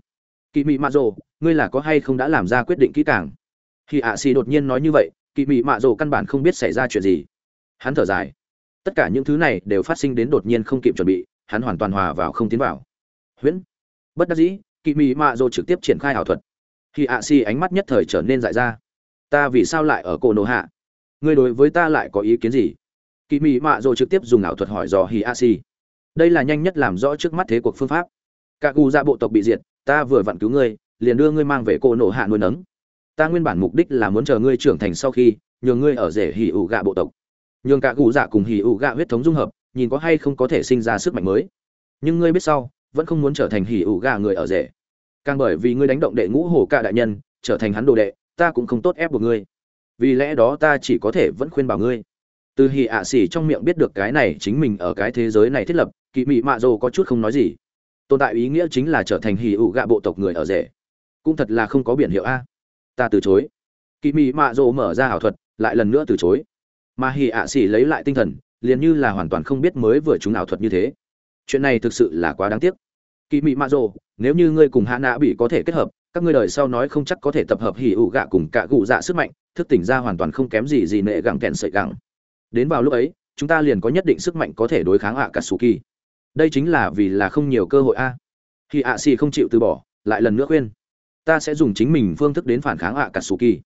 Kỳ mị mạ rồ, ngươi là có hay không đã làm ra quyết định kỹ càng? Hì ạ xì đột nhiên nói như vậy kỳ mị mạ rồ căn bản không biết xảy ra chuyện gì. Hắn thở dài. Tất cả những thứ này đều phát sinh đến đột nhiên không kịp chuẩn bị, hắn hoàn toàn hòa vào không tiến vào. Huyễn. Bất đắc dĩ kỳ mị mạ rồ trực tiếp triển khai ảo thuật. Khi ạ xì ánh mắt nhất thời trở nên dại ra. Ta vì sao lại ở cổ nổ hạ? Ngươi đối với ta lại có ý kiến gì? Kỳ mị mạ rồ trực tiếp dùng ảo thuật hỏi dò hi ạ si đây là nhanh nhất làm rõ trước mắt thế cuộc phương pháp. Cả gù ra bộ tộc bị diệt, ta vừa vặn cứu ngươi, liền đưa ngươi mang về cổ nổ hạ nuôi nấng. Ta nguyên bản mục đích là muốn chờ ngươi trưởng thành sau khi, nhường ngươi ở rể hỉ ủ gạ bộ tộc. Nhường cả gù dạ cùng hỉ ủ gạ huyết thống dung hợp, nhìn có hay không có thể sinh ra sức mạnh mới. Nhưng ngươi biết sau vẫn không muốn trở thành hỉ ủ gạ người ở rể. Càng bởi vì ngươi đánh động đệ ngũ hồ ca đại nhân, trở thành hắn đồ đệ, ta cũng không tốt ép buộc ngươi. Vì lẽ đó ta chỉ có thể vẫn khuyên bảo ngươi. Từ hỉ ạ xỉ trong miệng biết được cái này chính mình ở cái thế giới này thiết lập kỳ mị mạ dô có chút không nói gì. Tồn tại ý nghĩa chính là trở thành hì ụ gạ bộ tộc người ở rể. Cũng thật là không có biển hiệu a. Ta từ chối. Kỳ mị mạ dô mở ra ảo thuật, lại lần nữa từ chối. Mà hì ạ xỉ lấy lại tinh thần, liền như là hoàn toàn không biết mới vừa chúng ảo thuật như thế. Chuyện này thực sự là quá đáng tiếc. Kỳ mị mạ dô nếu như ngươi cùng hạ nạ bị có thể kết hợp, các ngươi đời sau nói không chắc có thể tập hợp hỉ ủ gạ cùng cả gụ dạ sức mạnh, thức tỉnh ra hoàn toàn không kém gì gì nệ gẳng kẹn sợi gẳng. Đến vào lúc ấy, chúng ta liền có nhất định sức mạnh có thể đối kháng ạ cả sù kỳ đây chính là vì là không nhiều cơ hội a. Khi ạ xì không chịu từ bỏ, lại lần nữa khuyên, ta sẽ dùng chính mình phương thức đến phản kháng ạ cả sù kỳ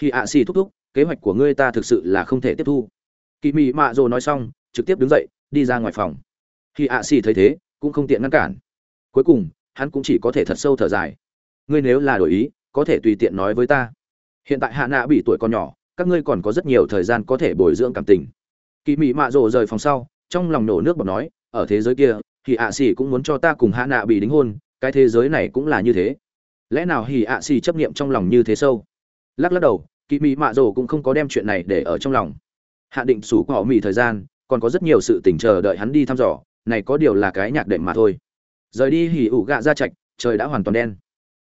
khi ạ xì thúc thúc, kế hoạch của ngươi ta thực sự là không thể tiếp thu. Kỳ mị mạ rồ nói xong, trực tiếp đứng dậy, đi ra ngoài phòng. Khi ạ xì thấy thế, cũng không tiện ngăn cản. Cuối cùng, hắn cũng chỉ có thể thật sâu thở dài. Ngươi nếu là đổi ý, có thể tùy tiện nói với ta. Hiện tại hạ nạ bị tuổi còn nhỏ, các ngươi còn có rất nhiều thời gian có thể bồi dưỡng cảm tình. Kỳ mị mạ rồ rời phòng sau, trong lòng nổ nước bọt nói ở thế giới kia thì ạ xỉ cũng muốn cho ta cùng hạ nạ bị đính hôn, cái thế giới này cũng là như thế. Lẽ nào hì ạ xỉ chấp niệm trong lòng như thế sâu? Lắc lắc đầu kỳ mị mạ rồ cũng không có đem chuyện này để ở trong lòng. Hạ định sủ của họ mị thời gian, còn có rất nhiều sự tỉnh chờ đợi hắn đi thăm dò, này có điều là cái nhạc đệm mà thôi. Rời đi hỉ ủ gạ ra trạch, trời đã hoàn toàn đen.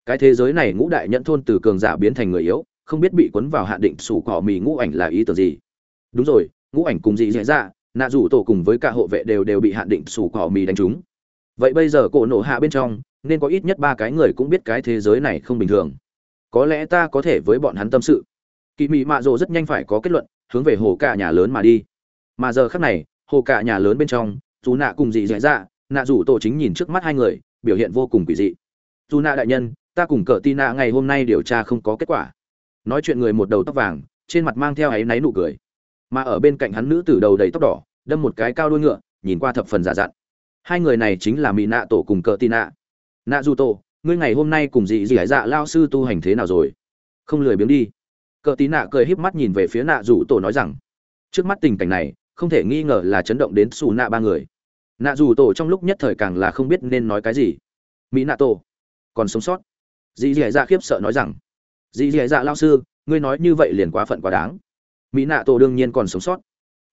Cái thế giới này ngũ đại nhẫn thôn từ cường giả biến thành người yếu, không biết bị cuốn vào hạ định sủ cỏ mỹ ngũ ảnh là ý tưởng gì. Đúng rồi, ngũ ảnh cùng gì dễ ra nạ rủ tổ cùng với cả hộ vệ đều đều bị hạn định sủ cỏ mì đánh trúng. Vậy bây giờ cổ nổ hạ bên trong, nên có ít nhất ba cái người cũng biết cái thế giới này không bình thường. Có lẽ ta có thể với bọn hắn tâm sự. Kỳ mị mạ rồ rất nhanh phải có kết luận, hướng về hồ cả nhà lớn mà đi. Mà giờ khác này, hồ cả nhà lớn bên trong, dù nạ cùng dị dạy ra nạ rủ tổ chính nhìn trước mắt hai người, biểu hiện vô cùng quỷ dị. Dù nạ đại nhân, ta cùng cờ tina ngày hôm nay điều tra không có kết quả. Nói chuyện người một đầu tóc vàng, trên mặt mang theo áy náy nụ cười mà ở bên cạnh hắn nữ tử đầu đầy tóc đỏ, đâm một cái cao đuôi ngựa, nhìn qua thập phần giả dặn. Hai người này chính là mỹ nạ tổ cùng cờ tin nạ nạ du tổ ngươi ngày hôm nay cùng dị dị hải dạ lao sư tu hành thế nào rồi? Không lười biếng đi. Cờ tí nạ cười híp mắt nhìn về phía nạ dù tổ nói rằng, trước mắt tình cảnh này, không thể nghi ngờ là chấn động đến xù nạ ba người. Nạ dù tổ trong lúc nhất thời càng là không biết nên nói cái gì. Mỹ nạ tổ còn sống sót. Dì dì dạ khiếp sợ nói rằng, dì dì dạ lao sư, ngươi nói như vậy liền quá phận quá đáng mỹ nạ tổ đương nhiên còn sống sót.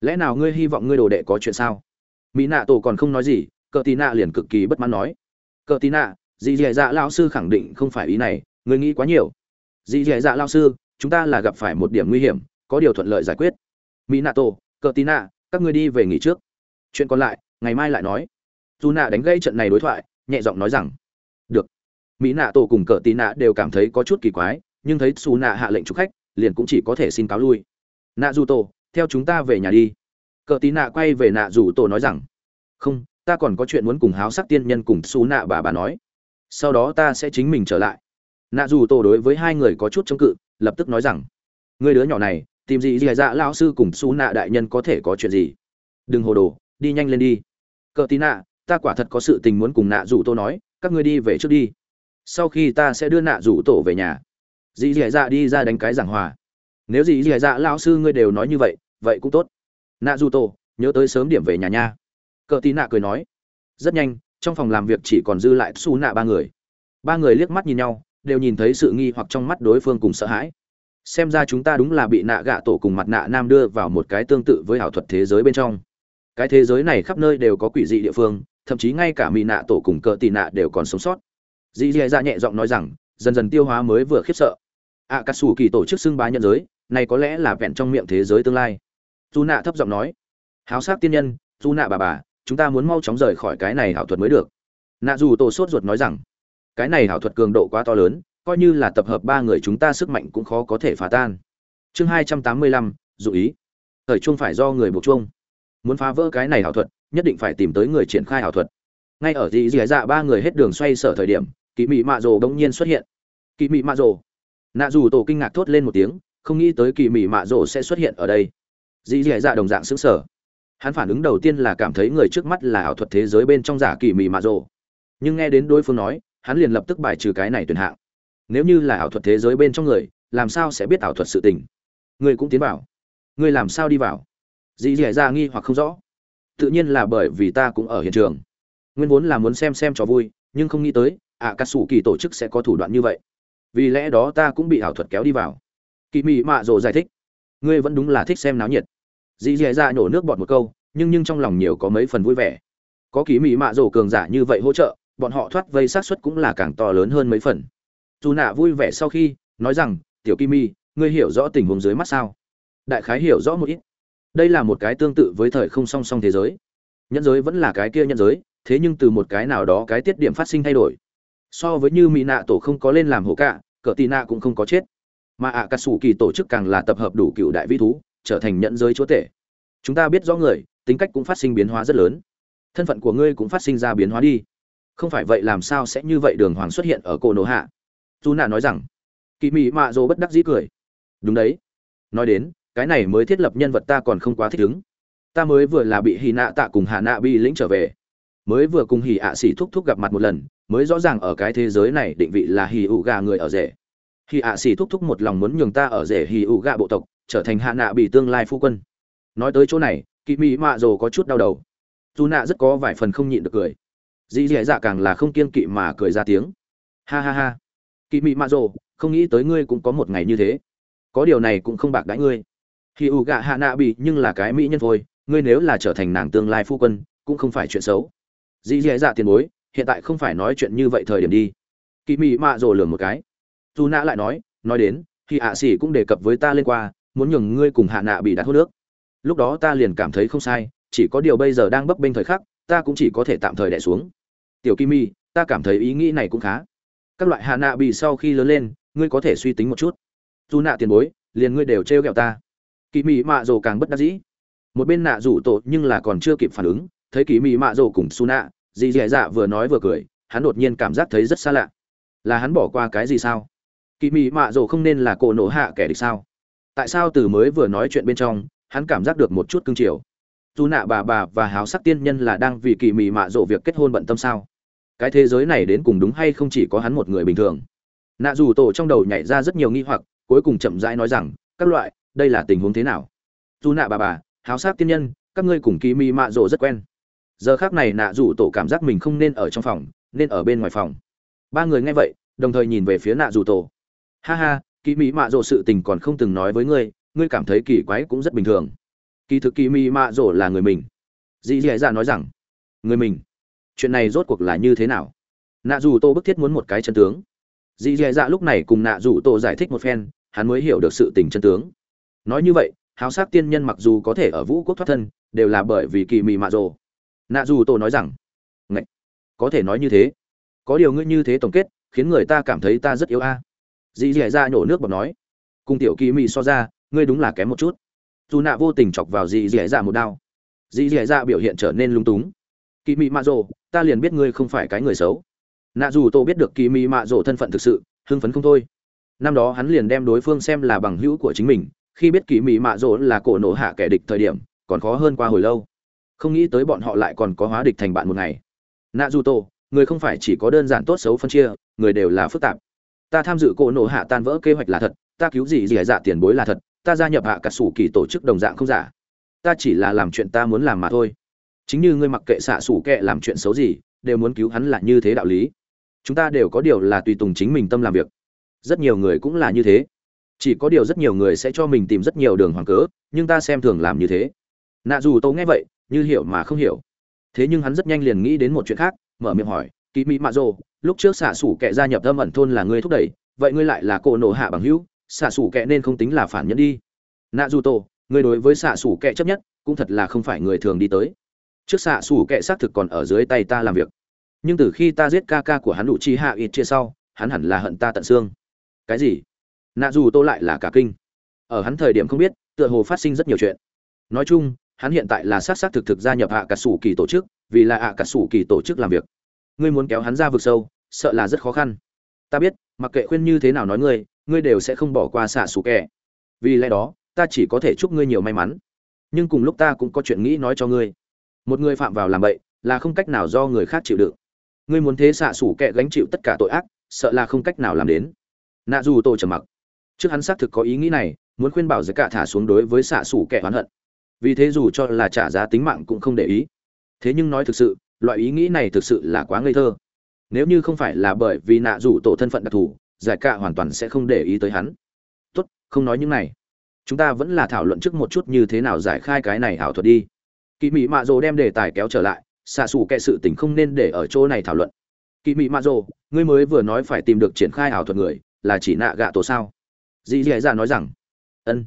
Lẽ nào ngươi hy vọng ngươi đồ đệ có chuyện sao? Mỹ nạ tổ còn không nói gì, cờ tí nạ liền cực kỳ bất mãn nói. Cờ tí nạ, dì dì dạ lao sư khẳng định không phải ý này, ngươi nghĩ quá nhiều. Dì dì dạ lao sư, chúng ta là gặp phải một điểm nguy hiểm, có điều thuận lợi giải quyết. Mỹ nạ tổ, cờ tí nạ, các ngươi đi về nghỉ trước. Chuyện còn lại, ngày mai lại nói. Dù nạ đánh gây trận này đối thoại, nhẹ giọng nói rằng, được. Mỹ nạ tổ cùng cờ tí nạ đều cảm thấy có chút kỳ quái, nhưng thấy xù nạ hạ lệnh chúc khách, liền cũng chỉ có thể xin cáo lui nạ dù tổ, theo chúng ta về nhà đi. Cờ tí nạ quay về nạ dù tổ nói rằng, không, ta còn có chuyện muốn cùng háo sắc tiên nhân cùng xú nạ bà bà nói. Sau đó ta sẽ chính mình trở lại. Nạ dù tổ đối với hai người có chút chống cự, lập tức nói rằng, người đứa nhỏ này, tìm gì dì dạ lao sư cùng xú nạ đại nhân có thể có chuyện gì? Đừng hồ đồ, đi nhanh lên đi. Cờ tí nạ, ta quả thật có sự tình muốn cùng nạ dù tô nói, các ngươi đi về trước đi. Sau khi ta sẽ đưa nạ rủ tổ về nhà. Dì dì dạ đi ra đánh cái giảng hòa nếu gì dì dạ, dạ lao sư ngươi đều nói như vậy vậy cũng tốt. Nạ Du Tô nhớ tới sớm điểm về nhà nha. Cờ tí nạ cười nói. Rất nhanh, trong phòng làm việc chỉ còn dư lại xu nạ ba người. Ba người liếc mắt nhìn nhau, đều nhìn thấy sự nghi hoặc trong mắt đối phương cùng sợ hãi. Xem ra chúng ta đúng là bị nạ gạ tổ cùng mặt nạ nam đưa vào một cái tương tự với ảo thuật thế giới bên trong. Cái thế giới này khắp nơi đều có quỷ dị địa phương, thậm chí ngay cả mỹ nạ tổ cùng cờ tì nạ đều còn sống sót. Dì dì dạ nhẹ giọng nói rằng, dần dần tiêu hóa mới vừa khiếp sợ. Ạ cà sủ kỳ tổ chức xưng bá nhân giới này có lẽ là vẹn trong miệng thế giới tương lai. Dù nạ thấp giọng nói, háo sát tiên nhân dù nạ bà bà, chúng ta muốn mau chóng rời khỏi cái này hảo thuật mới được. Nạ dù tổ sốt ruột nói rằng, cái này hảo thuật cường độ quá to lớn, coi như là tập hợp ba người chúng ta sức mạnh cũng khó có thể phá tan. Chương hai trăm tám mươi lăm, dụ ý. Thời chung phải do người buộc chung muốn phá vỡ cái này hảo thuật, nhất định phải tìm tới người triển khai hảo thuật. Ngay ở dị dị dạ ba người hết đường xoay sở thời điểm kỳ mị mạ rồ bỗng nhiên xuất hiện. Kỳ mị mạ rồ. Nạ dù tổ kinh ngạc thốt lên một tiếng không nghĩ tới kỳ mị mạ rồ sẽ xuất hiện ở đây. Dì dì dạ đồng dạng xứng sở hắn phản ứng đầu tiên là cảm thấy người trước mắt là ảo thuật thế giới bên trong giả kỳ mị mạ rồ nhưng nghe đến đối phương nói, hắn liền lập tức bài trừ cái này tuyển hạng. Nếu như là ảo thuật thế giới bên trong người, làm sao sẽ biết ảo thuật sự tình? Người cũng tiến vào. Người làm sao đi vào? Dì dì dạ nghi hoặc không rõ. Tự nhiên là bởi vì ta cũng ở hiện trường. Nguyên vốn là muốn xem xem trò vui, nhưng không nghĩ tới ạ cà sủ kỳ tổ chức sẽ có thủ đoạn như vậy. Vì lẽ đó ta cũng bị ảo thuật kéo đi vào kỳ mị mạ rồ giải thích. Ngươi vẫn đúng là thích xem náo nhiệt. Dì dì dạ nhổ nước bọt một câu, nhưng nhưng trong lòng nhiều có mấy phần vui vẻ. Có kỳ mị mạ rồ cường giả như vậy hỗ trợ, bọn họ thoát vây sát suất cũng là càng to lớn hơn mấy phần. Dù nạ vui vẻ sau khi, nói rằng, tiểu kim mi, ngươi hiểu rõ tình huống dưới mắt sao? Đại khái hiểu rõ một ít. Đây là một cái tương tự với thời không song song thế giới. Nhân giới vẫn là cái kia nhân giới, thế nhưng từ một cái nào đó cái tiết điểm phát sinh thay đổi. So với như mỹ nạ tổ không có lên làm hổ cả cờ tì nạ cũng không có chết mà ạ cà sủ kỳ tổ chức càng là tập hợp đủ cựu đại vi thú, trở thành nhận giới chúa tể. Chúng ta biết rõ người, tính cách cũng phát sinh biến hóa rất lớn. Thân phận của ngươi cũng phát sinh ra biến hóa đi. Không phải vậy làm sao sẽ như vậy đường hoàng xuất hiện ở cổ nổ hạ? Dù nạ nói rằng, kỳ Mị mạ dỗ bất đắc dĩ cười. Đúng đấy. Nói đến, cái này mới thiết lập nhân vật ta còn không quá thích ứng. Ta mới vừa là bị hì nạ tạ cùng hạ nạ bi lĩnh trở về. Mới vừa cùng hì ạ xỉ thúc thúc gặp mặt một lần, mới rõ ràng ở cái thế giới này định vị là hì ủ gà người ở rể hì ạ xỉ thúc thúc một lòng muốn nhường ta ở rể hì ủ gà bộ tộc trở thành hạ nạ bị tương lai phu quân. Nói tới chỗ này Kỵ mỹ mạ Dồ có chút đau đầu. Dù nạ rất có vài phần không nhịn được cười. Dì dì dạ càng là không kiên kỵ mà cười ra tiếng. Ha ha ha. Kỵ mỹ mạ Dồ, không nghĩ tới ngươi cũng có một ngày như thế. Có điều này cũng không bạc đãi ngươi. Hì ủ gà hạ nạ bị nhưng là cái mỹ nhân thôi ngươi nếu là trở thành nàng tương lai phu quân cũng không phải chuyện xấu. Dì dì dạ tiền bối hiện tại không phải nói chuyện như vậy thời điểm đi. Kỵ mị mạ Dồ lường một cái dù nạ lại nói nói đến thì ạ xỉ cũng đề cập với ta lên qua, muốn nhường ngươi cùng hạ nạ bị đặt hô nước lúc đó ta liền cảm thấy không sai, chỉ có điều bây giờ đang bấp bênh thời khắc, ta cũng chỉ có thể tạm thời đẻ xuống. Tiểu kim mi ta cảm thấy ý nghĩ này cũng khá. Các loại hạ nạ bị sau khi lớn lên, ngươi có thể suy tính một chút. Dù nạ tiền bối, liền ngươi đều trêu ghẹo ta. Kỳ mị mạ rồ càng bất đắc dĩ. Một bên nạ rủ tổ nhưng là còn chưa kịp phản ứng, thấy kỳ mị mạ rồ cùng su nạ, dì dì dạ vừa nói vừa cười, hắn đột nhiên cảm giác thấy rất xa lạ. Là hắn bỏ qua cái gì sao? Kỳ mị mạ rồ không nên là cổ nổ hạ kẻ địch sao? Tại sao từ mới vừa nói chuyện bên trong, hắn cảm giác được một chút cương triều dù nạ bà bà và háo sắc tiên nhân là đang vì kỳ mị mạ rộ việc kết hôn bận tâm sao? Cái thế giới này đến cùng đúng hay không chỉ có hắn một người bình thường? Nạ dù tổ trong đầu nhảy ra rất nhiều nghi hoặc, cuối cùng chậm rãi nói rằng, các loại, đây là tình huống thế nào? Dù nạ bà bà, háo sắc tiên nhân, các ngươi cùng kỳ mị mạ rộ rất quen. Giờ khác này nạ dù tổ cảm giác mình không nên ở trong phòng, nên ở bên ngoài phòng. Ba người nghe vậy, đồng thời nhìn về phía nạ dù tổ ha ha kỳ mỹ mạ rộ sự tình còn không từng nói với ngươi ngươi cảm thấy kỳ quái cũng rất bình thường. Kỳ thực kỳ mỹ mạ rộ là người mình. Dì dì dạ nói rằng, người mình? Chuyện này rốt cuộc là như thế nào? Nạ dù tô bức thiết muốn một cái chân tướng. Dì dì dạ lúc này cùng nạ dù tô giải thích một phen, hắn mới hiểu được sự tình chân tướng. Nói như vậy, háo sắc tiên nhân mặc dù có thể ở vũ quốc thoát thân, đều là bởi vì kỳ mị mạ rồ nạ dù tô nói rằng ngạy có thể nói như thế. Có điều ngươi như thế tổng kết, khiến người ta cảm thấy ta rất yếu a dì dì dạ nhổ nước bọt nói. Cùng tiểu kỳ mị so ra, ngươi đúng là kém một chút. Dù nạ vô tình chọc vào dì dì dạ một đao. Dì dì dạ biểu hiện trở nên lung túng. Kỳ mị mạ rồ, ta liền biết ngươi không phải cái người xấu. Nạ dù tô biết được kỳ mị mạ rồ thân phận thực sự, hưng phấn không thôi. Năm đó hắn liền đem đối phương xem là bằng hữu của chính mình, khi biết kỳ mị mạ rồ là cổ nổ hạ kẻ địch thời điểm, còn khó hơn qua hồi lâu. Không nghĩ tới bọn họ lại còn có hóa địch thành bạn một ngày. Nạ dù tô người không phải chỉ có đơn giản tốt xấu phân chia, người đều là phức tạp ta tham dự cổ nổ hạ tan vỡ kế hoạch là thật, ta cứu gì gì dạ tiền bối là thật, ta gia nhập hạ cả sủ kỳ tổ chức đồng dạng không giả. Ta chỉ là làm chuyện ta muốn làm mà thôi. Chính như ngươi mặc kệ xạ sủ kệ làm chuyện xấu gì, đều muốn cứu hắn là như thế đạo lý. Chúng ta đều có điều là tùy tùng chính mình tâm làm việc. Rất nhiều người cũng là như thế. Chỉ có điều rất nhiều người sẽ cho mình tìm rất nhiều đường hoàng cớ, nhưng ta xem thường làm như thế. Nạ dù tôi nghe vậy, như hiểu mà không hiểu. Thế nhưng hắn rất nhanh liền nghĩ đến một chuyện khác, mở miệng hỏi kỳ mỹ mạ rồ, lúc trước xạ sủ kệ gia nhập âm ẩn thôn là ngươi thúc đẩy, vậy ngươi lại là cổ nổ hạ bằng hữu xạ sủ kệ nên không tính là phản nhẫn đi. Nạ dù tổ, ngươi đối với xạ sủ kệ chấp nhất, cũng thật là không phải người thường đi tới. Trước xạ sủ kệ xác thực còn ở dưới tay ta làm việc. Nhưng từ khi ta giết ca ca của hắn đủ chi hạ ít chia sau, hắn hẳn là hận ta tận xương. Cái gì? Nạ dù tô lại là cả kinh. Ở hắn thời điểm không biết, tựa hồ phát sinh rất nhiều chuyện. Nói chung, hắn hiện tại là sát sát thực thực gia nhập hạ cả sủ kỳ tổ chức, vì là hạ cả sủ kỳ tổ chức làm việc ngươi muốn kéo hắn ra vực sâu, sợ là rất khó khăn. Ta biết, mặc kệ khuyên như thế nào nói ngươi ngươi đều sẽ không bỏ qua xạ sủ kẻ. Vì lẽ đó, ta chỉ có thể chúc ngươi nhiều may mắn. Nhưng cùng lúc ta cũng có chuyện nghĩ nói cho ngươi. Một người phạm vào làm bậy, là không cách nào do người khác chịu đựng. Ngươi muốn thế xạ sủ kẻ gánh chịu tất cả tội ác, sợ là không cách nào làm đến. Nạ dù tôi trầm mặc. Trước hắn xác thực có ý nghĩ này, muốn khuyên bảo giới cả thả xuống đối với xạ sủ kẻ oán hận. Vì thế dù cho là trả giá tính mạng cũng không để ý. Thế nhưng nói thực sự loại ý nghĩ này thực sự là quá ngây thơ. Nếu như không phải là bởi vì nạ rủ tổ thân phận đặc thù, giải cạ hoàn toàn sẽ không để ý tới hắn. Tốt, không nói những này. Chúng ta vẫn là thảo luận trước một chút như thế nào giải khai cái này ảo thuật đi. Kỳ mỹ mạ rồ đem đề tài kéo trở lại, xạ xù kệ sự tình không nên để ở chỗ này thảo luận. Kỳ mỹ mạ rồ, ngươi mới vừa nói phải tìm được triển khai ảo thuật người, là chỉ nạ gạ tổ sao? Dì dì dạ nói rằng, ân.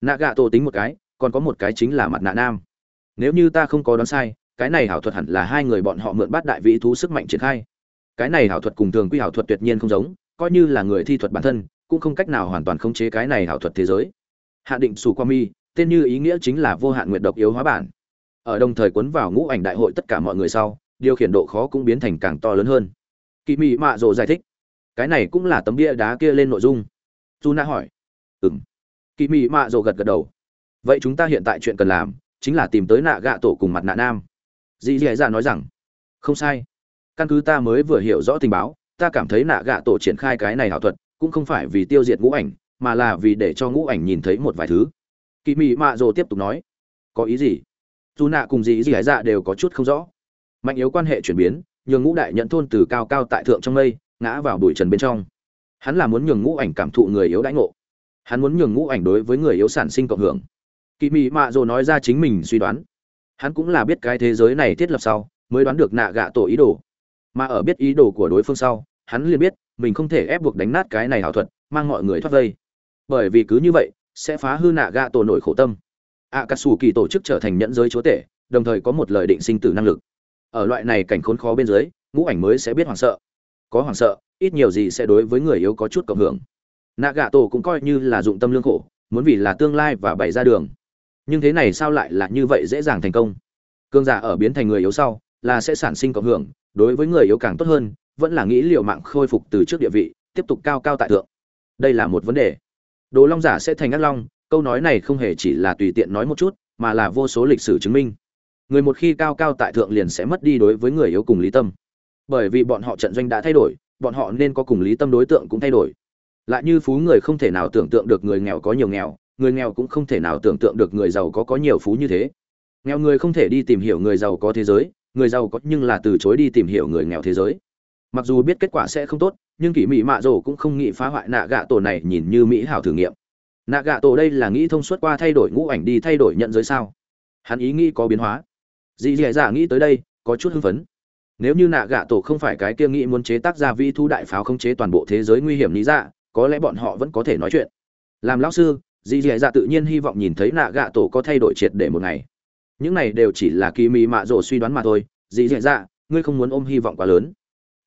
Nạ gạ tổ tính một cái, còn có một cái chính là mặt nạ nam. Nếu như ta không có đoán sai cái này hảo thuật hẳn là hai người bọn họ mượn bát đại vĩ thú sức mạnh triển khai. Cái này hảo thuật cùng thường quy hảo thuật tuyệt nhiên không giống, coi như là người thi thuật bản thân, cũng không cách nào hoàn toàn khống chế cái này hảo thuật thế giới. Hạ định sù qua mi, tên như ý nghĩa chính là vô hạn nguyện độc yếu hóa bản. Ở đồng thời cuốn vào ngũ ảnh đại hội tất cả mọi người sau, điều khiển độ khó cũng biến thành càng to lớn hơn. Kỳ mị mạ rồ giải thích, cái này cũng là tấm bia đá kia lên nội dung. Dù na hỏi ừ m kỳ mị mạ rồ gật gật đầu, vậy chúng ta hiện tại chuyện cần làm, chính là tìm tới nạ gạ tổ cùng mặt nạ nam dì dì dạ nói rằng, không sai. Căn cứ ta mới vừa hiểu rõ tình báo, ta cảm thấy nạ gạ tổ triển khai cái này ảo thuật cũng không phải vì tiêu diệt ngũ ảnh, mà là vì để cho ngũ ảnh nhìn thấy một vài thứ. Kỳ mị mạ rồ tiếp tục nói, có ý gì? Dù nạ cùng dì dì dạ đều có chút không rõ. Mạnh yếu quan hệ chuyển biến, nhường ngũ đại nhận thôn từ cao cao tại thượng trong mây, ngã vào bụi trần bên trong. Hắn là muốn nhường ngũ ảnh cảm thụ người yếu đãi ngộ. Hắn muốn nhường ngũ ảnh đối với người yếu sản sinh cộng hưởng. Kỳ mị mạ rồ nói ra chính mình suy đoán hắn cũng là biết cái thế giới này thiết lập sau, mới đoán được nạ gạ tổ ý đồ. Mà ở biết ý đồ của đối phương sau, hắn liền biết, mình không thể ép buộc đánh nát cái này ảo thuật, mang mọi người thoát vây. Bởi vì cứ như vậy, sẽ phá hư nạ gạ tổ nổi khổ tâm. Ạ cà sù kỳ tổ chức trở thành nhẫn giới chúa tể, đồng thời có một lời định sinh tử năng lực. Ở loại này cảnh khốn khó bên dưới, ngũ ảnh mới sẽ biết hoảng sợ. Có hoảng sợ, ít nhiều gì sẽ đối với người yếu có chút cộng hưởng. Nạ gạ tổ cũng coi như là dụng tâm lương khổ, muốn vì là tương lai và bày ra đường nhưng thế này sao lại là như vậy dễ dàng thành công? Cương giả ở biến thành người yếu sau, là sẽ sản sinh cộng hưởng, đối với người yếu càng tốt hơn, vẫn là nghĩ liệu mạng khôi phục từ trước địa vị, tiếp tục cao cao tại thượng. Đây là một vấn đề. Đồ long giả sẽ thành ác long, câu nói này không hề chỉ là tùy tiện nói một chút, mà là vô số lịch sử chứng minh. Người một khi cao cao tại thượng liền sẽ mất đi đối với người yếu cùng lý tâm. Bởi vì bọn họ trận doanh đã thay đổi, bọn họ nên có cùng lý tâm đối tượng cũng thay đổi. Lại như phú người không thể nào tưởng tượng được người nghèo có nhiều nghèo người nghèo cũng không thể nào tưởng tượng được người giàu có có nhiều phú như thế. Nghèo người không thể đi tìm hiểu người giàu có thế giới, người giàu có nhưng là từ chối đi tìm hiểu người nghèo thế giới. Mặc dù biết kết quả sẽ không tốt, nhưng kỷ mỹ mạ rồ cũng không nghĩ phá hoại nạ gạ tổ này nhìn như mỹ hảo thử nghiệm. Nạ gạ tổ đây là nghĩ thông suốt qua thay đổi ngũ ảnh đi thay đổi nhận giới sao? Hắn ý nghĩ có biến hóa. Dì dì dạ nghĩ tới đây, có chút hưng phấn. Nếu như nạ gạ tổ không phải cái kia nghĩ muốn chế tác ra vi thu đại pháo không chế toàn bộ thế giới nguy hiểm lý dạ có lẽ bọn họ vẫn có thể nói chuyện. Làm lão sư dì dì dạ tự nhiên hy vọng nhìn thấy nạ gạ tổ có thay đổi triệt để một ngày. Những này đều chỉ là kỳ mị mạ rổ suy đoán mà thôi. Dì dì dạ ngươi không muốn ôm hy vọng quá lớn.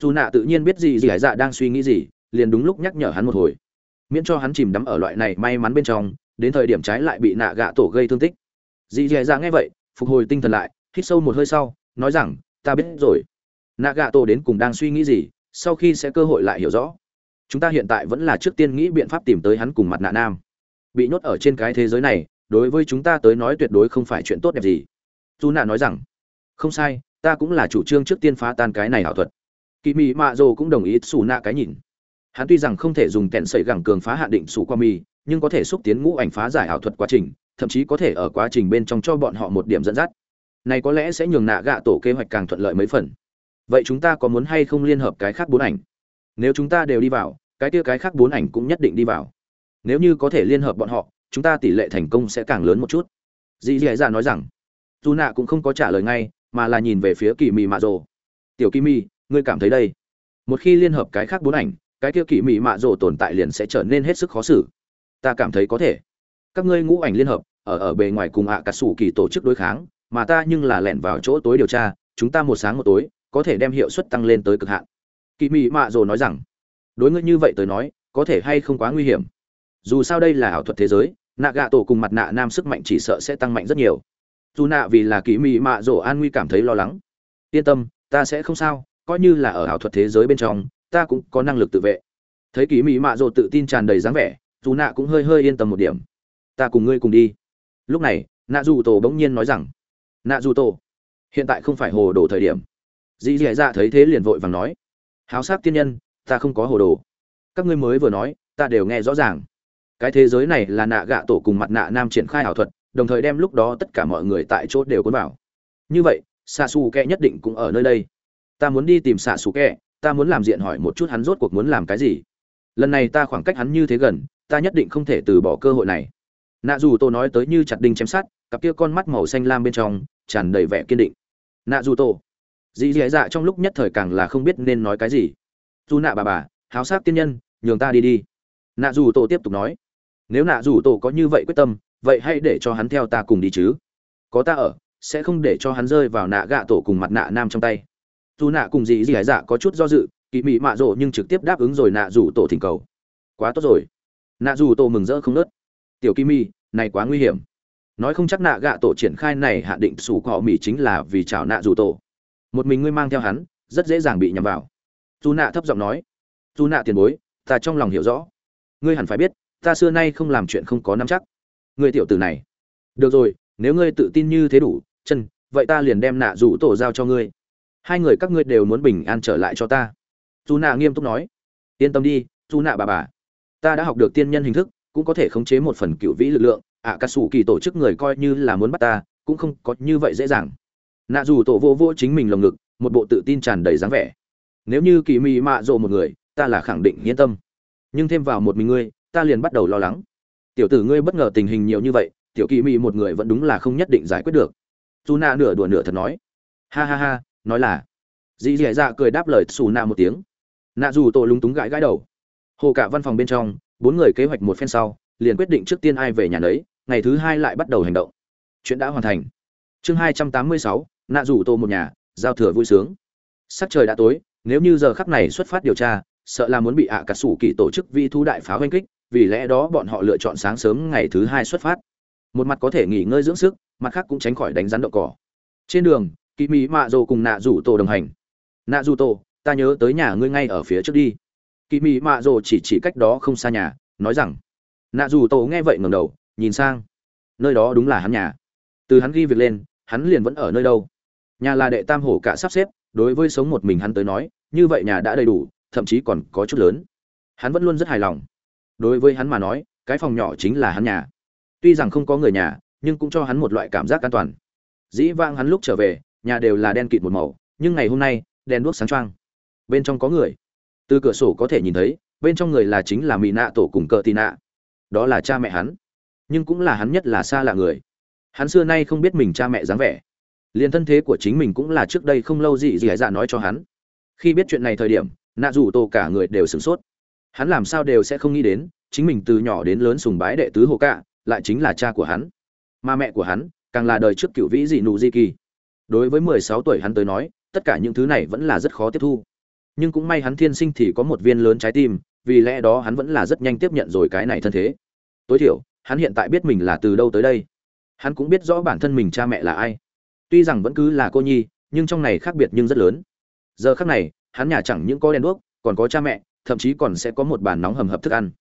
Dù nạ tự nhiên biết dì dì dạ đang suy nghĩ gì, liền đúng lúc nhắc nhở hắn một hồi. Miễn cho hắn chìm đắm ở loại này may mắn bên trong, đến thời điểm trái lại bị nạ gạ tổ gây thương tích. Dì dì dạ nghe vậy, phục hồi tinh thần lại, hít sâu một hơi sau, nói rằng, ta biết rồi. Nạ gạ tổ đến cùng đang suy nghĩ gì, sau khi sẽ cơ hội lại hiểu rõ. Chúng ta hiện tại vẫn là trước tiên nghĩ biện pháp tìm tới hắn cùng mặt nạ nam bị nhốt ở trên cái thế giới này đối với chúng ta tới nói tuyệt đối không phải chuyện tốt đẹp gì. Dù nạ nói rằng không sai ta cũng là chủ trương trước tiên phá tan cái này ảo thuật. Kỳ mị mạ dồ cũng đồng ý xù nạ cái nhìn. Hắn tuy rằng không thể dùng kẹn sẩy gẳng cường phá hạ định xù qua Mi, nhưng có thể xúc tiến ngũ ảnh phá giải ảo thuật quá trình thậm chí có thể ở quá trình bên trong cho bọn họ một điểm dẫn dắt. Này có lẽ sẽ nhường nạ gạ tổ kế hoạch càng thuận lợi mấy phần. Vậy chúng ta có muốn hay không liên hợp cái khác bốn ảnh? Nếu chúng ta đều đi vào cái kia cái khác bốn ảnh cũng nhất định đi vào nếu như có thể liên hợp bọn họ, chúng ta tỷ lệ thành công sẽ càng lớn một chút. Dì dì dạ nói rằng, dù nạ cũng không có trả lời ngay, mà là nhìn về phía kỳ mị mạ rồ. Tiểu kỳ mị, ngươi cảm thấy đây? Một khi liên hợp cái khác bốn ảnh, cái kia kỳ mị mạ rồ tồn tại liền sẽ trở nên hết sức khó xử. Ta cảm thấy có thể. Các ngươi ngũ ảnh liên hợp, ở ở bề ngoài cùng ạ à cà sủ kỳ tổ chức đối kháng, mà ta nhưng là lẻn vào chỗ tối điều tra, chúng ta một sáng một tối, có thể đem hiệu suất tăng lên tới cực hạn. Kỳ mị mạ rồ nói rằng, đối ngươi như vậy tới nói, có thể hay không quá nguy hiểm? Dù sao đây là ảo thuật thế giới nạ gạ tổ cùng mặt nạ nam sức mạnh chỉ sợ sẽ tăng mạnh rất nhiều. Dù nạ vì là kỳ mị mạ rồ an nguy cảm thấy lo lắng. Yên tâm, ta sẽ không sao, coi như là ở ảo thuật thế giới bên trong, ta cũng có năng lực tự vệ. Thấy kỳ mị mạ rồ tự tin tràn đầy dáng vẻ, dù nạ cũng hơi hơi yên tâm một điểm. Ta cùng ngươi cùng đi. Lúc này nạ dù tổ bỗng nhiên nói rằng nạ dù tổ hiện tại không phải hồ đồ thời điểm. Dì dì dạ thấy thế liền vội vàng nói, háo sát tiên nhân, ta không có hồ đồ. Các ngươi mới vừa nói, ta đều nghe rõ ràng cái thế giới này là nạ gạ tổ cùng mặt nạ nam triển khai ảo thuật, đồng thời đem lúc đó tất cả mọi người tại chỗ đều cuốn vào. Như vậy xạ xù kẹ nhất định cũng ở nơi đây. Ta muốn đi tìm xạ xù kẹ ta muốn làm diện hỏi một chút hắn rốt cuộc muốn làm cái gì. Lần này ta khoảng cách hắn như thế gần, ta nhất định không thể từ bỏ cơ hội này. Nạ dù tô nói tới như chặt đinh chém sát cặp kia con mắt màu xanh lam bên trong, tràn đầy vẻ kiên định. Nạ dù tô dì dì dạ trong lúc nhất thời càng là không biết nên nói cái gì. Dù nạ bà bà, háo sát tiên nhân, nhường ta đi đi. Nạ dù tổ tiếp tục nói nếu nạ dù tổ có như vậy quyết tâm, vậy hãy để cho hắn theo ta cùng đi chứ. Có ta ở, sẽ không để cho hắn rơi vào nạ gạ tổ cùng mặt nạ nam trong tay. Dù nạ cùng dì dì dạ có chút do dự, kỳ mị mạ rộ nhưng trực tiếp đáp ứng rồi nạ dù tổ thỉnh cầu. Quá tốt rồi. Nạ dù tổ mừng rỡ không nớt. Tiểu kỳ mị này quá nguy hiểm. Nói không chắc nạ gạ tổ triển khai này hạ định sủ cọ mỉ chính là vì chào nạ dù tổ. Một mình ngươi mang theo hắn, rất dễ dàng bị nhầm vào. Dù nạ thấp giọng nói. Dù nạ tiền bối, ta trong lòng hiểu rõ. Ngươi hẳn phải biết ta xưa nay không làm chuyện không có nắm chắc. Ngươi tiểu tử này. Được rồi nếu ngươi tự tin như thế đủ chân vậy ta liền đem nạ rủ tổ giao cho ngươi. Hai người các ngươi đều muốn bình an trở lại cho ta. Dù nạ nghiêm túc nói. Yên tâm đi dù nạ bà bà. Ta đã học được tiên nhân hình thức cũng có thể khống chế một phần cựu vĩ lực lượng. Ạ à, cà sủ kỳ tổ chức người coi như là muốn bắt ta cũng không có như vậy dễ dàng. Nạ dù tổ vô vô chính mình lồng ngực một bộ tự tin tràn đầy dáng vẻ. Nếu như kỳ mị mạ rộ một người ta là khẳng định yên tâm. Nhưng thêm vào một mình ngươi ta liền bắt đầu lo lắng. Tiểu tử ngươi bất ngờ tình hình nhiều như vậy, tiểu kỳ mị một người vẫn đúng là không nhất định giải quyết được. Dù nạ nửa đùa nửa thật nói. Ha ha ha, nói là. Dì dì dạ cười đáp lời xù nạ một tiếng. Nạ dù tổ lúng túng gãi gãi đầu. Hồ cả văn phòng bên trong, bốn người kế hoạch một phen sau, liền quyết định trước tiên ai về nhà nấy, ngày thứ hai lại bắt đầu hành động. Chuyện đã hoàn thành. Chương hai trăm tám mươi sáu, nạ rủ tô một nhà, giao thừa vui sướng. Sắc trời đã tối, nếu như giờ khắc này xuất phát điều tra, sợ là muốn bị ạ à cà sủ kỳ tổ chức vi thu đại pháo oanh kích vì lẽ đó bọn họ lựa chọn sáng sớm ngày thứ hai xuất phát. Một mặt có thể nghỉ ngơi dưỡng sức, mặt khác cũng tránh khỏi đánh rắn đậu cỏ. Trên đường kỳ mỹ mạ rồ cùng nạ rủ tổ đồng hành. Nạ rủ tổ, ta nhớ tới nhà ngươi ngay ở phía trước đi. Kỳ mỹ mạ rồ chỉ chỉ cách đó không xa nhà, nói rằng, nạ rủ tổ nghe vậy ngầm đầu, nhìn sang. Nơi đó đúng là hắn nhà. Từ hắn ghi việc lên, hắn liền vẫn ở nơi đâu. Nhà là đệ tam hổ cả sắp xếp, đối với sống một mình hắn tới nói, như vậy nhà đã đầy đủ, thậm chí còn có chút lớn. Hắn vẫn luôn rất hài lòng đối với hắn mà nói, cái phòng nhỏ chính là hắn nhà. Tuy rằng không có người nhà, nhưng cũng cho hắn một loại cảm giác an toàn. Dĩ vãng hắn lúc trở về, nhà đều là đen kịt một màu, nhưng ngày hôm nay, đèn đuốc sáng trăng bên trong có người. Từ cửa sổ có thể nhìn thấy, bên trong người là chính là mỹ nạ tổ cùng cờ tì nạ đó là cha mẹ hắn. Nhưng cũng là hắn nhất là xa lạ người. Hắn xưa nay không biết mình cha mẹ dáng vẻ. Liền thân thế của chính mình cũng là trước đây không lâu gì gì hải dạ nói cho hắn. Khi biết chuyện này thời điểm, nạ dù tổ cả người đều sửng sốt hắn làm sao đều sẽ không nghĩ đến, chính mình từ nhỏ đến lớn sùng bái đệ tứ hồ cạ, lại chính là cha của hắn. Mà mẹ của hắn, càng là đời trước cựu vĩ dị nụ di kỳ. Đối với mười sáu tuổi hắn tới nói, tất cả những thứ này vẫn là rất khó tiếp thu. Nhưng cũng may hắn thiên sinh thì có một viên lớn trái tim, vì lẽ đó hắn vẫn là rất nhanh tiếp nhận rồi cái này thân thế. Tối thiểu, hắn hiện tại biết mình là từ đâu tới đây. Hắn cũng biết rõ bản thân mình cha mẹ là ai. Tuy rằng vẫn cứ là cô nhi, nhưng trong này khác biệt nhưng rất lớn. Giờ khác này, hắn nhà chẳng những có đèn đuốc, còn có cha mẹ thậm chí còn sẽ có một bàn nóng hầm hập thức ăn.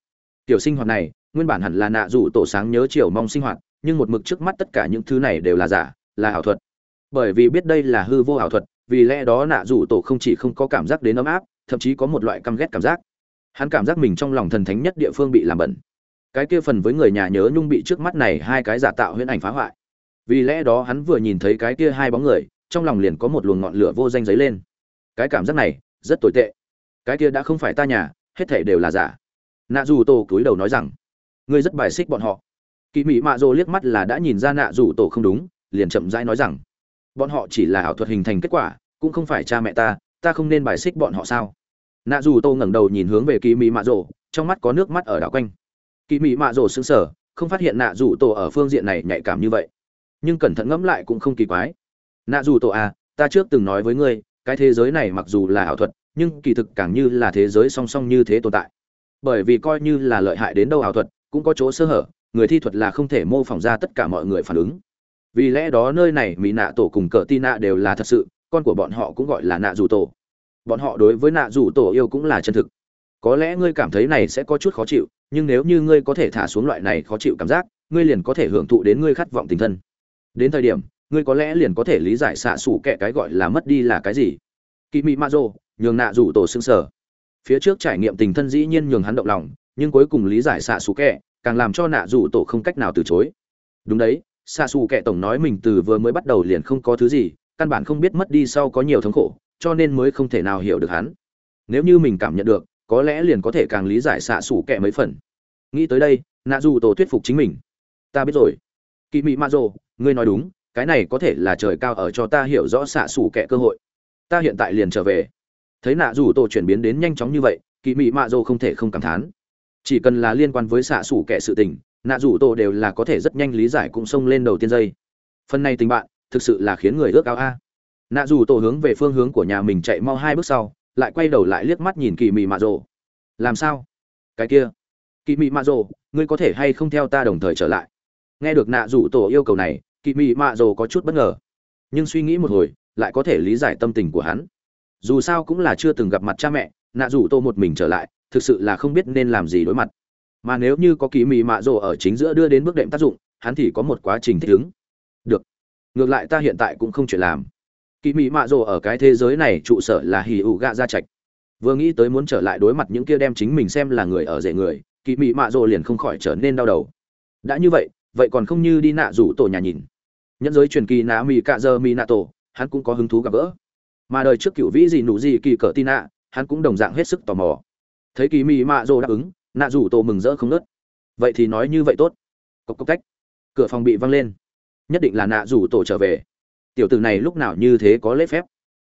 Tiểu sinh hoạt này, nguyên bản hẳn là nạ dụ tổ sáng nhớ chiều mong sinh hoạt, nhưng một mực trước mắt tất cả những thứ này đều là giả, là ảo thuật. Bởi vì biết đây là hư vô ảo thuật, vì lẽ đó nạ dụ tổ không chỉ không có cảm giác đến ấm áp, thậm chí có một loại căm ghét cảm giác. Hắn cảm giác mình trong lòng thần thánh nhất địa phương bị làm bẩn. Cái kia phần với người nhà nhớ nhung bị trước mắt này hai cái giả tạo huyễn ảnh phá hoại. Vì lẽ đó hắn vừa nhìn thấy cái kia hai bóng người, trong lòng liền có một luồng ngọn lửa vô danh giấy lên. Cái cảm giác này, rất tồi tệ cái kia đã không phải ta nhà, hết thể đều là giả. Nạ dù tổ cúi đầu nói rằng, ngươi rất bài xích bọn họ. Kỳ mỹ mạ dô liếc mắt là đã nhìn ra nạ dù tổ không đúng, liền chậm rãi nói rằng, bọn họ chỉ là ảo thuật hình thành kết quả, cũng không phải cha mẹ ta ta không nên bài xích bọn họ sao? Nạ dù tô ngẩng đầu nhìn hướng về kỳ mỹ mạ rồ trong mắt có nước mắt ở đảo quanh. Kỳ mỹ mạ rồ sững sờ, không phát hiện nạ dù tổ ở phương diện này nhạy cảm như vậy. Nhưng cẩn thận ngẫm lại cũng không kỳ quái. Nạ dù tổ à ta trước từng nói với ngươi, cái thế giới này mặc dù là ảo thuật nhưng kỳ thực càng như là thế giới song song như thế tồn tại. Bởi vì coi như là lợi hại đến đâu ảo thuật, cũng có chỗ sơ hở, người thi thuật là không thể mô phỏng ra tất cả mọi người phản ứng. Vì lẽ đó nơi này mỹ nạ tổ cùng cờ tin nạ đều là thật sự, con của bọn họ cũng gọi là nạ dù tổ. Bọn họ đối với nạ dù tổ yêu cũng là chân thực. Có lẽ ngươi cảm thấy này sẽ có chút khó chịu, nhưng nếu như ngươi có thể thả xuống loại này khó chịu cảm giác, ngươi liền có thể hưởng thụ đến ngươi khát vọng tình thân. Đến thời điểm, ngươi có lẽ liền có thể lý giải xạ xủ kẻ cái gọi là mất đi là cái gì kỳ mị ma dô nhường nạ rủ tổ xương sở. Phía trước trải nghiệm tình thân dĩ nhiên nhường hắn động lòng, nhưng cuối cùng lý giải xạ xù kẹ càng làm cho nạ rủ tổ không cách nào từ chối. Đúng đấy, xạ xù kẹ tổng nói mình từ vừa mới bắt đầu liền không có thứ gì, căn bản không biết mất đi sau có nhiều thống khổ, cho nên mới không thể nào hiểu được hắn. Nếu như mình cảm nhận được, có lẽ liền có thể càng lý giải xạ xù kẹ mấy phần. Nghĩ tới đây, nạ dù tổ thuyết phục chính mình. Ta biết rồi. Kỳ mị ma dô ngươi nói đúng, cái này có thể là trời cao ở cho ta hiểu rõ xạ xù kẹ cơ hội ta hiện tại liền trở về. Thấy nạ dù tổ chuyển biến đến nhanh chóng như vậy, kỳ mị mạ dô không thể không cảm thán. Chỉ cần là liên quan với xạ xủ kẻ sự tình, nạ dù tổ đều là có thể rất nhanh lý giải cũng xông lên đầu tiên dây. Phần này tình bạn, thực sự là khiến người ước ao a. Nạ dù tổ hướng về phương hướng của nhà mình chạy mau hai bước sau, lại quay đầu lại liếc mắt nhìn kỳ mị mạ rồ. Làm sao? Cái kia. Kỳ mị mạ rồ, ngươi có thể hay không theo ta đồng thời trở lại? Nghe được nạ dù tổ yêu cầu này, kỳ mị mạ rồ có chút bất ngờ. Nhưng suy nghĩ một hồi lại có thể lý giải tâm tình của hắn. Dù sao cũng là chưa từng gặp mặt cha mẹ, nạ dù tô một mình trở lại, thực sự là không biết nên làm gì đối mặt. Mà nếu như có kỳ mị mạ rồ ở chính giữa đưa đến bước đệm tác dụng, hắn thì có một quá trình thích ứng. Được. Ngược lại ta hiện tại cũng không chuyện làm. Kỳ mị mạ rồ ở cái thế giới này trụ sở là hì ụ gạ gia trạch. Vừa nghĩ tới muốn trở lại đối mặt những kia đem chính mình xem là người ở rể người kỳ mị mạ rồ liền không khỏi trở nên đau đầu. Đã như vậy vậy còn không như đi nạ rủ tổ nhà nhìn. Nhân giới truyền kỳ nạ mị cạ dơ mị nạ tổ hắn cũng có hứng thú gặp gỡ. Mà đời trước cựu vĩ gì nụ gì kỳ cỡ tin nạ hắn cũng đồng dạng hết sức tò mò. Thấy kỳ mị mạ rồ đáp ứng, nạ rủ tổ mừng rỡ không nớt vậy thì nói như vậy tốt. Cốc cốc cách cửa phòng bị văng lên. Nhất định là nạ rủ tổ trở về. Tiểu tử này lúc nào như thế có lễ phép.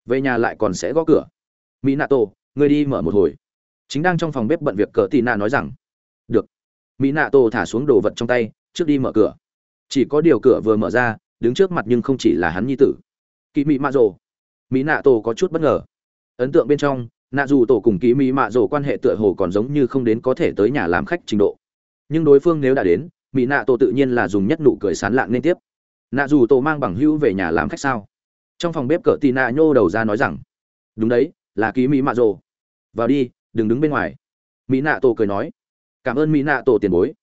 Về nhà lại còn sẽ gõ cửa. Mỹ nạ tổ, người đi mở một hồi. Chính đang trong phòng bếp bận việc cờ tì nạ nói rằng, được. Mỹ nạ tổ thả xuống đồ vật trong tay, trước đi mở cửa. Chỉ có điều cửa vừa mở ra, đứng trước mặt nhưng không chỉ là hắn nhi tử kỳ mỹ mạ rồ. Mỹ nạ tổ có chút bất ngờ. Ấn tượng bên trong, nạ dù tổ cùng kỳ mỹ mạ rồ quan hệ tựa hồ còn giống như không đến có thể tới nhà làm khách trình độ. Nhưng đối phương nếu đã đến mỹ nạ tổ tự nhiên là dùng nhất nụ cười sán lạng nên tiếp. Nạ dù tổ mang bằng hữu về nhà làm khách sao? Trong phòng bếp cỡ tì nạ nhô đầu ra nói rằng, đúng đấy, là ký mỹ mạ rồ. Vào đi, đừng đứng bên ngoài. Mỹ nạ tổ cười nói, cảm ơn mỹ nạ tổ tiền bối.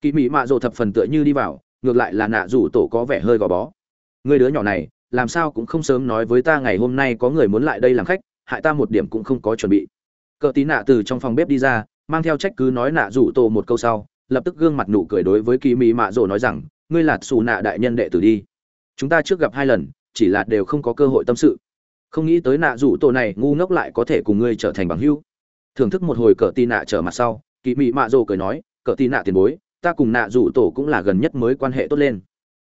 Kỳ mỹ mạ rồ thập phần tựa như đi vào, ngược lại là nạ dù tổ có vẻ hơi gò bó. Người đứa nhỏ này làm sao cũng không sớm nói với ta ngày hôm nay có người muốn lại đây làm khách, hại ta một điểm cũng không có chuẩn bị. Cờ tí nạ từ trong phòng bếp đi ra, mang theo trách cứ nói nạ rủ tổ một câu sau, lập tức gương mặt nụ cười đối với kỳ mỹ mạ rồ nói rằng, ngươi là xù nạ đại nhân đệ tử đi. Chúng ta trước gặp hai lần, chỉ là đều không có cơ hội tâm sự. Không nghĩ tới nạ rủ tổ này ngu ngốc lại có thể cùng ngươi trở thành bằng hữu. Thưởng thức một hồi cờ tì nạ trở mặt sau, kỳ mị mạ rồ cười nói, cờ tì nạ tiền bối, ta cùng nạ rủ tổ cũng là gần nhất mới quan hệ tốt lên.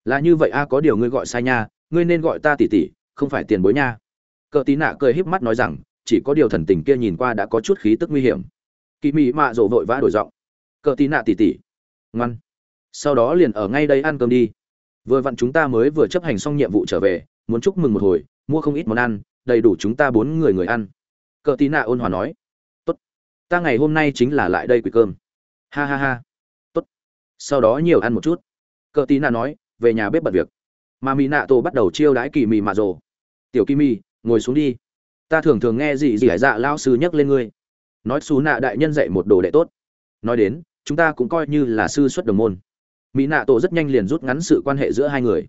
Là như vậy a, có điều ngươi gọi sai nha ngươi nên gọi ta tỷ tỷ, không phải tiền bối nha. Cờ tí nạ cười híp mắt nói rằng, chỉ có điều thần tình kia nhìn qua đã có chút khí tức nguy hiểm. Kỳ mị mạ rồ vội vã đổi giọng. Cờ tí nạ tỷ tỷ. Ngoan. Sau đó liền ở ngay đây ăn cơm đi. Vừa vặn chúng ta mới vừa chấp hành xong nhiệm vụ trở về, muốn chúc mừng một hồi, mua không ít món ăn, đầy đủ chúng ta bốn người người ăn. Cờ tí nạ ôn hòa nói. Tốt. Ta ngày hôm nay chính là lại đây quỷ cơm. Ha ha ha. Tốt. Sau đó nhiều ăn một chút. Cờ tí nạ nói, về nhà bếp bật việc mà mỹ nạ tổ bắt đầu chiêu đãi kỳ mì mạ rồ. Tiểu kỳ mì ngồi xuống đi. Ta thường thường nghe gì gì hải dạ lao sư nhắc lên ngươi. Nói xú nạ đại nhân dạy một đồ đệ tốt. Nói đến, chúng ta cũng coi như là sư xuất đồng môn. Mỹ nạ tổ rất nhanh liền rút ngắn sự quan hệ giữa hai người.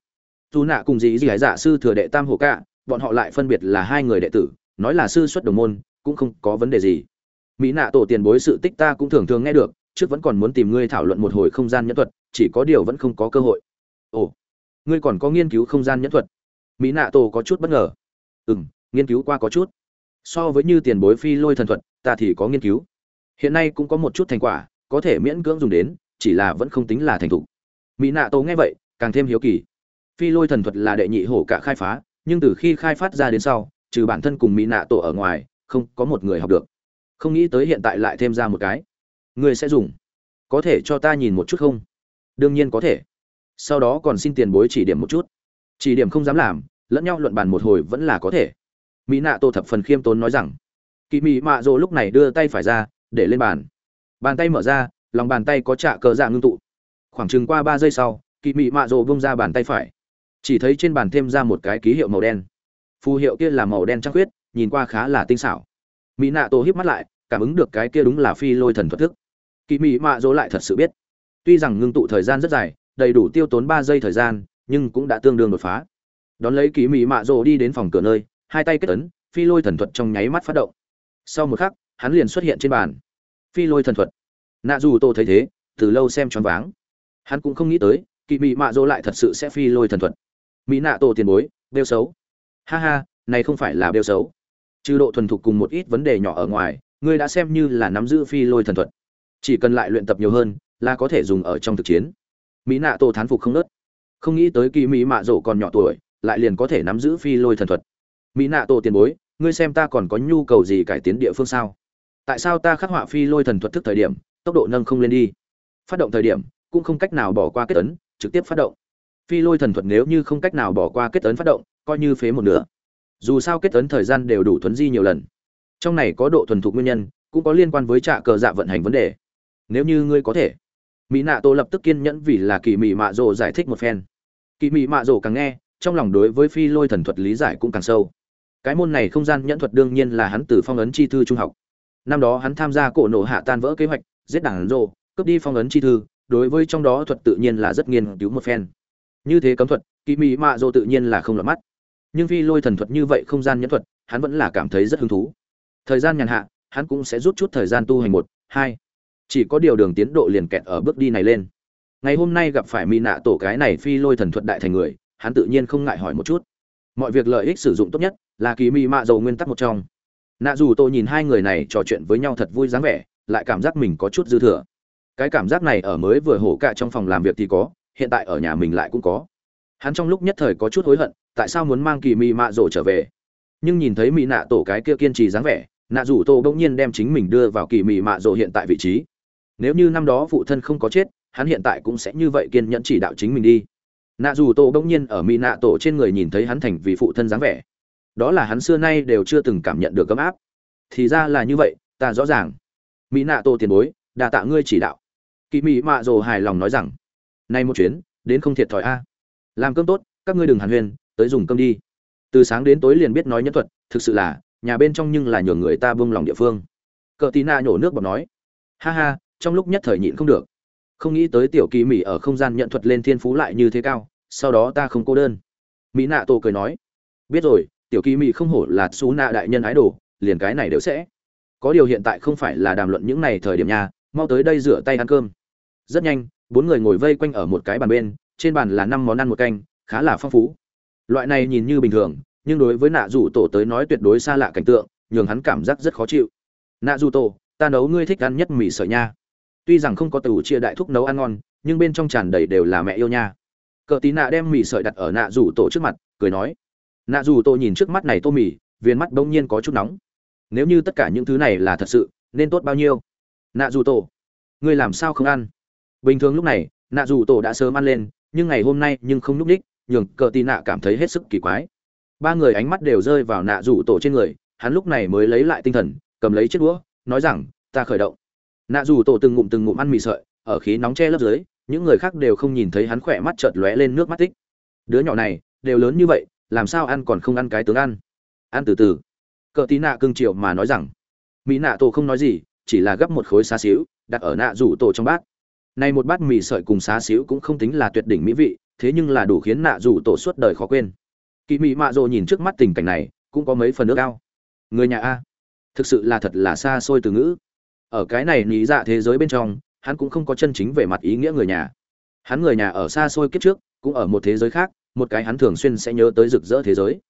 Dù nạ cùng dì dì hải dạ sư thừa đệ tam hồ cạ, bọn họ lại phân biệt là hai người đệ tử, nói là sư xuất đồng môn, cũng không có vấn đề gì. Mỹ nạ tổ tiền bối sự tích ta cũng thường thường nghe được, trước vẫn còn muốn tìm ngươi thảo luận một hồi không gian nhẫn thuật, chỉ có điều vẫn không có cơ hội. Ồ ngươi còn có nghiên cứu không gian nhẫn thuật. Mỹ nạ tổ có chút bất ngờ. Ừ m nghiên cứu qua có chút. So với như tiền bối phi lôi thần thuật, ta thì có nghiên cứu. Hiện nay cũng có một chút thành quả, có thể miễn cưỡng dùng đến, chỉ là vẫn không tính là thành thục. Mỹ nạ tổ nghe vậy, càng thêm hiếu kỳ. Phi lôi thần thuật là đệ nhị hổ cả khai phá, nhưng từ khi khai phát ra đến sau, trừ bản thân cùng mỹ nạ tổ ở ngoài, không có một người học được. Không nghĩ tới hiện tại lại thêm ra một cái. Người sẽ dùng. Có thể cho ta nhìn một chút không? Đương nhiên có thể sau đó còn xin tiền bối chỉ điểm một chút. Chỉ điểm không dám làm, lẫn nhau luận bàn một hồi vẫn là có thể. Mỹ nạ tổ thập phần khiêm tốn nói rằng, kỳ mỹ mạ rồ lúc này đưa tay phải ra, để lên bàn. Bàn tay mở ra, lòng bàn tay có trạ cờ dạ ngưng tụ. Khoảng chừng qua ba giây sau, kỳ mị mạ rồ bông ra bàn tay phải. Chỉ thấy trên bàn thêm ra một cái ký hiệu màu đen. Phù hiệu kia là màu đen trăng khuyết, nhìn qua khá là tinh xảo. Mỹ nạ tổ híp mắt lại, cảm ứng được cái kia đúng là phi lôi thần thuật thức. Kỳ mị mạ rồ lại thật sự biết. Tuy rằng ngưng tụ thời gian rất dài đầy đủ tiêu tốn ba giây thời gian, nhưng cũng đã tương đương đột phá. Đón lấy kỳ mị mạ rồ đi đến phòng cửa nơi, hai tay kết ấn, phi lôi thần thuật trong nháy mắt phát động. Sau một khắc, hắn liền xuất hiện trên bàn. Phi lôi thần thuật. Nạ dù tô thấy thế, từ lâu xem choáng váng. Hắn cũng không nghĩ tới kỳ mị mạ rồ lại thật sự sẽ phi lôi thần thuật. Mỹ nạ tổ tiền bối, bêu xấu. Ha ha, này không phải là bêu xấu. Trừ độ thuần thục cùng một ít vấn đề nhỏ ở ngoài, ngươi đã xem như là nắm giữ phi lôi thần thuật. Chỉ cần lại luyện tập nhiều hơn, là có thể dùng ở trong thực chiến mỹ nạ tổ thán phục không nớt. Không nghĩ tới kỳ mỹ mạ rổ còn nhỏ tuổi, lại liền có thể nắm giữ phi lôi thần thuật. Mỹ nạ tổ tiền bối, ngươi xem ta còn có nhu cầu gì cải tiến địa phương sao? Tại sao ta khắc họa phi lôi thần thuật thức thời điểm, tốc độ nâng không lên đi? Phát động thời điểm, cũng không cách nào bỏ qua kết ấn, trực tiếp phát động. Phi lôi thần thuật nếu như không cách nào bỏ qua kết ấn phát động, coi như phế một nửa. Dù sao kết ấn thời gian đều đủ thuấn di nhiều lần. Trong này có độ thuần thục nguyên nhân, cũng có liên quan với trạ cờ dạ vận hành vấn đề. Nếu như ngươi có thể mỹ nạ tô lập tức kiên nhẫn vì là kỳ mỹ mạ rồ giải thích một phen. Kỳ mỹ mạ rồ càng nghe, trong lòng đối với phi lôi thần thuật lý giải cũng càng sâu. Cái môn này không gian nhẫn thuật đương nhiên là hắn từ phong ấn chi thư trung học. Năm đó hắn tham gia cổ nổ hạ tan vỡ kế hoạch, giết đảng rồ, cướp đi phong ấn chi thư, đối với trong đó thuật tự nhiên là rất nghiên cứu một phen. Như thế cấm thuật, kỳ mỹ mạ rồ tự nhiên là không lọt mắt. Nhưng phi lôi thần thuật như vậy không gian nhẫn thuật, hắn vẫn là cảm thấy rất hứng thú. Thời gian nhàn hạ, hắn cũng sẽ rút chút thời gian tu hành một, hai chỉ có điều đường tiến độ liền kẹt ở bước đi này lên. Ngày hôm nay gặp phải mỹ nạ tổ cái này phi lôi thần thuật đại thành người, hắn tự nhiên không ngại hỏi một chút. Mọi việc lợi ích sử dụng tốt nhất là kỳ mỹ mạ dầu nguyên tắc một trong. Nạ dù tôi nhìn hai người này trò chuyện với nhau thật vui dáng vẻ, lại cảm giác mình có chút dư thừa. Cái cảm giác này ở mới vừa hổ cạ trong phòng làm việc thì có, hiện tại ở nhà mình lại cũng có. Hắn trong lúc nhất thời có chút hối hận, tại sao muốn mang kỳ mỹ mạ dầu trở về? Nhưng nhìn thấy mỹ nạ tổ cái kia kiên trì dáng vẻ, nạ dù tô bỗng nhiên đem chính mình đưa vào kỳ mỹ mạ dầu hiện tại vị trí nếu như năm đó phụ thân không có chết, hắn hiện tại cũng sẽ như vậy kiên nhẫn chỉ đạo chính mình đi. Nạ dù tô bỗng nhiên ở mỹ nạ tổ trên người nhìn thấy hắn thành vì phụ thân dáng vẻ. Đó là hắn xưa nay đều chưa từng cảm nhận được ấm áp. Thì ra là như vậy, ta rõ ràng. Mỹ nạ tổ tiền bối đà tạ ngươi chỉ đạo. Kỳ mỹ mạ rồ hài lòng nói rằng, nay một chuyến, đến không thiệt thòi a. Làm cơm tốt, các ngươi đừng hàn huyên, tới dùng cơm đi. Từ sáng đến tối liền biết nói nhân thuật, thực sự là, nhà bên trong nhưng là nhường người ta buông lòng địa phương. Cờ tí na nhổ nước bọc nói, ha ha trong lúc nhất thời nhịn không được. Không nghĩ tới tiểu kỳ mỹ ở không gian nhận thuật lên thiên phú lại như thế cao, sau đó ta không cô đơn. Mỹ nạ tổ cười nói, biết rồi, tiểu kỳ mỹ không hổ là xú nạ đại nhân ái đồ liền cái này đều sẽ. Có điều hiện tại không phải là đàm luận những này thời điểm nhà mau tới đây rửa tay ăn cơm. Rất nhanh, bốn người ngồi vây quanh ở một cái bàn bên, trên bàn là năm món ăn một canh, khá là phong phú. Loại này nhìn như bình thường, nhưng đối với nạ dù tổ tới nói tuyệt đối xa lạ cảnh tượng, nhường hắn cảm giác rất khó chịu. Nạ dù tổ, ta nấu ngươi thích ăn nhất mì sợi nha tuy rằng không có tủ chia đại thúc nấu ăn ngon, nhưng bên trong tràn đầy đều là mẹ yêu nha. Cờ tí nạ đem mì sợi đặt ở nạ rủ tổ trước mặt, cười nói. Nạ rủ tổ nhìn trước mắt này tô mì viên mắt bỗng nhiên có chút nóng. Nếu như tất cả những thứ này là thật sự, nên tốt bao nhiêu? Nạ rủ tổ. Ngươi làm sao không ăn? Bình thường lúc này, nạ rủ tổ đã sớm ăn lên, nhưng ngày hôm nay nhưng không nhúc ních, nhường cờ tí nạ cảm thấy hết sức kỳ quái. Ba người ánh mắt đều rơi vào nạ rủ tổ trên người, hắn lúc này mới lấy lại tinh thần, cầm lấy chiếc đũa, nói rằng, ta khởi động nạ Dù tổ từng ngụm từng ngụm ăn mì sợi, ở khí nóng che lớp dưới, những người khác đều không nhìn thấy hắn khỏe mắt chợt lóe lên nước mắt tích. Đứa nhỏ này, đều lớn như vậy, làm sao ăn còn không ăn cái tướng ăn? Ăn từ từ. Cờ tí nạ cưng triệu mà nói rằng mỹ nạ tổ không nói gì, chỉ là gấp một khối xá xíu, đặt ở nạ rủ tổ trong bát. Này một bát mì sợi cùng xá xíu cũng không tính là tuyệt đỉnh mỹ vị, thế nhưng là đủ khiến nạ rủ tổ suốt đời khó quên. Kỳ mỹ mạ rồ nhìn trước mắt tình cảnh này, cũng có mấy phần nước ao. Người nhà a, thực sự là thật là xa xôi từ ngữ ở cái này lý dạ thế giới bên trong, hắn cũng không có chân chính về mặt ý nghĩa người nhà. Hắn người nhà ở xa xôi kiếp trước, cũng ở một thế giới khác, một cái hắn thường xuyên sẽ nhớ tới rực rỡ thế giới.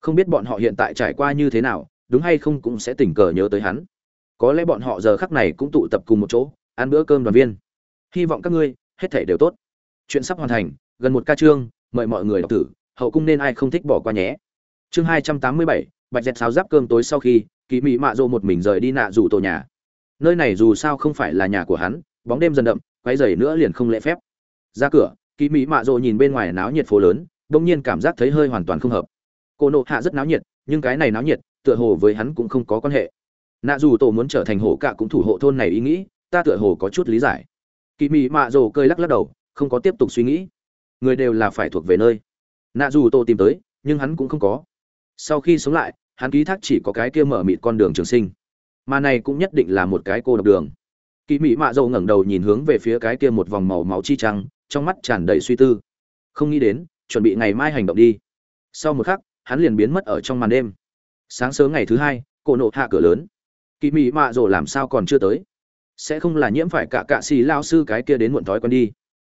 Không biết bọn họ hiện tại trải qua như thế nào, đúng hay không cũng sẽ tình cờ nhớ tới hắn. Có lẽ bọn họ giờ khắc này cũng tụ tập cùng một chỗ, ăn bữa cơm đoàn viên. Hy vọng các ngươi, hết thể đều tốt. Chuyện sắp hoàn thành, gần một ca chương mời mọi người đọc tử hậu cung nên ai không thích bỏ qua nhé. Chương hai trăm tám mươi bảy, bạch dẹt sáo giáp cơm tối sau khi kỳ mị mạ rộ một mình rời đi nạ rủ tổ nhà nơi này dù sao không phải là nhà của hắn, bóng đêm dần đậm quay dày nữa liền không lễ phép. Ra cửa kỳ mỹ mạ rộ nhìn bên ngoài náo nhiệt phố lớn, đông nhiên cảm giác thấy hơi hoàn toàn không hợp. Cô nộ hạ rất náo nhiệt, nhưng cái này náo nhiệt, tựa hồ với hắn cũng không có quan hệ. Nạ dù tổ muốn trở thành hổ cạ cũng thủ hộ thôn này ý nghĩ, ta tựa hồ có chút lý giải. Kỳ mỹ mạ rộ cơi lắc lắc đầu, không có tiếp tục suy nghĩ. Người đều là phải thuộc về nơi. Nạ dù tổ tìm tới, nhưng hắn cũng không có. Sau khi sống lại, hắn ký thác chỉ có cái kia mở mịt con đường trường sinh mà này cũng nhất định là một cái cô độc đường. Kỳ mỹ mạ dầu ngẩng đầu nhìn hướng về phía cái kia một vòng màu máu chi trăng, trong mắt tràn đầy suy tư. Không nghĩ đến, chuẩn bị ngày mai hành động đi. Sau một khắc, hắn liền biến mất ở trong màn đêm. Sáng sớm ngày thứ hai cổ nộ hạ cửa lớn. Kỳ mỹ mạ dầu làm sao còn chưa tới? Sẽ không là nhiễm phải cả cạ xì lao sư cái kia đến muộn thói quen đi.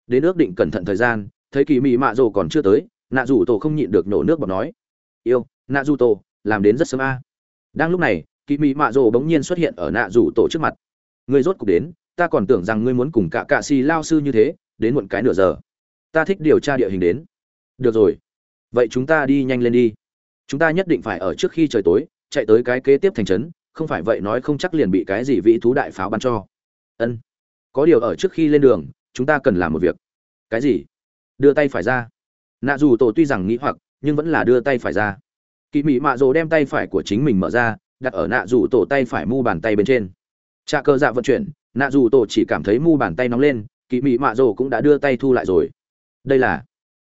Đến ước định cẩn thận thời gian, thấy kỳ mỹ mạ dầu còn chưa tới, nạ dù tổ không nhịn được nổ nước bọt nói. Yêu, nạ dù tổ, làm đến rất sớm a. Đang lúc này kỳ mỹ mạ rồ bỗng nhiên xuất hiện ở nạ rủ tổ trước mặt. Ngươi rốt cuộc đến, ta còn tưởng rằng ngươi muốn cùng cả cạ xì lao sư như thế, đến muộn cái nửa giờ. Ta thích điều tra địa hình đến. Được rồi. Vậy chúng ta đi nhanh lên đi. Chúng ta nhất định phải ở trước khi trời tối, chạy tới cái kế tiếp thành trấn, không phải vậy nói không chắc liền bị cái gì vị thú đại pháo bắn cho. Ân. Có điều ở trước khi lên đường, chúng ta cần làm một việc. Cái gì? Đưa tay phải ra. Nạ dù tổ tuy rằng nghĩ hoặc, nhưng vẫn là đưa tay phải ra. Kỳ mỹ mạ rồ đem tay phải của chính mình mở ra đặt ở nạ dù tổ tay phải mu bàn tay bên trên. Trà cơ dạ vận chuyển, nạ dù tổ chỉ cảm thấy mu bàn tay nóng lên, kỳ mị mạ rồ cũng đã đưa tay thu lại rồi. Đây là,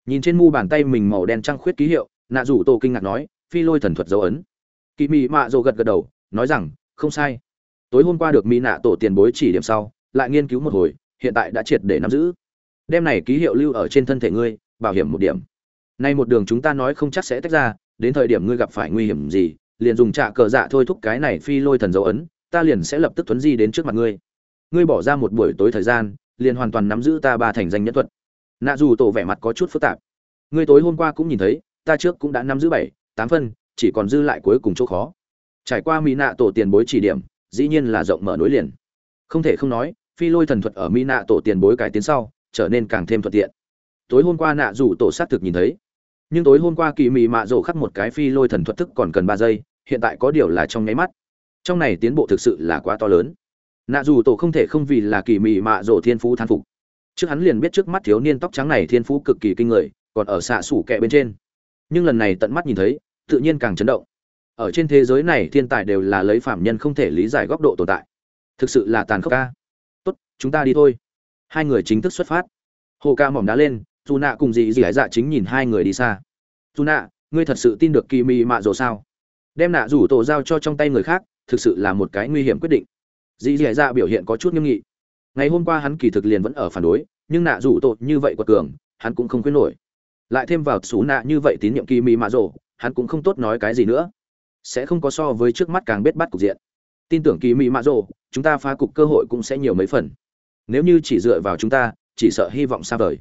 nhìn trên mu bàn tay mình màu đen trăng khuyết ký hiệu, nạ dù tổ kinh ngạc nói, phi lôi thần thuật dấu ấn. Kỳ mị mạ rồ gật gật đầu, nói rằng, không sai. Tối hôm qua được mỹ nạ tổ tiền bối chỉ điểm sau, lại nghiên cứu một hồi, hiện tại đã triệt để nắm giữ. Đem này ký hiệu lưu ở trên thân thể ngươi, bảo hiểm một điểm. Nay một đường chúng ta nói không chắc sẽ tách ra, đến thời điểm ngươi gặp phải nguy hiểm gì liền dùng trạ cờ dạ thôi thúc cái này phi lôi thần dấu ấn, ta liền sẽ lập tức thuấn di đến trước mặt ngươi. Ngươi bỏ ra một buổi tối thời gian, liền hoàn toàn nắm giữ ta ba thành danh nhân thuật. Nạ dù tổ vẻ mặt có chút phức tạp. Ngươi tối hôm qua cũng nhìn thấy, ta trước cũng đã nắm giữ bảy, tám phân, chỉ còn dư lại cuối cùng chỗ khó. Trải qua mỹ nạ tổ tiền bối chỉ điểm, dĩ nhiên là rộng mở nối liền. Không thể không nói, phi lôi thần thuật ở mỹ nạ tổ tiền bối cải tiến sau, trở nên càng thêm thuận tiện. Tối hôm qua nạ dù tổ xác thực nhìn thấy nhưng tối hôm qua kỳ mị mạ rổ khắc một cái phi lôi thần thuật thức còn cần ba giây, hiện tại có điều là trong nháy mắt. Trong này tiến bộ thực sự là quá to lớn. Nạ dù tổ không thể không vì là kỳ mị mạ rổ thiên phú thán phục. Trước hắn liền biết trước mắt thiếu niên tóc trắng này thiên phú cực kỳ kinh người, còn ở xạ sủ kẹ bên trên. Nhưng lần này tận mắt nhìn thấy, tự nhiên càng chấn động. Ở trên thế giới này thiên tài đều là lấy phạm nhân không thể lý giải góc độ tồn tại. Thực sự là tàn khốc ca. Tốt, chúng ta đi thôi. Hai người chính thức xuất phát. Hồ ca mỏm đá lên dù nạ cùng dì dì hải dạ chính nhìn hai người đi xa. Dù nạ, ngươi thật sự tin được kỳ mị mạ rồ sao? Đem nạ rủ tổ giao cho trong tay người khác, thực sự là một cái nguy hiểm quyết định. Dì dì hải dạ biểu hiện có chút nghiêm nghị. Ngày hôm qua hắn kỳ thực liền vẫn ở phản đối, nhưng nạ rủ tội như vậy quật cường, hắn cũng không khuyến nổi. Lại thêm vào xú nạ như vậy tín nhiệm kỳ mỹ mạ rồ, hắn cũng không tốt nói cái gì nữa. Sẽ không có so với trước mắt càng biết bắt cục diện. Tin tưởng kỳ mị mạ rồ, chúng ta phá cục cơ hội cũng sẽ nhiều mấy phần. Nếu như chỉ dựa vào chúng ta, chỉ sợ hy vọng xa vời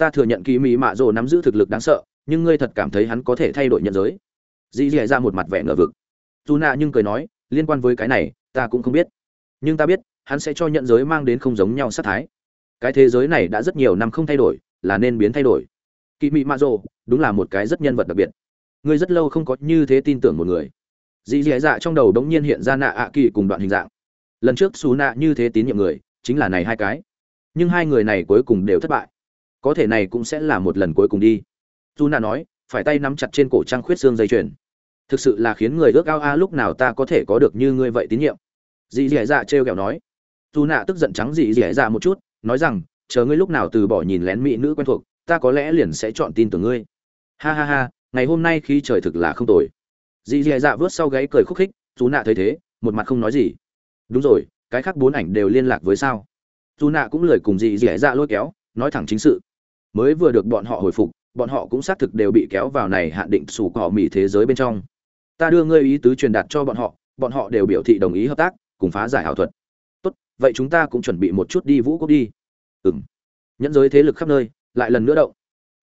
ta thừa nhận kỳ mỹ mạ rồ nắm giữ thực lực đáng sợ, nhưng ngươi thật cảm thấy hắn có thể thay đổi nhận giới. Dì dì ra một mặt vẻ ngờ vực. Dù nạ nhưng cười nói, liên quan với cái này, ta cũng không biết. Nhưng ta biết, hắn sẽ cho nhận giới mang đến không giống nhau sát thái. Cái thế giới này đã rất nhiều năm không thay đổi, là nên biến thay đổi. Kỳ mị mạ rồ, đúng là một cái rất nhân vật đặc biệt. Ngươi rất lâu không có như thế tin tưởng một người. Dì dì dạ trong đầu đống nhiên hiện ra nạ ạ kỳ cùng đoạn hình dạng. Lần trước xù nạ như thế tín nhiệm người, chính là này hai cái. Nhưng hai người này cuối cùng đều thất bại có thể này cũng sẽ là một lần cuối cùng đi. Dù nạ nói, phải tay nắm chặt trên cổ trang khuyết xương dây chuyền. Thực sự là khiến người ước ao a à, lúc nào ta có thể có được như ngươi vậy tín nhiệm? Dì dì dạ trêu kẹo nói. Dù nạ tức giận trắng dì dì dạ một chút, nói rằng, chờ ngươi lúc nào từ bỏ nhìn lén mỹ nữ quen thuộc, ta có lẽ liền sẽ chọn tin tưởng ngươi. Ha ha ha, ngày hôm nay khi trời thực là không tồi. Dì dì dạ vớt sau gáy cười khúc khích dù nạ thấy thế, một mặt không nói gì. Đúng rồi, cái khác bốn ảnh đều liên lạc với sao? Dù nạ cũng lời cùng dì dì dạ lôi kéo, nói thẳng chính sự mới vừa được bọn họ hồi phục, bọn họ cũng xác thực đều bị kéo vào này hạn định sủ cỏ mì thế giới bên trong. Ta đưa ngươi ý tứ truyền đạt cho bọn họ bọn họ đều biểu thị đồng ý hợp tác, cùng phá giải ảo thuật. Tốt, vậy chúng ta cũng chuẩn bị một chút đi vũ quốc đi. Ừ m nhẫn giới thế lực khắp nơi, lại lần nữa động.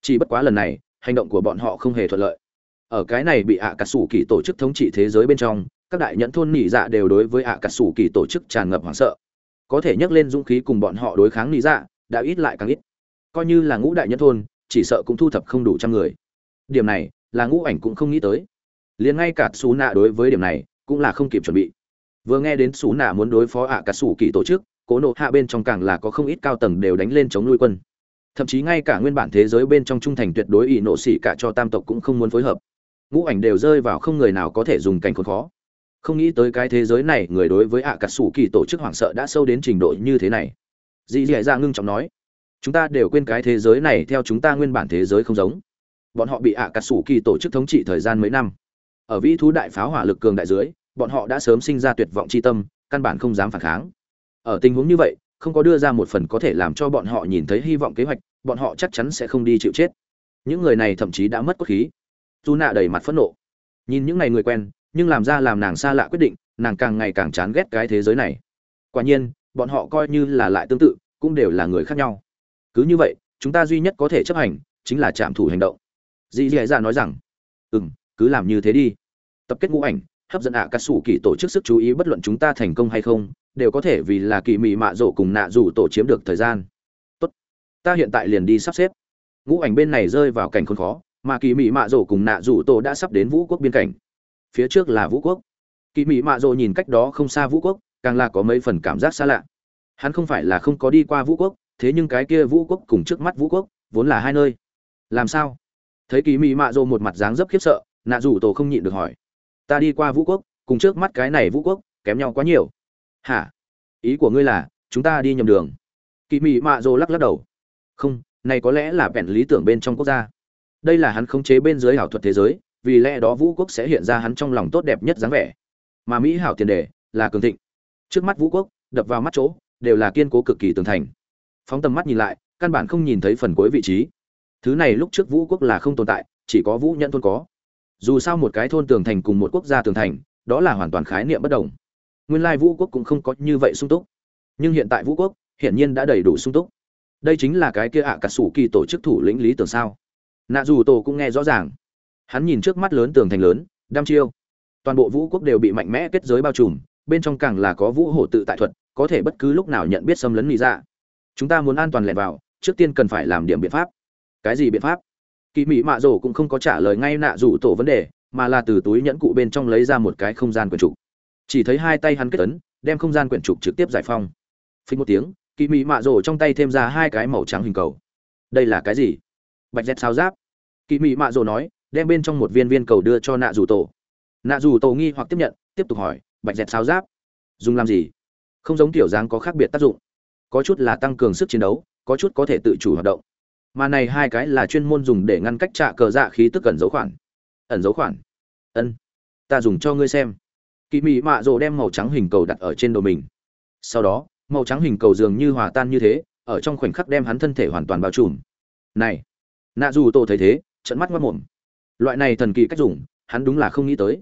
Chỉ bất quá lần này, hành động của bọn họ không hề thuận lợi. Ở cái này bị ạ à cà sủ kỳ tổ chức thống trị thế giới bên trong, các đại nhẫn thôn nỉ dạ đều đối với ạ à cà sủ kỳ tổ chức tràn ngập hoảng sợ. Có thể nhắc lên dũng khí cùng bọn họ đối kháng nỉ dạ đã ít lại càng ít coi như là ngũ đại nhân thôn, chỉ sợ cũng thu thập không đủ trăm người. Điểm này, là ngũ ảnh cũng không nghĩ tới. Liền ngay cả xú nạ đối với điểm này, cũng là không kịp chuẩn bị. Vừa nghe đến xú nạ muốn đối phó ạ à cả xù kỳ tổ chức, cố nộ hạ bên trong càng là có không ít cao tầng đều đánh lên chống nuôi quân. Thậm chí ngay cả nguyên bản thế giới bên trong trung thành tuyệt đối ỷ nộ xỉ cả cho tam tộc cũng không muốn phối hợp. Ngũ ảnh đều rơi vào không người nào có thể dùng cảnh khốn khó. Không nghĩ tới cái thế giới này, người đối với ạ à cà sủ kỳ tổ chức hoảng sợ đã sâu đến trình độ như thế này. Dì dì dạ ngưng trọng nói chúng ta đều quên cái thế giới này theo chúng ta nguyên bản thế giới không giống. Bọn họ bị ạ cà sủ kỳ tổ chức thống trị thời gian mấy năm. Ở vĩ thú đại pháo hỏa lực cường đại dưới, bọn họ đã sớm sinh ra tuyệt vọng chi tâm, căn bản không dám phản kháng. Ở tình huống như vậy, không có đưa ra một phần có thể làm cho bọn họ nhìn thấy hy vọng kế hoạch, bọn họ chắc chắn sẽ không đi chịu chết. Những người này thậm chí đã mất cốt khí. Dù nạ đầy mặt phẫn nộ. Nhìn những ngày người quen, nhưng làm ra làm nàng xa lạ quyết định, nàng càng ngày càng chán ghét cái thế giới này. Quả nhiên, bọn họ coi như là lại tương tự, cũng đều là người khác nhau cứ như vậy, chúng ta duy nhất có thể chấp hành chính là trạm thủ hành động. Dì dì dạ nói rằng ừ m cứ làm như thế đi. Tập kết ngũ ảnh, hấp dẫn ạ à cà kỳ tổ chức sức chú ý bất luận chúng ta thành công hay không, đều có thể vì là kỳ mị mạ rổ cùng nạ rủ tổ chiếm được thời gian. Tốt, ta hiện tại liền đi sắp xếp. Ngũ ảnh bên này rơi vào cảnh khốn khó, mà kỳ mị mạ rổ cùng nạ rủ tổ đã sắp đến vũ quốc biên cảnh. Phía trước là vũ quốc. Kỳ mị mạ rổ nhìn cách đó không xa vũ quốc, càng là có mấy phần cảm giác xa lạ. Hắn không phải là không có đi qua vũ quốc thế nhưng cái kia vũ quốc cùng trước mắt vũ quốc, vốn là hai nơi. Làm sao? Thấy kỳ mị mạ Dô một mặt dáng dấp khiếp sợ, nạ rủ tổ không nhịn được hỏi. Ta đi qua vũ quốc, cùng trước mắt cái này vũ quốc, kém nhau quá nhiều. Hả? Ý của ngươi là, chúng ta đi nhầm đường. Kỳ mị mạ rồ lắc lắc đầu. Không, này có lẽ là vẹn lý tưởng bên trong quốc gia. Đây là hắn khống chế bên dưới hảo thuật thế giới, vì lẽ đó vũ quốc sẽ hiện ra hắn trong lòng tốt đẹp nhất dáng vẻ. Mà mỹ hảo tiền đề là cường thịnh. Trước mắt vũ quốc, đập vào mắt chỗ, đều là kiên cố cực kỳ tường thành phóng tầm mắt nhìn lại, căn bản không nhìn thấy phần cuối vị trí. Thứ này lúc trước vũ quốc là không tồn tại, chỉ có vũ nhẫn thôn có. Dù sao một cái thôn tường thành cùng một quốc gia tường thành, đó là hoàn toàn khái niệm bất đồng. Nguyên lai vũ quốc cũng không có như vậy sung túc. Nhưng hiện tại vũ quốc, hiển nhiên đã đầy đủ sung túc. Đây chính là cái kia ạ à cà sủ kỳ tổ chức thủ lĩnh lý tưởng sao? Nạ dù tổ cũng nghe rõ ràng. Hắn nhìn trước mắt lớn tường thành lớn, đăm chiêu. Toàn bộ vũ quốc đều bị mạnh mẽ kết giới bao trùm, bên trong càng là có vũ hổ tự tại thuật, có thể bất cứ lúc nào nhận biết xâm lấn mỹ ra dạ chúng ta muốn an toàn lẻn vào, trước tiên cần phải làm điểm biện pháp. Cái gì biện pháp? Kỳ mỹ mạ rổ cũng không có trả lời ngay nạ rủ tổ vấn đề, mà là từ túi nhẫn cụ bên trong lấy ra một cái không gian quyển trục. Chỉ thấy hai tay hắn kết ấn, đem không gian quyển trục trực tiếp giải phong phình một tiếng kỳ mỹ mạ rổ trong tay thêm ra hai cái màu trắng hình cầu. Đây là cái gì? Bạch dẹt sao giáp. Kỳ mỹ mạ rổ nói, đem bên trong một viên viên cầu đưa cho nạ rủ tổ. Nạ rủ tổ nghi hoặc tiếp nhận, tiếp tục hỏi, bạch dẹt sao giáp? Dùng làm gì? Không giống tiểu dáng có khác biệt tác dụng có chút là tăng cường sức chiến đấu, có chút có thể tự chủ hoạt động. Mà này hai cái là chuyên môn dùng để ngăn cách trạ cờ dạ khí tức ẩn dấu khoản. Ẩn dấu khoản. Ân, ta dùng cho ngươi xem. Kỳ mị mạ rồ đem màu trắng hình cầu đặt ở trên đầu mình. Sau đó, màu trắng hình cầu dường như hòa tan như thế, ở trong khoảnh khắc đem hắn thân thể hoàn toàn bao trùm. Này, nạ dù tổ thấy thế trận mắt mất mồm. Loại này thần kỳ cách dùng, hắn đúng là không nghĩ tới.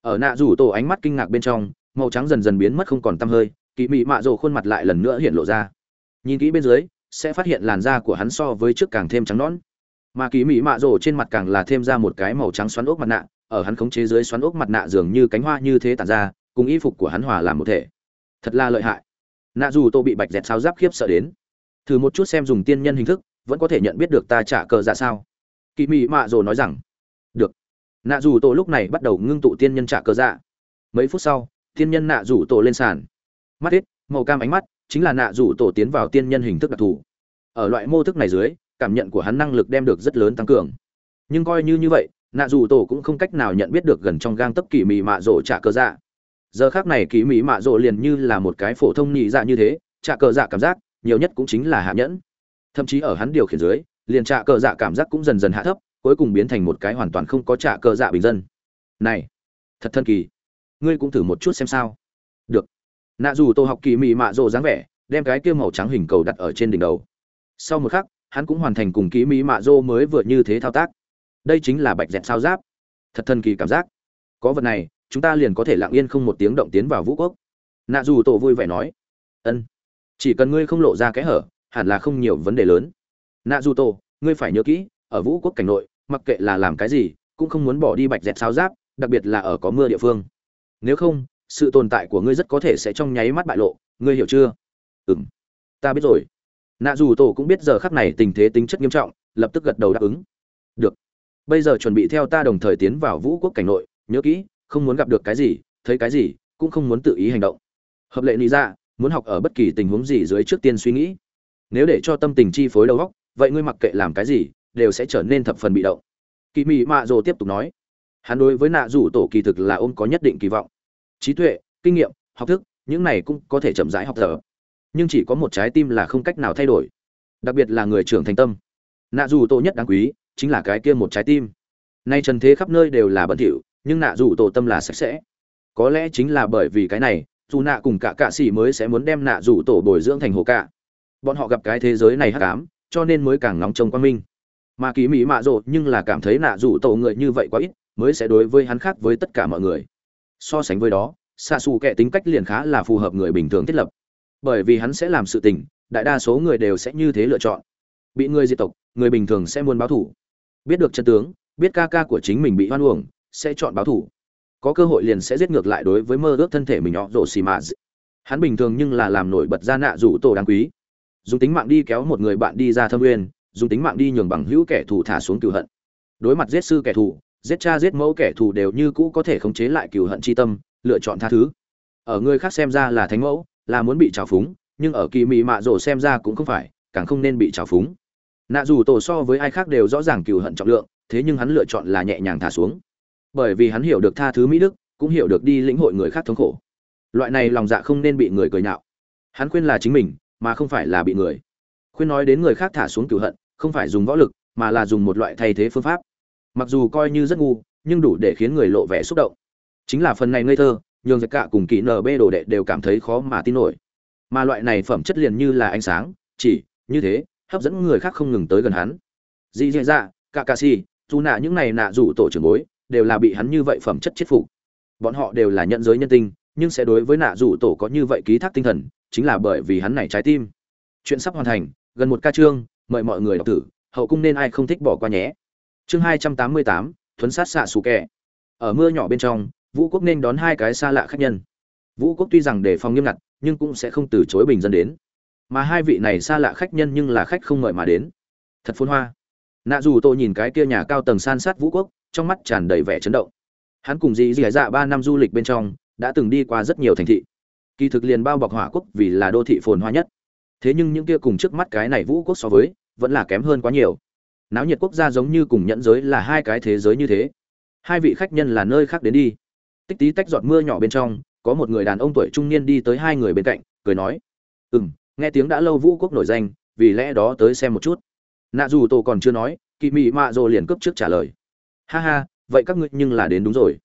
Ở nạ dù tổ ánh mắt kinh ngạc bên trong, màu trắng dần dần biến mất không còn tăm hơi kỳ mị mạ rồ khuôn mặt lại lần nữa hiện lộ ra. Nhìn kỹ bên dưới, sẽ phát hiện làn da của hắn so với trước càng thêm trắng nõn. Mà kỳ mị mạ rồ trên mặt càng là thêm ra một cái màu trắng xoắn ốc mặt nạ, ở hắn khống chế dưới xoắn ốc mặt nạ dường như cánh hoa như thế tản ra, cùng y phục của hắn hòa làm một thể. Thật là lợi hại. Nạ dù tô bị bạch dẹt sao giáp khiếp sợ đến. Thử một chút xem dùng tiên nhân hình thức, vẫn có thể nhận biết được ta trả cờ ra sao? Kỳ mị mạ rồ nói rằng, được. Nạ dù tô lúc này bắt đầu ngưng tụ tiên nhân trả cờ ra mấy phút sau, tiên nhân nạ rủ tổ lên sàn mắt ít màu cam ánh mắt chính là nạ rủ tổ tiến vào tiên nhân hình thức đặc thù. Ở loại mô thức này dưới, cảm nhận của hắn năng lực đem được rất lớn tăng cường. Nhưng coi như như vậy, nạ rủ tổ cũng không cách nào nhận biết được gần trong gang tấc kỳ mị mạ rỗ trả cờ dạ. Giờ khác này kỳ mị mạ rỗ liền như là một cái phổ thông nhị dạ như thế, trả cờ dạ cảm giác nhiều nhất cũng chính là hạ nhẫn. Thậm chí ở hắn điều khiển dưới, liền trả cờ dạ cảm giác cũng dần dần hạ thấp, cuối cùng biến thành một cái hoàn toàn không có trả cờ dạ bình dân. Này, thật thân kỳ. Ngươi cũng thử một chút xem sao. Được nạ dù tô học kỳ mị mạ rộ dáng vẻ, đem cái kia màu trắng hình cầu đặt ở trên đỉnh đầu. Sau một khắc, hắn cũng hoàn thành cùng ký mỹ mạ rô mới vừa như thế thao tác. Đây chính là bạch dẹt sao giáp. Thật thần kỳ cảm giác. Có vật này, chúng ta liền có thể lặng yên không một tiếng động tiến vào vũ quốc. Nạ dù tổ vui vẻ nói. Ân. Chỉ cần ngươi không lộ ra kẽ hở, hẳn là không nhiều vấn đề lớn. Nạ dù tổ ngươi phải nhớ kỹ, ở vũ quốc cảnh nội, mặc kệ là làm cái gì, cũng không muốn bỏ đi bạch dẹt sao giáp, đặc biệt là ở có mưa địa phương. Nếu không sự tồn tại của ngươi rất có thể sẽ trong nháy mắt bại lộ, ngươi hiểu chưa? Ừ ta biết rồi. Nạ dù tổ cũng biết giờ khắc này tình thế tính chất nghiêm trọng, lập tức gật đầu đáp ứng. Được. Bây giờ chuẩn bị theo ta đồng thời tiến vào vũ quốc cảnh nội, nhớ kỹ, không muốn gặp được cái gì, thấy cái gì, cũng không muốn tự ý hành động. Hợp lệ lý ra dạ, muốn học ở bất kỳ tình huống gì dưới trước tiên suy nghĩ. Nếu để cho tâm tình chi phối đầu óc, vậy ngươi mặc kệ làm cái gì, đều sẽ trở nên thập phần bị động. Kỳ mị mạ rồ tiếp tục nói. Hắn đối với nạ rủ tổ kỳ thực là ôm có nhất định kỳ vọng trí tuệ, kinh nghiệm, học thức, những này cũng có thể chậm rãi học tập. Nhưng chỉ có một trái tim là không cách nào thay đổi. Đặc biệt là người trưởng thành tâm. Nạ dù tổ nhất đáng quý, chính là cái kia một trái tim. Nay trần thế khắp nơi đều là bẩn thỉu, nhưng nạ dù tổ tâm là sạch sẽ. Có lẽ chính là bởi vì cái này, dù nạ cùng cả cạ sĩ mới sẽ muốn đem nạ dù tổ bồi dưỡng thành hồ cạ. Bọn họ gặp cái thế giới này hắc ám, cho nên mới càng nóng trông quan minh mà kỳ mỹ mạ rộ nhưng là cảm thấy nạ dù tổ người như vậy quá ít, mới sẽ đối với hắn khác với tất cả mọi người so sánh với đó xạ xù kệ tính cách liền khá là phù hợp người bình thường thiết lập. Bởi vì hắn sẽ làm sự tình, đại đa số người đều sẽ như thế lựa chọn. Bị người diệt tộc, người bình thường sẽ muốn báo thủ biết được chân tướng, biết ca ca của chính mình bị hoan uổng, sẽ chọn báo thủ có cơ hội liền sẽ giết ngược lại đối với mơ ước thân thể mình họ rổ xì mạ hắn bình thường nhưng là làm nổi bật ra nạ rủ tổ đáng quý. Dùng tính mạng đi kéo một người bạn đi ra thâm uyên, dùng tính mạng đi nhường bằng hữu kẻ thù thả xuống cửu hận. Đối mặt giết sư kẻ thù giết cha giết mẫu kẻ thù đều như cũ có thể khống chế lại cựu hận chi tâm, lựa chọn tha thứ. Ở người khác xem ra là thánh mẫu, là muốn bị trào phúng, nhưng ở kỳ mị mạ rồ xem ra cũng không phải, càng không nên bị trào phúng. Nạ dù tổ so với ai khác đều rõ ràng cựu hận trọng lượng, thế nhưng hắn lựa chọn là nhẹ nhàng thả xuống. Bởi vì hắn hiểu được tha thứ mỹ đức, cũng hiểu được đi lĩnh hội người khác thống khổ. Loại này lòng dạ không nên bị người cười nhạo. Hắn khuyên là chính mình, mà không phải là bị người. Khuyên nói đến người khác thả xuống cựu hận, không phải dùng võ lực, mà là dùng một loại thay thế phương pháp mặc dù coi như rất ngu, nhưng đủ để khiến người lộ vẻ xúc động. Chính là phần này ngây thơ, nhường giặc cả cùng kỹ nb đồ đệ đều cảm thấy khó mà tin nổi. Mà loại này phẩm chất liền như là ánh sáng, chỉ, như thế, hấp dẫn người khác không ngừng tới gần hắn. Dì dì dạ cả cà si dù nạ những này nạ rủ tổ trưởng bối, đều là bị hắn như vậy phẩm chất chết phục. Bọn họ đều là nhận giới nhân tinh nhưng sẽ đối với nạ rủ tổ có như vậy ký thác tinh thần, chính là bởi vì hắn này trái tim. Chuyện sắp hoàn thành, gần một ca chương, mời mọi người đọc tử hậu cung nên ai không thích bỏ qua nhé chương hai trăm tám mươi tám, thuấn sát xạ xù kẹ ở mưa nhỏ bên trong, vũ quốc nên đón hai cái xa lạ khách nhân. Vũ quốc tuy rằng đề phòng nghiêm ngặt, nhưng cũng sẽ không từ chối bình dân đến. Mà hai vị này xa lạ khách nhân nhưng là khách không mời mà đến. Thật phôn hoa. Nạ dù tôi nhìn cái kia nhà cao tầng san sát vũ quốc, trong mắt tràn đầy vẻ chấn động. Hắn cùng dì dì dạ ba năm du lịch bên trong, đã từng đi qua rất nhiều thành thị. Kỳ thực liền bao bọc hỏa quốc vì là đô thị phồn hoa nhất. Thế nhưng những kia cùng trước mắt cái này vũ quốc so với, vẫn là kém hơn quá nhiều náo nhiệt quốc gia giống như cùng nhẫn giới là hai cái thế giới như thế. Hai vị khách nhân là nơi khác đến đi. Tích tí tách giọt mưa nhỏ bên trong, có một người đàn ông tuổi trung niên đi tới hai người bên cạnh, cười nói ừ m nghe tiếng đã lâu vũ quốc nổi danh, vì lẽ đó tới xem một chút. Nạ dù tổ còn chưa nói kỳ mị mạ rồ liền cướp trước trả lời, ha ha, vậy các ngươi nhưng là đến đúng rồi.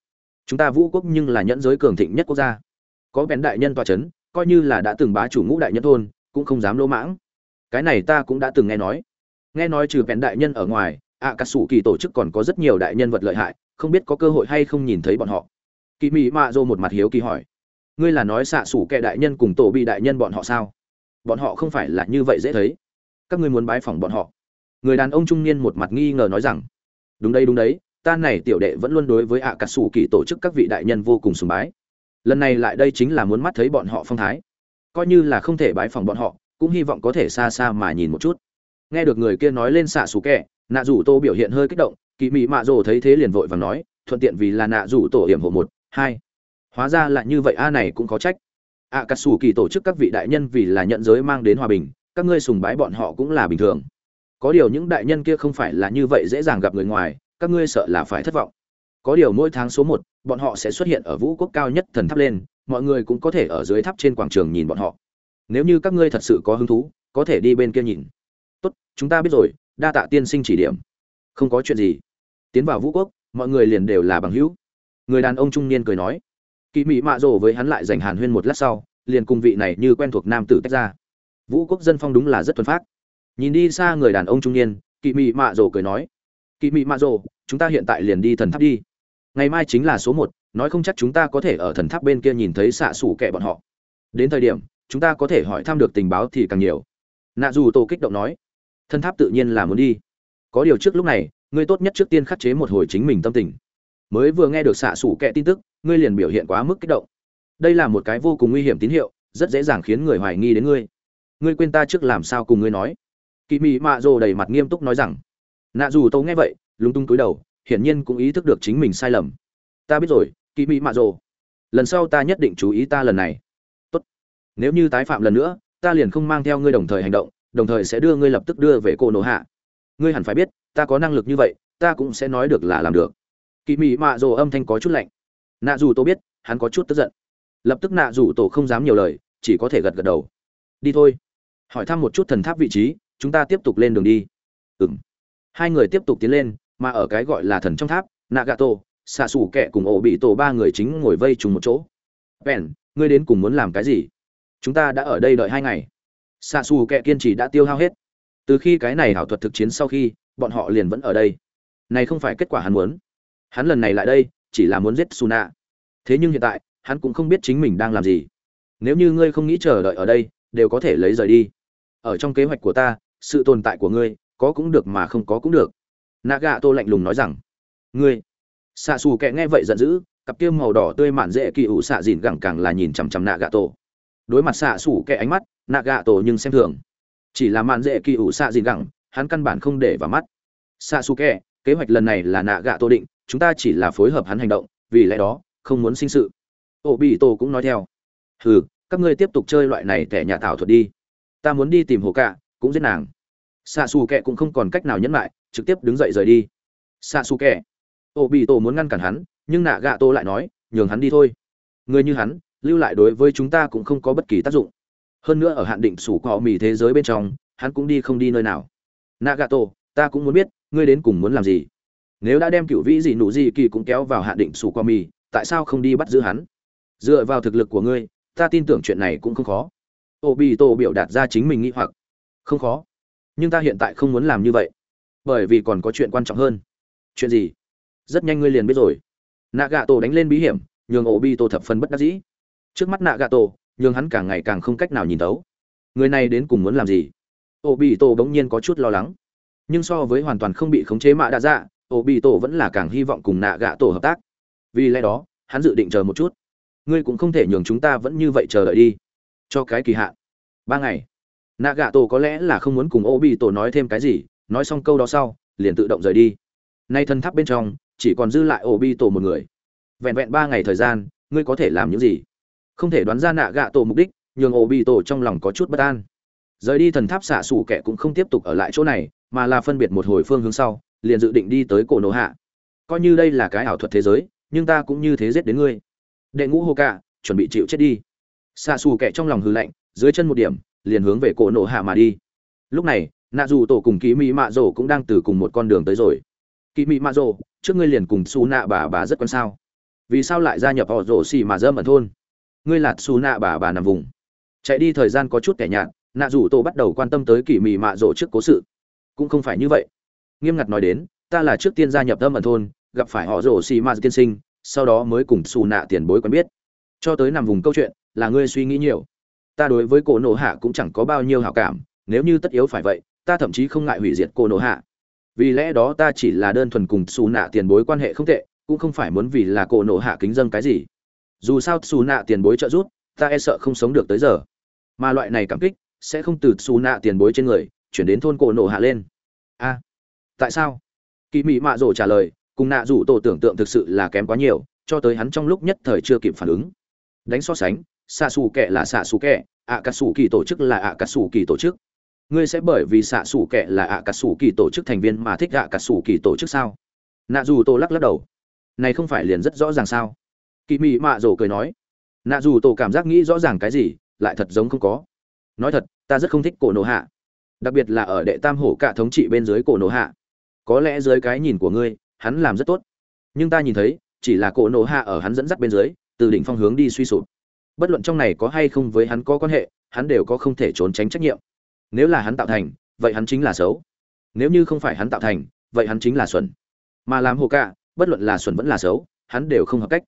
Chúng ta vũ quốc nhưng là nhẫn giới cường thịnh nhất quốc gia. Có bén đại nhân tòa c h ấ n coi như là đã từng bá chủ ngũ đại nhân thôn, cũng không dám lỗ mãng. Cái này ta cũng đã từng nghe nói nghe nói trừ vẹn đại nhân ở ngoài ạ cà sủ kỳ tổ chức còn có rất nhiều đại nhân vật lợi hại, không biết có cơ hội hay không nhìn thấy bọn họ. Kỳ mỹ mạ dô một mặt hiếu kỳ hỏi, ngươi là nói xạ sủ kệ đại nhân cùng tổ bị đại nhân bọn họ sao? Bọn họ không phải là như vậy dễ thấy. Các ngươi muốn bái phỏng bọn họ. Người đàn ông trung niên một mặt nghi ngờ nói rằng, đúng đây đúng đấy, ta này tiểu đệ vẫn luôn đối với ạ cà sủ kỳ tổ chức các vị đại nhân vô cùng sùng bái. Lần này lại đây chính là muốn mắt thấy bọn họ phong thái. Coi như là không thể bái phỏng bọn họ, cũng hy vọng có thể xa xa mà nhìn một chút nghe được người kia nói lên xạ xù kẹ nạ rủ tô biểu hiện hơi kích động, kỳ mị mạ rồ thấy thế liền vội và nói, thuận tiện vì là nạ rủ tổ hiểm hộ một, hai. Hóa ra là như vậy, a này cũng có trách. Ạ cà sủ kỳ tổ chức các vị đại nhân vì là nhận giới mang đến hòa bình, các ngươi sùng bái bọn họ cũng là bình thường. Có điều những đại nhân kia không phải là như vậy dễ dàng gặp người ngoài, các ngươi sợ là phải thất vọng. Có điều mỗi tháng số một, bọn họ sẽ xuất hiện ở vũ quốc cao nhất thần tháp lên, mọi người cũng có thể ở dưới tháp trên quảng trường nhìn bọn họ. Nếu như các ngươi thật sự có hứng thú, có thể đi bên kia nhìn chúng ta biết rồi, đa tạ tiên sinh chỉ điểm. Không có chuyện gì. Tiến vào vũ quốc, mọi người liền đều là bằng hữu. Người đàn ông trung niên cười nói. Kỳ mỹ mạ rồ với hắn lại dành hàn huyên một lát sau, liền cùng vị này như quen thuộc nam tử tách ra. Vũ quốc dân phong đúng là rất thuần phát nhìn đi xa người đàn ông trung niên kỳ mỹ mạ rồ cười nói. Kỳ mỹ mạ rồ, chúng ta hiện tại liền đi thần tháp đi. Ngày mai chính là số một, nói không chắc chúng ta có thể ở thần tháp bên kia nhìn thấy xạ xủ kẻ bọn họ. Đến thời điểm, chúng ta có thể hỏi thăm được tình báo thì càng nhiều. Nạ dù tô kích động nói. Thân tháp tự nhiên là muốn đi. Có điều trước lúc này, ngươi tốt nhất trước tiên khắc chế một hồi chính mình tâm tình. Mới vừa nghe được xạ xủ kẻ tin tức, ngươi liền biểu hiện quá mức kích động. Đây là một cái vô cùng nguy hiểm tín hiệu, rất dễ dàng khiến người hoài nghi đến ngươi. Ngươi quên ta trước làm sao cùng ngươi nói? Kỳ mị mạ rồ đầy mặt nghiêm túc nói rằng. Nạ dù tâu nghe vậy, lúng tung túi đầu, hiển nhiên cũng ý thức được chính mình sai lầm. Ta biết rồi kỳ mị mạ rồ. Lần sau ta nhất định chú ý ta lần này. Tốt. Nếu như tái phạm lần nữa, ta liền không mang theo ngươi đồng thời hành động đồng thời sẽ đưa ngươi lập tức đưa về cô nổ hạ. Ngươi hẳn phải biết ta có năng lực như vậy ta cũng sẽ nói được là làm được. Kỳ mị mạ rồ âm thanh có chút lạnh. Nạ dù tổ biết hắn có chút tức giận. Lập tức nạ dù tổ không dám nhiều lời chỉ có thể gật gật đầu. Đi thôi. Hỏi thăm một chút thần tháp vị trí chúng ta tiếp tục lên đường đi. Ừng hai người tiếp tục tiến lên mà ở cái gọi là thần trong tháp nạ gã tổ, xạ xù kẹ cùng ổ bị tổ ba người chính ngồi vây trùng một chỗ. Bèn ngươi đến cùng muốn làm cái gì? Chúng ta đã ở đây đợi hai ngày xạ xù kẹ kiên trì đã tiêu hao hết. Từ khi cái này hảo thuật thực chiến sau khi, bọn họ liền vẫn ở đây. Này không phải kết quả hắn muốn. Hắn lần này lại đây, chỉ là muốn giết suna. Thế nhưng hiện tại, hắn cũng không biết chính mình đang làm gì. Nếu như ngươi không nghĩ chờ đợi ở đây, đều có thể lấy rời đi. Ở trong kế hoạch của ta, sự tồn tại của ngươi, có cũng được mà không có cũng được. Nạ gạ tô lạnh lùng nói rằng, ngươi. Xạ xù kẹ nghe vậy giận dữ, cặp kiêm màu đỏ tươi mạn dễ kỳ ủ xạ dìn gẳng càng là nhìn chằm chằm nạ gạ tổ đối mặt xạ xù kẹ ánh mắt nạ gạ tổ nhưng xem thường. Chỉ là mạn dễ kỳ ủ xạ dìn gẳng, hắn căn bản không để vào mắt. Xạ xù kẹ kế hoạch lần này là nạ gạ tô định, chúng ta chỉ là phối hợp hắn hành động, vì lẽ đó, không muốn sinh sự. Ô bị tổ cũng nói theo. Hừ, các ngươi tiếp tục chơi loại này tẻ nhà thảo thuật đi. Ta muốn đi tìm hồ cạ cũng giết nàng. Xạ xù kẹ cũng không còn cách nào nhẫn lại, trực tiếp đứng dậy rời đi. Xạ xù kẹ ô bị tổ muốn ngăn cản hắn, nhưng nạ gạ tô lại nói, nhường hắn đi thôi. Người như hắn, lưu lại đối với chúng ta cũng không có bất kỳ tác dụng hơn nữa ở hạn định sủ cọ mì thế giới bên trong hắn cũng đi không đi nơi nào. Nagato, ta cũng muốn biết ngươi đến cùng muốn làm gì? Nếu đã đem cựu vĩ gì nụ gì kỳ cũng kéo vào hạn định sủ cọ mì tại sao không đi bắt giữ hắn? Dựa vào thực lực của ngươi ta tin tưởng chuyện này cũng không khó. Ô bị tổ biểu đạt ra chính mình nghĩ hoặc. Không khó. Nhưng ta hiện tại không muốn làm như vậy. Bởi vì còn có chuyện quan trọng hơn. Chuyện gì? Rất nhanh ngươi liền biết rồi. Nạ tổ đánh lên bí hiểm nhường ổ bi tổ thập phần bất đắc dĩ. Trước mắt nạ tổ nhưng hắn càng ngày càng không cách nào nhìn thấu. Người này đến cùng muốn làm gì? Obito bi tổ bỗng nhiên có chút lo lắng. Nhưng so với hoàn toàn không bị khống chế mạ đa dạ obito tổ vẫn là càng hy vọng cùng nạ gạ tổ hợp tác. Vì lẽ đó, hắn dự định chờ một chút. Ngươi cũng không thể nhường chúng ta vẫn như vậy chờ đợi đi. Cho cái kỳ hạn. Ba ngày. Nạ gạ tổ có lẽ là không muốn cùng ô bị tổ nói thêm cái gì, nói xong câu đó sau, liền tự động rời đi. Nay thân tháp bên trong, chỉ còn dư lại ô bị tổ một người. Vẹn vẹn ba ngày thời gian, ngươi có thể làm những gì? Không thể đoán ra nạ gạ tổ mục đích, nhường ổ bị tổ trong lòng có chút bất an. Rời đi thần tháp xạ xủ kẻ cũng không tiếp tục ở lại chỗ này, mà là phân biệt một hồi phương hướng sau, liền dự định đi tới cổ nổ hạ. Coi như đây là cái ảo thuật thế giới, nhưng ta cũng như thế giết đến ngươi. Đệ ngũ hô cả chuẩn bị chịu chết đi. Xạ xù kẻ trong lòng hư lạnh, dưới chân một điểm, liền hướng về cổ nổ hạ mà đi. Lúc này, nạ dù tổ cùng kỳ mỹ mạ rồ cũng đang từ cùng một con đường tới rồi. Kỳ mỹ mạ rồ, trước ngươi liền cùng xù nạ bà bà rất quan sao? Vì sao lại gia nhập họ rồ xì mà dơ ẩn thôn? Ngươi lạt xù nạ bà bà nằm vùng. Chạy đi thời gian có chút kẻ nhạt, nạ rủ tổ bắt đầu quan tâm tới kỳ mị mạ rộ trước cố sự. Cũng không phải như vậy. Nghiêm ngặt nói đến, ta là trước tiên gia nhập âm ẩn thôn, gặp phải họ rổ xì ma tiên sinh, sau đó mới cùng xù nạ tiền bối quen biết. Cho tới nằm vùng câu chuyện, là ngươi suy nghĩ nhiều. Ta đối với cổ nổ hạ cũng chẳng có bao nhiêu hảo cảm, nếu như tất yếu phải vậy, ta thậm chí không ngại hủy diệt cổ nổ hạ. Vì lẽ đó ta chỉ là đơn thuần cùng xù nạ tiền bối quan hệ không tệ, cũng không phải muốn vì là cổ nổ hạ kính dân cái gì dù sao xù nạ tiền bối trợ giúp, ta e sợ không sống được tới giờ. Mà loại này cảm kích sẽ không từ xù nạ tiền bối trên người, chuyển đến thôn cổ nổ hạ lên. A, tại sao? Kỳ mị mạ rổ trả lời, cùng nạ rủ tổ tưởng tượng thực sự là kém quá nhiều, cho tới hắn trong lúc nhất thời chưa kịp phản ứng. Đánh so sánh, xạ xù kệ là xạ xù kệ ạ cà xù kỳ tổ chức là ạ cà xù kỳ tổ chức. Ngươi sẽ bởi vì xạ xù kệ là ạ cà xù kỳ tổ chức thành viên mà thích ạ cà xù kỳ tổ chức sao? Nạ dù tô lắc lắc đầu. Này không phải liền rất rõ ràng sao? Kỳ mị mạ rổ cười nói, nạ dù tổ cảm giác nghĩ rõ ràng cái gì, lại thật giống không có. Nói thật, ta rất không thích cổ nổ hạ, đặc biệt là ở đệ tam hổ cả thống trị bên dưới cổ nổ hạ. Có lẽ dưới cái nhìn của ngươi, hắn làm rất tốt. Nhưng ta nhìn thấy, chỉ là cổ nổ hạ ở hắn dẫn dắt bên dưới, từ đỉnh phong hướng đi suy sụp. Bất luận trong này có hay không với hắn có quan hệ, hắn đều có không thể trốn tránh trách nhiệm. Nếu là hắn tạo thành, vậy hắn chính là xấu. Nếu như không phải hắn tạo thành, vậy hắn chính là xuẩn. Mà làm hồ cả, bất luận là xuẩn vẫn là xấu, hắn đều không hợp cách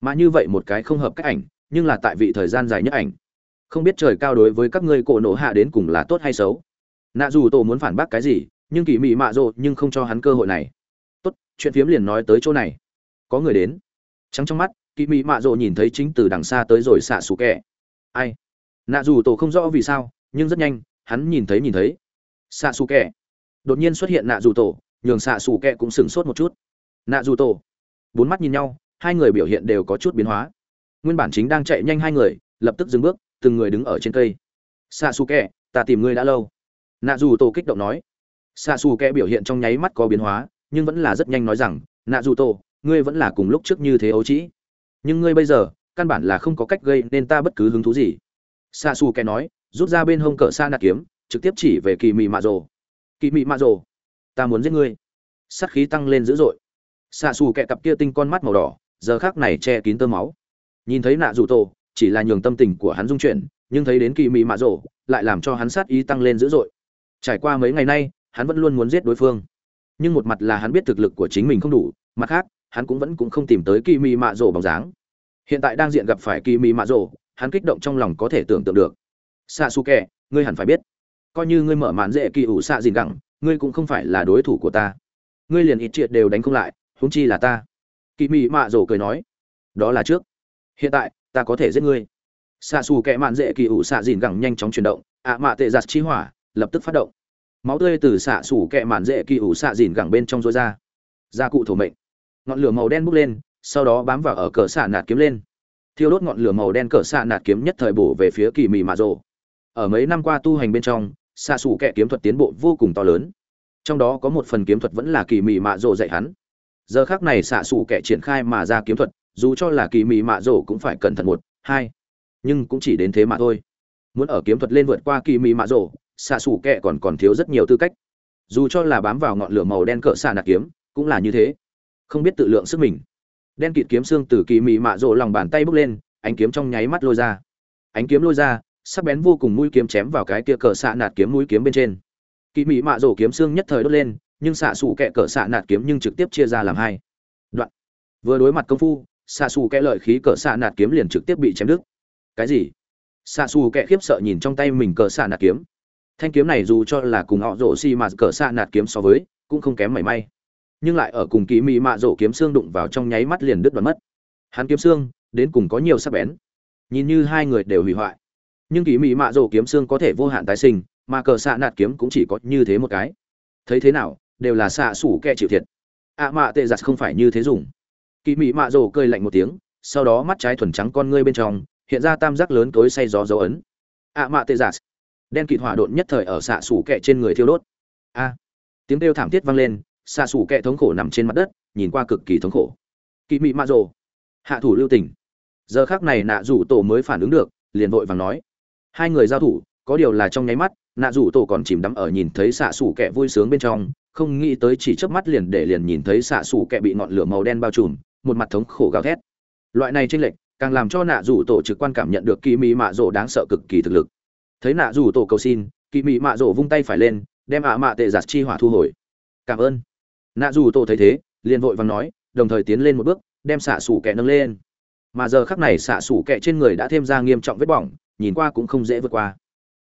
mà như vậy một cái không hợp cách ảnh, nhưng là tại vị thời gian dài nhất ảnh. Không biết trời cao đối với các ngươi cổ nổ hạ đến cùng là tốt hay xấu. Nạ dù tổ muốn phản bác cái gì, nhưng kỳ mị mạ rộ nhưng không cho hắn cơ hội này. Tốt, chuyện phiếm liền nói tới chỗ này. Có người đến. Trắng trong mắt, kỳ mị mạ rộ nhìn thấy chính từ đằng xa tới rồi xạ xù kẹ. Ai? Nạ dù tổ không rõ vì sao, nhưng rất nhanh, hắn nhìn thấy nhìn thấy. Xạ xù kẹ. Đột nhiên xuất hiện nạ dù tổ, nhường xạ xù kẹ cũng sửng sốt một chút. Nạ dù tổ. Bốn mắt nhìn nhau hai người biểu hiện đều có chút biến hóa. Nguyên bản chính đang chạy nhanh hai người, lập tức dừng bước, từng người đứng ở trên cây. Xạ xù kẹ ta tìm ngươi đã lâu. Nạ dù tổ kích động nói. Xạ xù kẹ biểu hiện trong nháy mắt có biến hóa, nhưng vẫn là rất nhanh nói rằng nạ dù tổ ngươi vẫn là cùng lúc trước như thế ấu trĩ. Nhưng ngươi bây giờ, căn bản là không có cách gây nên ta bất cứ hứng thú gì. Xạ xù kẹ nói, rút ra bên hông cỡ xa nạt kiếm, trực tiếp chỉ về kỳ mị mạ rồ kỳ mị mạ rồ ta muốn giết ngươi. Sát khí tăng lên dữ dội. Xạ xù kẹ cặp kia tinh con mắt màu đỏ giờ khác này che kín tơ máu. Nhìn thấy nạ dù tổ chỉ là nhường tâm tình của hắn dung chuyển nhưng thấy đến kỳ mị mạ rổ, lại làm cho hắn sát ý tăng lên dữ dội. Trải qua mấy ngày nay hắn vẫn luôn muốn giết đối phương. Nhưng một mặt là hắn biết thực lực của chính mình không đủ mặt khác hắn cũng vẫn cũng không tìm tới kỳ mị mạ rổ bóng dáng. Hiện tại đang diện gặp phải kỳ mị mạ rổ, hắn kích động trong lòng có thể tưởng tượng được. Xạ su kẹ ngươi hẳn phải biết. Coi như ngươi mở màn dễ kỳ ủ xạ dìn gẳng ngươi cũng không phải là đối thủ của ta. Ngươi liền ít triệt đều đánh không lại huống chi là ta kỳ mị mạ Rổ cười nói, đó là trước. Hiện tại, ta có thể giết ngươi. Xạ xù kẹ mạn dễ kỳ ủ xạ dìn gẳng nhanh chóng chuyển động, ạ mạ tệ giặt chi hỏa, lập tức phát động. Máu tươi từ xạ xù kẹ mạn dễ kỳ ủ xạ dìn gẳng bên trong rối ra. Gia cụ thổ mệnh. Ngọn lửa màu đen bốc lên, sau đó bám vào ở cờ xạ nạt kiếm lên. Thiêu đốt ngọn lửa màu đen cờ xạ nạt kiếm nhất thời bổ về phía kỳ mị mạ Rổ. ở mấy năm qua tu hành bên trong, xạ xù kẹ kiếm thuật tiến bộ vô cùng to lớn. Trong đó có một phần kiếm thuật vẫn là kỳ mị mạ Rổ dạy hắn giờ khác này xạ xù kẻ triển khai mà ra kiếm thuật, dù cho là kỳ mị mạ rổ cũng phải cẩn thận một, hai. Nhưng cũng chỉ đến thế mà thôi. Muốn ở kiếm thuật lên vượt qua kỳ mị mạ rổ, xạ xù kẻ còn còn thiếu rất nhiều tư cách. Dù cho là bám vào ngọn lửa màu đen cỡ xạ nạt kiếm, cũng là như thế. Không biết tự lượng sức mình. Đen kịt kiếm xương từ kỳ mị mạ rổ lòng bàn tay bước lên, ánh kiếm trong nháy mắt lôi ra. Ánh kiếm lôi ra, sắc bén vô cùng mũi kiếm chém vào cái kia cỡ xạ nạt kiếm mũi kiếm bên trên. Kỳ mị mạ rổ kiếm xương nhất thời đốt lên nhưng xạ xù kẹ cỡ xạ nạt kiếm nhưng trực tiếp chia ra làm hai. Đoạn. Vừa đối mặt công phu, xạ xù kẹ lợi khí cỡ xạ nạt kiếm liền trực tiếp bị chém đứt. Cái gì? Xạ xù kẹ khiếp sợ nhìn trong tay mình cỡ xạ nạt kiếm. Thanh kiếm này dù cho là cùng họ rổ xi mà cỡ xạ nạt kiếm so với, cũng không kém mảy may. Nhưng lại ở cùng kỳ mị mạ rổ kiếm xương đụng vào trong nháy mắt liền đứt đoạn mất. Hắn kiếm xương, đến cùng có nhiều sắc bén. Nhìn như hai người đều hủy hoại. Nhưng kỳ mị mạ rổ kiếm xương có thể vô hạn tái sinh, mà cờ xạ nạt kiếm cũng chỉ có như thế một cái. Thấy thế nào đều là xạ sủ kẹ chịu thiệt. Ạ mạ tệ giặt không phải như thế dùng. Kỳ mị mạ rổ cơi lạnh một tiếng, sau đó mắt trái thuần trắng con ngươi bên trong, hiện ra tam giác lớn tối say gió dấu ấn. Ạ mạ tệ giặt. Đen kịt hỏa độn nhất thời ở xạ sủ kẹ trên người thiêu đốt. A tiếng kêu thảm thiết vang lên, xạ sủ kẹ thống khổ nằm trên mặt đất, nhìn qua cực kỳ thống khổ. Kỳ mị mạ rồ. Hạ thủ lưu tình. Giờ khác này nạ rủ tổ mới phản ứng được, liền vội vàng nói. Hai người giao thủ, có điều là trong nháy mắt, nạ rủ tổ còn chìm đắm ở nhìn thấy xạ sủ kẹ vui sướng bên trong không nghĩ tới chỉ chớp mắt liền để liền nhìn thấy xạ xù kẹ bị ngọn lửa màu đen bao trùm, một mặt thống khổ gào thét. Loại này tranh lệch càng làm cho nạ rủ tổ trực quan cảm nhận được kỳ mỹ mạ rổ đáng sợ cực kỳ thực lực. Thấy nạ rủ tổ cầu xin kỳ mỹ mạ rổ vung tay phải lên, đem ạ mạ tệ giặt chi hỏa thu hồi. Cảm ơn. Nạ rủ tổ thấy thế, liền vội vàng nói, đồng thời tiến lên một bước, đem xạ xù kẹ nâng lên. Mà giờ khắc này xạ xù kẹ trên người đã thêm ra nghiêm trọng vết bỏng, nhìn qua cũng không dễ vượt qua.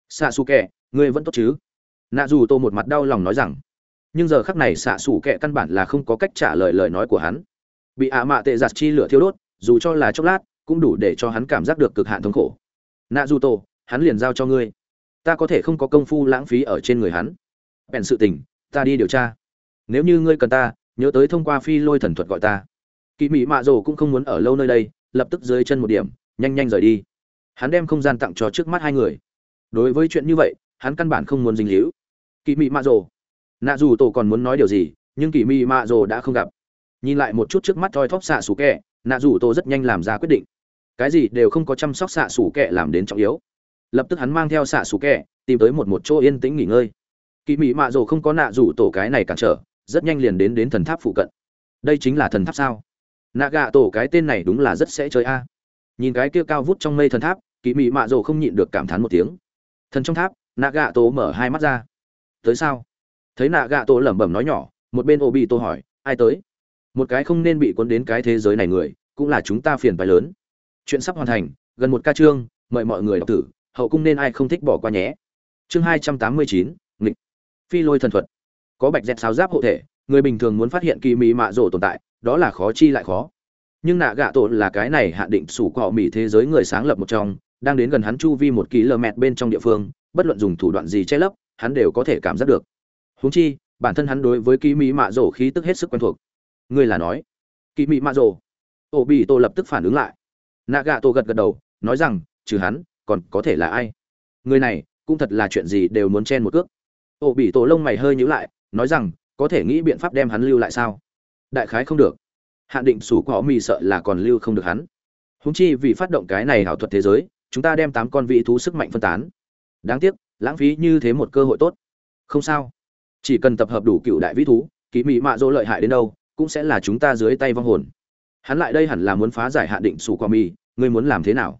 Xạ xù kẹ ngươi vẫn tốt chứ? Nạ dù tô một mặt đau lòng nói rằng nhưng giờ khắc này xạ xủ kệ căn bản là không có cách trả lời lời nói của hắn. Bị ạ mạ tệ giặt chi lửa thiêu đốt, dù cho là chốc lát, cũng đủ để cho hắn cảm giác được cực hạn thống khổ. Nạ du tổ, hắn liền giao cho ngươi. Ta có thể không có công phu lãng phí ở trên người hắn. Bèn sự tình, ta đi điều tra. Nếu như ngươi cần ta, nhớ tới thông qua phi lôi thần thuật gọi ta. Kỳ mỹ mạ rồ cũng không muốn ở lâu nơi đây, lập tức dưới chân một điểm, nhanh nhanh rời đi. Hắn đem không gian tặng cho trước mắt hai người. Đối với chuyện như vậy, hắn căn bản không muốn dính líu. Kỳ mị mạ rồ nạ dù tổ còn muốn nói điều gì, nhưng kỳ mị mạ rồ đã không gặp. Nhìn lại một chút trước mắt thoi thóp xạ xù kẹ, nạ dù tổ rất nhanh làm ra quyết định. Cái gì đều không có chăm sóc xạ xù kẹ làm đến trọng yếu. Lập tức hắn mang theo xạ xù kẹ, tìm tới một một chỗ yên tĩnh nghỉ ngơi. Kỳ mị mạ rồ không có nạ dù tổ cái này cản trở, rất nhanh liền đến đến thần tháp phụ cận. Đây chính là thần tháp sao? Nạ gạ tổ cái tên này đúng là rất sẽ chơi a. Nhìn cái kia cao vút trong mây thần tháp, kỳ mị mạ rồ không nhịn được cảm thán một tiếng. Thần trong tháp, nạ gạ tổ mở hai mắt ra. Tới sao? Thấy nạ gạ tổ lẩm bẩm nói nhỏ, một bên ô bị tô hỏi, ai tới? Một cái không nên bị cuốn đến cái thế giới này người, cũng là chúng ta phiền bài lớn. Chuyện sắp hoàn thành, gần một ca chương mời mọi người đọc tử hậu cung nên ai không thích bỏ qua nhé. Chương hai trăm tám mươi chín, nghịch. Phi lôi thần thuật. Có bạch dẹt sáo giáp hộ thể, người bình thường muốn phát hiện kỳ mỹ mạ rổ tồn tại, đó là khó chi lại khó. Nhưng nạ gạ tổ là cái này hạ định sủ cọ mỹ thế giới người sáng lập một trong, đang đến gần hắn chu vi một ký lờ mẹt bên trong địa phương, bất luận dùng thủ đoạn gì che lấp, hắn đều có thể cảm giác được huống chi, bản thân hắn đối với kỳ mỹ mạ rổ khí tức hết sức quen thuộc. Ngươi là nói kỳ mỹ mạ rổ ô bị tổ lập tức phản ứng lại. Nạ gạ tổ gật gật đầu, nói rằng, trừ hắn, còn có thể là ai? Người này, cũng thật là chuyện gì đều muốn chen một cước. Ô bị tổ lông mày hơi nhíu lại, nói rằng, có thể nghĩ biện pháp đem hắn lưu lại sao? Đại khái không được. Hạn định sủ có mì sợ là còn lưu không được hắn. Húng chi vì phát động cái này ảo thuật thế giới, chúng ta đem tám con vị thú sức mạnh phân tán. Đáng tiếc, lãng phí như thế một cơ hội tốt. Không sao chỉ cần tập hợp đủ cựu đại vĩ thú, ký mỹ mạ dỗ lợi hại đến đâu, cũng sẽ là chúng ta dưới tay vong hồn. Hắn lại đây hẳn là muốn phá giải hạn định sủ qua mi ngươi muốn làm thế nào?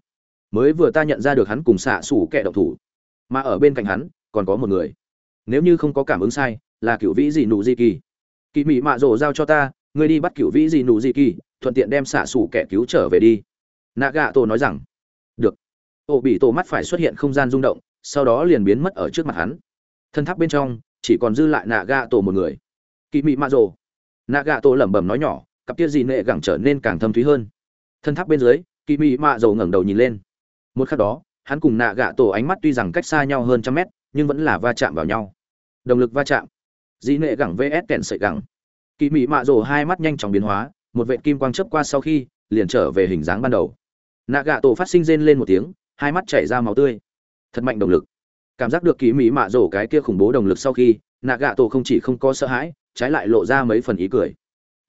Mới vừa ta nhận ra được hắn cùng xạ sủ kẻ độc thủ. Mà ở bên cạnh hắn, còn có một người. Nếu như không có cảm ứng sai, là cựu vĩ gì nụ di kỳ. Kỳ mỹ mạ rổ giao cho ta, ngươi đi bắt cựu vĩ gì nụ di kỳ, thuận tiện đem xạ sủ kẻ cứu trở về đi. Nạ gạ tổ nói rằng, được. Ô bị tổ mắt phải xuất hiện không gian rung động, sau đó liền biến mất ở trước mặt hắn. Thân tháp bên trong chỉ còn dư lại nạ gạ tổ một người. Kỳ mị mạ rồ nạ gạ tổ lẩm bẩm nói nhỏ, cặp kia gì nệ gẳng trở nên càng thâm thúy hơn. Thân tháp bên dưới kỳ mị mạ rồ ngẩng đầu nhìn lên. Một khắc đó, hắn cùng nạ gạ tổ ánh mắt tuy rằng cách xa nhau hơn trăm mét, nhưng vẫn là va chạm vào nhau. Động lực va chạm. Dị nệ gẳng vs kèn sợi gẳng. Kỳ mị mạ rồ hai mắt nhanh chóng biến hóa, một vệ kim quang chớp qua sau khi, liền trở về hình dáng ban đầu. Nạ gạ tổ phát sinh rên lên một tiếng, hai mắt chảy ra máu tươi. Thật mạnh động lực cảm giác được kỳ mỹ mạ rổ cái kia khủng bố đồng lực sau khi nạ gạ tổ không chỉ không có sợ hãi, trái lại lộ ra mấy phần ý cười.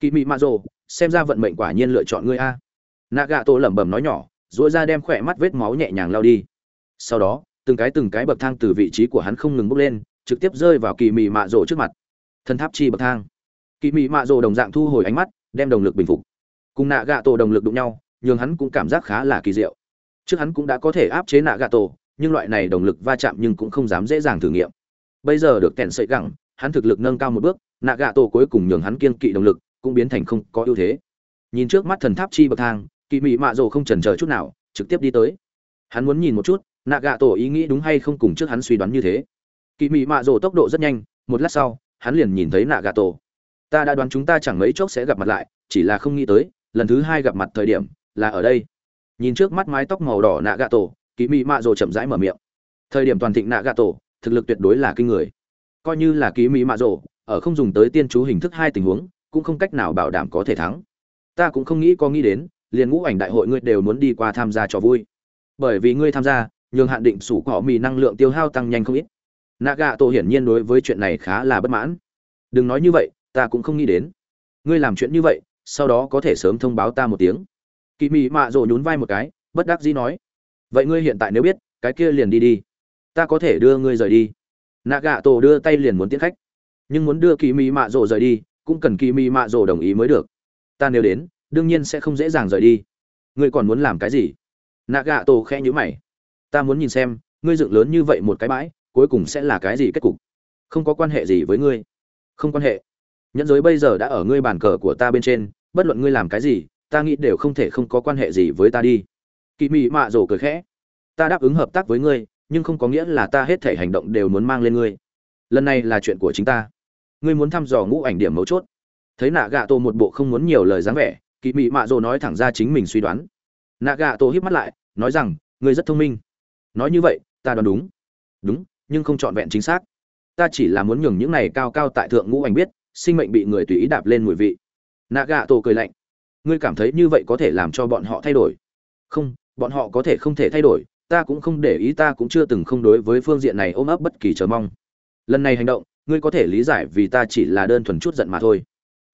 Kỳ mỹ mạ rổ, xem ra vận mệnh quả nhiên lựa chọn ngươi a. Nạ gạ tổ lẩm bẩm nói nhỏ dỗi ra đem khỏe mắt vết máu nhẹ nhàng lao đi. Sau đó, từng cái từng cái bậc thang từ vị trí của hắn không ngừng bốc lên, trực tiếp rơi vào kỳ mị mạ rổ trước mặt. Thân tháp chi bậc thang. Kỳ mị mạ rổ đồng dạng thu hồi ánh mắt, đem đồng lực bình phục. Cùng nạ gạ tổ đồng lực đụng nhau, nhường hắn cũng cảm giác khá là kỳ diệu. Trước hắn cũng đã có thể áp chế nạ gạ tổ nhưng loại này động lực va chạm nhưng cũng không dám dễ dàng thử nghiệm. Bây giờ được kèn sợi gẳng, hắn thực lực nâng cao một bước nạ gạ tổ cuối cùng nhường hắn kiên kỵ động lực, cũng biến thành không có ưu thế. Nhìn trước mắt thần tháp chi bậc thang kỳ mị mạ rồ không chần chờ chút nào, trực tiếp đi tới. Hắn muốn nhìn một chút nạ gạ tổ ý nghĩ đúng hay không cùng trước hắn suy đoán như thế. Kỳ mị mạ rồ tốc độ rất nhanh, một lát sau, hắn liền nhìn thấy nạ gạ tổ ta đã đoán chúng ta chẳng mấy chốc sẽ gặp mặt lại, chỉ là không nghĩ tới, lần thứ hai gặp mặt thời điểm, là ở đây. Nhìn trước mắt mái tóc màu đỏ nạ gạ tổ kỳ mị mạ rồ chậm rãi mở miệng. Thời điểm toàn thịnh nạ gạ tổ thực lực tuyệt đối là kinh người. Coi như là kỳ mị mạ rồ ở không dùng tới tiên chú hình thức hai tình huống, cũng không cách nào bảo đảm có thể thắng. Ta cũng không nghĩ có nghĩ đến, liền ngũ ảnh đại hội ngươi đều muốn đi qua tham gia cho vui. Bởi vì ngươi tham gia, nhường hạn định sủ cỏ mì năng lượng tiêu hao tăng nhanh không ít. Nạ gạ tổ hiển nhiên đối với chuyện này khá là bất mãn. Đừng nói như vậy, ta cũng không nghĩ đến. Ngươi làm chuyện như vậy, sau đó có thể sớm thông báo ta một tiếng. Kỳ mị mạ rồ nhún vai một cái, bất đắc dĩ nói vậy ngươi hiện tại nếu biết, cái kia liền đi đi. Ta có thể đưa ngươi rời đi. Nạ gạ tổ đưa tay liền muốn tiến khách. Nhưng muốn đưa kỳ mị mạ rồ rời đi, cũng cần kỳ mị mạ rồ đồng ý mới được. Ta nếu đến, đương nhiên sẽ không dễ dàng rời đi. Ngươi còn muốn làm cái gì? Nạ gạ tổ khẽ nhữ mày. Ta muốn nhìn xem, ngươi dựng lớn như vậy một cái bãi, cuối cùng sẽ là cái gì kết cục? Không có quan hệ gì với ngươi. Không quan hệ. Nhẫn giới bây giờ đã ở ngươi bàn cờ của ta bên trên, bất luận ngươi làm cái gì, ta nghĩ đều không thể không có quan hệ gì với ta đi kỳ mị mạ Rồ cười khẽ. Ta đáp ứng hợp tác với ngươi, nhưng không có nghĩa là ta hết thể hành động đều muốn mang lên ngươi. Lần này là chuyện của chính ta. Ngươi muốn thăm dò ngũ ảnh điểm mấu chốt. Thấy nạ gạ tổ một bộ không muốn nhiều lời dáng vẻ, kỳ mị mạ rồ nói thẳng ra chính mình suy đoán. Nạ gạ tổ híp mắt lại, nói rằng, ngươi rất thông minh. Nói như vậy, ta đoán đúng. Đúng, nhưng không trọn vẹn chính xác. Ta chỉ là muốn nhường những này cao cao tại thượng ngũ ảnh biết, sinh mệnh bị người tùy ý đạp lên mùi vị. Nạ gạ tổ cười lạnh. Ngươi cảm thấy như vậy có thể làm cho bọn họ thay đổi. Không bọn họ có thể không thể thay đổi, ta cũng không để ý, ta cũng chưa từng không đối với phương diện này ôm ấp bất kỳ chờ mong. Lần này hành động, ngươi có thể lý giải vì ta chỉ là đơn thuần chút giận mà thôi.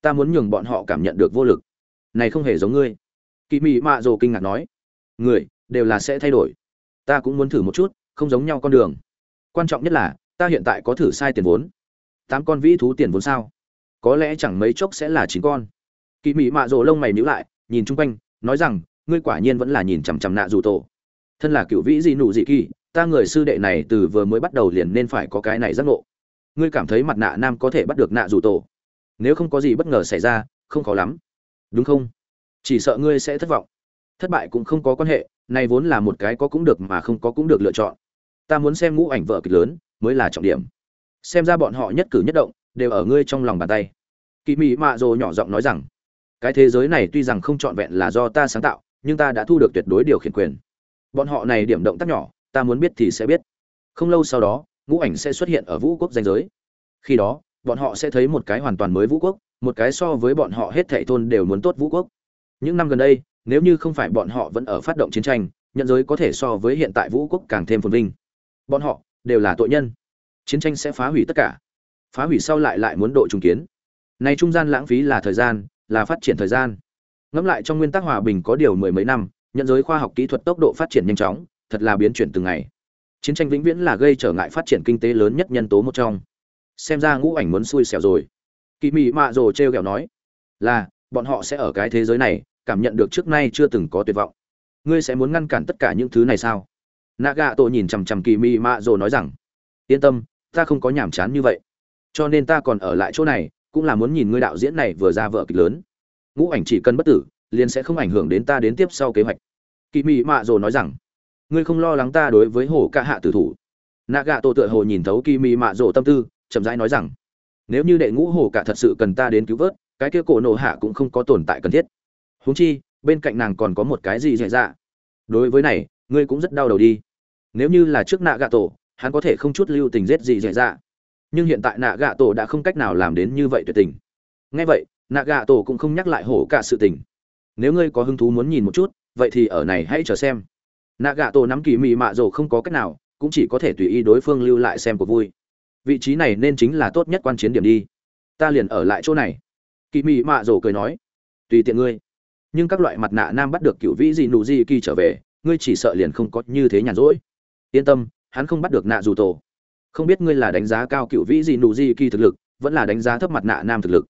Ta muốn nhường bọn họ cảm nhận được vô lực. Này không hề giống ngươi. Kỳ mị mạ rồ kinh ngạc nói. Người, đều là sẽ thay đổi. Ta cũng muốn thử một chút, không giống nhau con đường. Quan trọng nhất là, ta hiện tại có thử sai tiền vốn. Tám con vĩ thú tiền vốn sao? Có lẽ chẳng mấy chốc sẽ là chín con. Kỳ mị mạ rồ lông mày nhíu lại, nhìn chung quanh, nói rằng ngươi quả nhiên vẫn là nhìn chằm chằm nạ dù tổ. Thân là cựu vĩ gì nụ dị kỳ, ta người sư đệ này từ vừa mới bắt đầu liền nên phải có cái này giác ngộ. Ngươi cảm thấy mặt nạ nam có thể bắt được nạ dù tổ? Nếu không có gì bất ngờ xảy ra, không khó lắm. Đúng không? Chỉ sợ ngươi sẽ thất vọng. Thất bại cũng không có quan hệ, này vốn là một cái có cũng được mà không có cũng được lựa chọn. Ta muốn xem ngũ ảnh vợ kịch lớn, mới là trọng điểm. Xem ra bọn họ nhất cử nhất động, đều ở ngươi trong lòng bàn tay. Kỳ mị mạ rồ nhỏ giọng nói rằng, cái thế giới này tuy rằng không trọn vẹn là do ta sáng tạo nhưng ta đã thu được tuyệt đối điều khiển quyền. Bọn họ này điểm động tác nhỏ, ta muốn biết thì sẽ biết. Không lâu sau đó, ngũ ảnh sẽ xuất hiện ở vũ quốc danh giới. Khi đó, bọn họ sẽ thấy một cái hoàn toàn mới vũ quốc, một cái so với bọn họ hết thảy thôn đều muốn tốt vũ quốc. Những năm gần đây, nếu như không phải bọn họ vẫn ở phát động chiến tranh, nhận giới có thể so với hiện tại vũ quốc càng thêm phồn vinh. Bọn họ đều là tội nhân. Chiến tranh sẽ phá hủy tất cả. Phá hủy sau lại lại muốn độ trùng kiến. Này trung gian lãng phí là thời gian, là phát triển thời gian ngẫm lại trong nguyên tắc hòa bình có điều mười mấy năm, nhận giới khoa học kỹ thuật tốc độ phát triển nhanh chóng, thật là biến chuyển từng ngày. Chiến tranh vĩnh viễn là gây trở ngại phát triển kinh tế lớn nhất nhân tố một trong. Xem ra ngũ ảnh muốn xui xẻo rồi. Kỳ mị mạ rồ t r e o kẹo nói, là, bọn họ sẽ ở cái thế giới này, cảm nhận được trước nay chưa từng có tuyệt vọng. Ngươi sẽ muốn ngăn cản tất cả những thứ này sao? Nạ gạ tổ nhìn chằm chằm kỳ mị mạ rồ nói rằng, yên tâm, ta không có nhàm chán như vậy. Cho nên ta còn ở lại chỗ này, cũng là muốn nhìn ngươi đạo diễn này vừa ra vợ kịch lớn ngũ ảnh chỉ cần bất tử, liền sẽ không ảnh hưởng đến ta đến tiếp sau kế hoạch. Kỳ mị mạ rồ nói rằng, ngươi không lo lắng ta đối với hồ ca hạ tử thủ. Nạ gạ tổ tựa hồ nhìn thấu kỳ mị mạ rồ tâm tư, chậm rãi nói rằng, nếu như đệ ngũ hồ cả thật sự cần ta đến cứu vớt, cái kia cổ nổ hạ cũng không có tồn tại cần thiết. Huống chi, bên cạnh nàng còn có một cái gì dạy ra đối với này, ngươi cũng rất đau đầu đi. Nếu như là trước nạ gạ tổ hắn có thể không chút lưu tình giết gì dạy ra nhưng hiện tại nạ gạ tổ đã không cách nào làm đến như vậy tuyệt tình. Ngay vậy nạ gạ tổ cũng không nhắc lại hổ cả sự tình. Nếu ngươi có hứng thú muốn nhìn một chút, vậy thì ở này hãy chờ xem. Nạ gạ tổ nắm kỳ mị mạ rồ không có cách nào, cũng chỉ có thể tùy ý đối phương lưu lại xem cuộc vui. Vị trí này nên chính là tốt nhất quan chiến điểm đi. Ta liền ở lại chỗ này. Kỳ mị mạ rồ cười nói. Tùy tiện ngươi. Nhưng các loại mặt nạ nam bắt được cựu vĩ gì nụ gì kỳ trở về, ngươi chỉ sợ liền không có như thế nhàn rỗi. Yên tâm, hắn không bắt được nạ dù tổ. Không biết ngươi là đánh giá cao cựu vĩ gì nụ gì kỳ thực lực, vẫn là đánh giá thấp mặt nạ nam thực lực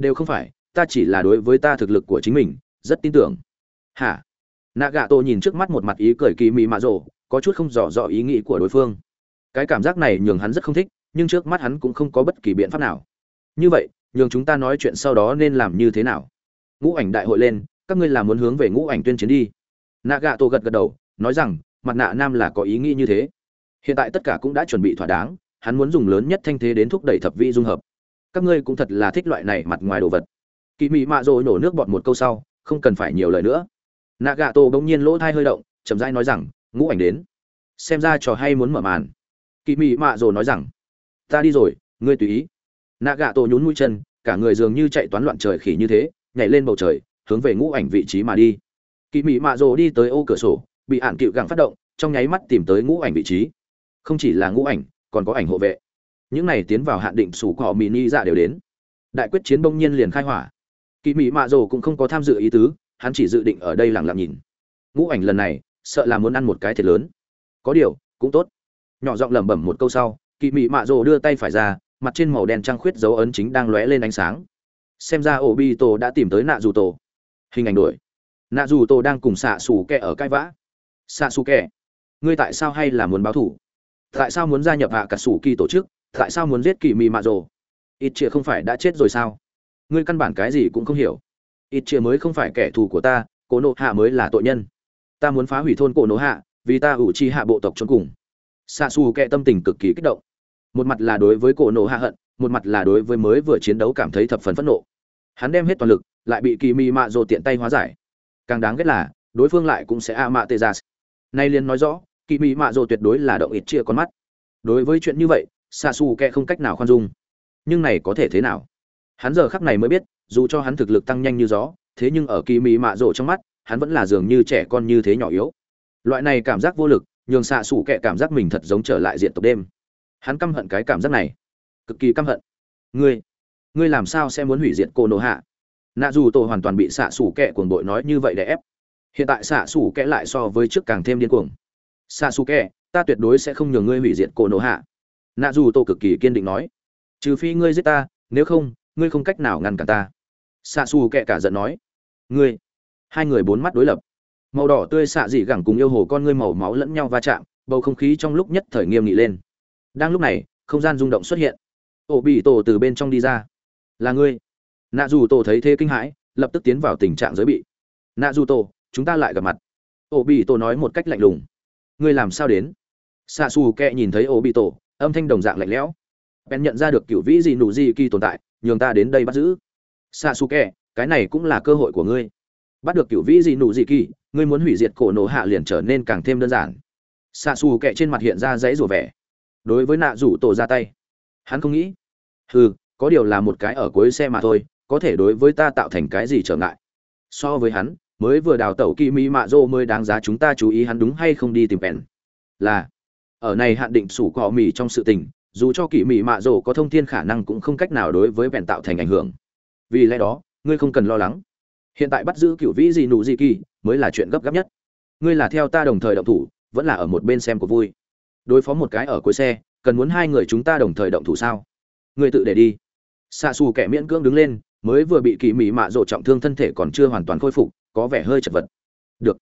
đều không phải, ta chỉ là đối với ta thực lực của chính mình, rất tin tưởng. Hả? Nạ gạ tổ nhìn trước mắt một mặt ý cười kỳ mị mạ rồ, có chút không rõ rõ ý nghĩ của đối phương. Cái cảm giác này nhường hắn rất không thích, nhưng trước mắt hắn cũng không có bất kỳ biện pháp nào. Như vậy, nhường chúng ta nói chuyện sau đó nên làm như thế nào? Ngũ ảnh đại hội lên, các ngươi làm muốn hướng về ngũ ảnh tuyên chiến đi. Nạ gạ tổ gật gật đầu, nói rằng, mặt nạ nam là có ý nghĩ như thế. Hiện tại tất cả cũng đã chuẩn bị thỏa đáng, hắn muốn dùng lớn nhất thanh thế đến thúc đẩy thập vi dung hợp các ngươi cũng thật là thích loại này mặt ngoài đồ vật. Kỳ mị mạ rồi nổ nước bọt một câu sau, không cần phải nhiều lời nữa. Nạ Gà tổ bỗng nhiên lỗ thai hơi động, chậm rãi nói rằng, ngũ ảnh đến. Xem ra trò hay muốn mở màn. Kỳ mị mạ rồi nói rằng, ta đi rồi, ngươi tùy ý. Nạ Gà tổ nhún mũi chân, cả người dường như chạy toán loạn trời khỉ như thế, nhảy lên bầu trời, hướng về ngũ ảnh vị trí mà đi. Kỳ mị mạ rồ đi tới ô cửa sổ, bị ạn cựu gặng phát động, trong nháy mắt tìm tới ngũ ảnh vị trí. Không chỉ là ngũ ảnh, còn có ảnh hộ vệ những này tiến vào hạn định sủ cỏ mini dạ đều đến. Đại quyết chiến bỗng nhiên liền khai hỏa. Kỳ mỹ mạ rồ cũng không có tham dự ý tứ, hắn chỉ dự định ở đây lặng lặng nhìn. Ngũ ảnh lần này, sợ là muốn ăn một cái thiệt lớn. Có điều, cũng tốt. Nhỏ giọng lẩm bẩm một câu sau, kỳ mị mạ rồ đưa tay phải ra, mặt trên màu đen trăng khuyết dấu ấn chính đang lóe lên ánh sáng. Xem ra ổ bi tổ đã tìm tới nạ dù tổ hình ảnh đổi. Nạ dù tổ đang cùng xạ xù kẹ ở cãi vã. Xạ xù kẹ ngươi tại sao hay là muốn báo thủ? Tại sao muốn gia nhập hạ cả xù kỳ tổ chức? Tại sao muốn giết kỳ mị mạ rồ? Ít chia không phải đã chết rồi sao? Ngươi căn bản cái gì cũng không hiểu. Ít chia mới không phải kẻ thù của ta, cổ nộ hạ mới là tội nhân. Ta muốn phá hủy thôn cổ nộ hạ, vì ta ủ chi hạ bộ tộc trốn cùng. Xa xù kệ tâm tình cực kỳ kích động. Một mặt là đối với cổ nộ hạ hận, một mặt là đối với mới vừa chiến đấu cảm thấy thập phần phẫn nộ. Hắn đem hết toàn lực, lại bị kỳ mị mạ rồ tiện tay hóa giải. Càng đáng ghét là, đối phương lại cũng sẽ a mạ tê ra. Nay liền nói rõ, kỳ mị mạ rồ tuyệt đối là động ít chia con mắt. Đối với chuyện như vậy xa xù kẹ không cách nào khoan dung. Nhưng này có thể thế nào? Hắn giờ khắc này mới biết, dù cho hắn thực lực tăng nhanh như gió, thế nhưng ở kỳ mị mạ rộ trong mắt, hắn vẫn là dường như trẻ con như thế nhỏ yếu. Loại này cảm giác vô lực, nhường xạ xủ kẹ cảm giác mình thật giống trở lại diện tộc đêm. Hắn căm hận cái cảm giác này. Cực kỳ căm hận. Ngươi ngươi làm sao sẽ muốn hủy diệt cô nô hạ nạ dù tổ hoàn toàn bị xạ xủ kẹ cuồng bội nói như vậy để ép. Hiện tại xạ xủ kẹ lại so với trước càng thêm điên cuồng. Xạ xù kẹ ta tuyệt đối sẽ không nhường ngươi hủy diệt cô nô hạ nạ dù tổ cực kỳ kiên định nói, trừ phi ngươi giết ta, nếu không, ngươi không cách nào ngăn cản ta. Xạ xù kẹ cả giận nói, ngươi. Hai người bốn mắt đối lập. Màu đỏ tươi xạ dị gẳng cùng yêu hồ con ngươi màu máu lẫn nhau va chạm, bầu không khí trong lúc nhất thời nghiêm nghị lên. Đang lúc này, không gian rung động xuất hiện. Ổ bị tổ từ bên trong đi ra. Là ngươi. Nạ dù tổ thấy thế kinh hãi, lập tức tiến vào tình trạng giới bị. Nạ dù tổ chúng ta lại gặp mặt. Ổ bị tổ nói một cách lạnh lùng. Ngươi làm sao đến? Xạ xù kẹ nhìn thấy ổ bị tổ âm thanh đồng dạng lạnh lẽo. Bèn nhận ra được cựu vĩ gì nụ gì kỳ tồn tại, nhường ta đến đây bắt giữ. Xa su kẹ cái này cũng là cơ hội của ngươi. Bắt được cựu vĩ gì nụ gì kỳ, ngươi muốn hủy diệt cổ nổ hạ liền trở nên càng thêm đơn giản. Xa su kẹ trên mặt hiện ra dãy rủa vẻ. Đối với nạ rủ tổ ra tay, hắn không nghĩ, hừ, có điều là một cái ở cuối xe mà thôi, có thể đối với ta tạo thành cái gì trở ngại. So với hắn, mới vừa đào tẩu kỳ mỹ mạ dô mới đáng giá chúng ta chú ý hắn đúng hay không đi tìm bèn là ở này hạn định sủ cọ mì trong sự tình, dù cho kỳ mị mạ rổ có thông thiên khả năng cũng không cách nào đối với vẹn tạo thành ảnh hưởng. Vì lẽ đó, ngươi không cần lo lắng. Hiện tại bắt giữ cựu vĩ gì nụ gì kỳ mới là chuyện gấp gáp nhất. Ngươi là theo ta đồng thời động thủ, vẫn là ở một bên xem của vui. Đối phó một cái ở cuối xe, cần muốn hai người chúng ta đồng thời động thủ sao? Ngươi tự để đi. Xạ xù kẻ miễn cưỡng đứng lên, mới vừa bị kỳ mị mạ rổ trọng thương thân thể còn chưa hoàn toàn khôi phục, có vẻ hơi chật vật. Được.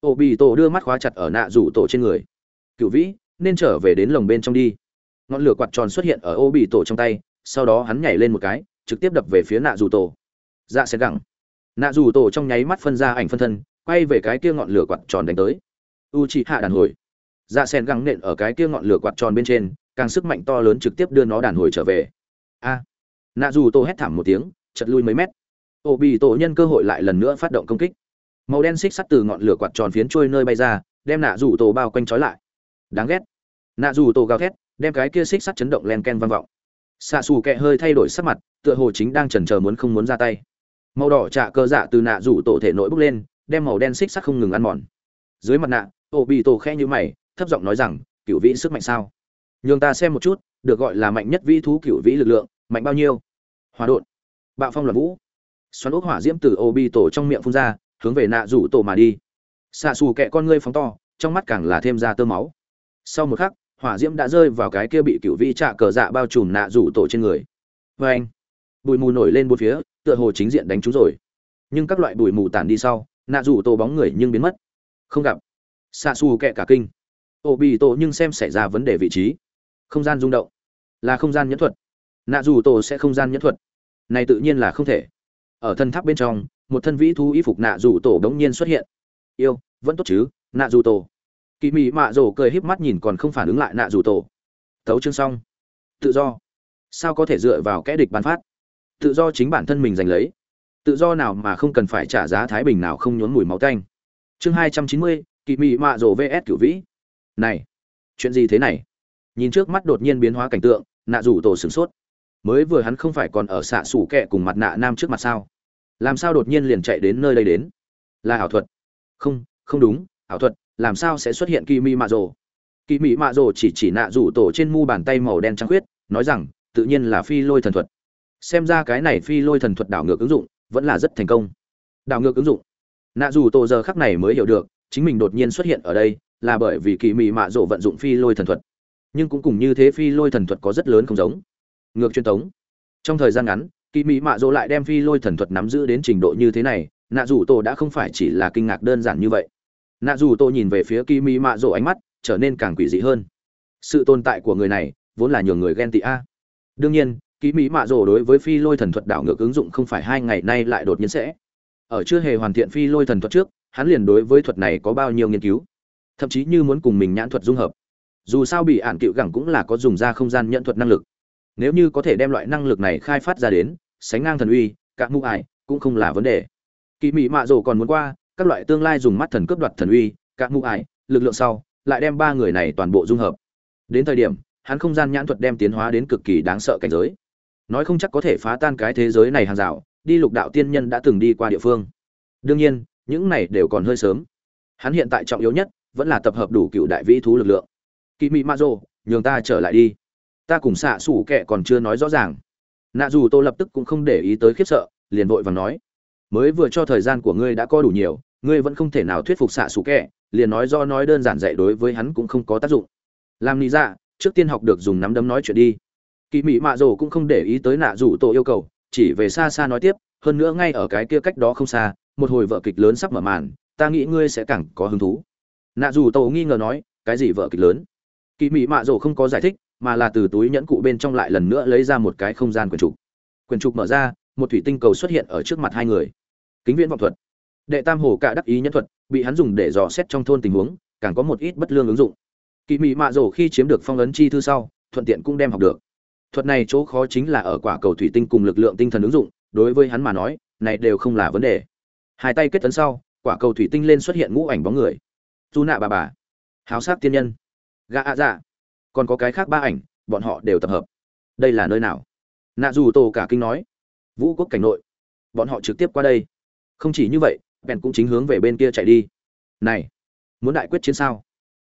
Ô bị tổ đưa mắt khóa chặt ở nạ rủ tổ trên người. Cựu vĩ nên trở về đến lồng bên trong đi. Ngọn lửa quạt tròn xuất hiện ở ô bị tổ trong tay, sau đó hắn nhảy lên một cái, trực tiếp đập về phía nạ Dù tổ. Dạ sẽ gẳng nạ Dù tổ trong nháy mắt phân ra ảnh phân thân, quay về cái kia ngọn lửa quạt tròn đánh tới. U chị hạ đàn hồi. Dạ sen găng nện ở cái kia ngọn lửa quạt tròn bên trên, càng sức mạnh to lớn trực tiếp đưa nó đàn hồi trở về. A. Nạ dù tô hét thảm một tiếng, chật lui mấy mét. Ô bị tổ nhân cơ hội lại lần nữa phát động công kích. Màu đen xích sắt từ ngọn lửa quạt tròn phiến trôi nơi bay ra, đem nạ dù tổ bao quanh trói lại. Đáng ghét nạ dù tổ gào thét, đem cái kia xích sắt chấn động len ken vang vọng. Xạ xù kẹ hơi thay đổi sắc mặt, tựa hồ chính đang chần chờ muốn không muốn ra tay. Màu đỏ trả cơ dạ từ nạ rủ tổ thể nội bốc lên, đem màu đen xích sắt không ngừng ăn mòn. Dưới mặt nạ ổ bị tổ khe như mày, thấp giọng nói rằng, cựu vĩ sức mạnh sao? Nhường ta xem một chút, được gọi là mạnh nhất vĩ thú cựu vĩ lực lượng, mạnh bao nhiêu? Hòa đột bạo phong là vũ. Xoắn ốc hỏa diễm từ ổ bị tổ trong miệng phun ra, hướng về nạ rủ tổ mà đi. Xạ xù kẹ con ngươi phóng to, trong mắt càng là thêm ra tơ máu. Sau một khắc hỏa diễm đã rơi vào cái kia bị cựu vĩ trạ cờ dạ bao trùm nạ rủ tổ trên người. Vê anh, bụi mù nổi lên bốn phía, tựa hồ chính diện đánh trúng rồi. Nhưng các loại bụi mù tản đi sau, nạ rủ tổ bóng người nhưng biến mất. Không gặp. Xạ xù kẹ cả kinh. Ô bị tổ nhưng xem xảy ra vấn đề vị trí. Không gian rung động. Là không gian nhẫn thuật. Nạ dù tổ sẽ không gian nhẫn thuật. Này tự nhiên là không thể. Ở thân tháp bên trong, một thân vĩ thú y phục nạ dù tổ đống nhiên xuất hiện. Yêu, vẫn tốt chứ, nạ dù tổ kỳ mị mạ rổ cười híp mắt nhìn còn không phản ứng lại nạ dù tổ. Tấu chương xong. Tự do. Sao có thể dựa vào kẽ địch bán phát? Tự do chính bản thân mình giành lấy. Tự do nào mà không cần phải trả giá thái bình nào không nhốn mùi máu tanh. Chương hai trăm chín mươi kỳ mị mạ rổ vs cửu vĩ. Này, chuyện gì thế này? Nhìn trước mắt đột nhiên biến hóa cảnh tượng, nạ rủ tổ sửng sốt. Mới vừa hắn không phải còn ở xạ sủ kẹ cùng mặt nạ nam trước mặt sao? Làm sao đột nhiên liền chạy đến nơi đây đến? Là ảo thuật. Không không đúng, ảo thuật làm sao sẽ xuất hiện kỳ mi mạ rồ? Kỳ mỹ mạ rồ chỉ chỉ nạ rủ tổ trên mu bàn tay màu đen trắng khuyết, nói rằng, tự nhiên là phi lôi thần thuật. Xem ra cái này phi lôi thần thuật đảo ngược ứng dụng, vẫn là rất thành công. Đảo ngược ứng dụng. Nạ rủ tổ giờ khắc này mới hiểu được, chính mình đột nhiên xuất hiện ở đây, là bởi vì kỳ mỹ mạ rồ vận dụng phi lôi thần thuật. Nhưng cũng cùng như thế phi lôi thần thuật có rất lớn không giống. Ngược truyền thống. Trong thời gian ngắn kỳ mỹ mạ dỗ lại đem phi lôi thần thuật nắm giữ đến trình độ như thế này, nạ dù tổ đã không phải chỉ là kinh ngạc đơn giản như vậy nạ dù tôi nhìn về phía kỳ mỹ mạ Rộ ánh mắt trở nên càng quỷ dị hơn. Sự tồn tại của người này vốn là nhường người ghen tị a. Đương nhiên kỳ mỹ mạ Rộ đối với phi lôi thần thuật đảo ngược ứng dụng không phải hai ngày nay lại đột nhiên sẽ. Ở chưa hề hoàn thiện phi lôi thần thuật trước, hắn liền đối với thuật này có bao nhiêu nghiên cứu. Thậm chí như muốn cùng mình nhãn thuật dung hợp. Dù sao bị ạn cựu gẳng cũng là có dùng ra không gian nhận thuật năng lực. Nếu như có thể đem loại năng lực này khai phát ra đến, sánh ngang thần uy các mũ ải cũng không là vấn đề. Kỳ mỹ mạ rồ còn muốn qua các loại tương lai dùng mắt thần cướp đoạt thần uy, các mũ ải, lực lượng sau, lại đem ba người này toàn bộ dung hợp. Đến thời điểm, hắn không gian nhãn thuật đem tiến hóa đến cực kỳ đáng sợ cảnh giới. Nói không chắc có thể phá tan cái thế giới này hàng rào, đi lục đạo tiên nhân đã từng đi qua địa phương. Đương nhiên, những này đều còn hơi sớm. Hắn hiện tại trọng yếu nhất, vẫn là tập hợp đủ cựu đại vĩ thú lực lượng. Kỳ mỹ ma dô, nhường ta trở lại đi. Ta cùng xạ xủ kệ còn chưa nói rõ ràng. Nạ dù tô lập tức cũng không để ý tới khiếp sợ, liền vội vàng nói. Mới vừa cho thời gian của ngươi đã có đủ nhiều ngươi vẫn không thể nào thuyết phục xạ xù kệ liền nói do nói đơn giản dạy đối với hắn cũng không có tác dụng. Làm lý ra dạ, trước tiên học được dùng nắm đấm nói chuyện đi. Kỳ mỹ mạ rồ cũng không để ý tới nạ rủ tổ yêu cầu, chỉ về xa xa nói tiếp, hơn nữa ngay ở cái kia cách đó không xa, một hồi vợ kịch lớn sắp mở màn, ta nghĩ ngươi sẽ càng có hứng thú. Nạ rủ tổ nghi ngờ nói, cái gì vợ kịch lớn? Kỳ mỹ mạ rồ không có giải thích, mà là từ túi nhẫn cụ bên trong lại lần nữa lấy ra một cái không gian quyển trục. Quyển trục mở ra, một thủy tinh cầu xuất hiện ở trước mặt hai người. Kính viễn vọng thuật đệ tam hồ cả đắc ý nhân thuật, bị hắn dùng để dò xét trong thôn tình huống, càng có một ít bất lương ứng dụng. Kỳ mị mạ rổ khi chiếm được phong ấn chi thư sau, thuận tiện cũng đem học được. Thuật này chỗ khó chính là ở quả cầu thủy tinh cùng lực lượng tinh thần ứng dụng, đối với hắn mà nói, này đều không là vấn đề. Hai tay kết tấn sau, quả cầu thủy tinh lên xuất hiện ngũ ảnh bóng người. Dù nạ bà bà, háo sát tiên nhân, gã ạ dạ còn có cái khác ba ảnh, bọn họ đều tập hợp. Đây là nơi nào? Nạ dù tổ cả kinh nói. Vũ quốc cảnh nội, bọn họ trực tiếp qua đây. Không chỉ như vậy bèn cũng chính hướng về bên kia chạy đi. Này, muốn đại quyết chiến sao?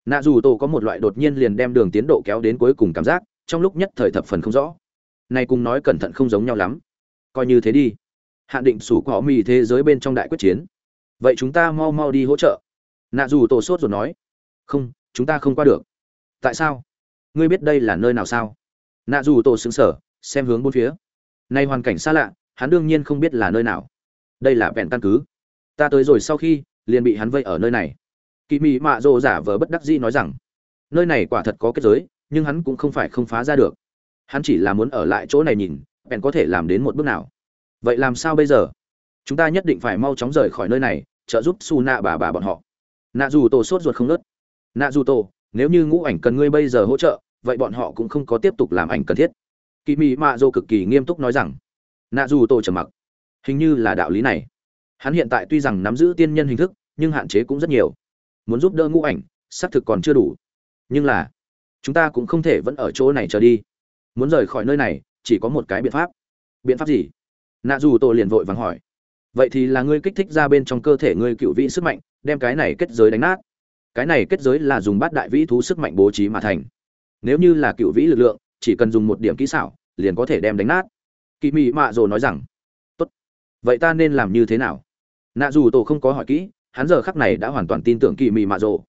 Nạ dù tổ có một loại đột nhiên liền đem đường tiến độ kéo đến cuối cùng cảm giác, trong lúc nhất thời thập phần không rõ. Này cùng nói cẩn thận không giống nhau lắm. Coi như thế đi. Hạn định sủ cỏ mì thế giới bên trong đại quyết chiến. Vậy chúng ta mau mau đi hỗ trợ. Nạ dù tổ sốt rồi nói. Không, chúng ta không qua được. Tại sao? Ngươi biết đây là nơi nào sao? Nạ dù tổ xứng sở xem hướng bốn phía. Nay hoàn cảnh xa lạ, hắn đương nhiên không biết là nơi nào. Đây là vẹn căn cứ ta tới rồi sau khi, liền bị hắn vây ở nơi này. Kỳ mị mạ rồ giả vờ bất đắc dĩ nói rằng, nơi này quả thật có kết giới, nhưng hắn cũng không phải không phá ra được. Hắn chỉ là muốn ở lại chỗ này nhìn, bèn có thể làm đến một bước nào. Vậy làm sao bây giờ? Chúng ta nhất định phải mau chóng rời khỏi nơi này, trợ giúp su nạ bà bà bọn họ. Nạ dù tổ sốt ruột không nớt. Nạ dù tổ, nếu như ngũ ảnh cần ngươi bây giờ hỗ trợ, vậy bọn họ cũng không có tiếp tục làm ảnh cần thiết. Kỳ mị mạ dô cực kỳ nghiêm túc nói rằng. Nạ dù tổ trầm mặc. Hình như là đạo lý này hắn hiện tại tuy rằng nắm giữ tiên nhân hình thức, nhưng hạn chế cũng rất nhiều. Muốn giúp đỡ ngũ ảnh, xác thực còn chưa đủ. Nhưng là, chúng ta cũng không thể vẫn ở chỗ này chờ đi. Muốn rời khỏi nơi này, chỉ có một cái biện pháp. Biện pháp gì? Nạ dù tổ liền vội vàng hỏi. Vậy thì là ngươi kích thích ra bên trong cơ thể ngươi cựu vĩ sức mạnh, đem cái này kết giới đánh nát. Cái này kết giới là dùng bát đại vĩ thú sức mạnh bố trí mà thành. Nếu như là cựu vĩ lực lượng, chỉ cần dùng một điểm kỹ xảo, liền có thể đem đánh nát. Kỳ mị mạ rồ nói rằng, tốt. Vậy ta nên làm như thế nào? Nạ dù tổ không có hỏi kỹ, hắn giờ khắc này đã hoàn toàn tin tưởng kỳ mị mạ rồ.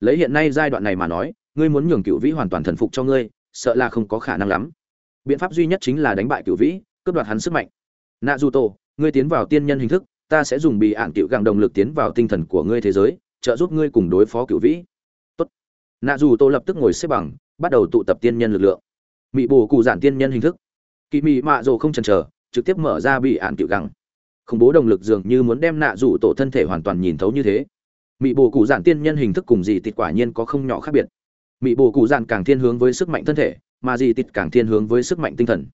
Lấy hiện nay giai đoạn này mà nói, ngươi muốn nhường cựu vĩ hoàn toàn thần phục cho ngươi, sợ là không có khả năng lắm. Biện pháp duy nhất chính là đánh bại cựu vĩ, cướp đoạt hắn sức mạnh. Nạ dù tổ, ngươi tiến vào tiên nhân hình thức, ta sẽ dùng bị ạn cựu gặng động lực tiến vào tinh thần của ngươi thế giới, trợ giúp ngươi cùng đối phó cựu vĩ. Tốt. nạ dù tổ lập tức ngồi xếp bằng, bắt đầu tụ tập tiên nhân lực lượng. Mị bồ cụ giản tiên nhân hình thức. Kỳ mị mạ rồ không chần chờ, trực tiếp mở ra bị ạn cựu gặng khủng bố động lực dường như muốn đem nạ rủ tổ thân thể hoàn toàn nhìn thấu như thế. Mị bồ cụ dạn tiên nhân hình thức cùng dị tịt quả nhiên có không nhỏ khác biệt. Mị bồ cụ dạn càng thiên hướng với sức mạnh thân thể, mà dị tịt càng thiên hướng với sức mạnh tinh thần.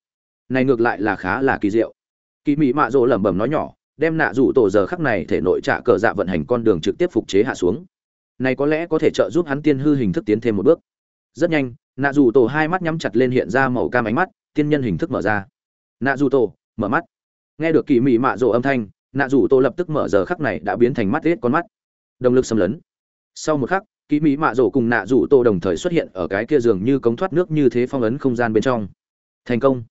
Này ngược lại là khá là kỳ diệu. Kỳ mị mạ rỗ lẩm bẩm nói nhỏ, đem nạ rủ tổ giờ khắc này thể nội trả cờ dạ vận hành con đường trực tiếp phục chế hạ xuống. Này có lẽ có thể trợ giúp hắn tiên hư hình thức tiến thêm một bước. Rất nhanh, nạ rủ tổ hai mắt nhắm chặt lên hiện ra màu cam ánh mắt, tiên nhân hình thức mở ra. Nạ rủ tổ, mở mắt nghe được kỳ mị mạ rộ âm thanh, nạ rủ tổ lập tức mở giờ khắc này đã biến thành mắt hết con mắt. Động lực xâm lấn. Sau một khắc, kỳ mỹ mạ rổ cùng nạ rủ tổ đồng thời xuất hiện ở cái kia giường như cống thoát nước như thế phong ấn không gian bên trong. Thành công.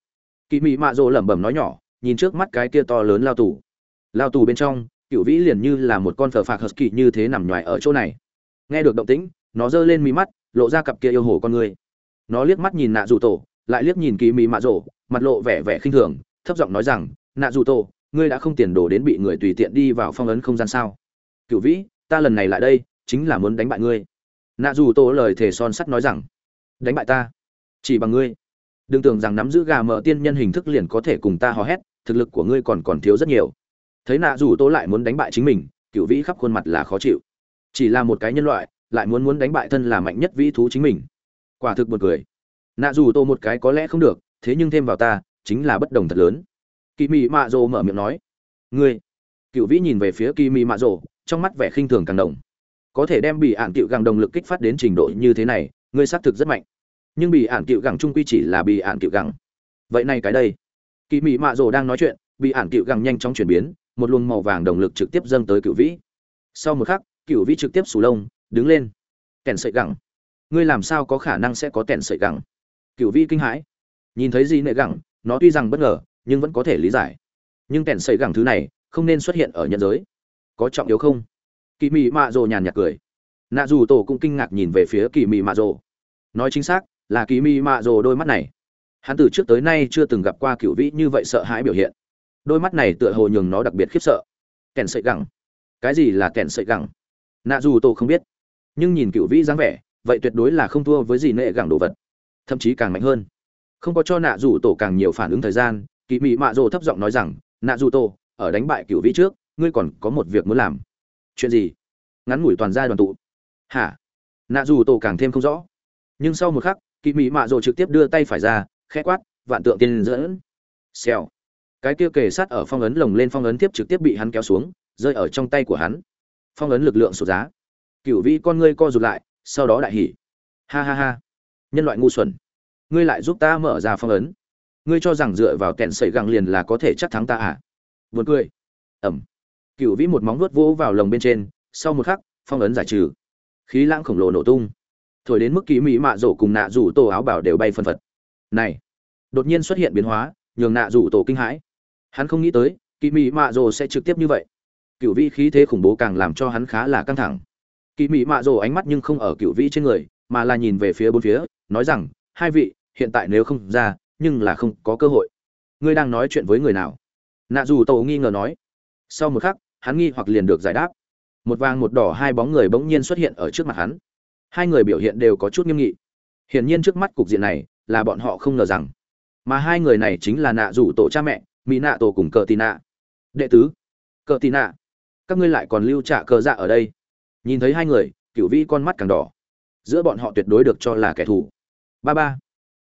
Kỳ mỹ mạ rổ lẩm bẩm nói nhỏ, nhìn trước mắt cái kia to lớn lao tù. Lao tù bên trong, cựu vĩ liền như là một con phở phạc husky như thế nằm ngoài ở chỗ này. Nghe được động tĩnh, nó giơ lên mí mắt, lộ ra cặp kia yêu hồ con người. Nó liếc mắt nhìn nạ rủ tổ, lại liếc nhìn kỳ mỹ mạ rổ mặt lộ vẻ vẻ khinh thường, thấp giọng nói rằng nạ Dù tổ ngươi đã không tiền đồ đến bị người tùy tiện đi vào phong ấn không gian sao? Cựu vĩ, ta lần này lại đây, chính là muốn đánh bại ngươi. Nạ dù tổ lời thề son sắt nói rằng, đánh bại ta? Chỉ bằng ngươi. Đừng tưởng rằng nắm giữ gà mở tiên nhân hình thức liền có thể cùng ta hò hét, thực lực của ngươi còn còn thiếu rất nhiều. Thấy nạ dù tổ lại muốn đánh bại chính mình cựu vĩ khắp khuôn mặt là khó chịu. Chỉ là một cái nhân loại, lại muốn muốn đánh bại thân là mạnh nhất vĩ thú chính mình. Quả thực một cười. Nạ dù tô một cái có lẽ không được, thế nhưng thêm vào ta, chính là bất đồng thật lớn kỳ mị mạ rồ mở miệng nói. Ngươi. Cựu vĩ nhìn về phía kỳ mị mạ rồ, trong mắt vẻ khinh thường càng đồng. Có thể đem bị ạn cựu gẳng đồng lực kích phát đến trình độ như thế này, ngươi xác thực rất mạnh. Nhưng bị ạn cựu gẳng trung quy chỉ là bị ạn cựu gẳng. Vậy này cái đây. Kỳ mị mạ rồ đang nói chuyện bị ạn cựu gẳng nhanh chóng chuyển biến, một luồng màu vàng đồng lực trực tiếp dâng tới cựu vĩ. Sau một khắc cựu vĩ trực tiếp sù lông, đứng lên. Kèn sợi gẳng. Ngươi làm sao có khả năng sẽ có kèn sợi gẳng? Cựu vĩ kinh hãi. Nhìn thấy gì nệ gẳng, nó tuy rằng bất ngờ nhưng vẫn có thể lý giải. Nhưng kèn sợi gẳng thứ này không nên xuất hiện ở nhân giới. Có trọng yếu không? Kỳ mị mạ rồ nhàn nhạt cười. Nạ dù tổ cũng kinh ngạc nhìn về phía kỳ mị mạ rồ. Nói chính xác là kỳ mị mạ rồ đôi mắt này. Hắn từ trước tới nay chưa từng gặp qua cựu vĩ như vậy sợ hãi biểu hiện. Đôi mắt này tựa hồ nhường nó đặc biệt khiếp sợ. Kèn sợi gẳng. Cái gì là kèn sợi gẳng? Nạ dù tổ không biết. Nhưng nhìn cựu vĩ dáng vẻ, vậy tuyệt đối là không thua với gì nệ gẳng đồ vật. Thậm chí càng mạnh hơn. Không có cho nạ dù tổ càng nhiều phản ứng thời gian kỳ mị mạ rồ thấp giọng nói rằng nạ dù Tô ở đánh bại cựu vĩ trước, ngươi còn có một việc muốn làm. Chuyện gì? Ngắn ngủi toàn gia đoàn tụ. Hả? Nạ dù Tô càng thêm không rõ. Nhưng sau một khắc, kỳ mị mạ rồ trực tiếp đưa tay phải ra, khẽ quát, vạn tượng tiên dẫn. Xèo. Cái kia kề sát ở phong ấn lồng lên phong ấn tiếp trực tiếp bị hắn kéo xuống, rơi ở trong tay của hắn. Phong ấn lực lượng sụt giá. Cựu vĩ con ngươi co rụt lại, sau đó đại hỉ. Ha ha ha. Nhân loại ngu xuẩn. Ngươi lại giúp ta mở ra phong ấn ngươi cho rằng dựa vào kẹn sẩy găng liền là có thể chắc thắng ta à? Vượt cười. Ẩm. Cựu vĩ một móng vuốt vỗ vào lồng bên trên, sau một khắc, phong ấn giải trừ. Khí lãng khổng lồ nổ tung. Thổi đến mức kỳ mỹ mạ rổ cùng nạ rủ tổ áo bảo đều bay phân phật. Này. Đột nhiên xuất hiện biến hóa, nhường nạ rủ tổ kinh hãi. Hắn không nghĩ tới kỳ mỹ mạ rổ sẽ trực tiếp như vậy. Cựu vĩ khí thế khủng bố càng làm cho hắn khá là căng thẳng. Kỳ mỹ mạ rổ ánh mắt nhưng không ở cựu vĩ trên người, mà là nhìn về phía bốn phía, nói rằng, hai vị, hiện tại nếu không ra nhưng là không có cơ hội. Ngươi đang nói chuyện với người nào? Nạ dù tổ nghi ngờ nói. Sau một khắc, hắn nghi hoặc liền được giải đáp. Một vàng một đỏ hai bóng người bỗng nhiên xuất hiện ở trước mặt hắn. Hai người biểu hiện đều có chút nghiêm nghị. Hiển nhiên trước mắt cục diện này là bọn họ không ngờ rằng. Mà hai người này chính là nạ rủ tổ cha mẹ, mỹ nạ tổ cùng cờ tì nạ. Đệ tứ, cờ tì nạ, các ngươi lại còn lưu trả cờ dạ ở đây. Nhìn thấy hai người cựu vĩ con mắt càng đỏ. Giữa bọn họ tuyệt đối được cho là kẻ thù. Ba ba,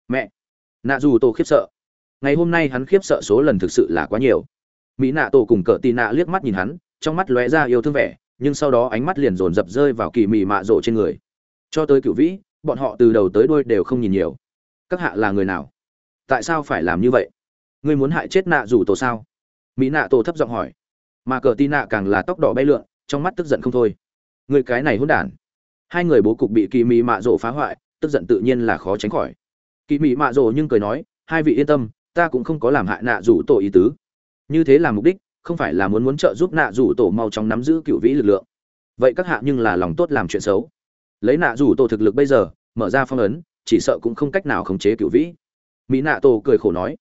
mẹ nạ dù tổ khiếp sợ. Ngày hôm nay hắn khiếp sợ số lần thực sự là quá nhiều. Mỹ nạ tổ cùng cờ tì nạ liếc mắt nhìn hắn, trong mắt lóe ra yêu thương vẻ, nhưng sau đó ánh mắt liền dồn dập rơi vào kỳ mị mạ rộ trên người. Cho tới cựu vĩ, bọn họ từ đầu tới đuôi đều không nhìn nhiều. Các hạ là người nào? Tại sao phải làm như vậy? Ngươi muốn hại chết nạ rủ tổ sao? Mỹ nạ tổ thấp giọng hỏi. Mà cờ tì nạ càng là tóc đỏ bay lượn, trong mắt tức giận không thôi. Người cái này hôn đản. Hai người bố cục bị kỳ mị mạ rộ phá hoại, tức giận tự nhiên là khó tránh khỏi kỳ mị mạ rồ nhưng cười nói, hai vị yên tâm, ta cũng không có làm hại nạ rủ tổ ý tứ. Như thế là mục đích, không phải là muốn muốn trợ giúp nạ rủ tổ mau chóng nắm giữ cựu vĩ lực lượng. Vậy các hạ nhưng là lòng tốt làm chuyện xấu. Lấy nạ rủ tổ thực lực bây giờ, mở ra phong ấn, chỉ sợ cũng không cách nào khống chế cựu vĩ. Mỹ nạ tổ cười khổ nói,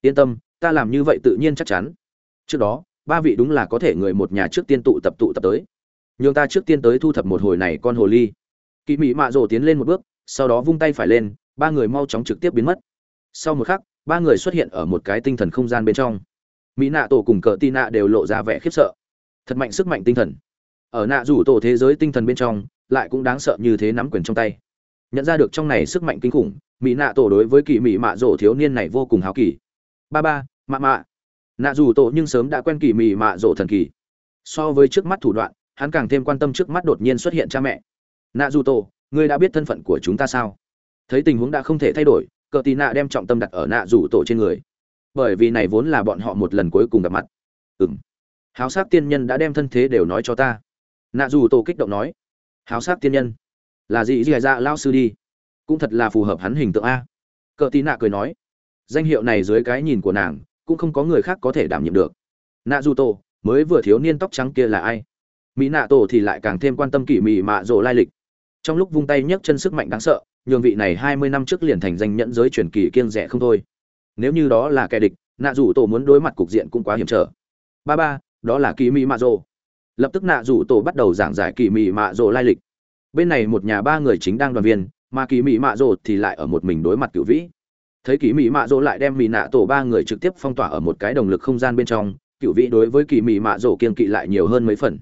yên tâm, ta làm như vậy tự nhiên chắc chắn. Trước đó, ba vị đúng là có thể người một nhà trước tiên tụ tập tụ tập tới. Nhường ta trước tiên tới thu thập một hồi này con hồ ly. Kỳ mỹ mạ rồ tiến lên một bước, sau đó vung tay phải lên ba người mau chóng trực tiếp biến mất. Sau một khắc, ba người xuất hiện ở một cái tinh thần không gian bên trong. Mỹ nạ tổ cùng cờ tị nạ đều lộ ra vẻ khiếp sợ. Thật mạnh sức mạnh tinh thần. Ở nạ rủ tổ thế giới tinh thần bên trong, lại cũng đáng sợ như thế nắm quyền trong tay. Nhận ra được trong này sức mạnh kinh khủng, mỹ nạ tổ đối với kỳ mỹ mạ rổ thiếu niên này vô cùng háo kỳ. Ba ba, mạ mạ. Nạ rủ tổ nhưng sớm đã quen kỳ mỹ mạ rổ thần kỳ. So với trước mắt thủ đoạn, hắn càng thêm quan tâm trước mắt đột nhiên xuất hiện cha mẹ. Nạ dù tổ, ngươi đã biết thân phận của chúng ta sao? Thấy tình huống đã không thể thay đổi, cờ tì nạ đem trọng tâm đặt ở nạ rủ tổ trên người. Bởi vì này vốn là bọn họ một lần cuối cùng gặp mặt. Ừ m háo sát tiên nhân đã đem thân thế đều nói cho ta. Nạ rủ tổ kích động nói. Háo sát tiên nhân. Là gì gì ra lao sư đi. Cũng thật là phù hợp hắn hình tượng a. Cờ tì nạ cười nói. Danh hiệu này dưới cái nhìn của nàng, cũng không có người khác có thể đảm nhiệm được. Nạ rủ tổ, mới vừa thiếu niên tóc trắng kia là ai? Mỹ nạ tổ thì lại càng thêm quan tâm kỷ mị mạ rộ lai lịch. Trong lúc vung tay nhấc chân sức mạnh đáng sợ nhường vị này hai mươi năm trước liền thành danh nhẫn giới truyền kỳ kiêng rẻ không thôi. Nếu như đó là kẻ địch, nạ dù tổ muốn đối mặt cục diện cũng quá hiểm trở. Ba ba, đó là kỳ mị mạ Dụ. lập tức nạ rủ tổ bắt đầu giảng giải kỳ mị mạ Dụ lai lịch. Bên này một nhà ba người chính đang đoàn viên, mà kỳ mị mạ Dụ thì lại ở một mình đối mặt cựu vĩ. Thấy kỳ mị mạ Dụ lại đem mị nạ tổ ba người trực tiếp phong tỏa ở một cái đồng lực không gian bên trong, cựu vĩ đối với kỳ mị mạ Dụ kiên kỵ lại nhiều hơn mấy phần.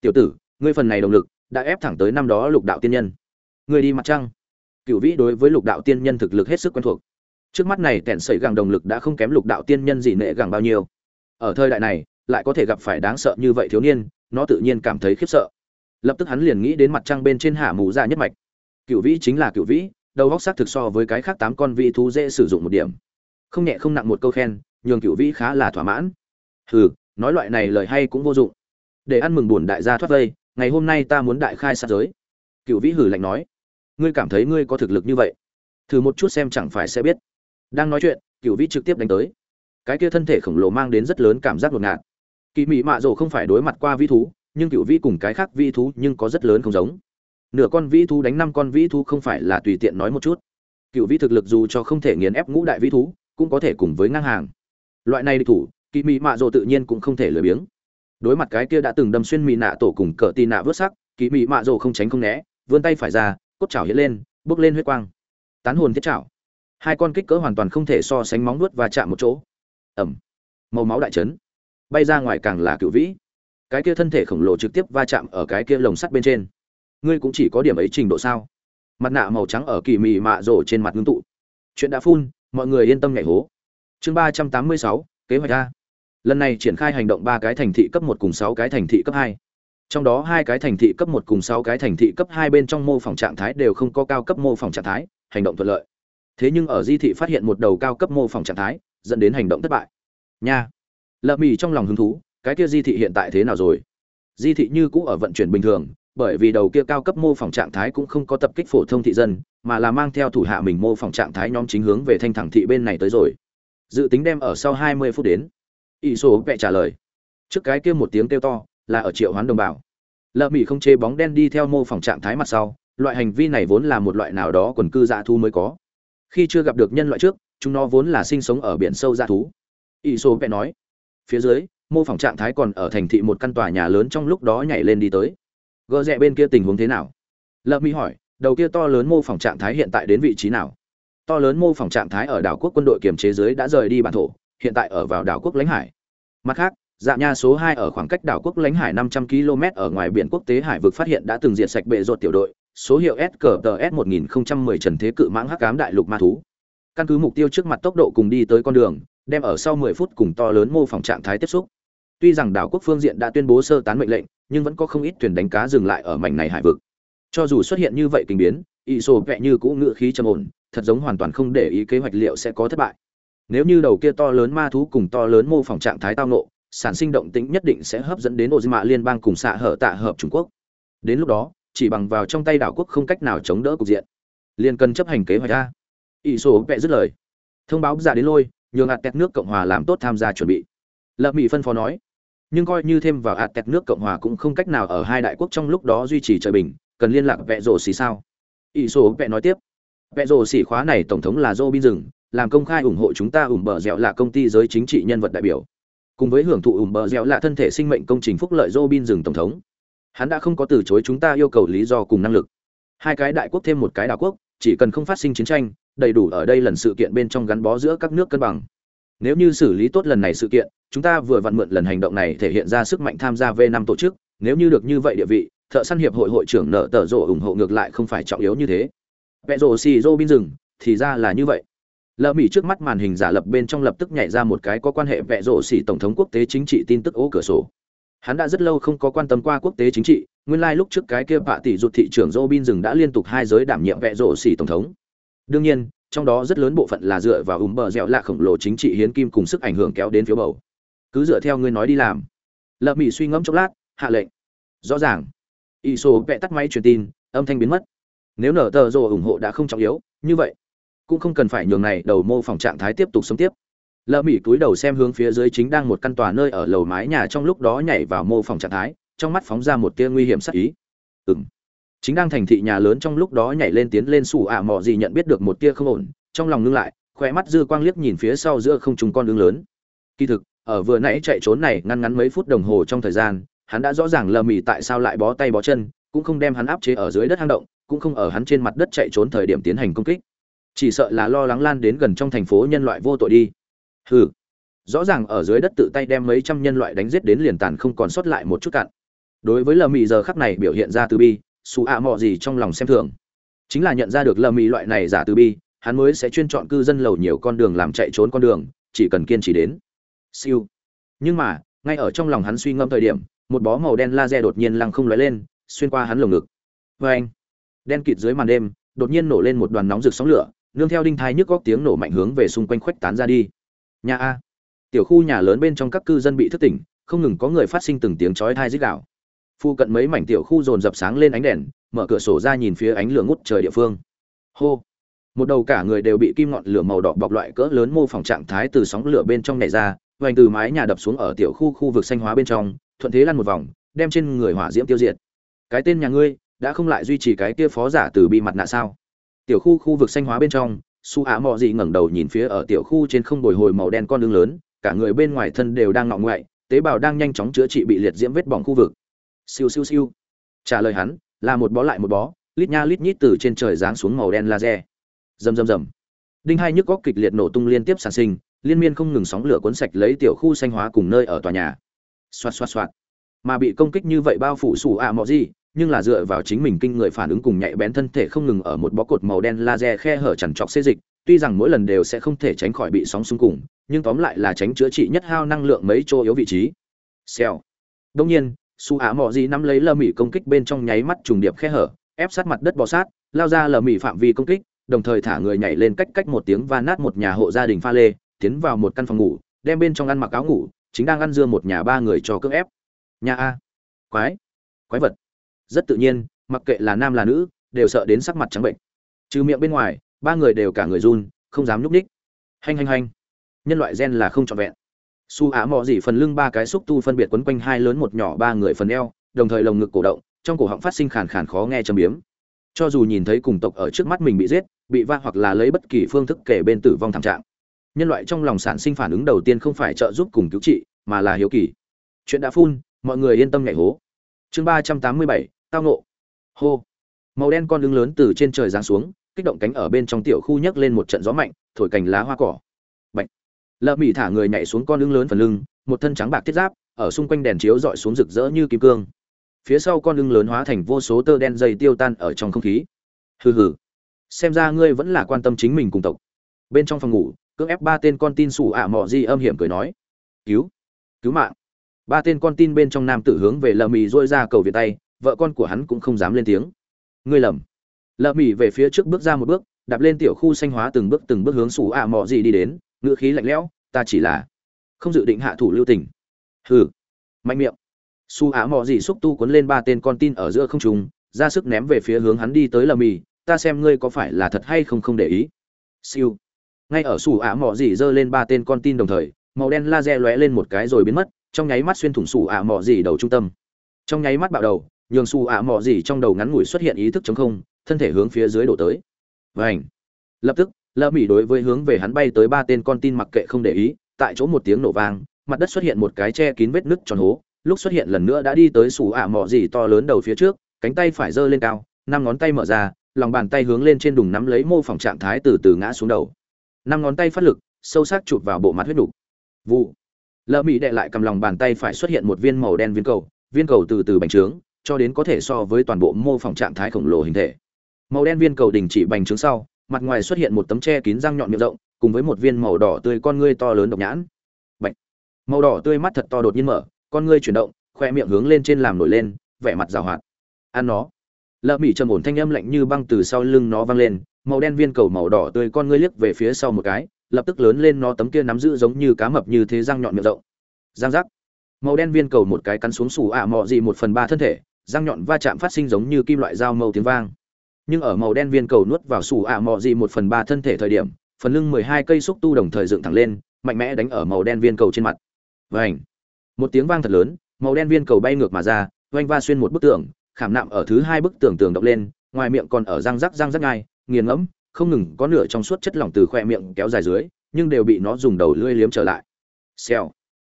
Tiểu tử, ngươi phần này đồng lực đã ép thẳng tới năm đó lục đạo tiên nhân. Ngươi đi mặt trăng cựu vĩ đối với lục đạo tiên nhân thực lực hết sức quen thuộc. Trước mắt này tẹn sẩy gẳng đồng lực đã không kém lục đạo tiên nhân gì nệ gẳng bao nhiêu. Ở thời đại này, lại có thể gặp phải đáng sợ như vậy thiếu niên, nó tự nhiên cảm thấy khiếp sợ. Lập tức hắn liền nghĩ đến mặt trăng bên trên hạ mù ra nhất mạch. Cựu vĩ chính là cựu vĩ, đầu góc xác thực so với cái khác tám con vị thú dễ sử dụng một điểm. Không nhẹ không nặng một câu khen, nhường cựu vĩ khá là thỏa mãn. Hừ, nói loại này lời hay cũng vô dụng. Để ăn mừng buồn đại gia thoát vây, ngày hôm nay ta muốn đại khai sát giới. Cựu vĩ hử lạnh nói ngươi cảm thấy ngươi có thực lực như vậy? Thử một chút xem chẳng phải sẽ biết. Đang nói chuyện cựu vĩ trực tiếp đánh tới. Cái kia thân thể khổng lồ mang đến rất lớn cảm giác ngột ngạt. Kỳ mị mạ rồ không phải đối mặt qua vĩ thú, nhưng cựu vĩ cùng cái khác vĩ thú nhưng có rất lớn không giống. Nửa con vĩ thú đánh năm con vĩ thú không phải là tùy tiện nói một chút. Cựu vĩ thực lực dù cho không thể nghiền ép ngũ đại vĩ thú, cũng có thể cùng với ngang hàng. Loại này địch thủ kỳ mị mạ rồ tự nhiên cũng không thể lười biếng. Đối mặt cái kia đã từng đâm xuyên mị nạ tổ cùng cỡ tì nạ vớt sắc kỳ mị mạ rồ không tránh không né, vươn tay phải ra cốt chảo hiện lên bước lên huyết quang. Tán hồn thiết chảo. Hai con kích cỡ hoàn toàn không thể so sánh móng nuốt và chạm một chỗ. Ẩm. Màu máu đại trấn. Bay ra ngoài càng là cựu vĩ. Cái kia thân thể khổng lồ trực tiếp va chạm ở cái kia lồng sắt bên trên. Ngươi cũng chỉ có điểm ấy trình độ sao? Mặt nạ màu trắng ở kỳ mị mạ rổ trên mặt ngưng tụ. Chuyện đã phun, mọi người yên tâm nhảy hố. Chương ba trăm tám mươi sáu, kế hoạch a. Lần này triển khai hành động ba cái thành thị cấp một cùng sáu cái thành thị cấp hai trong đó hai cái thành thị cấp một cùng sáu cái thành thị cấp hai bên trong mô phỏng trạng thái đều không có cao cấp mô phỏng trạng thái, hành động thuận lợi. Thế nhưng ở di thị phát hiện một đầu cao cấp mô phỏng trạng thái, dẫn đến hành động thất bại. Nha. Lợm mì trong lòng hứng thú, cái kia di thị hiện tại thế nào rồi? Di thị như cũ ở vận chuyển bình thường, bởi vì đầu kia cao cấp mô phỏng trạng thái cũng không có tập kích phổ thông thị dân, mà là mang theo thủ hạ mình mô phỏng trạng thái nhóm chính hướng về thanh thẳng thị bên này tới rồi. Dự tính đem ở sau hai mươi phút đến. Ỷ số vẹ trả lời. Trước cái kia một tiếng kêu to là ở triệu hoán đồng bào. Lợ mỹ không chê bóng đen đi theo mô phỏng trạng thái mặt sau, loại hành vi này vốn là một loại nào đó quần cư dạ thu mới có. Khi chưa gặp được nhân loại trước, chúng nó vốn là sinh sống ở biển sâu dạ thú. Ỷ số vẽ nói, phía dưới, mô phỏng trạng thái còn ở thành thị một căn tòa nhà lớn trong lúc đó nhảy lên đi tới. Gỡ rẽ bên kia tình huống thế nào? Lợ mỹ hỏi, đầu kia to lớn mô phỏng trạng thái hiện tại đến vị trí nào? To lớn mô phỏng trạng thái ở đảo quốc quân đội kiềm chế dưới đã rời đi bản thổ, hiện tại ở vào đảo quốc lãnh hải. Mặt khác dạ nha số hai ở khoảng cách đảo quốc lãnh hải năm trăm km ở ngoài biển quốc tế hải vực phát hiện đã từng diệt sạch bệ rột tiểu đội số hiệu SKTS 1010 Trần Thế Cự Mãng Hắc Ám Đại Lục Ma thú. Căn cứ mục tiêu trước mặt tốc độ cùng đi tới con đường, đem ở sau 10 phút cùng to lớn mô phỏng trạng thái tiếp xúc. Tuy rằng đảo quốc phương diện đã tuyên bố sơ tán mệnh lệnh, nhưng vẫn có không ít thuyền đánh cá dừng lại ở mảnh này hải vực. Cho dù xuất hiện như vậy kinh biến, Iso vẽ như cũ ngựa khí trầm ổn, thật giống hoàn toàn không để ý kế hoạch liệu sẽ có thất bại. Nếu như đầu kia to lớn ma thú cùng to lớn mô phỏng trạng thái tao nộ, sản sinh động tĩnh nhất định sẽ hấp dẫn đến Ozima liên bang cùng xạ hở tạ hợp Trung Quốc. Đến lúc đó, chỉ bằng vào trong tay đảo quốc không cách nào chống đỡ cục diện. Liền cần chấp hành kế hoạch a Ý sổ vẽ dứt lời. Thông báo giả đến lôi nhường ạt tẹt nước cộng hòa làm tốt tham gia chuẩn bị. Lập mỹ phân phó nói. Nhưng coi như thêm vào ạt tẹt nước cộng hòa cũng không cách nào ở hai đại quốc trong lúc đó duy trì trời bình cần liên lạc vẽ rồ xì sao? Ý sổ vẽ nói tiếp. Vẽ rồ xì khóa này tổng thống là joe bin rừng làm công khai ủng hộ chúng ta ủng bờ dẻo là công ty giới chính trị nhân vật đại biểu cùng với hưởng thụ ủng bờ dẻo là thân thể sinh mệnh công trình phúc lợi dô bin rừng tổng thống. Hắn đã không có từ chối chúng ta yêu cầu lý do cùng năng lực. Hai cái đại quốc thêm một cái đảo quốc, chỉ cần không phát sinh chiến tranh, đầy đủ ở đây lần sự kiện bên trong gắn bó giữa các nước cân bằng. Nếu như xử lý tốt lần này sự kiện, chúng ta vừa vặn mượn lần hành động này thể hiện ra sức mạnh tham gia v năm tổ chức. Nếu như được như vậy địa vị, thợ săn hiệp hội hội trưởng nợ tờ rộ ủng hộ ngược lại không phải trọng yếu như thế. Vẽ rộ xì rô bin rừng, thì ra là như vậy lờ mỹ trước mắt màn hình giả lập bên trong lập tức nhảy ra một cái có quan hệ vẽ rộ xì tổng thống quốc tế chính trị tin tức ố cửa sổ Hắn đã rất lâu không có quan tâm qua quốc tế chính trị, nguyên lai like lúc trước cái kia bạ tỷ ruột thị trưởng bin rừng đã liên tục hai giới đảm nhiệm vẽ rổ xỉ tổng thống. Đương nhiên, trong đó rất lớn bộ phận là dựa vào ùm bờ dẻo lạ khổng lồ chính trị hiến kim cùng sức ảnh hưởng kéo đến phiếu bầu. Cứ dựa theo ngươi nói đi làm. Lập Mỹ suy ngẫm chốc lát, hạ lệnh. Rõ ràng. Iso vẽ tắt máy truyền tin, âm thanh biến mất. Nếu nở tờ rồ ủng hộ đã không trọng yếu, như vậy cũng không cần phải nhường này đầu mô phỏng trạng thái tiếp tục sống tiếp. Lỡ mỹ túi đầu xem hướng phía dưới chính đang một căn tòa nơi ở lầu mái nhà trong lúc đó nhảy vào mô phỏng trạng thái, trong mắt phóng ra một tia nguy hiểm sắc ý. Ừng chính đang thành thị nhà lớn trong lúc đó nhảy lên tiến lên sủ ả mò gì nhận biết được một tia không ổn, trong lòng ngưng lại khỏe mắt dư quang liếc nhìn phía sau giữa không trùng con đường lớn. Kỳ thực, ở vừa nãy chạy trốn này ngăn ngắn mấy phút đồng hồ trong thời gian, hắn đã rõ ràng lờ mì tại sao lại bó tay bó chân, cũng không đem hắn áp chế ở dưới đất hang động, cũng không ở hắn trên mặt đất chạy trốn thời điểm tiến hành công kích chỉ sợ là lo lắng lan đến gần trong thành phố nhân loại vô tội đi. Hừ. Rõ ràng ở dưới đất tự tay đem mấy trăm nhân loại đánh giết đến liền tàn không còn sót lại một chút cạn. Đối với lờ mì giờ khắc này biểu hiện ra từ bi, xù ạ mọ gì trong lòng xem thường. Chính là nhận ra được lờ mì loại này giả từ bi, hắn mới sẽ chuyên chọn cư dân lầu nhiều con đường làm chạy trốn con đường, chỉ cần kiên trì đến. Siêu. Nhưng mà, ngay ở trong lòng hắn suy ngẫm thời điểm, một bó màu đen laser đột nhiên lăng không lóe lên, xuyên qua hắn lồng ngực. Vê anh đen kịt dưới màn đêm, đột nhiên nổ lên một đoàn nóng rực sóng lửa nương theo đinh thai nhức góc tiếng nổ mạnh hướng về xung quanh khuếch tán ra đi. Nhà a. Tiểu khu nhà lớn bên trong các cư dân bị thức tỉnh, không ngừng có người phát sinh từng tiếng chói thai rít gạo phu cận mấy mảnh tiểu khu dồn dập sáng lên ánh đèn, mở cửa sổ ra nhìn phía ánh lửa ngút trời địa phương. Hô. Một đầu cả người đều bị kim ngọn lửa màu đỏ bọc loại cỡ lớn mô phỏng trạng thái từ sóng lửa bên trong này ra hoành từ mái nhà đập xuống ở tiểu khu khu vực xanh hóa bên trong, thuận thế lăn một vòng, đem trên người hỏa diễm tiêu diệt. Cái tên nhà ngươi, đã không lại duy trì cái kia phó giả từ bị mặt nạ sao? Tiểu khu khu vực xanh hóa bên trong, su á mò dị ngẩng đầu nhìn phía ở tiểu khu trên không bồi hồi màu đen con đường lớn, cả người bên ngoài thân đều đang ngọ ngoại, tế bào đang nhanh chóng chữa trị bị liệt diễm vết bỏng khu vực. Siêu siêu siêu. Trả lời hắn, là một bó lại một bó, lít nha lít nhít từ trên trời giáng xuống màu đen laser. Rầm rầm rầm. Đinh hai nhức góc kịch liệt nổ tung liên tiếp sản sinh, liên miên không ngừng sóng lửa cuốn sạch lấy tiểu khu xanh hóa cùng nơi ở tòa nhà. Xoạt xoạt xoạt. Mà bị công kích như vậy bao phủ sủ ạ à mọ gì nhưng là dựa vào chính mình kinh người phản ứng cùng nhạy bén thân thể không ngừng ở một bó cột màu đen laser khe hở chằn trọc xê dịch, tuy rằng mỗi lần đều sẽ không thể tránh khỏi bị sóng xung cùng, nhưng tóm lại là tránh chữa trị nhất hao năng lượng mấy chỗ yếu vị trí. Xèo. Đông nhiên, su ạ mọ gì nắm lấy lơ mỹ công kích bên trong nháy mắt trùng điệp khe hở, ép sát mặt đất bò sát, lao ra lờ mỹ phạm vi công kích, đồng thời thả người nhảy lên cách cách một tiếng và nát một nhà hộ gia đình pha lê, tiến vào một căn phòng ngủ, đem bên trong ăn mặc áo ngủ, chính đang ăn dưa một nhà ba người cho cưỡng ép. Nhà a. Quái. Quái vật rất tự nhiên, mặc kệ là nam là nữ, đều sợ đến sắc mặt trắng bệnh. Trừ miệng bên ngoài, ba người đều cả người run, không dám nhúc ních hành hành hành nhân loại gen là không trọn vẹn. Su á mò gì phần lưng ba cái xúc tu phân biệt quấn quanh hai lớn một nhỏ ba người phần eo, đồng thời lồng ngực cổ động, trong cổ họng phát sinh khàn khàn khó nghe châm biếm. Cho dù nhìn thấy cùng tộc ở trước mắt mình bị giết, bị va hoặc là lấy bất kỳ phương thức kể bên tử vong thảm trạng. Nhân loại trong lòng sản sinh phản ứng đầu tiên không phải trợ giúp cùng cứu trị, mà là hiếu kỳ. Chuyện đã phun, mọi người yên tâm nhảy hố. Chương ba trăm tám mươi bảy tao ngộ, hô. Màu đen con lưng lớn từ trên trời giáng xuống kích động cánh ở bên trong tiểu khu nhấc lên một trận gió mạnh thổi cành lá hoa cỏ. Bệnh lợm mỹ thả người nhảy xuống con lưng lớn phần lưng một thân trắng bạc thiết giáp ở xung quanh đèn chiếu dọi xuống rực rỡ như kim cương. Phía sau con lưng lớn hóa thành vô số tơ đen dày tiêu tan ở trong không khí. Hừ hừ. Xem ra ngươi vẫn là quan tâm chính mình cùng tộc. Bên trong phòng ngủ cưỡng ép ba tên con tin sủ ạ à mọ di âm hiểm cười nói. Cứu. Cứu mạng. Ba tên con tin bên trong nam tử hướng về lờ mì dôi ra cầu viện tay vợ con của hắn cũng không dám lên tiếng. Ngươi lầm. Lợm mỉ về phía trước bước ra một bước, đạp lên tiểu khu xanh hóa từng bước từng bước hướng sủ ạ à mọ gì đi đến ngựa khí lạnh lẽo, ta chỉ là không dự định hạ thủ lưu tình. Hừ. Mạnh miệng. Su ạ mọ gì xúc tu cuốn lên ba tên con tin ở giữa không trùng ra sức ném về phía hướng hắn đi tới lờ mì ta xem ngươi có phải là thật hay không không để ý. Siêu. Ngay ở sủ ạ mọ gì giơ lên ba tên con tin đồng thời, màu đen laser lóe lên một cái rồi biến mất, trong nháy mắt xuyên thủng sủ ạ mọ gì đầu trung tâm. Trong nháy mắt bạo đầu nhường sủ ả mò gì trong đầu ngắn ngủi xuất hiện ý thức chống không, thân thể hướng phía dưới đổ tới. Vảnh lập tức lơ mỹ đối với hướng về hắn bay tới ba tên con tin mặc kệ không để ý, tại chỗ một tiếng nổ vang, mặt đất xuất hiện một cái che kín vết nứt tròn hố, lúc xuất hiện lần nữa đã đi tới sủ ả mò gì to lớn đầu phía trước, cánh tay phải giơ lên cao, năm ngón tay mở ra, lòng bàn tay hướng lên trên đùng nắm lấy mô phỏng trạng thái từ từ ngã xuống đầu. Năm ngón tay phát lực, sâu sắc chụp vào bộ mặt huyết đục vụ. Lợ mỹ đệ lại cầm lòng bàn tay phải xuất hiện một viên màu đen viên cầu viên cầu từ từ bành trướng cho đến có thể so với toàn bộ mô phỏng trạng thái khổng lồ hình thể. Màu đen viên cầu đình chỉ bành trướng sau, mặt ngoài xuất hiện một tấm che kín răng nhọn miệng rộng, cùng với một viên màu đỏ tươi con ngươi to lớn độc nhãn. Bạch. màu đỏ tươi mắt thật to đột nhiên mở, con ngươi chuyển động, khoe miệng hướng lên trên làm nổi lên, vẻ mặt rào hoạt. Ăn nó! Lợ mỹ trầm ổn thanh âm lạnh như băng từ sau lưng nó vang lên, màu đen viên cầu màu đỏ tươi con ngươi liếc về phía sau một cái, lập tức lớn lên nó tấm kia nắm giữ giống như cá mập như thế răng nhọn miệng rộng. Răng rắc màu đen viên cầu một cái cắn xuống sủ ạ à mọ gì một phần ba thân thể răng nhọn va chạm phát sinh giống như kim loại dao màu tiếng vang. Nhưng ở màu đen viên cầu nuốt vào sủ ạ à mọ gì một phần ba thân thể thời điểm, phần lưng mười hai cây xúc tu đồng thời dựng thẳng lên, mạnh mẽ đánh ở màu đen viên cầu trên mặt. Vảnh một tiếng vang thật lớn, màu đen viên cầu bay ngược mà ra, oanh va xuyên một bức tường, khảm nạm ở thứ hai bức tường tường động lên, ngoài miệng còn ở răng rắc răng rắc ngay nghiền ngẫm, không ngừng có nửa trong suốt chất lỏng từ khoe miệng kéo dài dưới, nhưng đều bị nó dùng đầu lưỡi liếm trở lại. Xèo!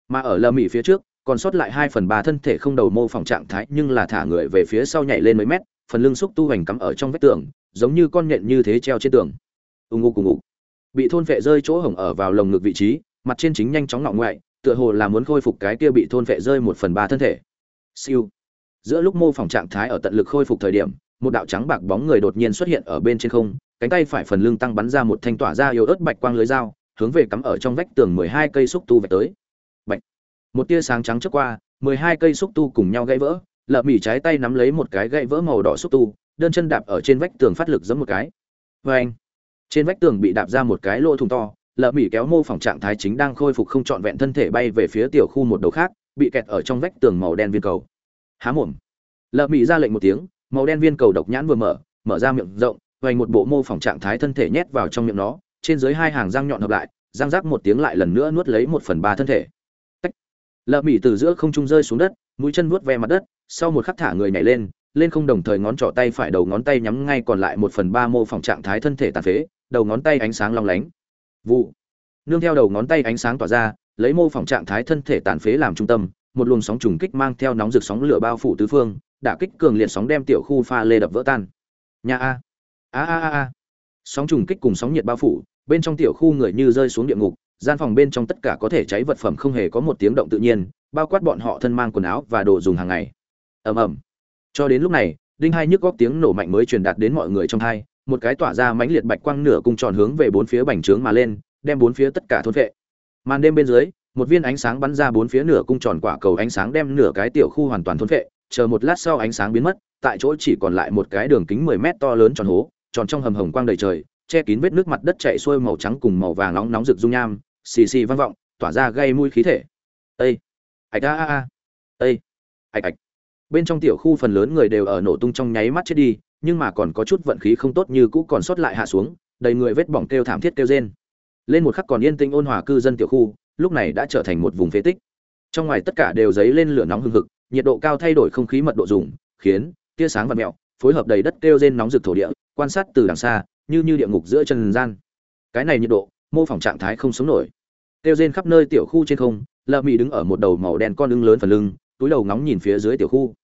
Mà ở lờ mỹ phía trước còn sót lại hai phần ba thân thể không đầu mô phỏng trạng thái, nhưng là thả người về phía sau nhảy lên mấy mét, phần lưng xúc tu hành cắm ở trong vách tường, giống như con nhện như thế treo trên tường. U ngu cùng ngủ. bị thôn phệ rơi chỗ hổng ở vào lồng ngực vị trí, mặt trên chính nhanh chóng ngọ ngoại, tựa hồ là muốn khôi phục cái kia bị thôn phệ rơi một phần ba thân thể. Siêu. Giữa lúc mô phỏng trạng thái ở tận lực khôi phục thời điểm, một đạo trắng bạc bóng người đột nhiên xuất hiện ở bên trên không, cánh tay phải phần lưng tăng bắn ra một thanh tỏa ra yếu ớt bạch quang lưới dao, hướng về cắm ở trong vách tường mười hai cây xúc tu vạch tới một tia sáng trắng trước qua, mười hai cây xúc tu cùng nhau gãy vỡ, lợ mỉ trái tay nắm lấy một cái gãy vỡ màu đỏ xúc tu, đơn chân đạp ở trên vách tường phát lực giống một cái. Vê anh trên vách tường bị đạp ra một cái lỗ thùng to, lợ mỉ kéo mô phỏng trạng thái chính đang khôi phục không trọn vẹn thân thể bay về phía tiểu khu một đầu khác, bị kẹt ở trong vách tường màu đen viên cầu. Há mồm. Lợ mỉ ra lệnh một tiếng, màu đen viên cầu độc nhãn vừa mở mở ra miệng rộng, vành một bộ mô phỏng trạng thái thân thể nhét vào trong miệng nó, trên dưới hai hàng răng nhọn hợp lại, răng rác một tiếng lại lần nữa nuốt lấy một phần ba thân thể lợ mỉ từ giữa không trung rơi xuống đất, mũi chân vuốt ve mặt đất, sau một khắc thả người nhảy lên lên không đồng thời ngón trỏ tay phải đầu ngón tay nhắm ngay còn lại một phần ba mô phỏng trạng thái thân thể tàn phế, đầu ngón tay ánh sáng long lánh. Vụ. Nương theo đầu ngón tay ánh sáng tỏa ra, lấy mô phỏng trạng thái thân thể tàn phế làm trung tâm, một luồng sóng trùng kích mang theo nóng rực sóng lửa bao phủ tứ phương, đả kích cường liệt sóng đem tiểu khu pha lê đập vỡ tan. Nhà a a a a. Sóng trùng kích cùng sóng nhiệt bao phủ, bên trong tiểu khu người như rơi xuống địa ngục gian phòng bên trong tất cả có thể cháy vật phẩm không hề có một tiếng động tự nhiên, bao quát bọn họ thân mang quần áo và đồ dùng hàng ngày. Ầm ầm. Cho đến lúc này, đinh hai nhức góc tiếng nổ mạnh mới truyền đạt đến mọi người trong hai, một cái tỏa ra mãnh liệt bạch quang nửa cung tròn hướng về bốn phía bành trướng mà lên, đem bốn phía tất cả thôn vệ. Màn đêm bên dưới, một viên ánh sáng bắn ra bốn phía nửa cung tròn quả cầu ánh sáng đem nửa cái tiểu khu hoàn toàn thôn vệ, chờ một lát sau ánh sáng biến mất, tại chỗ chỉ còn lại một cái đường kính 10 mét to lớn tròn hố, tròn trong hầm hồng quang đầy trời che kín vết nước mặt đất chảy xuôi màu trắng cùng màu vàng nóng nóng rực dung nham xì xì vang vọng tỏa ra gây mùi khí thể. Ê, ạch a a a. Ê, ạch ạch. Bên trong tiểu khu phần lớn người đều ở nổ tung trong nháy mắt chết đi nhưng mà còn có chút vận khí không tốt như cũ còn sót lại hạ xuống đầy người vết bỏng kêu thảm thiết kêu rên. Lên một khắc còn yên tĩnh ôn hòa cư dân tiểu khu lúc này đã trở thành một vùng phế tích. Trong ngoài tất cả đều dấy lên lửa nóng hừng hực nhiệt độ cao thay đổi không khí mật độ dùng khiến tia sáng và mẹo phối hợp đầy đất kêu rên nóng rực thổ địa quan sát từ đằng xa như như địa ngục giữa trần gian. Cái này nhiệt độ, mô phỏng trạng thái không sống nổi. Tiêu rên khắp nơi tiểu khu trên không lợ mị đứng ở một đầu màu đen con ưng lớn phần lưng, túi đầu ngóng nhìn phía dưới tiểu khu.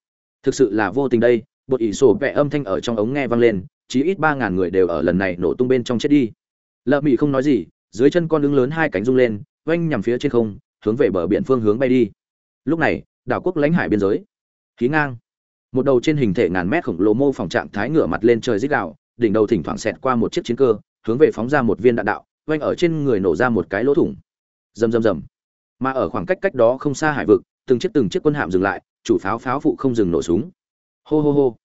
Thực sự là vô tình đây, bột ỷ sổ vẹ âm thanh ở trong ống nghe vang lên, chí ít ba ngàn người đều ở lần này nổ tung bên trong chết đi. Lợ mị không nói gì, dưới chân con ưng lớn hai cánh rung lên oanh nhằm phía trên không, hướng về bờ biển phương hướng bay đi. Lúc này, đảo quốc lãnh hải biên giới. Khí ngang. Một đầu trên hình thể ngàn mét khổng lồ mô phỏng trạng thái ngửa mặt lên trời dích đạo đỉnh đầu thỉnh thoảng xẹt qua một chiếc chiến cơ, hướng về phóng ra một viên đạn đạo, oanh ở trên người nổ ra một cái lỗ thủng. Rầm rầm rầm. Mà ở khoảng cách cách đó không xa hải vực, từng chiếc từng chiếc quân hạm dừng lại, chủ pháo pháo phụ không dừng nổ súng. Hô hô hô.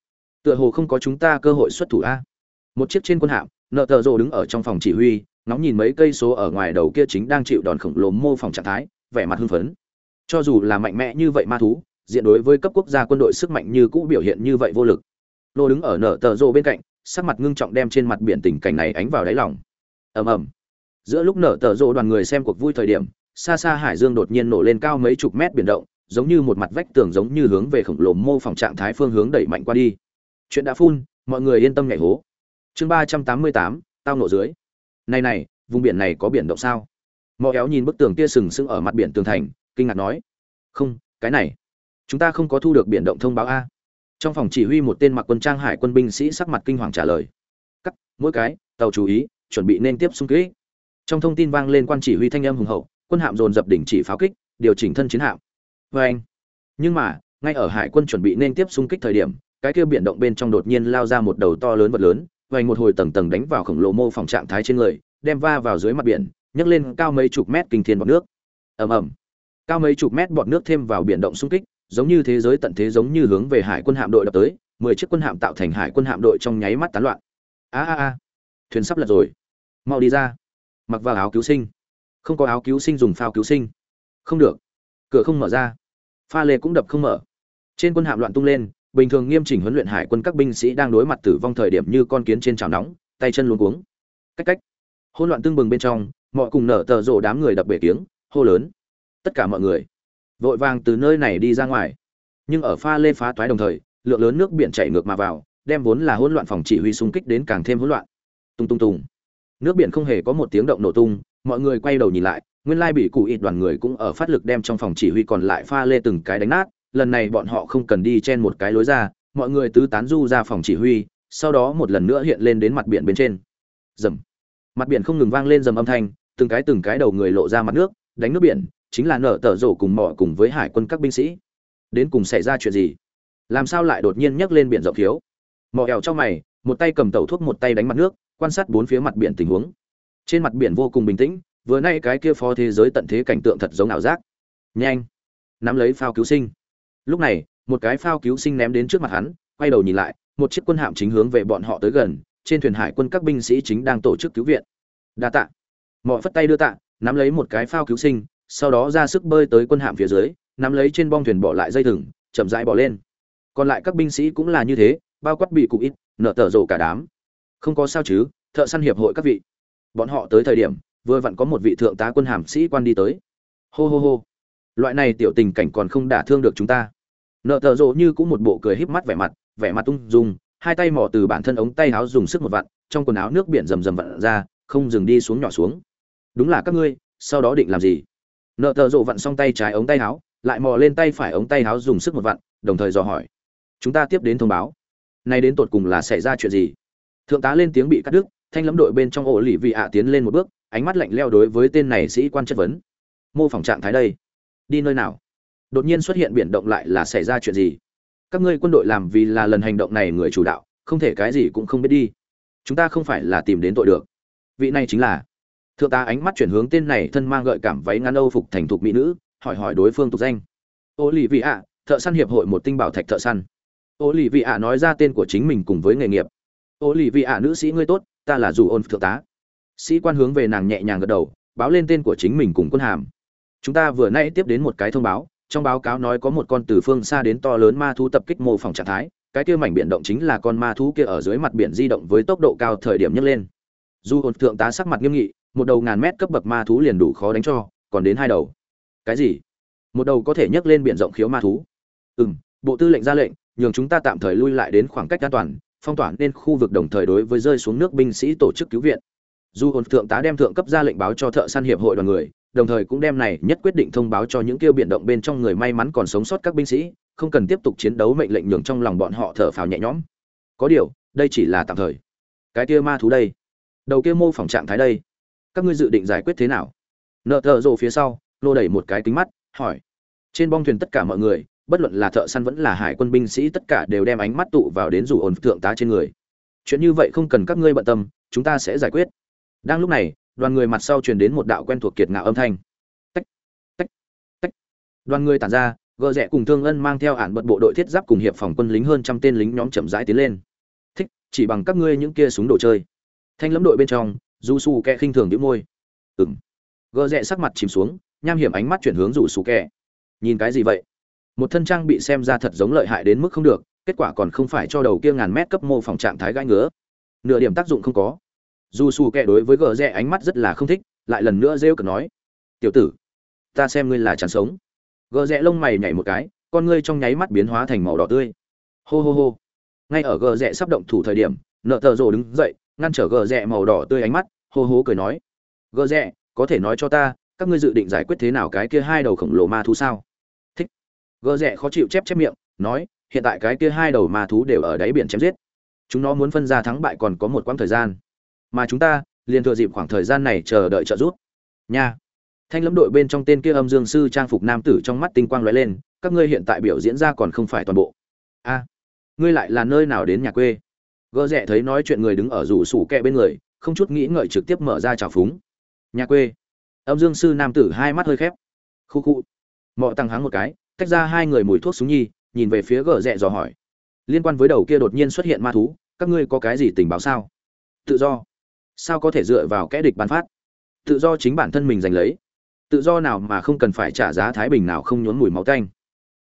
Tựa hồ không có chúng ta cơ hội xuất thủ a. Một chiếc trên quân hạm, nợ tờ rồ đứng ở trong phòng chỉ huy, ngóng nhìn mấy cây số ở ngoài đầu kia chính đang chịu đòn khổng lồ mô phỏng trạng thái, vẻ mặt hưng phấn. Cho dù là mạnh mẽ như vậy ma thú, diện đối với cấp quốc gia quân đội sức mạnh như cũ biểu hiện như vậy vô lực. Lô đứng ở nở tờ rô bên cạnh sắc mặt ngưng trọng đem trên mặt biển tình cảnh này ánh vào đáy lòng. Ầm ầm. Giữa lúc nở tờ rộ đoàn người xem cuộc vui thời điểm, xa xa hải dương đột nhiên nổ lên cao mấy chục mét biển động, giống như một mặt vách tường giống như hướng về khổng lồ mô phỏng trạng thái phương hướng đẩy mạnh qua đi. Chuyện đã phun, mọi người yên tâm nhảy hố. Chương ba trăm tám mươi tám, tao nổ dưới. Này này, vùng biển này có biển động sao? Mò éo nhìn bức tường kia sừng sững ở mặt biển tường thành, kinh ngạc nói. Không, cái này. Chúng ta không có thu được biển động thông báo a trong phòng chỉ huy một tên mặc quân trang hải quân binh sĩ sắc mặt kinh hoàng trả lời. Cắt mỗi cái, tàu chú ý, chuẩn bị nên tiếp xung kích trong thông tin vang lên quan chỉ huy thanh âm hùng hậu, quân hạm dồn dập đỉnh chỉ pháo kích, điều chỉnh thân chiến hạm. Vê anh. Nhưng mà, ngay ở hải quân chuẩn bị nên tiếp xung kích thời điểm, cái kia biển động bên trong đột nhiên lao ra một đầu to lớn vật lớn, vành một hồi tầng tầng đánh vào khổng lồ mô phỏng trạng thái trên người, đem va vào dưới mặt biển, nhấc lên cao mấy chục mét kinh thiên bọt nước. Ầm ầm. Cao mấy chục mét bọt nước thêm vào biển động xung kích giống như thế giới tận thế giống như hướng về hải quân hạm đội đập tới, mười chiếc quân hạm tạo thành hải quân hạm đội trong nháy mắt tán loạn. A a a, thuyền sắp lật rồi. Mau đi ra. Mặc vào áo cứu sinh. Không có áo cứu sinh dùng phao cứu sinh. Không được. Cửa không mở ra. Pha lê cũng đập không mở. Trên quân hạm loạn tung lên, bình thường nghiêm chỉnh huấn luyện hải quân các binh sĩ đang đối mặt tử vong thời điểm như con kiến trên chảo nóng, tay chân luống cuống. Cách cách. Hỗn loạn tương bừng bên trong, mọi cùng nở tờ rộ đám người đập bể tiếng hô lớn. Tất cả mọi người vội vàng từ nơi này đi ra ngoài. Nhưng ở pha lê phá toái đồng thời, lượng lớn nước biển chảy ngược mà vào, đem vốn là hỗn loạn phòng chỉ huy xung kích đến càng thêm hỗn loạn. Tung tung tung. Nước biển không hề có một tiếng động nổ tung, mọi người quay đầu nhìn lại, nguyên lai bị cụ ít đoàn người cũng ở phát lực đem trong phòng chỉ huy còn lại pha lê từng cái đánh nát, lần này bọn họ không cần đi chen một cái lối ra, mọi người tứ tán du ra phòng chỉ huy, sau đó một lần nữa hiện lên đến mặt biển bên trên. Dầm mặt biển không ngừng vang lên dầm âm thanh, từng cái từng cái đầu người lộ ra mặt nước, đánh nước biển chính là nở tở rổ cùng mỏ cùng với hải quân các binh sĩ. Đến cùng xảy ra chuyện gì? Làm sao lại đột nhiên nhấc lên biển rộng thiếu mỏ ẻo trong mày, một tay cầm tàu thuốc một tay đánh mặt nước, quan sát bốn phía mặt biển tình huống. Trên mặt biển vô cùng bình tĩnh, vừa nay cái kia phó thế giới tận thế cảnh tượng thật giống ảo giác. Nhanh, nắm lấy phao cứu sinh. Lúc này, một cái phao cứu sinh ném đến trước mặt hắn, quay đầu nhìn lại, một chiếc quân hạm chính hướng về bọn họ tới gần, trên thuyền hải quân các binh sĩ chính đang tổ chức cứu viện. Đa tạ. Mọi phất tay đưa tạ, nắm lấy một cái phao cứu sinh sau đó ra sức bơi tới quân hạm phía dưới, nắm lấy trên bong thuyền bỏ lại dây thừng, chậm rãi bỏ lên. Còn lại các binh sĩ cũng là như thế, bao quát bị cụ ít, nợ tở rổ cả đám. Không có sao chứ, thợ săn hiệp hội các vị. Bọn họ tới thời điểm, vừa vặn có một vị thượng tá quân hàm sĩ quan đi tới. Hô hô hô. Loại này tiểu tình cảnh còn không đả thương được chúng ta. Nợ tở rộ như cũng một bộ cười híp mắt vẻ mặt vẻ mặt tung dung, hai tay mò từ bản thân ống tay áo dùng sức một vặn, trong quần áo nước biển rầm rầm vặn ra, không dừng đi xuống nhỏ xuống. Đúng là các ngươi, sau đó định làm gì? Nợ tờ rộ vặn xong tay trái ống tay áo, lại mò lên tay phải ống tay áo dùng sức một vặn, đồng thời dò hỏi. Chúng ta tiếp đến thông báo. Nay đến tột cùng là xảy ra chuyện gì? Thượng tá lên tiếng bị cắt đứt, thanh lẫm đội bên trong ổ lì vị ạ tiến lên một bước, ánh mắt lạnh leo đối với tên này sĩ quan chất vấn. Mô phỏng trạng thái đây. Đi nơi nào? Đột nhiên xuất hiện biển động lại là xảy ra chuyện gì? Các ngươi quân đội làm vì là lần hành động này người chủ đạo, không thể cái gì cũng không biết đi. Chúng ta không phải là tìm đến tội được. Vị này chính là thượng tá ánh mắt chuyển hướng tên này thân mang gợi cảm váy ngắn âu phục thành thục mỹ nữ, hỏi hỏi đối phương tục danh. Ô lì vị ạ thợ săn hiệp hội một tinh bảo thạch thợ săn. Ô lì vị ạ nói ra tên của chính mình cùng với nghề nghiệp. Ô lì vị ạ nữ sĩ ngươi tốt, ta là dù ôn thượng tá. Sĩ quan hướng về nàng nhẹ nhàng gật đầu, báo lên tên của chính mình cùng quân hàm. Chúng ta vừa nay tiếp đến một cái thông báo, trong báo cáo nói có một con từ phương xa đến to lớn ma thú tập kích mô phỏng trạng thái, cái kia mảnh biển động chính là con ma thú kia ở dưới mặt biển di động với tốc độ cao thời điểm nhấc lên. Dù hồn thượng tá sắc mặt nghiêm nghị một đầu ngàn mét cấp bậc ma thú liền đủ khó đánh cho, còn đến hai đầu. Cái gì? Một đầu có thể nhấc lên biển rộng khiếu ma thú. Ừ m bộ tư lệnh ra lệnh, nhường chúng ta tạm thời lui lại đến khoảng cách an toàn, phong tỏa nên khu vực đồng thời đối với rơi xuống nước binh sĩ tổ chức cứu viện. Dù hồn thượng tá đem thượng cấp ra lệnh báo cho thợ săn hiệp hội đoàn người, đồng thời cũng đem này nhất quyết định thông báo cho những kêu biển động bên trong người may mắn còn sống sót các binh sĩ, không cần tiếp tục chiến đấu mệnh lệnh nhường trong lòng bọn họ thở phào nhẹ nhõm. Có điều, đây chỉ là tạm thời. Cái kia ma thú đây. Đầu kia mô phỏng trạng thái đây các ngươi dự định giải quyết thế nào? Nợ thợ rồ phía sau lô đẩy một cái kính mắt, hỏi. Trên bong thuyền tất cả mọi người, bất luận là thợ săn vẫn là hải quân binh sĩ tất cả đều đem ánh mắt tụ vào đến rủ ổn thượng tá trên người. Chuyện như vậy không cần các ngươi bận tâm, chúng ta sẽ giải quyết. Đang lúc này, đoàn người mặt sau truyền đến một đạo quen thuộc kiệt ngạo âm thanh. Tách tách tách. Đoàn người tản ra gợ rẽ cùng thương ân mang theo ản bật bộ đội thiết giáp cùng hiệp phòng quân lính hơn trăm tên lính nhóm chậm rãi tiến lên. Thích, chỉ bằng các ngươi những kia súng đồ chơi. Thanh lẫm đội bên trong dù su kẹ khinh thường đĩu môi. Ừng gợ rẽ sắc mặt chìm xuống, nham hiểm ánh mắt chuyển hướng rủ su kẹ nhìn cái gì vậy? Một thân trang bị xem ra thật giống lợi hại đến mức không được, kết quả còn không phải cho đầu kia ngàn mét cấp mô phòng trạng thái gãi ngứa. Nửa điểm tác dụng không có. Dù xù kẹ đối với gờ rẽ ánh mắt rất là không thích, lại lần nữa rêu cực nói. Tiểu tử, ta xem ngươi là chán sống. Gờ rẽ lông mày nhảy một cái, con ngươi trong nháy mắt biến hóa thành màu đỏ tươi. Hô hô hô. Ngay ở gờ rẽ sắp động thủ thời điểm, nợ tờ rồ đứng dậy, ngăn trở gờ rẽ màu đỏ tươi ánh mắt hô hố cười nói, gờ rẽ có thể nói cho ta, các ngươi dự định giải quyết thế nào cái kia hai đầu khổng lồ ma thú sao? Thích. Gờ rẽ khó chịu chép chép miệng, nói, hiện tại cái kia hai đầu ma thú đều ở đáy biển chém giết. Chúng nó muốn phân ra thắng bại còn có một quãng thời gian. Mà chúng ta, liền thừa dịp khoảng thời gian này chờ đợi trợ giúp. Nha. Thanh lâm đội bên trong tên kia âm dương sư trang phục nam tử trong mắt tinh quang lóe lên, các ngươi hiện tại biểu diễn ra còn không phải toàn bộ. A, ngươi lại là nơi nào đến nhà quê? Gỡ rẽ thấy nói chuyện người đứng ở rủ sủ kẹ bên người không chút nghĩ ngợi trực tiếp mở ra trào phúng. Nhà quê. Âm dương sư nam tử hai mắt hơi khép. Khu khu. Mọi tăng háng một cái, tách ra hai người mùi thuốc súng nhi, nhìn về phía gờ rẽ dò hỏi. Liên quan với đầu kia đột nhiên xuất hiện ma thú, các ngươi có cái gì tình báo sao? Tự do. Sao có thể dựa vào kẽ địch ban phát? Tự do chính bản thân mình giành lấy. Tự do nào mà không cần phải trả giá thái bình nào không nhốn mùi máu tanh.